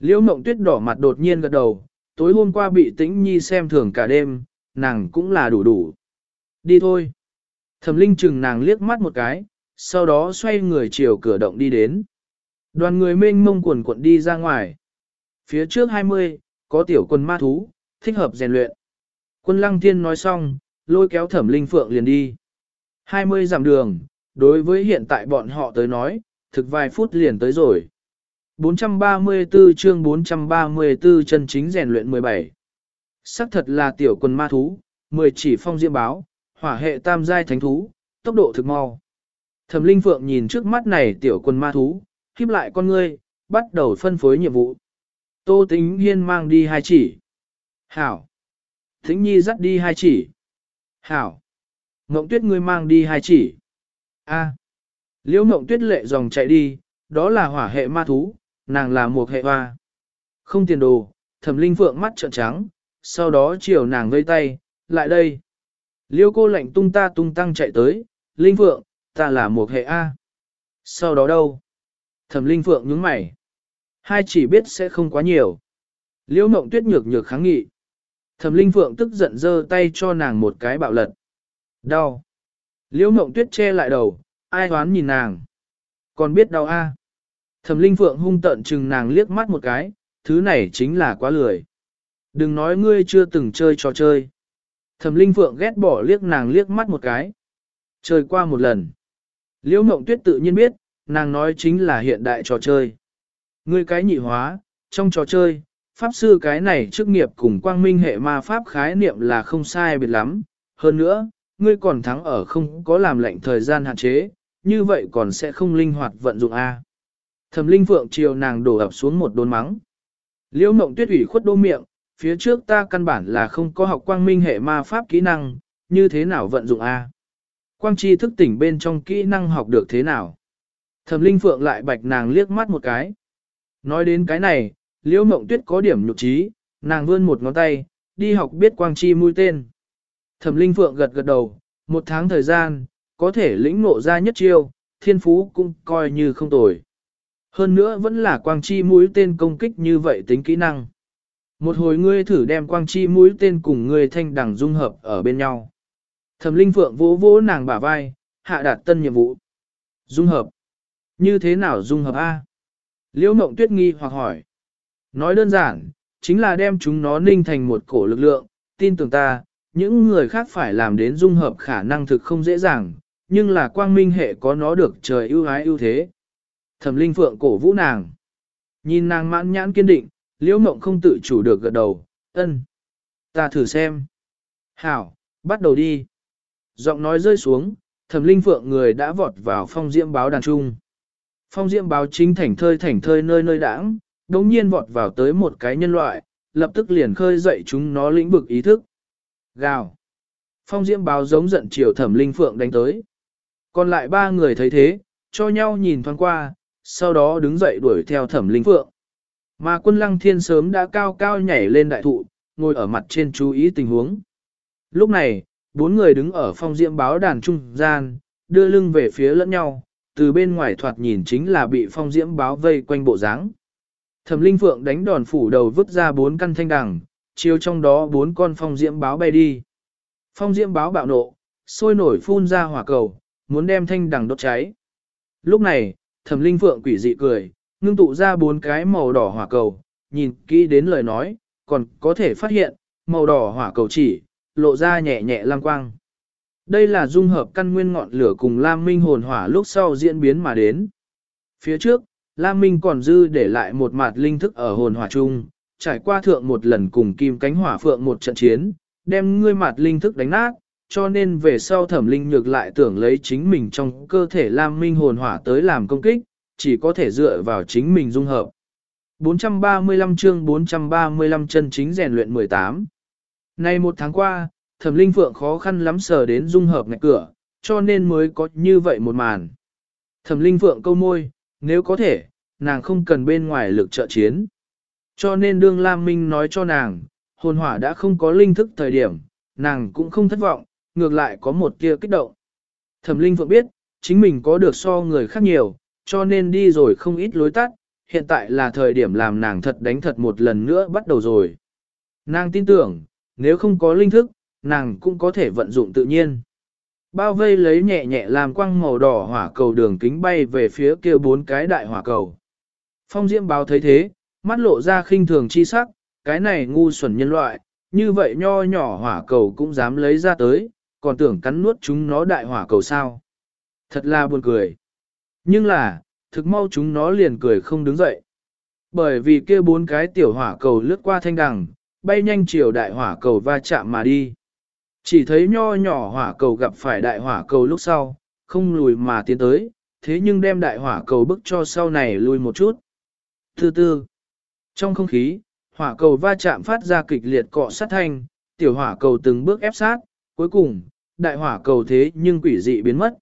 Liễu Mộng Tuyết đỏ mặt đột nhiên gật đầu, tối hôm qua bị Tĩnh Nhi xem thường cả đêm, nàng cũng là đủ đủ. Đi thôi. Thẩm Linh chừng nàng liếc mắt một cái, sau đó xoay người chiều cửa động đi đến. Đoàn người mênh mông quần cuộn đi ra ngoài. Phía trước 20, có tiểu quân ma thú, thích hợp rèn luyện. Quân Lăng Thiên nói xong, lôi kéo Thẩm Linh Phượng liền đi. 20 dặm đường, đối với hiện tại bọn họ tới nói, thực vài phút liền tới rồi. 434 chương 434 chân chính rèn luyện 17. Sắc thật là tiểu quần ma thú, 10 chỉ phong diễm báo, hỏa hệ tam giai thánh thú, tốc độ thực mau. Thẩm Linh Phượng nhìn trước mắt này tiểu quần ma thú, khiếp lại con ngươi, bắt đầu phân phối nhiệm vụ. Tô Tĩnh Hiên mang đi hai chỉ. Hảo. Thính Nhi dắt đi hai chỉ. Hảo. Ngộng tuyết ngươi mang đi hai chỉ. A. Liễu ngộng tuyết lệ dòng chạy đi, đó là hỏa hệ ma thú, nàng là một hệ hoa. Không tiền đồ, thẩm linh phượng mắt trợn trắng, sau đó chiều nàng vây tay, lại đây. Liêu cô lạnh tung ta tung tăng chạy tới, linh phượng, ta là một hệ A. Sau đó đâu? Thẩm linh phượng nhướng mày. Hai chỉ biết sẽ không quá nhiều. Liễu mộng tuyết nhược nhược kháng nghị. Thẩm linh phượng tức giận giơ tay cho nàng một cái bạo lật. Đau. Liễu mộng tuyết che lại đầu, ai hoán nhìn nàng. Còn biết đau a? Thẩm linh phượng hung tận chừng nàng liếc mắt một cái, thứ này chính là quá lười. Đừng nói ngươi chưa từng chơi trò chơi. Thẩm linh phượng ghét bỏ liếc nàng liếc mắt một cái. Chơi qua một lần. Liễu mộng tuyết tự nhiên biết, nàng nói chính là hiện đại trò chơi. Ngươi cái nhị hóa, trong trò chơi, pháp sư cái này chức nghiệp cùng quang minh hệ ma pháp khái niệm là không sai biệt lắm. Hơn nữa, ngươi còn thắng ở không có làm lệnh thời gian hạn chế, như vậy còn sẽ không linh hoạt vận dụng A. Thẩm linh phượng chiều nàng đổ ập xuống một đôn mắng. Liễu mộng tuyết ủy khuất đô miệng, phía trước ta căn bản là không có học quang minh hệ ma pháp kỹ năng, như thế nào vận dụng A. Quang chi thức tỉnh bên trong kỹ năng học được thế nào. Thẩm linh phượng lại bạch nàng liếc mắt một cái. Nói đến cái này, liễu mộng tuyết có điểm nhục trí, nàng vươn một ngón tay, đi học biết quang chi mũi tên. Thẩm Linh Phượng gật gật đầu, một tháng thời gian, có thể lĩnh ngộ ra nhất chiêu, thiên phú cũng coi như không tồi. Hơn nữa vẫn là quang chi mũi tên công kích như vậy tính kỹ năng. Một hồi ngươi thử đem quang chi mũi tên cùng ngươi thanh đẳng dung hợp ở bên nhau. Thẩm Linh Phượng vỗ vỗ nàng bả vai, hạ đạt tân nhiệm vụ. Dung hợp. Như thế nào dung hợp A? Liễu Mộng Tuyết nghi hoặc hỏi. Nói đơn giản, chính là đem chúng nó ninh thành một cổ lực lượng, tin tưởng ta, những người khác phải làm đến dung hợp khả năng thực không dễ dàng, nhưng là quang minh hệ có nó được trời ưu ái ưu thế. Thẩm linh phượng cổ vũ nàng. Nhìn nàng mãn nhãn kiên định, liễu mộng không tự chủ được gật đầu, ân. Ta thử xem. Hảo, bắt đầu đi. Giọng nói rơi xuống, thẩm linh phượng người đã vọt vào phong diễm báo đàn trung. Phong diễm báo chính thảnh thơi thảnh thơi nơi nơi đãng, đống nhiên vọt vào tới một cái nhân loại, lập tức liền khơi dậy chúng nó lĩnh vực ý thức. Gào. Phong diễm báo giống giận chiều thẩm linh phượng đánh tới. Còn lại ba người thấy thế, cho nhau nhìn thoáng qua, sau đó đứng dậy đuổi theo thẩm linh phượng. Mà quân lăng thiên sớm đã cao cao nhảy lên đại thụ, ngồi ở mặt trên chú ý tình huống. Lúc này, bốn người đứng ở phong diễm báo đàn trung gian, đưa lưng về phía lẫn nhau, từ bên ngoài thoạt nhìn chính là bị phong diễm báo vây quanh bộ dáng. Thẩm linh phượng đánh đòn phủ đầu vứt ra bốn căn thanh đằng, chiếu trong đó bốn con phong diễm báo bay đi. Phong diễm báo bạo nộ, sôi nổi phun ra hỏa cầu, muốn đem thanh đằng đốt cháy. Lúc này, thẩm linh phượng quỷ dị cười, ngưng tụ ra bốn cái màu đỏ hỏa cầu, nhìn kỹ đến lời nói, còn có thể phát hiện, màu đỏ hỏa cầu chỉ, lộ ra nhẹ nhẹ lang quang. Đây là dung hợp căn nguyên ngọn lửa cùng Lam Minh hồn hỏa lúc sau diễn biến mà đến. Phía trước, Lam Minh còn dư để lại một mặt linh thức ở hồn hỏa chung, trải qua thượng một lần cùng kim cánh hỏa phượng một trận chiến, đem ngươi mặt linh thức đánh nát, cho nên về sau thẩm linh nhược lại tưởng lấy chính mình trong cơ thể Lam Minh hồn hỏa tới làm công kích, chỉ có thể dựa vào chính mình dung hợp. 435 chương 435 chân chính rèn luyện 18 Nay một tháng qua, thẩm linh phượng khó khăn lắm sờ đến dung hợp ngạch cửa, cho nên mới có như vậy một màn. Thẩm linh phượng câu môi, nếu có thể, nàng không cần bên ngoài lực trợ chiến. Cho nên đương Lam Minh nói cho nàng, hồn hỏa đã không có linh thức thời điểm, nàng cũng không thất vọng, ngược lại có một tia kích động. Thẩm linh phượng biết, chính mình có được so người khác nhiều, cho nên đi rồi không ít lối tắt, hiện tại là thời điểm làm nàng thật đánh thật một lần nữa bắt đầu rồi. Nàng tin tưởng, nếu không có linh thức, nàng cũng có thể vận dụng tự nhiên. Bao vây lấy nhẹ nhẹ làm quăng màu đỏ hỏa cầu đường kính bay về phía kia bốn cái đại hỏa cầu. Phong diễm báo thấy thế, mắt lộ ra khinh thường chi sắc, cái này ngu xuẩn nhân loại, như vậy nho nhỏ hỏa cầu cũng dám lấy ra tới, còn tưởng cắn nuốt chúng nó đại hỏa cầu sao. Thật là buồn cười. Nhưng là, thực mau chúng nó liền cười không đứng dậy. Bởi vì kia bốn cái tiểu hỏa cầu lướt qua thanh đằng, bay nhanh chiều đại hỏa cầu va chạm mà đi. Chỉ thấy nho nhỏ hỏa cầu gặp phải đại hỏa cầu lúc sau, không lùi mà tiến tới, thế nhưng đem đại hỏa cầu bức cho sau này lùi một chút. Thứ tư, trong không khí, hỏa cầu va chạm phát ra kịch liệt cọ sát thanh, tiểu hỏa cầu từng bước ép sát, cuối cùng, đại hỏa cầu thế nhưng quỷ dị biến mất.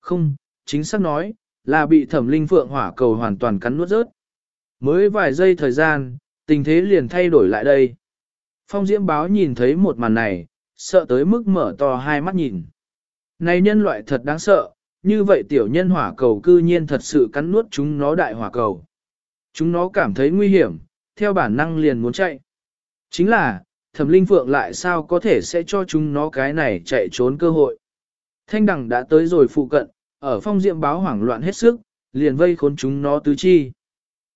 Không, chính xác nói, là bị thẩm linh phượng hỏa cầu hoàn toàn cắn nuốt rớt. Mới vài giây thời gian, tình thế liền thay đổi lại đây. Phong diễm báo nhìn thấy một màn này, sợ tới mức mở to hai mắt nhìn. Này nhân loại thật đáng sợ, như vậy tiểu nhân hỏa cầu cư nhiên thật sự cắn nuốt chúng nó đại hỏa cầu. Chúng nó cảm thấy nguy hiểm, theo bản năng liền muốn chạy. Chính là, thẩm linh phượng lại sao có thể sẽ cho chúng nó cái này chạy trốn cơ hội. Thanh đằng đã tới rồi phụ cận, ở phong diệm báo hoảng loạn hết sức, liền vây khốn chúng nó tứ chi.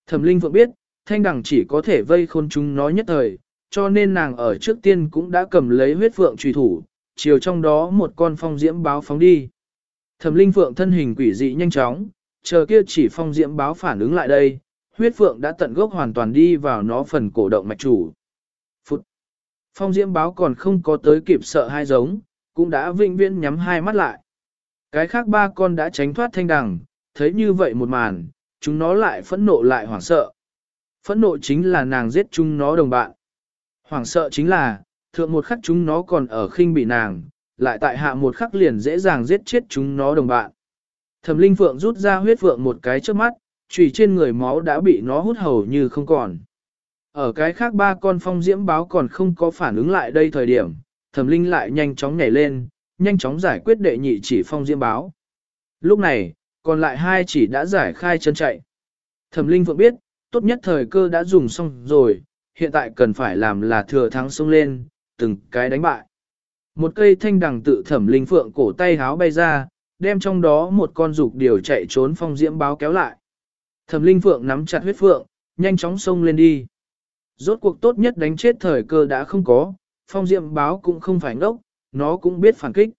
Thẩm linh phượng biết, thanh đằng chỉ có thể vây khốn chúng nó nhất thời, cho nên nàng ở trước tiên cũng đã cầm lấy huyết phượng truy thủ, chiều trong đó một con phong diễm báo phóng đi. Thẩm linh phượng thân hình quỷ dị nhanh chóng, chờ kia chỉ phong diễm báo phản ứng lại đây, huyết phượng đã tận gốc hoàn toàn đi vào nó phần cổ động mạch chủ. Phút! Phong diễm báo còn không có tới kịp sợ hai giống, cũng đã vinh viễn nhắm hai mắt lại. Cái khác ba con đã tránh thoát thanh đằng, thấy như vậy một màn, chúng nó lại phẫn nộ lại hoảng sợ. Phẫn nộ chính là nàng giết chúng nó đồng bạn. Hoảng sợ chính là, thượng một khắc chúng nó còn ở khinh bị nàng, lại tại hạ một khắc liền dễ dàng giết chết chúng nó đồng bạn. Thẩm Linh Phượng rút ra huyết phượng một cái trước mắt, chùy trên người máu đã bị nó hút hầu như không còn. Ở cái khác ba con phong diễm báo còn không có phản ứng lại đây thời điểm, Thẩm Linh lại nhanh chóng nhảy lên, nhanh chóng giải quyết đệ nhị chỉ phong diễm báo. Lúc này, còn lại hai chỉ đã giải khai chân chạy. Thẩm Linh Phượng biết, tốt nhất thời cơ đã dùng xong rồi, hiện tại cần phải làm là thừa thắng xông lên, từng cái đánh bại. Một cây thanh đằng tự thẩm linh phượng cổ tay háo bay ra, đem trong đó một con dục điều chạy trốn phong diễm báo kéo lại. Thẩm linh phượng nắm chặt huyết phượng, nhanh chóng xông lên đi. Rốt cuộc tốt nhất đánh chết thời cơ đã không có, phong diệm báo cũng không phải ngốc, nó cũng biết phản kích.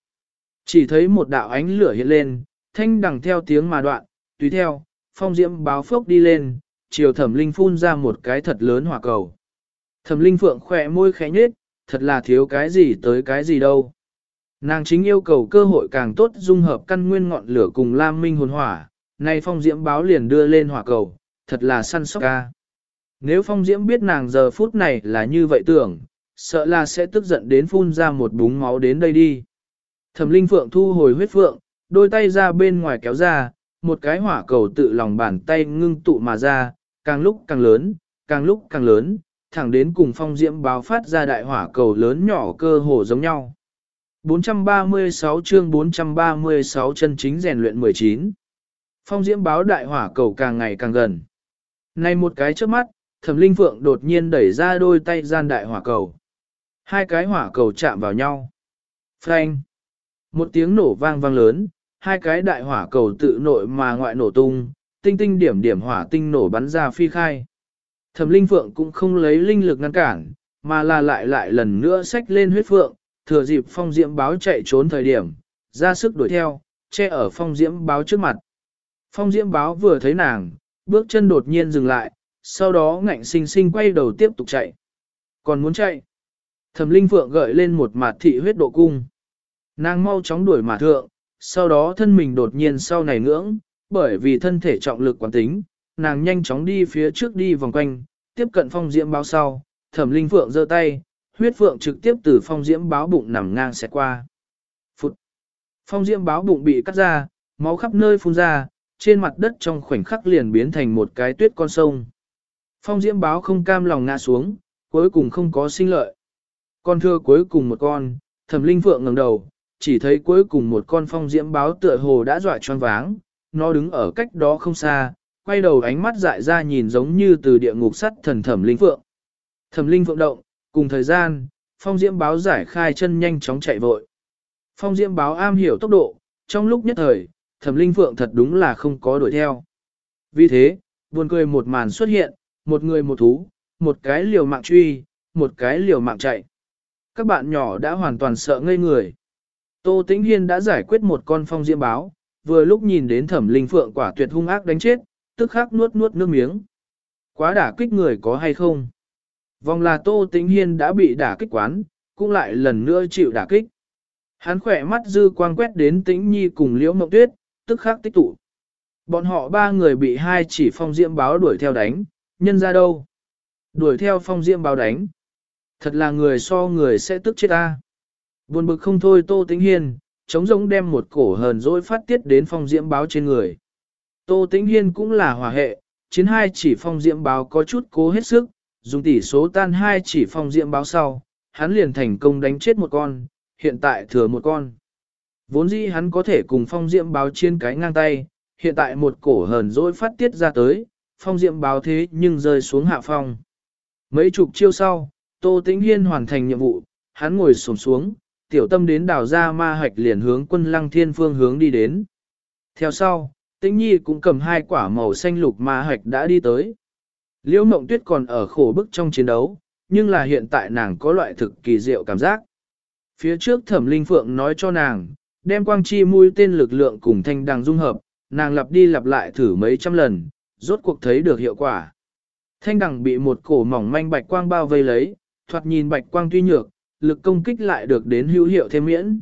Chỉ thấy một đạo ánh lửa hiện lên, thanh đằng theo tiếng mà đoạn, tùy theo, phong diệm báo phốc đi lên, chiều thẩm linh phun ra một cái thật lớn hỏa cầu. Thẩm linh phượng khỏe môi khẽ nhếch, thật là thiếu cái gì tới cái gì đâu. Nàng chính yêu cầu cơ hội càng tốt dung hợp căn nguyên ngọn lửa cùng lam minh hồn hỏa, nay phong diễm báo liền đưa lên hỏa cầu, thật là săn sóc ca. Nếu phong diễm biết nàng giờ phút này là như vậy tưởng, sợ là sẽ tức giận đến phun ra một búng máu đến đây đi. Thẩm linh phượng thu hồi huyết phượng, đôi tay ra bên ngoài kéo ra, một cái hỏa cầu tự lòng bàn tay ngưng tụ mà ra, càng lúc càng lớn, càng lúc càng lớn, thẳng đến cùng phong diễm báo phát ra đại hỏa cầu lớn nhỏ cơ hồ giống nhau. 436 chương 436 chân chính rèn luyện 19. Phong diễm báo đại hỏa cầu càng ngày càng gần. Này một cái trước mắt, thẩm linh phượng đột nhiên đẩy ra đôi tay gian đại hỏa cầu. Hai cái hỏa cầu chạm vào nhau. Phanh. Một tiếng nổ vang vang lớn, hai cái đại hỏa cầu tự nội mà ngoại nổ tung, tinh tinh điểm điểm hỏa tinh nổ bắn ra phi khai. Thẩm linh phượng cũng không lấy linh lực ngăn cản, mà là lại lại lần nữa xách lên huyết phượng, thừa dịp phong diễm báo chạy trốn thời điểm, ra sức đuổi theo, che ở phong diễm báo trước mặt. Phong diễm báo vừa thấy nàng, bước chân đột nhiên dừng lại, sau đó ngạnh sinh sinh quay đầu tiếp tục chạy. Còn muốn chạy? Thẩm linh phượng gợi lên một mạt thị huyết độ cung. Nàng mau chóng đuổi mà thượng, sau đó thân mình đột nhiên sau này ngưỡng, bởi vì thân thể trọng lực quán tính, nàng nhanh chóng đi phía trước đi vòng quanh, tiếp cận phong diễm báo sau, thẩm linh phượng giơ tay, huyết phượng trực tiếp từ phong diễm báo bụng nằm ngang xẹt qua. Phụt! Phong diễm báo bụng bị cắt ra, máu khắp nơi phun ra, trên mặt đất trong khoảnh khắc liền biến thành một cái tuyết con sông. Phong diễm báo không cam lòng ngã xuống, cuối cùng không có sinh lợi. Con thưa cuối cùng một con, thẩm linh phượng ngẩng đầu, chỉ thấy cuối cùng một con phong diễm báo tựa hồ đã dọa choáng váng, nó đứng ở cách đó không xa, quay đầu ánh mắt dại ra nhìn giống như từ địa ngục sắt thần thẩm linh phượng. Thẩm linh phượng động, cùng thời gian, phong diễm báo giải khai chân nhanh chóng chạy vội. Phong diễm báo am hiểu tốc độ, trong lúc nhất thời, thẩm linh phượng thật đúng là không có đuổi theo. Vì thế, buồn cười một màn xuất hiện, một người một thú, một cái liều mạng truy, một cái liều mạng chạy. Các bạn nhỏ đã hoàn toàn sợ ngây người. Tô Tĩnh Hiên đã giải quyết một con phong diễm báo, vừa lúc nhìn đến thẩm linh phượng quả tuyệt hung ác đánh chết, tức khắc nuốt nuốt nước miếng. Quá đả kích người có hay không? Vòng là Tô Tĩnh Hiên đã bị đả kích quán, cũng lại lần nữa chịu đả kích. Hắn khỏe mắt dư quang quét đến Tĩnh Nhi cùng Liễu Mộng Tuyết, tức khắc tích tụ. Bọn họ ba người bị hai chỉ phong diễm báo đuổi theo đánh, nhân ra đâu? Đuổi theo phong diễm báo đánh. Thật là người so người sẽ tức chết ta. Buồn bực không thôi Tô Tĩnh Hiên, chống giống đem một cổ hờn dỗi phát tiết đến phong diễm báo trên người. Tô Tĩnh Hiên cũng là hòa hệ, chiến hai chỉ phong diễm báo có chút cố hết sức, dùng tỷ số tan hai chỉ phong diễm báo sau, hắn liền thành công đánh chết một con, hiện tại thừa một con. Vốn dĩ hắn có thể cùng phong diễm báo trên cái ngang tay, hiện tại một cổ hờn dỗi phát tiết ra tới, phong diễm báo thế nhưng rơi xuống hạ phong. Mấy chục chiêu sau, Tô Tĩnh Hiên hoàn thành nhiệm vụ, hắn ngồi xổm xuống, tiểu tâm đến đào ra ma hạch liền hướng quân lăng thiên phương hướng đi đến. Theo sau, Tĩnh Nhi cũng cầm hai quả màu xanh lục ma hạch đã đi tới. Liễu Mộng Tuyết còn ở khổ bức trong chiến đấu, nhưng là hiện tại nàng có loại thực kỳ diệu cảm giác. Phía trước Thẩm Linh Phượng nói cho nàng, đem quang chi mũi tên lực lượng cùng thanh đằng dung hợp, nàng lặp đi lặp lại thử mấy trăm lần, rốt cuộc thấy được hiệu quả. Thanh đằng bị một cổ mỏng manh bạch quang bao vây lấy, thoạt nhìn bạch quang tuy nhược, lực công kích lại được đến hữu hiệu thêm miễn.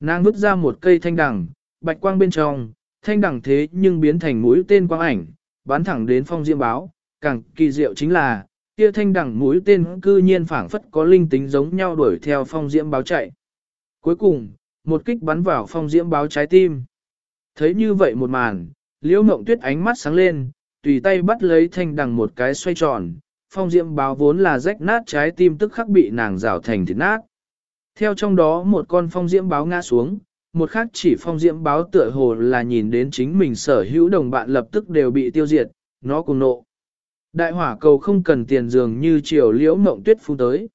Nàng vứt ra một cây thanh đằng, bạch quang bên trong, thanh đẳng thế nhưng biến thành mũi tên quang ảnh, bắn thẳng đến phong diễm báo, càng kỳ diệu chính là, kia thanh đẳng mũi tên cư nhiên phảng phất có linh tính giống nhau đuổi theo phong diễm báo chạy. Cuối cùng, một kích bắn vào phong diễm báo trái tim. Thấy như vậy một màn, liễu mộng tuyết ánh mắt sáng lên, tùy tay bắt lấy thanh đằng một cái xoay tròn, phong diễm báo vốn là rách nát trái tim tức khắc bị nàng rào thành thịt nát. Theo trong đó một con phong diễm báo ngã xuống, một khác chỉ phong diễm báo tựa hồ là nhìn đến chính mình sở hữu đồng bạn lập tức đều bị tiêu diệt, nó cùng nộ. Đại hỏa cầu không cần tiền dường như chiều liễu mộng tuyết phun tới.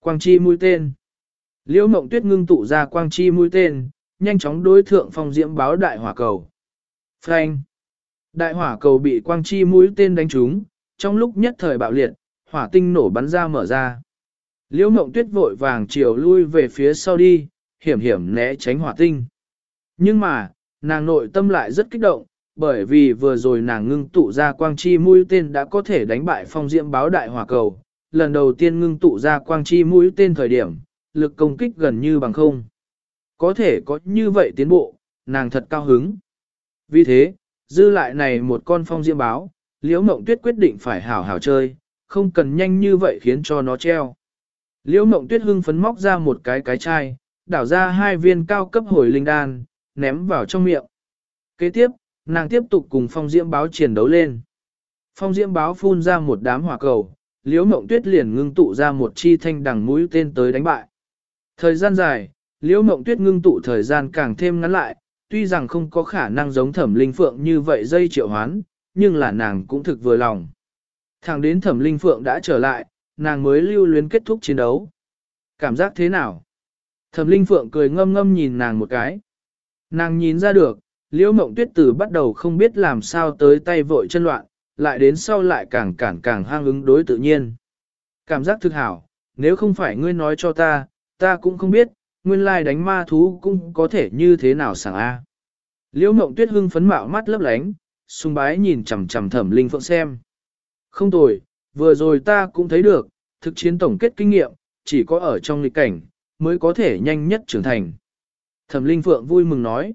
Quang chi mũi tên. Liễu mộng tuyết ngưng tụ ra quang chi mũi tên, nhanh chóng đối thượng phong diễm báo đại hỏa cầu. Frank. Đại hỏa cầu bị quang chi mũi tên đánh trúng, trong lúc nhất thời bạo liệt, hỏa tinh nổ bắn ra mở ra. Liễu mộng tuyết vội vàng chiều lui về phía sau đi, hiểm hiểm né tránh hỏa tinh. Nhưng mà, nàng nội tâm lại rất kích động, bởi vì vừa rồi nàng ngưng tụ ra quang chi mũi tên đã có thể đánh bại phong diễm báo đại hỏa cầu. Lần đầu tiên ngưng tụ ra quang chi mũi tên thời điểm, lực công kích gần như bằng không. Có thể có như vậy tiến bộ, nàng thật cao hứng. Vì thế, dư lại này một con phong diễm báo, liễu mộng tuyết quyết định phải hảo hảo chơi, không cần nhanh như vậy khiến cho nó treo. Liễu mộng tuyết hưng phấn móc ra một cái cái chai, đảo ra hai viên cao cấp hồi linh đan, ném vào trong miệng. Kế tiếp, nàng tiếp tục cùng phong diễm báo chiến đấu lên. Phong diễm báo phun ra một đám hỏa cầu, liễu mộng tuyết liền ngưng tụ ra một chi thanh đằng mũi tên tới đánh bại. Thời gian dài, liễu mộng tuyết ngưng tụ thời gian càng thêm ngắn lại, tuy rằng không có khả năng giống thẩm linh phượng như vậy dây triệu hoán, nhưng là nàng cũng thực vừa lòng. Thẳng đến thẩm linh phượng đã trở lại, nàng mới lưu luyến kết thúc chiến đấu. Cảm giác thế nào? Thẩm linh phượng cười ngâm ngâm nhìn nàng một cái. Nàng nhìn ra được, liễu mộng tuyết từ bắt đầu không biết làm sao tới tay vội chân loạn, lại đến sau lại càng cản càng hang ứng đối tự nhiên. Cảm giác thực hảo, nếu không phải ngươi nói cho ta, ta cũng không biết, nguyên lai đánh ma thú cũng có thể như thế nào sảng a. Liễu mộng tuyết hưng phấn mạo mắt lấp lánh, sung bái nhìn chằm chằm thẩm linh phượng xem. Không tồi, vừa rồi ta cũng thấy được, thực chiến tổng kết kinh nghiệm, chỉ có ở trong lịch cảnh, mới có thể nhanh nhất trưởng thành. Thẩm linh phượng vui mừng nói.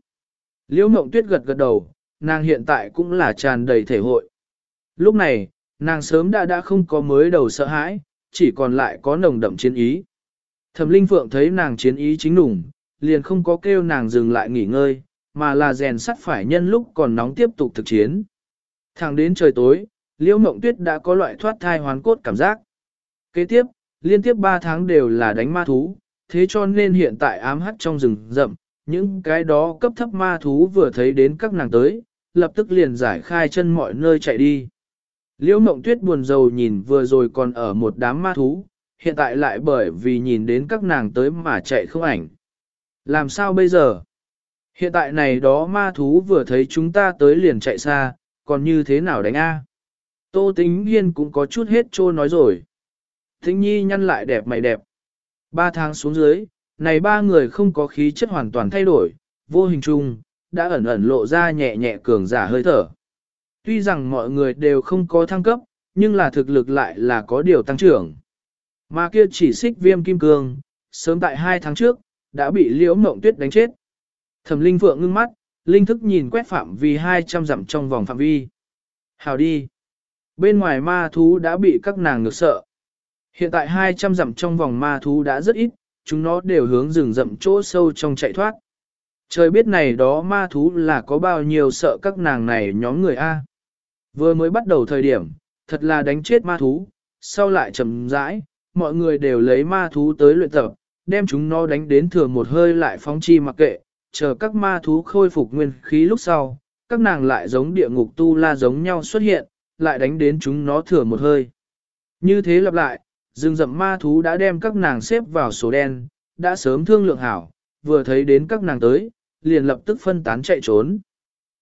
Liễu mộng tuyết gật gật đầu, nàng hiện tại cũng là tràn đầy thể hội. Lúc này, nàng sớm đã đã không có mới đầu sợ hãi, chỉ còn lại có nồng đậm chiến ý. Thẩm Linh Phượng thấy nàng chiến ý chính nùng, liền không có kêu nàng dừng lại nghỉ ngơi, mà là rèn sắt phải nhân lúc còn nóng tiếp tục thực chiến. Thẳng đến trời tối, Liễu Mộng Tuyết đã có loại thoát thai hoàn cốt cảm giác. Kế tiếp, liên tiếp 3 tháng đều là đánh ma thú, thế cho nên hiện tại ám hắt trong rừng rậm, những cái đó cấp thấp ma thú vừa thấy đến các nàng tới, lập tức liền giải khai chân mọi nơi chạy đi. Liễu Mộng Tuyết buồn rầu nhìn vừa rồi còn ở một đám ma thú, hiện tại lại bởi vì nhìn đến các nàng tới mà chạy không ảnh. Làm sao bây giờ? Hiện tại này đó ma thú vừa thấy chúng ta tới liền chạy xa, còn như thế nào đánh a? Tô tính hiên cũng có chút hết trô nói rồi. Thính nhi nhăn lại đẹp mày đẹp. Ba tháng xuống dưới, này ba người không có khí chất hoàn toàn thay đổi, vô hình chung, đã ẩn ẩn lộ ra nhẹ nhẹ cường giả hơi thở. Tuy rằng mọi người đều không có thăng cấp, nhưng là thực lực lại là có điều tăng trưởng. Mà kia chỉ xích viêm kim cương, sớm tại hai tháng trước, đã bị liễu mộng tuyết đánh chết. Thẩm linh phượng ngưng mắt, linh thức nhìn quét phạm vi 200 dặm trong vòng phạm vi. Hào đi. Bên ngoài ma thú đã bị các nàng ngược sợ. Hiện tại 200 dặm trong vòng ma thú đã rất ít, chúng nó đều hướng rừng rậm chỗ sâu trong chạy thoát. Trời biết này đó ma thú là có bao nhiêu sợ các nàng này nhóm người A. Vừa mới bắt đầu thời điểm, thật là đánh chết ma thú, sau lại chậm rãi, mọi người đều lấy ma thú tới luyện tập, đem chúng nó đánh đến thừa một hơi lại phóng chi mặc kệ, chờ các ma thú khôi phục nguyên khí lúc sau, các nàng lại giống địa ngục tu la giống nhau xuất hiện, lại đánh đến chúng nó thừa một hơi. Như thế lặp lại, rừng rậm ma thú đã đem các nàng xếp vào số đen, đã sớm thương lượng hảo, vừa thấy đến các nàng tới, liền lập tức phân tán chạy trốn.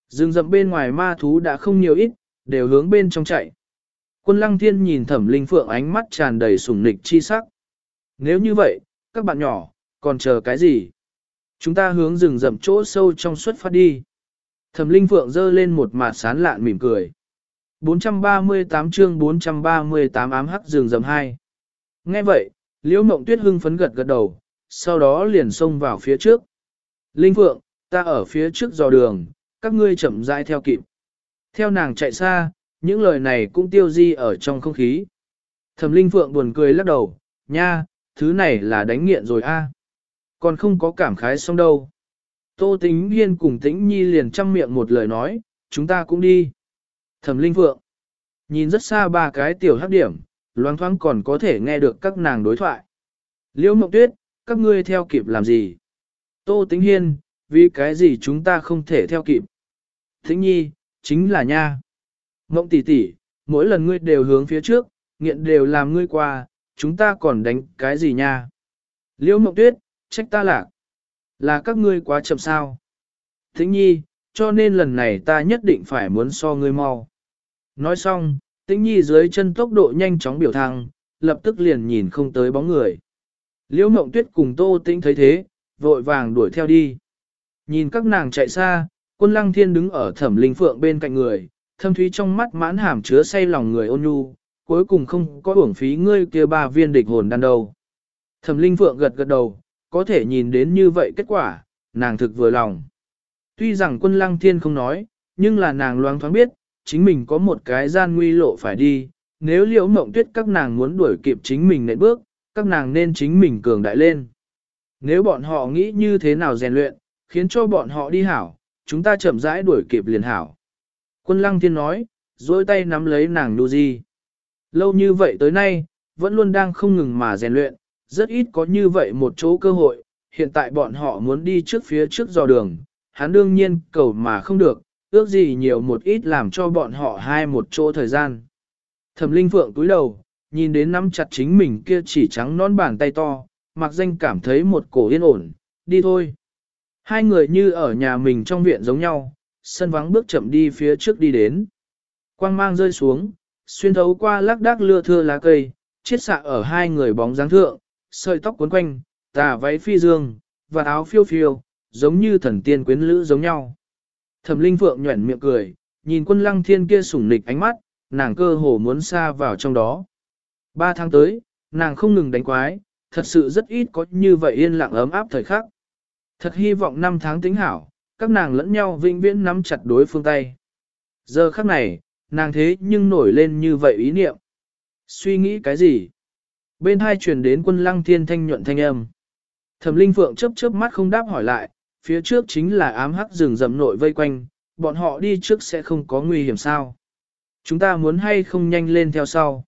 Rừng rậm bên ngoài ma thú đã không nhiều ít, đều hướng bên trong chạy. Quân lăng thiên nhìn thẩm linh phượng ánh mắt tràn đầy sủng nịch chi sắc. Nếu như vậy, các bạn nhỏ, còn chờ cái gì? Chúng ta hướng rừng rậm chỗ sâu trong xuất phát đi. Thẩm linh phượng giơ lên một mặt sán lạn mỉm cười. 438 chương 438 ám hắc rừng rậm 2. Nghe vậy, liễu mộng tuyết hưng phấn gật gật đầu, sau đó liền xông vào phía trước. Linh phượng, ta ở phía trước dò đường, các ngươi chậm rãi theo kịp. Theo nàng chạy xa, những lời này cũng tiêu di ở trong không khí. Thẩm Linh Phượng buồn cười lắc đầu, nha, thứ này là đánh nghiện rồi a, Còn không có cảm khái xong đâu. Tô tĩnh Hiên cùng Tĩnh Nhi liền chăm miệng một lời nói, chúng ta cũng đi. Thẩm Linh Phượng, nhìn rất xa ba cái tiểu hấp điểm, loáng thoáng còn có thể nghe được các nàng đối thoại. Liễu Mộng Tuyết, các ngươi theo kịp làm gì? Tô Tĩnh Hiên, vì cái gì chúng ta không thể theo kịp? Tĩnh Nhi, chính là nha. Mộng tỷ tỷ, mỗi lần ngươi đều hướng phía trước, nghiện đều làm ngươi qua, chúng ta còn đánh cái gì nha? Liễu Mộng Tuyết, trách ta lạc. Là các ngươi quá chậm sao? Thính nhi, cho nên lần này ta nhất định phải muốn so ngươi mau. Nói xong, tĩnh nhi dưới chân tốc độ nhanh chóng biểu thăng, lập tức liền nhìn không tới bóng người. Liễu mộng tuyết cùng tô tĩnh thấy thế, vội vàng đuổi theo đi. Nhìn các nàng chạy xa, quân lăng thiên đứng ở thẩm linh phượng bên cạnh người, thâm thúy trong mắt mãn hàm chứa say lòng người ôn nhu, cuối cùng không có uổng phí ngươi kia ba viên địch hồn đan đâu. Thẩm linh phượng gật gật đầu, có thể nhìn đến như vậy kết quả, nàng thực vừa lòng. Tuy rằng quân lăng thiên không nói, nhưng là nàng loáng thoáng biết, chính mình có một cái gian nguy lộ phải đi, nếu liễu mộng tuyết các nàng muốn đuổi kịp chính mình nệm bước, các nàng nên chính mình cường đại lên. Nếu bọn họ nghĩ như thế nào rèn luyện, khiến cho bọn họ đi hảo, chúng ta chậm rãi đuổi kịp liền hảo. Quân lăng thiên nói, dối tay nắm lấy nàng đu di. Lâu như vậy tới nay, vẫn luôn đang không ngừng mà rèn luyện, rất ít có như vậy một chỗ cơ hội, hiện tại bọn họ muốn đi trước phía trước dò đường, hắn đương nhiên cầu mà không được, ước gì nhiều một ít làm cho bọn họ hai một chỗ thời gian. Thẩm Linh Phượng túi đầu, nhìn đến nắm chặt chính mình kia chỉ trắng non bàn tay to, mặc danh cảm thấy một cổ yên ổn, đi thôi. Hai người như ở nhà mình trong viện giống nhau, sân vắng bước chậm đi phía trước đi đến. Quang mang rơi xuống, xuyên thấu qua lác đác lưa thưa lá cây, chiết xạ ở hai người bóng dáng thượng, sợi tóc cuốn quanh, tà váy phi dương, và áo phiêu phiêu, giống như thần tiên quyến lữ giống nhau. Thẩm Linh Phượng nhuẩn miệng cười, nhìn quân lăng thiên kia sủng nịch ánh mắt, nàng cơ hồ muốn xa vào trong đó. Ba tháng tới, nàng không ngừng đánh quái, thật sự rất ít có như vậy yên lặng ấm áp thời khắc. Thật hy vọng năm tháng tính hảo, các nàng lẫn nhau vĩnh viễn nắm chặt đối phương tay. Giờ khắc này, nàng thế nhưng nổi lên như vậy ý niệm. Suy nghĩ cái gì? Bên hai truyền đến quân lăng thiên thanh nhuận thanh âm. Thẩm Linh Phượng chớp chớp mắt không đáp hỏi lại, phía trước chính là ám hắc rừng rậm nội vây quanh, bọn họ đi trước sẽ không có nguy hiểm sao. Chúng ta muốn hay không nhanh lên theo sau.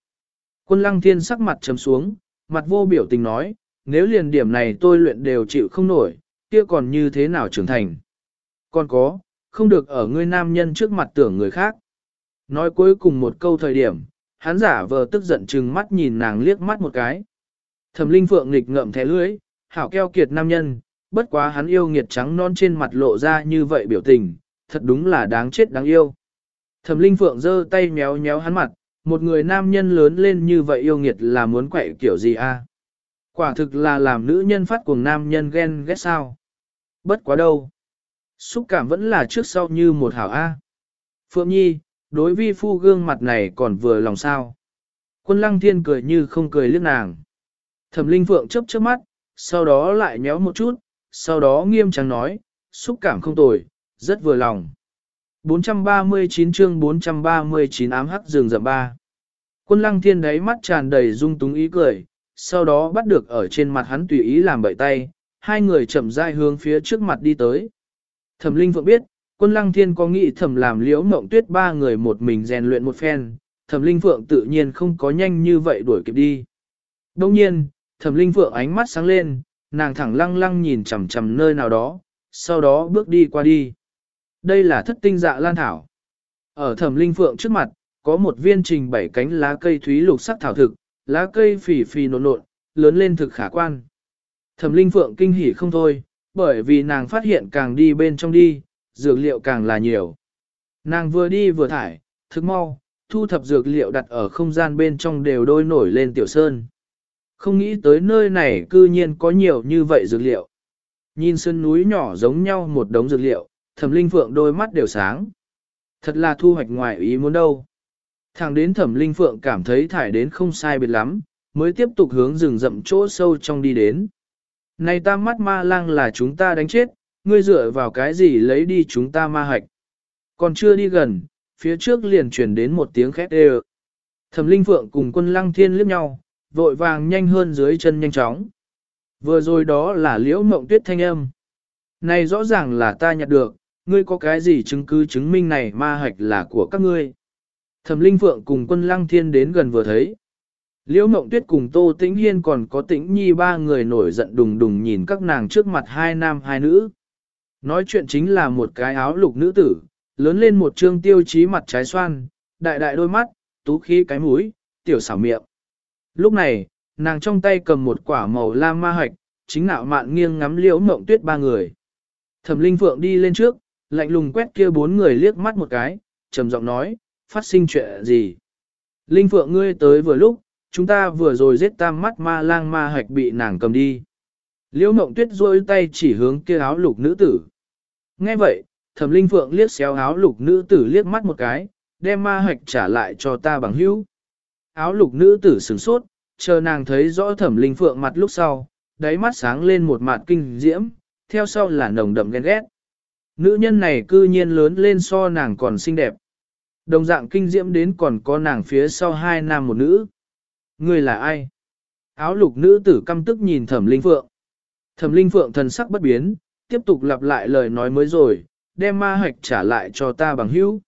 Quân lăng thiên sắc mặt trầm xuống, mặt vô biểu tình nói, nếu liền điểm này tôi luyện đều chịu không nổi, kia còn như thế nào trưởng thành. Còn có, không được ở ngươi nam nhân trước mặt tưởng người khác. Nói cuối cùng một câu thời điểm, hắn giả vờ tức giận chừng mắt nhìn nàng liếc mắt một cái. Thẩm linh phượng nghịch ngậm thẻ lưỡi, hảo keo kiệt nam nhân, bất quá hắn yêu nghiệt trắng non trên mặt lộ ra như vậy biểu tình, thật đúng là đáng chết đáng yêu. Thẩm linh phượng giơ tay méo méo hắn mặt, một người nam nhân lớn lên như vậy yêu nghiệt là muốn quậy kiểu gì a? Quả thực là làm nữ nhân phát cuồng nam nhân ghen ghét sao. Bất quá đâu. Xúc cảm vẫn là trước sau như một hảo A. Phượng Nhi, đối vi phu gương mặt này còn vừa lòng sao. Quân lăng thiên cười như không cười liếc nàng. Thẩm linh phượng chớp chớp mắt, sau đó lại nhéo một chút, sau đó nghiêm trang nói, xúc cảm không tồi, rất vừa lòng. 439 chương 439 ám hắc rừng rậm ba. Quân lăng thiên đáy mắt tràn đầy dung túng ý cười, sau đó bắt được ở trên mặt hắn tùy ý làm bậy tay, hai người chậm rãi hướng phía trước mặt đi tới. Thẩm Linh Phượng biết, quân lăng thiên có nghĩ thẩm làm liễu mộng tuyết ba người một mình rèn luyện một phen, thẩm Linh Phượng tự nhiên không có nhanh như vậy đuổi kịp đi. Đông nhiên, thẩm Linh Phượng ánh mắt sáng lên, nàng thẳng lăng lăng nhìn chằm chằm nơi nào đó, sau đó bước đi qua đi. Đây là thất tinh dạ lan thảo. Ở thẩm Linh Phượng trước mặt, có một viên trình bảy cánh lá cây thúy lục sắc thảo thực, lá cây phì phì nộn nộn, lớn lên thực khả quan. Thẩm Linh Phượng kinh hỉ không thôi, bởi vì nàng phát hiện càng đi bên trong đi, dược liệu càng là nhiều. Nàng vừa đi vừa thải, thức mau, thu thập dược liệu đặt ở không gian bên trong đều đôi nổi lên tiểu sơn. Không nghĩ tới nơi này cư nhiên có nhiều như vậy dược liệu. Nhìn sân núi nhỏ giống nhau một đống dược liệu, thẩm linh phượng đôi mắt đều sáng. Thật là thu hoạch ngoài ý muốn đâu. Thẳng đến thẩm linh phượng cảm thấy thải đến không sai biệt lắm, mới tiếp tục hướng rừng rậm chỗ sâu trong đi đến. Này tam mắt ma lang là chúng ta đánh chết, ngươi dựa vào cái gì lấy đi chúng ta ma hạch. Còn chưa đi gần, phía trước liền truyền đến một tiếng khét đê Thẩm Linh Phượng cùng quân lăng thiên liếc nhau, vội vàng nhanh hơn dưới chân nhanh chóng. Vừa rồi đó là liễu mộng tuyết thanh âm. Này rõ ràng là ta nhặt được, ngươi có cái gì chứng cứ chứng minh này ma hạch là của các ngươi. Thẩm Linh Phượng cùng quân lăng thiên đến gần vừa thấy. Liễu Mộng Tuyết cùng Tô Tĩnh Hiên còn có Tĩnh Nhi ba người nổi giận đùng đùng nhìn các nàng trước mặt hai nam hai nữ. Nói chuyện chính là một cái áo lục nữ tử, lớn lên một trương tiêu chí mặt trái xoan, đại đại đôi mắt, tú khí cái mũi, tiểu xảo miệng. Lúc này, nàng trong tay cầm một quả màu lam ma hoạch chính nạo mạn nghiêng ngắm liễu mộng tuyết ba người. Thẩm Linh Phượng đi lên trước, lạnh lùng quét kia bốn người liếc mắt một cái, trầm giọng nói, phát sinh chuyện gì. Linh Phượng ngươi tới vừa lúc, chúng ta vừa rồi giết tam mắt ma lang ma hạch bị nàng cầm đi. Liễu mộng tuyết rôi tay chỉ hướng kia áo lục nữ tử. Nghe vậy, thẩm linh phượng liếc xéo áo lục nữ tử liếc mắt một cái, đem ma hạch trả lại cho ta bằng hữu. Áo lục nữ tử sửng sốt, chờ nàng thấy rõ thẩm linh phượng mặt lúc sau, đáy mắt sáng lên một mặt kinh diễm, theo sau là nồng đậm ghen ghét. Nữ nhân này cư nhiên lớn lên so nàng còn xinh đẹp. Đồng dạng kinh diễm đến còn có nàng phía sau hai nam một nữ. Người là ai? Áo lục nữ tử căm tức nhìn thẩm linh phượng. Thẩm linh phượng thần sắc bất biến, tiếp tục lặp lại lời nói mới rồi, đem ma hạch trả lại cho ta bằng hữu.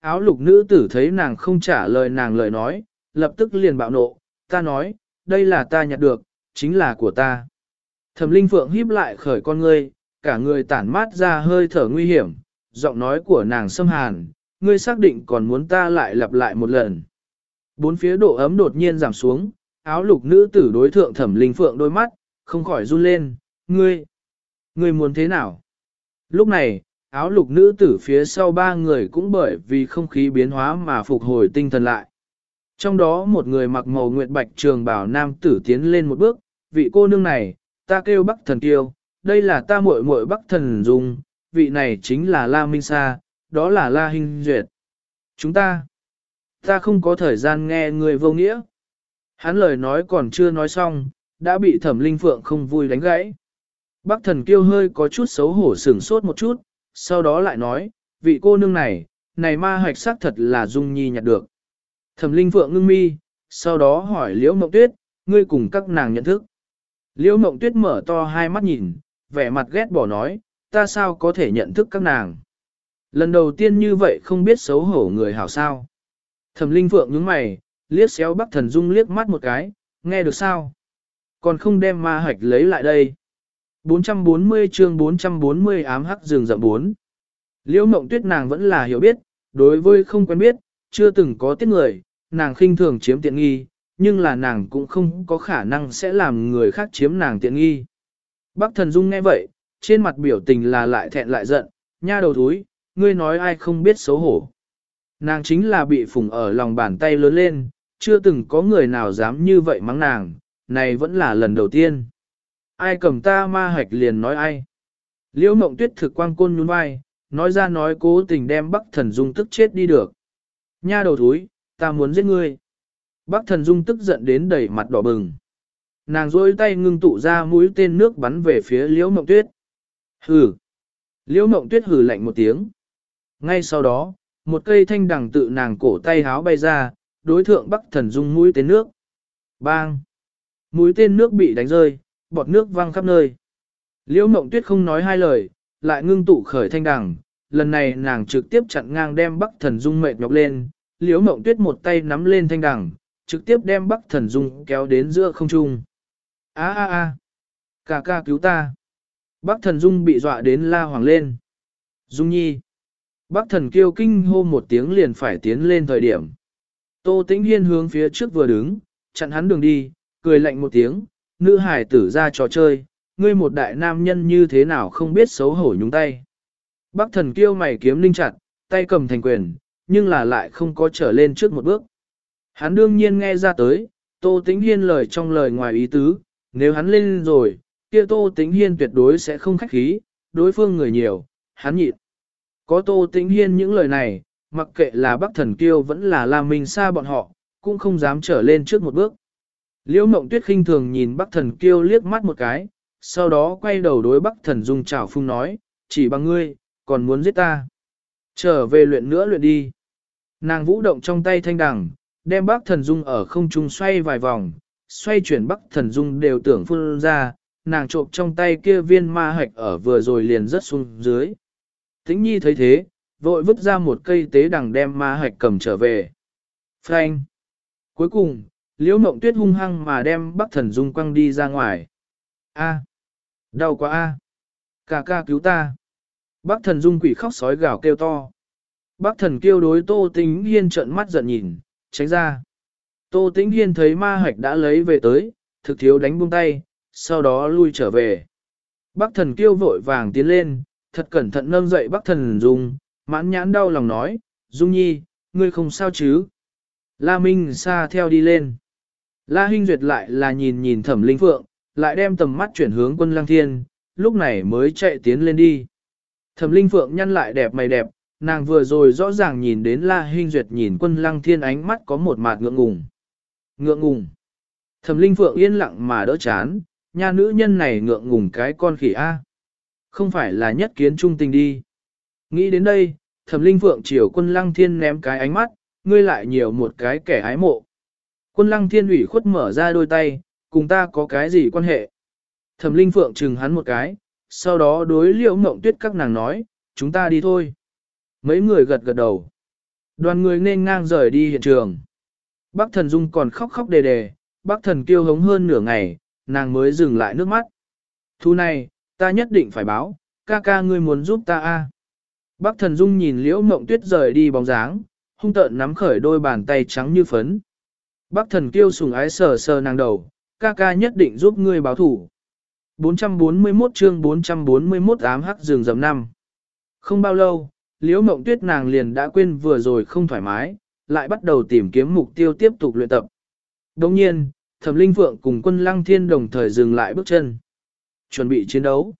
Áo lục nữ tử thấy nàng không trả lời nàng lời nói, lập tức liền bạo nộ, ta nói, đây là ta nhặt được, chính là của ta. Thẩm linh phượng híp lại khởi con ngươi, cả người tản mát ra hơi thở nguy hiểm, giọng nói của nàng xâm hàn, ngươi xác định còn muốn ta lại lặp lại một lần. Bốn phía độ ấm đột nhiên giảm xuống, áo lục nữ tử đối thượng thẩm linh phượng đôi mắt, không khỏi run lên, ngươi, ngươi muốn thế nào? Lúc này, áo lục nữ tử phía sau ba người cũng bởi vì không khí biến hóa mà phục hồi tinh thần lại. Trong đó một người mặc màu nguyệt bạch trường bảo nam tử tiến lên một bước, vị cô nương này, ta kêu bắc thần kiêu, đây là ta muội muội bắc thần dung, vị này chính là La Minh Sa, đó là La Hinh Duyệt. Chúng ta, ta không có thời gian nghe người vô nghĩa. Hắn lời nói còn chưa nói xong, đã bị thẩm linh phượng không vui đánh gãy. Bắc thần kiêu hơi có chút xấu hổ sửng sốt một chút, sau đó lại nói, vị cô nương này, này ma hạch sắc thật là Dung Nhi nhặt được. Thẩm linh phượng ngưng mi, sau đó hỏi Liễu Mộng Tuyết, ngươi cùng các nàng nhận thức. Liễu Mộng Tuyết mở to hai mắt nhìn, vẻ mặt ghét bỏ nói, ta sao có thể nhận thức các nàng. Lần đầu tiên như vậy không biết xấu hổ người hảo sao. Thẩm linh phượng nhướng mày, liếc xéo bắc thần dung liếc mắt một cái, nghe được sao? Còn không đem ma hạch lấy lại đây. 440 chương 440 ám hắc rừng rậm 4. Liễu mộng tuyết nàng vẫn là hiểu biết, đối với không quen biết, chưa từng có tiết người, nàng khinh thường chiếm tiện nghi, nhưng là nàng cũng không có khả năng sẽ làm người khác chiếm nàng tiện nghi. Bác thần dung nghe vậy, trên mặt biểu tình là lại thẹn lại giận, nha đầu thúi, ngươi nói ai không biết xấu hổ. Nàng chính là bị phùng ở lòng bàn tay lớn lên, chưa từng có người nào dám như vậy mắng nàng, này vẫn là lần đầu tiên. Ai cầm ta ma hạch liền nói ai. Liễu mộng tuyết thực quang côn nhún vai, nói ra nói cố tình đem bắc thần dung tức chết đi được. Nha đầu thúi, ta muốn giết ngươi. Bắc thần dung tức giận đến đầy mặt đỏ bừng. Nàng rôi tay ngưng tụ ra mũi tên nước bắn về phía liễu mộng tuyết. Hừ. Liễu mộng tuyết hừ lạnh một tiếng. Ngay sau đó, một cây thanh đằng tự nàng cổ tay háo bay ra, đối thượng bắc thần dung mũi tên nước. Bang! Mũi tên nước bị đánh rơi, bọt nước văng khắp nơi. Liễu mộng tuyết không nói hai lời, lại ngưng tụ khởi thanh đằng, lần này nàng trực tiếp chặn ngang đem bắc thần dung mệt nhọc lên, liễu mộng tuyết một tay nắm lên thanh đằng, trực tiếp đem bắc thần dung kéo đến giữa không trung. A a a, ca ca cứu ta. Bắc thần dung bị dọa đến la hoàng lên. Dung nhi. Bắc thần kêu kinh hô một tiếng liền phải tiến lên thời điểm. Tô tĩnh hiên hướng phía trước vừa đứng, chặn hắn đường đi, cười lạnh một tiếng, nữ hải tử ra trò chơi, ngươi một đại nam nhân như thế nào không biết xấu hổ nhúng tay. Bắc thần kêu mày kiếm linh chặt, tay cầm thành quyền, nhưng là lại không có trở lên trước một bước. Hắn đương nhiên nghe ra tới, Tô Tĩnh Hiên lời trong lời ngoài ý tứ, nếu hắn lên rồi, kia Tô Tĩnh Hiên tuyệt đối sẽ không khách khí, đối phương người nhiều, hắn nhịn. Có Tô Tĩnh Hiên những lời này, mặc kệ là Bắc Thần Kiêu vẫn là La Minh xa bọn họ, cũng không dám trở lên trước một bước. Liễu Mộng Tuyết khinh thường nhìn Bắc Thần Kiêu liếc mắt một cái, sau đó quay đầu đối Bắc Thần Dung chào phung nói, chỉ bằng ngươi, còn muốn giết ta. Trở về luyện nữa luyện đi. Nàng vũ động trong tay thanh đằng, đem Bắc Thần Dung ở không trung xoay vài vòng, xoay chuyển Bắc Thần Dung đều tưởng phun ra, nàng trộm trong tay kia viên ma hạch ở vừa rồi liền rớt xuống dưới. Tĩnh Nhi thấy thế, vội vứt ra một cây tế đằng đem ma hạch cầm trở về. Frank. Cuối cùng, Liễu Mộng Tuyết hung hăng mà đem Bắc Thần Dung quăng đi ra ngoài. A, đau quá a, ca ca cứu ta. Bắc Thần Dung quỷ khóc sói gào kêu to. Bắc Thần kêu đối Tô Tĩnh Hiên trợn mắt giận nhìn, tránh ra. Tô Tĩnh Hiên thấy ma hạch đã lấy về tới, thực thiếu đánh buông tay, sau đó lui trở về. Bắc Thần kêu vội vàng tiến lên, thật cẩn thận nâng dậy Bắc Thần Dung, mãn nhãn đau lòng nói, Dung Nhi, ngươi không sao chứ? La Minh xa theo đi lên. La Hinh Duyệt lại là nhìn nhìn thẩm linh phượng, lại đem tầm mắt chuyển hướng quân lăng thiên, lúc này mới chạy tiến lên đi. Thẩm linh phượng nhăn lại đẹp mày đẹp, nàng vừa rồi rõ ràng nhìn đến La Hinh Duyệt nhìn quân lăng thiên ánh mắt có một mạt ngượng ngùng. Ngượng ngùng. Thẩm linh phượng yên lặng mà đỡ chán, nha nữ nhân này ngượng ngùng cái con khỉ A. Không phải là nhất kiến trung tình đi. Nghĩ đến đây, thẩm linh phượng chiều quân lăng thiên ném cái ánh mắt, ngươi lại nhiều một cái kẻ ái mộ. Quân lăng thiên ủy khuất mở ra đôi tay, cùng ta có cái gì quan hệ? Thẩm linh phượng chừng hắn một cái, sau đó đối liễu mộng tuyết các nàng nói, chúng ta đi thôi. Mấy người gật gật đầu. Đoàn người nên ngang rời đi hiện trường. Bác thần dung còn khóc khóc đề đề, bác thần kêu hống hơn nửa ngày, nàng mới dừng lại nước mắt. Thu này, ta nhất định phải báo, ca ca ngươi muốn giúp ta a. Bác thần dung nhìn liễu mộng tuyết rời đi bóng dáng, hung tợn nắm khởi đôi bàn tay trắng như phấn. Bác thần kêu sùng ái sờ sờ nàng đầu, ca ca nhất định giúp ngươi báo thủ. 441 chương 441 ám hắc rừng rầm năm. Không bao lâu, liễu mộng tuyết nàng liền đã quên vừa rồi không thoải mái, lại bắt đầu tìm kiếm mục tiêu tiếp tục luyện tập. Đồng nhiên, thẩm linh phượng cùng quân lăng thiên đồng thời dừng lại bước chân. Chuẩn bị chiến đấu.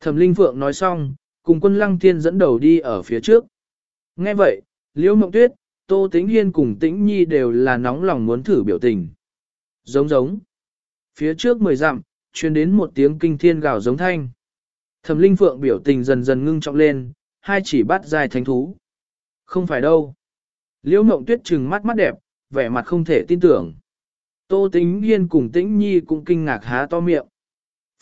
Thẩm linh phượng nói xong, cùng quân lăng thiên dẫn đầu đi ở phía trước. Nghe vậy, liễu mộng tuyết, tô tĩnh hiên cùng tĩnh nhi đều là nóng lòng muốn thử biểu tình. Giống giống. Phía trước mười dặm, truyền đến một tiếng kinh thiên gào giống thanh. Thẩm linh phượng biểu tình dần dần ngưng trọng lên, hai chỉ bắt dài thánh thú. Không phải đâu. Liễu mộng tuyết trừng mắt mắt đẹp, vẻ mặt không thể tin tưởng. Tô Tĩnh Hiên cùng Tĩnh Nhi cũng kinh ngạc há to miệng.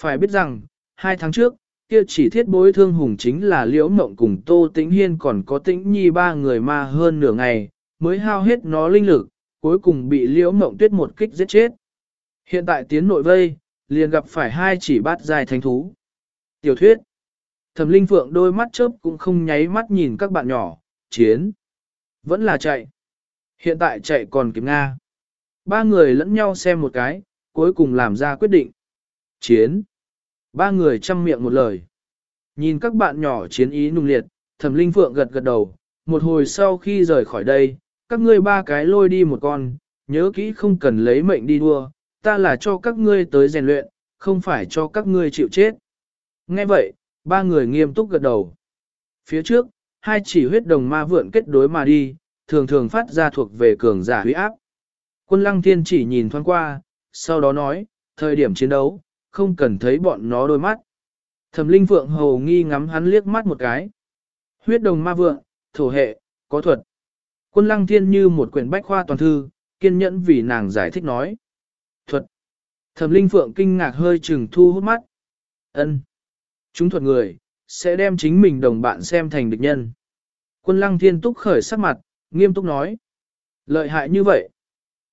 Phải biết rằng, hai tháng trước, kia chỉ thiết bối thương hùng chính là Liễu Mộng cùng Tô Tĩnh Hiên còn có Tĩnh Nhi ba người ma hơn nửa ngày, mới hao hết nó linh lực, cuối cùng bị Liễu Mộng tuyết một kích giết chết. Hiện tại tiến nội vây, liền gặp phải hai chỉ bát dài thánh thú. Tiểu thuyết. Thẩm Linh Phượng đôi mắt chớp cũng không nháy mắt nhìn các bạn nhỏ, chiến. Vẫn là chạy. Hiện tại chạy còn kịp Nga. Ba người lẫn nhau xem một cái, cuối cùng làm ra quyết định. Chiến. Ba người chăm miệng một lời. Nhìn các bạn nhỏ chiến ý nung liệt, thẩm linh phượng gật gật đầu. Một hồi sau khi rời khỏi đây, các ngươi ba cái lôi đi một con, nhớ kỹ không cần lấy mệnh đi đua, ta là cho các ngươi tới rèn luyện, không phải cho các ngươi chịu chết. Nghe vậy, ba người nghiêm túc gật đầu. Phía trước, hai chỉ huyết đồng ma vượn kết đối mà đi, thường thường phát ra thuộc về cường giả huy áp. Quân lăng thiên chỉ nhìn thoáng qua, sau đó nói, thời điểm chiến đấu, không cần thấy bọn nó đôi mắt. Thẩm linh phượng hầu nghi ngắm hắn liếc mắt một cái. Huyết đồng ma vượng, thổ hệ, có thuật. Quân lăng thiên như một quyển bách khoa toàn thư, kiên nhẫn vì nàng giải thích nói. Thuật. Thẩm linh phượng kinh ngạc hơi chừng thu hút mắt. ân Chúng thuật người, sẽ đem chính mình đồng bạn xem thành địch nhân. Quân lăng thiên túc khởi sắc mặt, nghiêm túc nói. Lợi hại như vậy.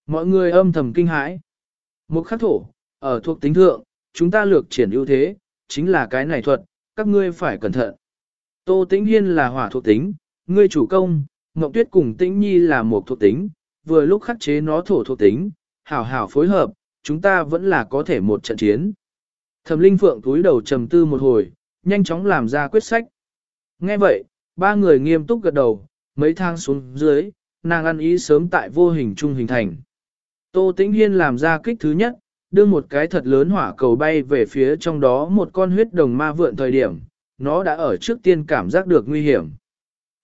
Mọi người âm thầm kinh hãi. Một khắc thổ, ở thuộc tính thượng, chúng ta lược triển ưu thế, chính là cái này thuật, các ngươi phải cẩn thận. Tô Tĩnh Hiên là hỏa thuộc tính, ngươi chủ công, Ngọc Tuyết cùng Tĩnh Nhi là một thuộc tính, vừa lúc khắc chế nó thổ thuộc tính, hảo hảo phối hợp, chúng ta vẫn là có thể một trận chiến. Thẩm Linh Phượng túi đầu trầm tư một hồi, nhanh chóng làm ra quyết sách. Nghe vậy, ba người nghiêm túc gật đầu, mấy thang xuống dưới, nàng ăn ý sớm tại vô hình trung hình thành. Tô Tĩnh Hiên làm ra kích thứ nhất, đưa một cái thật lớn hỏa cầu bay về phía trong đó một con huyết đồng ma vượn thời điểm, nó đã ở trước tiên cảm giác được nguy hiểm.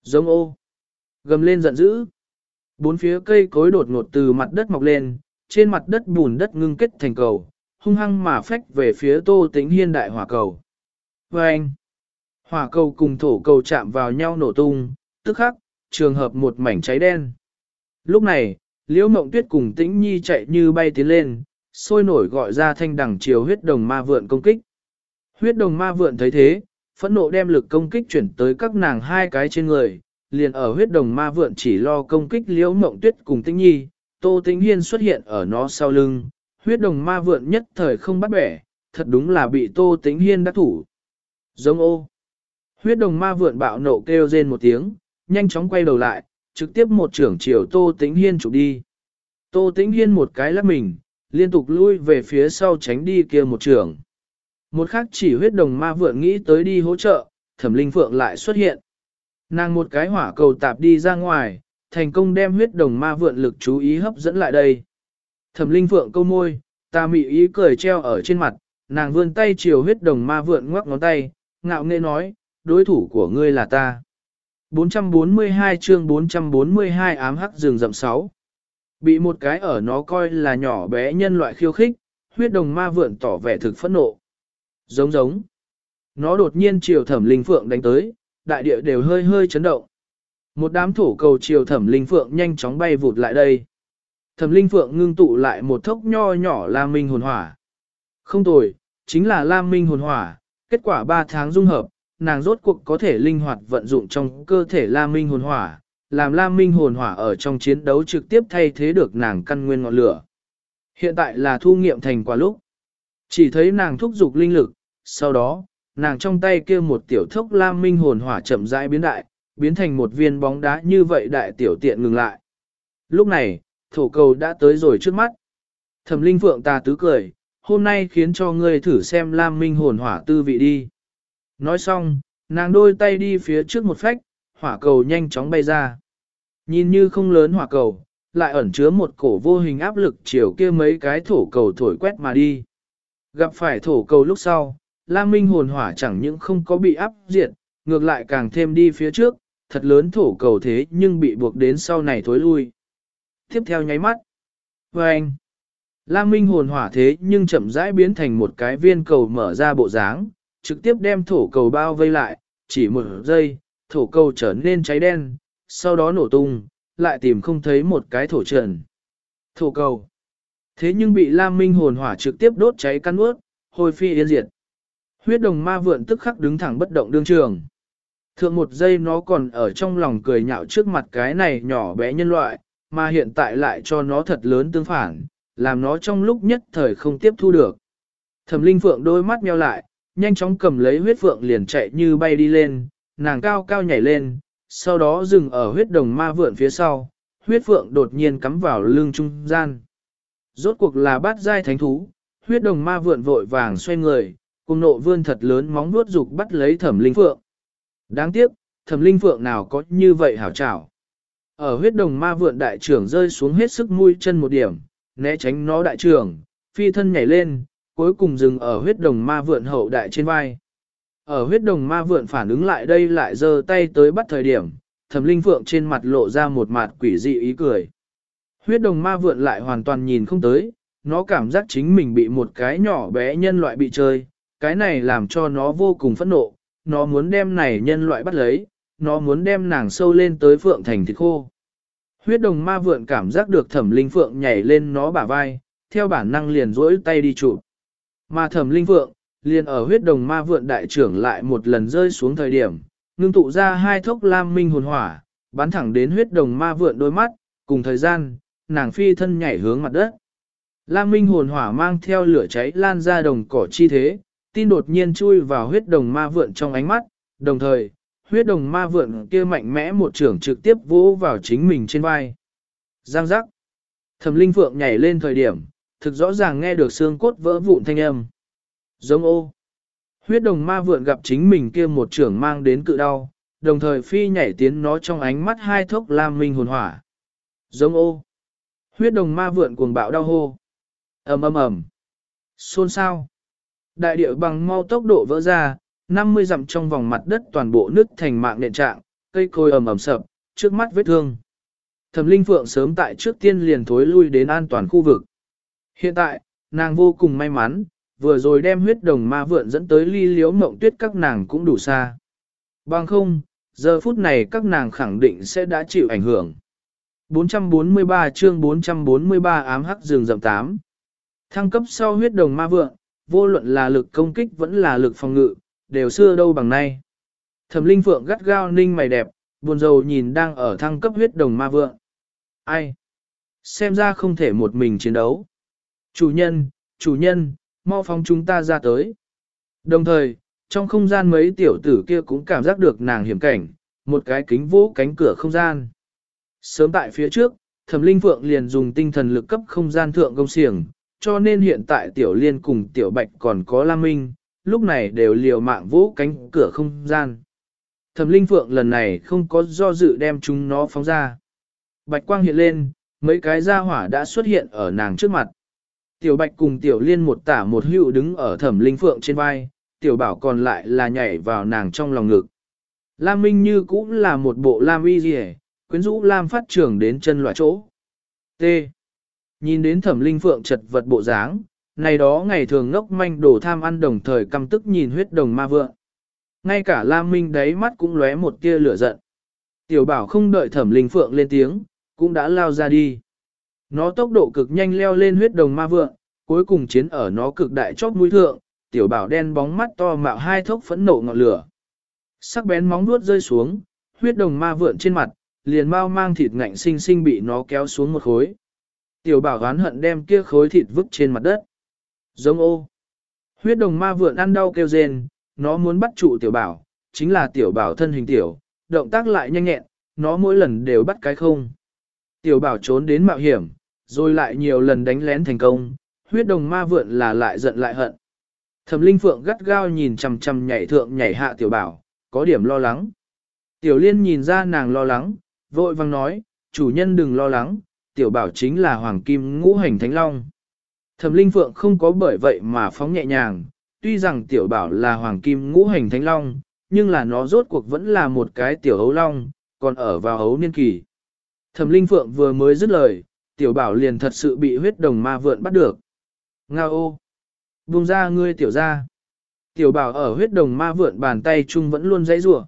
Giống ô, gầm lên giận dữ. Bốn phía cây cối đột ngột từ mặt đất mọc lên, trên mặt đất bùn đất ngưng kết thành cầu, hung hăng mà phách về phía Tô Tĩnh Hiên đại hỏa cầu. Và anh, hỏa cầu cùng thổ cầu chạm vào nhau nổ tung, tức khắc, trường hợp một mảnh cháy đen. Lúc này, Liễu Mộng Tuyết cùng Tĩnh Nhi chạy như bay tiến lên, sôi nổi gọi ra thanh đẳng chiều huyết đồng ma vượn công kích. Huyết đồng ma vượn thấy thế, phẫn nộ đem lực công kích chuyển tới các nàng hai cái trên người, liền ở huyết đồng ma vượn chỉ lo công kích Liễu Mộng Tuyết cùng Tĩnh Nhi, Tô Tĩnh Hiên xuất hiện ở nó sau lưng, huyết đồng ma vượn nhất thời không bắt bẻ, thật đúng là bị Tô Tĩnh Hiên đắc thủ. Giống ô. Huyết đồng ma vượn bạo nộ kêu rên một tiếng, nhanh chóng quay đầu lại, trực tiếp một trưởng chiều Tô Tĩnh Hiên chụp đi. Tô Tĩnh Hiên một cái lắc mình, liên tục lui về phía sau tránh đi kia một trưởng. Một khắc chỉ huyết đồng ma vượn nghĩ tới đi hỗ trợ, thẩm linh phượng lại xuất hiện. Nàng một cái hỏa cầu tạp đi ra ngoài, thành công đem huyết đồng ma vượn lực chú ý hấp dẫn lại đây. Thẩm linh phượng câu môi, ta mị ý cười treo ở trên mặt, nàng vươn tay chiều huyết đồng ma vượn ngoắc ngón tay, ngạo nghễ nói, đối thủ của ngươi là ta. 442 chương 442 ám hắc rừng rậm 6 Bị một cái ở nó coi là nhỏ bé nhân loại khiêu khích, huyết đồng ma vượn tỏ vẻ thực phẫn nộ. Giống giống. Nó đột nhiên chiều thẩm linh phượng đánh tới, đại địa đều hơi hơi chấn động. Một đám thổ cầu chiều thẩm linh phượng nhanh chóng bay vụt lại đây. Thẩm linh phượng ngưng tụ lại một thốc nho nhỏ lam minh hồn hỏa. Không tồi, chính là lam minh hồn hỏa, kết quả 3 tháng dung hợp, nàng rốt cuộc có thể linh hoạt vận dụng trong cơ thể lam minh hồn hỏa, làm lam minh hồn hỏa ở trong chiến đấu trực tiếp thay thế được nàng căn nguyên ngọn lửa. Hiện tại là thu nghiệm thành quả lúc. Chỉ thấy nàng thúc giục linh lực, sau đó, nàng trong tay kia một tiểu thốc lam minh hồn hỏa chậm rãi biến đại, biến thành một viên bóng đá như vậy đại tiểu tiện ngừng lại. Lúc này, thổ cầu đã tới rồi trước mắt. Thẩm linh phượng ta tứ cười, hôm nay khiến cho ngươi thử xem lam minh hồn hỏa tư vị đi. Nói xong, nàng đôi tay đi phía trước một phách, hỏa cầu nhanh chóng bay ra. Nhìn như không lớn hỏa cầu, lại ẩn chứa một cổ vô hình áp lực chiều kia mấy cái thổ cầu thổi quét mà đi. Gặp phải thổ cầu lúc sau, Lam Minh hồn hỏa chẳng những không có bị áp diệt, ngược lại càng thêm đi phía trước, thật lớn thổ cầu thế nhưng bị buộc đến sau này thối lui. Tiếp theo nháy mắt. Và anh, Lam Minh hồn hỏa thế nhưng chậm rãi biến thành một cái viên cầu mở ra bộ dáng, trực tiếp đem thổ cầu bao vây lại, chỉ một giây, thổ cầu trở nên cháy đen, sau đó nổ tung, lại tìm không thấy một cái thổ trần. Thổ cầu. Thế nhưng bị Lam Minh hồn hỏa trực tiếp đốt cháy căn ướt, hồi phi yên diệt. Huyết đồng ma vượn tức khắc đứng thẳng bất động đương trường. Thượng một giây nó còn ở trong lòng cười nhạo trước mặt cái này nhỏ bé nhân loại, mà hiện tại lại cho nó thật lớn tương phản, làm nó trong lúc nhất thời không tiếp thu được. Thẩm linh phượng đôi mắt nheo lại, nhanh chóng cầm lấy huyết phượng liền chạy như bay đi lên, nàng cao cao nhảy lên, sau đó dừng ở huyết đồng ma vượn phía sau, huyết phượng đột nhiên cắm vào lưng trung gian. Rốt cuộc là bát giai thánh thú, huyết đồng ma vượn vội vàng xoay người, cùng nộ vươn thật lớn móng vuốt dục bắt lấy thẩm linh phượng. Đáng tiếc, thẩm linh phượng nào có như vậy hảo trảo. Ở huyết đồng ma vượn đại trưởng rơi xuống hết sức mũi chân một điểm, né tránh nó đại trưởng, phi thân nhảy lên, cuối cùng dừng ở huyết đồng ma vượn hậu đại trên vai. Ở huyết đồng ma vượn phản ứng lại đây lại giơ tay tới bắt thời điểm, thẩm linh phượng trên mặt lộ ra một mặt quỷ dị ý cười. Huyết đồng ma vượn lại hoàn toàn nhìn không tới, nó cảm giác chính mình bị một cái nhỏ bé nhân loại bị chơi, cái này làm cho nó vô cùng phẫn nộ, nó muốn đem này nhân loại bắt lấy, nó muốn đem nàng sâu lên tới phượng thành thịt khô. Huyết đồng ma vượn cảm giác được thẩm linh phượng nhảy lên nó bả vai, theo bản năng liền rỗi tay đi chụp. Mà thẩm linh phượng, liền ở huyết đồng ma vượn đại trưởng lại một lần rơi xuống thời điểm, ngưng tụ ra hai thốc lam minh hồn hỏa, bắn thẳng đến huyết đồng ma vượn đôi mắt, cùng thời gian, nàng phi thân nhảy hướng mặt đất. Lam minh hồn hỏa mang theo lửa cháy lan ra đồng cỏ chi thế, tin đột nhiên chui vào huyết đồng ma vượn trong ánh mắt, đồng thời, huyết đồng ma vượn kia mạnh mẽ một trưởng trực tiếp vỗ vào chính mình trên vai. Giang giác. Thẩm linh phượng nhảy lên thời điểm, thực rõ ràng nghe được xương cốt vỡ vụn thanh âm. Giống ô. Huyết đồng ma vượn gặp chính mình kia một trưởng mang đến cự đau, đồng thời phi nhảy tiến nó trong ánh mắt hai thốc lam minh hồn hỏa. Giống ô. Huyết đồng ma vượn cuồng bạo đau hô. ầm ầm ầm. Xôn sao. Đại địa bằng mau tốc độ vỡ ra, 50 dặm trong vòng mặt đất toàn bộ nứt thành mạng nền trạng, cây cối ầm ầm sập, trước mắt vết thương. Thẩm Linh Phượng sớm tại trước tiên liền thối lui đến an toàn khu vực. Hiện tại, nàng vô cùng may mắn, vừa rồi đem huyết đồng ma vượn dẫn tới ly liếu mộng tuyết các nàng cũng đủ xa. Bằng không, giờ phút này các nàng khẳng định sẽ đã chịu ảnh hưởng. 443 chương 443 ám hắc rừng rậm 8 Thăng cấp sau huyết đồng ma vượn, vô luận là lực công kích vẫn là lực phòng ngự, đều xưa đâu bằng nay. Thẩm linh phượng gắt gao ninh mày đẹp, buồn rầu nhìn đang ở thăng cấp huyết đồng ma vượng. Ai? Xem ra không thể một mình chiến đấu. Chủ nhân, chủ nhân, mau phóng chúng ta ra tới. Đồng thời, trong không gian mấy tiểu tử kia cũng cảm giác được nàng hiểm cảnh, một cái kính vỗ cánh cửa không gian. Sớm tại phía trước, thẩm linh phượng liền dùng tinh thần lực cấp không gian thượng công xiềng, cho nên hiện tại tiểu liên cùng tiểu bạch còn có Lam Minh, lúc này đều liều mạng vũ cánh cửa không gian. Thẩm linh phượng lần này không có do dự đem chúng nó phóng ra. Bạch quang hiện lên, mấy cái gia hỏa đã xuất hiện ở nàng trước mặt. Tiểu bạch cùng tiểu liên một tả một hữu đứng ở thẩm linh phượng trên vai, tiểu bảo còn lại là nhảy vào nàng trong lòng ngực. Lam Minh như cũng là một bộ lam y gì quyến rũ lam phát trưởng đến chân loại chỗ. T. Nhìn đến thẩm linh phượng chật vật bộ dáng, này đó ngày thường ngốc manh đổ tham ăn đồng thời căm tức nhìn huyết đồng ma vượng. Ngay cả Lam Minh đáy mắt cũng lóe một tia lửa giận. Tiểu bảo không đợi thẩm linh phượng lên tiếng, cũng đã lao ra đi. Nó tốc độ cực nhanh leo lên huyết đồng ma vượng, cuối cùng chiến ở nó cực đại chóp mũi thượng, tiểu bảo đen bóng mắt to mạo hai thốc phẫn nộ ngọn lửa. Sắc bén móng vuốt rơi xuống, huyết đồng ma vượn trên mặt, liền mau mang thịt ngạnh sinh sinh bị nó kéo xuống một khối. Tiểu bảo oán hận đem kia khối thịt vứt trên mặt đất. Giống ô. Huyết đồng ma vượn ăn đau kêu rên, nó muốn bắt trụ tiểu bảo, chính là tiểu bảo thân hình tiểu, động tác lại nhanh nhẹn, nó mỗi lần đều bắt cái không. Tiểu bảo trốn đến mạo hiểm, rồi lại nhiều lần đánh lén thành công, huyết đồng ma vượn là lại giận lại hận. Thẩm Linh Phượng gắt gao nhìn chằm chằm nhảy thượng nhảy hạ tiểu bảo, có điểm lo lắng. Tiểu Liên nhìn ra nàng lo lắng, vội vang nói, chủ nhân đừng lo lắng, tiểu bảo chính là hoàng kim ngũ hành thánh long. Thẩm Linh Phượng không có bởi vậy mà phóng nhẹ nhàng, tuy rằng tiểu bảo là hoàng kim ngũ hành thánh long, nhưng là nó rốt cuộc vẫn là một cái tiểu hấu long, còn ở vào hấu niên kỳ. Thẩm Linh Phượng vừa mới dứt lời, tiểu bảo liền thật sự bị huyết đồng ma vượn bắt được. Nga ô! Vùng ra ngươi tiểu ra. Tiểu bảo ở huyết đồng ma vượn bàn tay chung vẫn luôn dãy rủa.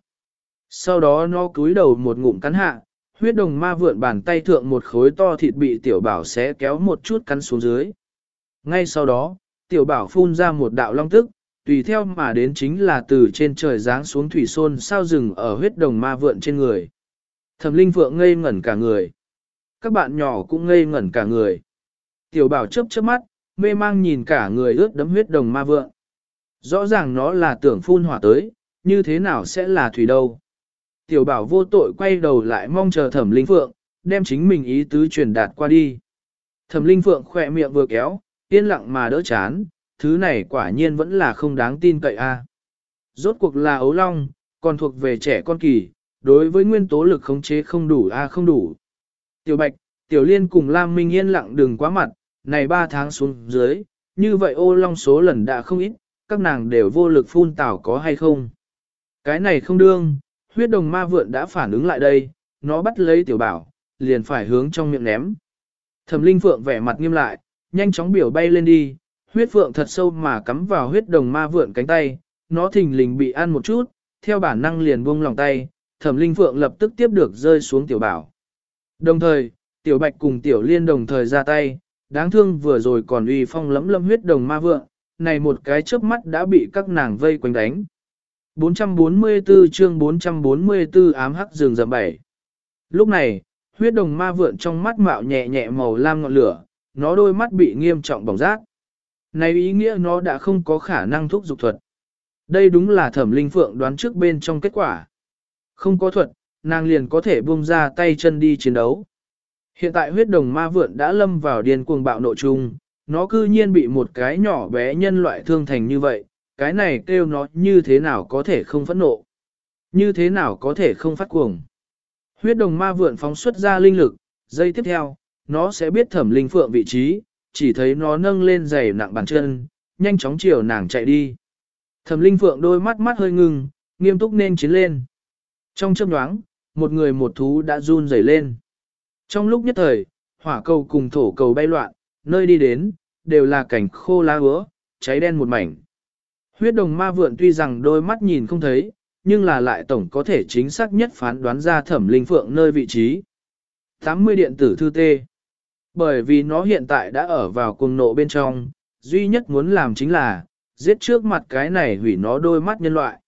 Sau đó nó cúi đầu một ngụm cắn hạ, huyết đồng ma vượn bàn tay thượng một khối to thịt bị tiểu bảo xé kéo một chút cắn xuống dưới. Ngay sau đó, tiểu bảo phun ra một đạo long tức, tùy theo mà đến chính là từ trên trời giáng xuống thủy xôn sao rừng ở huyết đồng ma vượn trên người. Thẩm linh vượng ngây ngẩn cả người. Các bạn nhỏ cũng ngây ngẩn cả người. Tiểu bảo chớp chớp mắt, mê mang nhìn cả người ướt đấm huyết đồng ma vượng. Rõ ràng nó là tưởng phun hỏa tới, như thế nào sẽ là thủy đâu. Tiểu bảo vô tội quay đầu lại mong chờ thẩm linh phượng, đem chính mình ý tứ truyền đạt qua đi. Thẩm linh phượng khỏe miệng vừa kéo, yên lặng mà đỡ chán, thứ này quả nhiên vẫn là không đáng tin cậy a. Rốt cuộc là ấu long, còn thuộc về trẻ con kỳ, đối với nguyên tố lực khống chế không đủ a không đủ. Tiểu Bạch, Tiểu Liên cùng Lam Minh yên lặng đừng quá mặt, này 3 tháng xuống dưới, như vậy ô long số lần đã không ít, các nàng đều vô lực phun tảo có hay không. Cái này không đương, huyết đồng ma vượn đã phản ứng lại đây, nó bắt lấy tiểu bảo, liền phải hướng trong miệng ném. Thẩm linh phượng vẻ mặt nghiêm lại, nhanh chóng biểu bay lên đi, huyết phượng thật sâu mà cắm vào huyết đồng ma vượn cánh tay, nó thình lình bị ăn một chút, theo bản năng liền buông lòng tay, thẩm linh phượng lập tức tiếp được rơi xuống tiểu bảo. Đồng thời, tiểu bạch cùng tiểu liên đồng thời ra tay, đáng thương vừa rồi còn uy phong lẫm lâm huyết đồng ma vượng, này một cái chớp mắt đã bị các nàng vây quanh đánh. 444 chương 444 ám hắc rừng rậm bảy. Lúc này, huyết đồng ma vượn trong mắt mạo nhẹ nhẹ màu lam ngọn lửa, nó đôi mắt bị nghiêm trọng bỏng rát. Này ý nghĩa nó đã không có khả năng thúc dục thuật. Đây đúng là thẩm linh phượng đoán trước bên trong kết quả. Không có thuật, nàng liền có thể buông ra tay chân đi chiến đấu. Hiện tại huyết đồng ma vượn đã lâm vào điên cuồng bạo nộ chung, nó cư nhiên bị một cái nhỏ bé nhân loại thương thành như vậy, cái này kêu nó như thế nào có thể không phẫn nộ, như thế nào có thể không phát cuồng. Huyết đồng ma vượn phóng xuất ra linh lực, giây tiếp theo, nó sẽ biết thẩm linh phượng vị trí, chỉ thấy nó nâng lên giày nặng bàn chân, nhanh chóng chiều nàng chạy đi. Thẩm linh phượng đôi mắt mắt hơi ngưng, nghiêm túc nên chiến lên. Trong chớp nhoáng, một người một thú đã run rẩy lên. Trong lúc nhất thời, hỏa cầu cùng thổ cầu bay loạn, nơi đi đến, đều là cảnh khô lá hứa, cháy đen một mảnh. Huyết đồng ma vượn tuy rằng đôi mắt nhìn không thấy, nhưng là lại tổng có thể chính xác nhất phán đoán ra thẩm linh phượng nơi vị trí. 80 điện tử thư tê. Bởi vì nó hiện tại đã ở vào cuồng nộ bên trong, duy nhất muốn làm chính là, giết trước mặt cái này hủy nó đôi mắt nhân loại.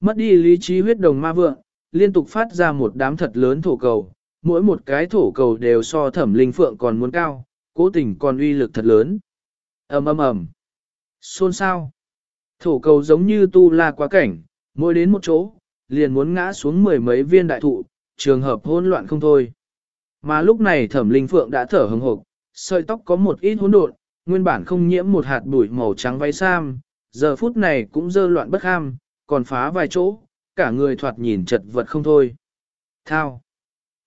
Mất đi lý trí huyết đồng ma vượng, liên tục phát ra một đám thật lớn thổ cầu, mỗi một cái thổ cầu đều so thẩm linh phượng còn muốn cao, cố tình còn uy lực thật lớn. ầm ầm ầm, xôn sao. Thổ cầu giống như tu la quá cảnh, mỗi đến một chỗ, liền muốn ngã xuống mười mấy viên đại thụ, trường hợp hỗn loạn không thôi. Mà lúc này thẩm linh phượng đã thở hừng hộp, sợi tóc có một ít hỗn độn, nguyên bản không nhiễm một hạt bụi màu trắng váy sam, giờ phút này cũng dơ loạn bất ham, còn phá vài chỗ, cả người thoạt nhìn chật vật không thôi. Thao!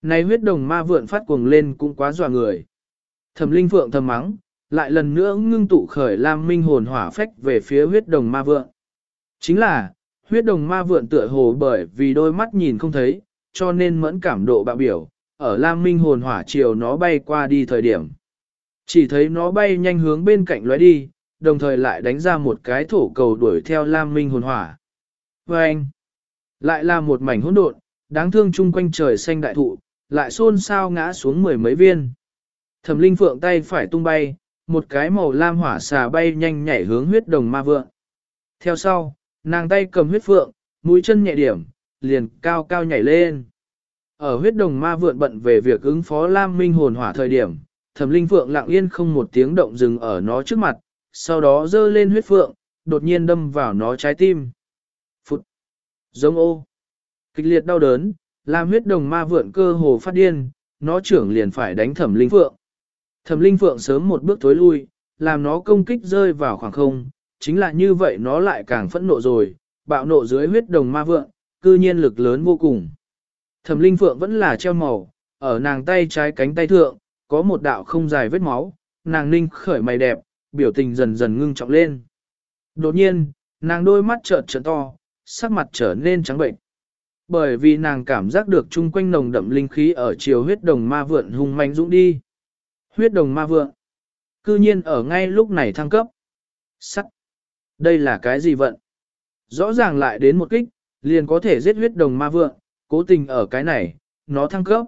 Này huyết đồng ma vượn phát cuồng lên cũng quá dọa người. Thẩm linh phượng thầm mắng, lại lần nữa ngưng tụ khởi lam minh hồn hỏa phách về phía huyết đồng ma vượng Chính là, huyết đồng ma vượn tựa hồ bởi vì đôi mắt nhìn không thấy, cho nên mẫn cảm độ bạo biểu, ở lam minh hồn hỏa chiều nó bay qua đi thời điểm. Chỉ thấy nó bay nhanh hướng bên cạnh lóe đi, đồng thời lại đánh ra một cái thổ cầu đuổi theo lam minh hồn hỏa. Và anh, lại là một mảnh hỗn độn, đáng thương chung quanh trời xanh đại thụ, lại xôn xao ngã xuống mười mấy viên. Thẩm linh phượng tay phải tung bay, một cái màu lam hỏa xà bay nhanh nhảy hướng huyết đồng ma vượng. Theo sau, nàng tay cầm huyết phượng, mũi chân nhẹ điểm, liền cao cao nhảy lên. Ở huyết đồng ma vượn bận về việc ứng phó Lam Minh hồn hỏa thời điểm, thẩm linh phượng lặng yên không một tiếng động dừng ở nó trước mặt, sau đó giơ lên huyết phượng, đột nhiên đâm vào nó trái tim. Phụt! Giống ô! Kịch liệt đau đớn, làm huyết đồng ma vượn cơ hồ phát điên, nó trưởng liền phải đánh thẩm linh phượng. Thẩm linh phượng sớm một bước tối lui, làm nó công kích rơi vào khoảng không, chính là như vậy nó lại càng phẫn nộ rồi, bạo nộ dưới huyết đồng ma vượng, cư nhiên lực lớn vô cùng. Thẩm linh phượng vẫn là treo màu, ở nàng tay trái cánh tay thượng, có một đạo không dài vết máu, nàng ninh khởi mày đẹp, biểu tình dần dần ngưng trọng lên. Đột nhiên, nàng đôi mắt trợn trợn to, sắc mặt trở nên trắng bệnh. Bởi vì nàng cảm giác được chung quanh nồng đậm linh khí ở chiều huyết đồng ma vượn hung manh dũng đi. Huyết đồng ma vượng, Cư nhiên ở ngay lúc này thăng cấp. Sắt. Đây là cái gì vận? Rõ ràng lại đến một kích, liền có thể giết huyết đồng ma vượng. cố tình ở cái này, nó thăng cấp.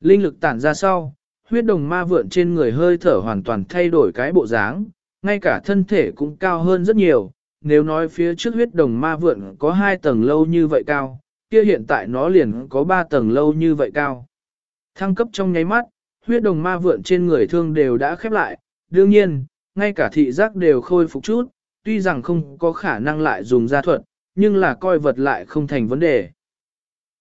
Linh lực tản ra sau, huyết đồng ma vượn trên người hơi thở hoàn toàn thay đổi cái bộ dáng, ngay cả thân thể cũng cao hơn rất nhiều. Nếu nói phía trước huyết đồng ma vượn có hai tầng lâu như vậy cao, kia hiện tại nó liền có ba tầng lâu như vậy cao. Thăng cấp trong nháy mắt, huyết đồng ma vượn trên người thương đều đã khép lại, đương nhiên, ngay cả thị giác đều khôi phục chút, tuy rằng không có khả năng lại dùng gia thuật, nhưng là coi vật lại không thành vấn đề.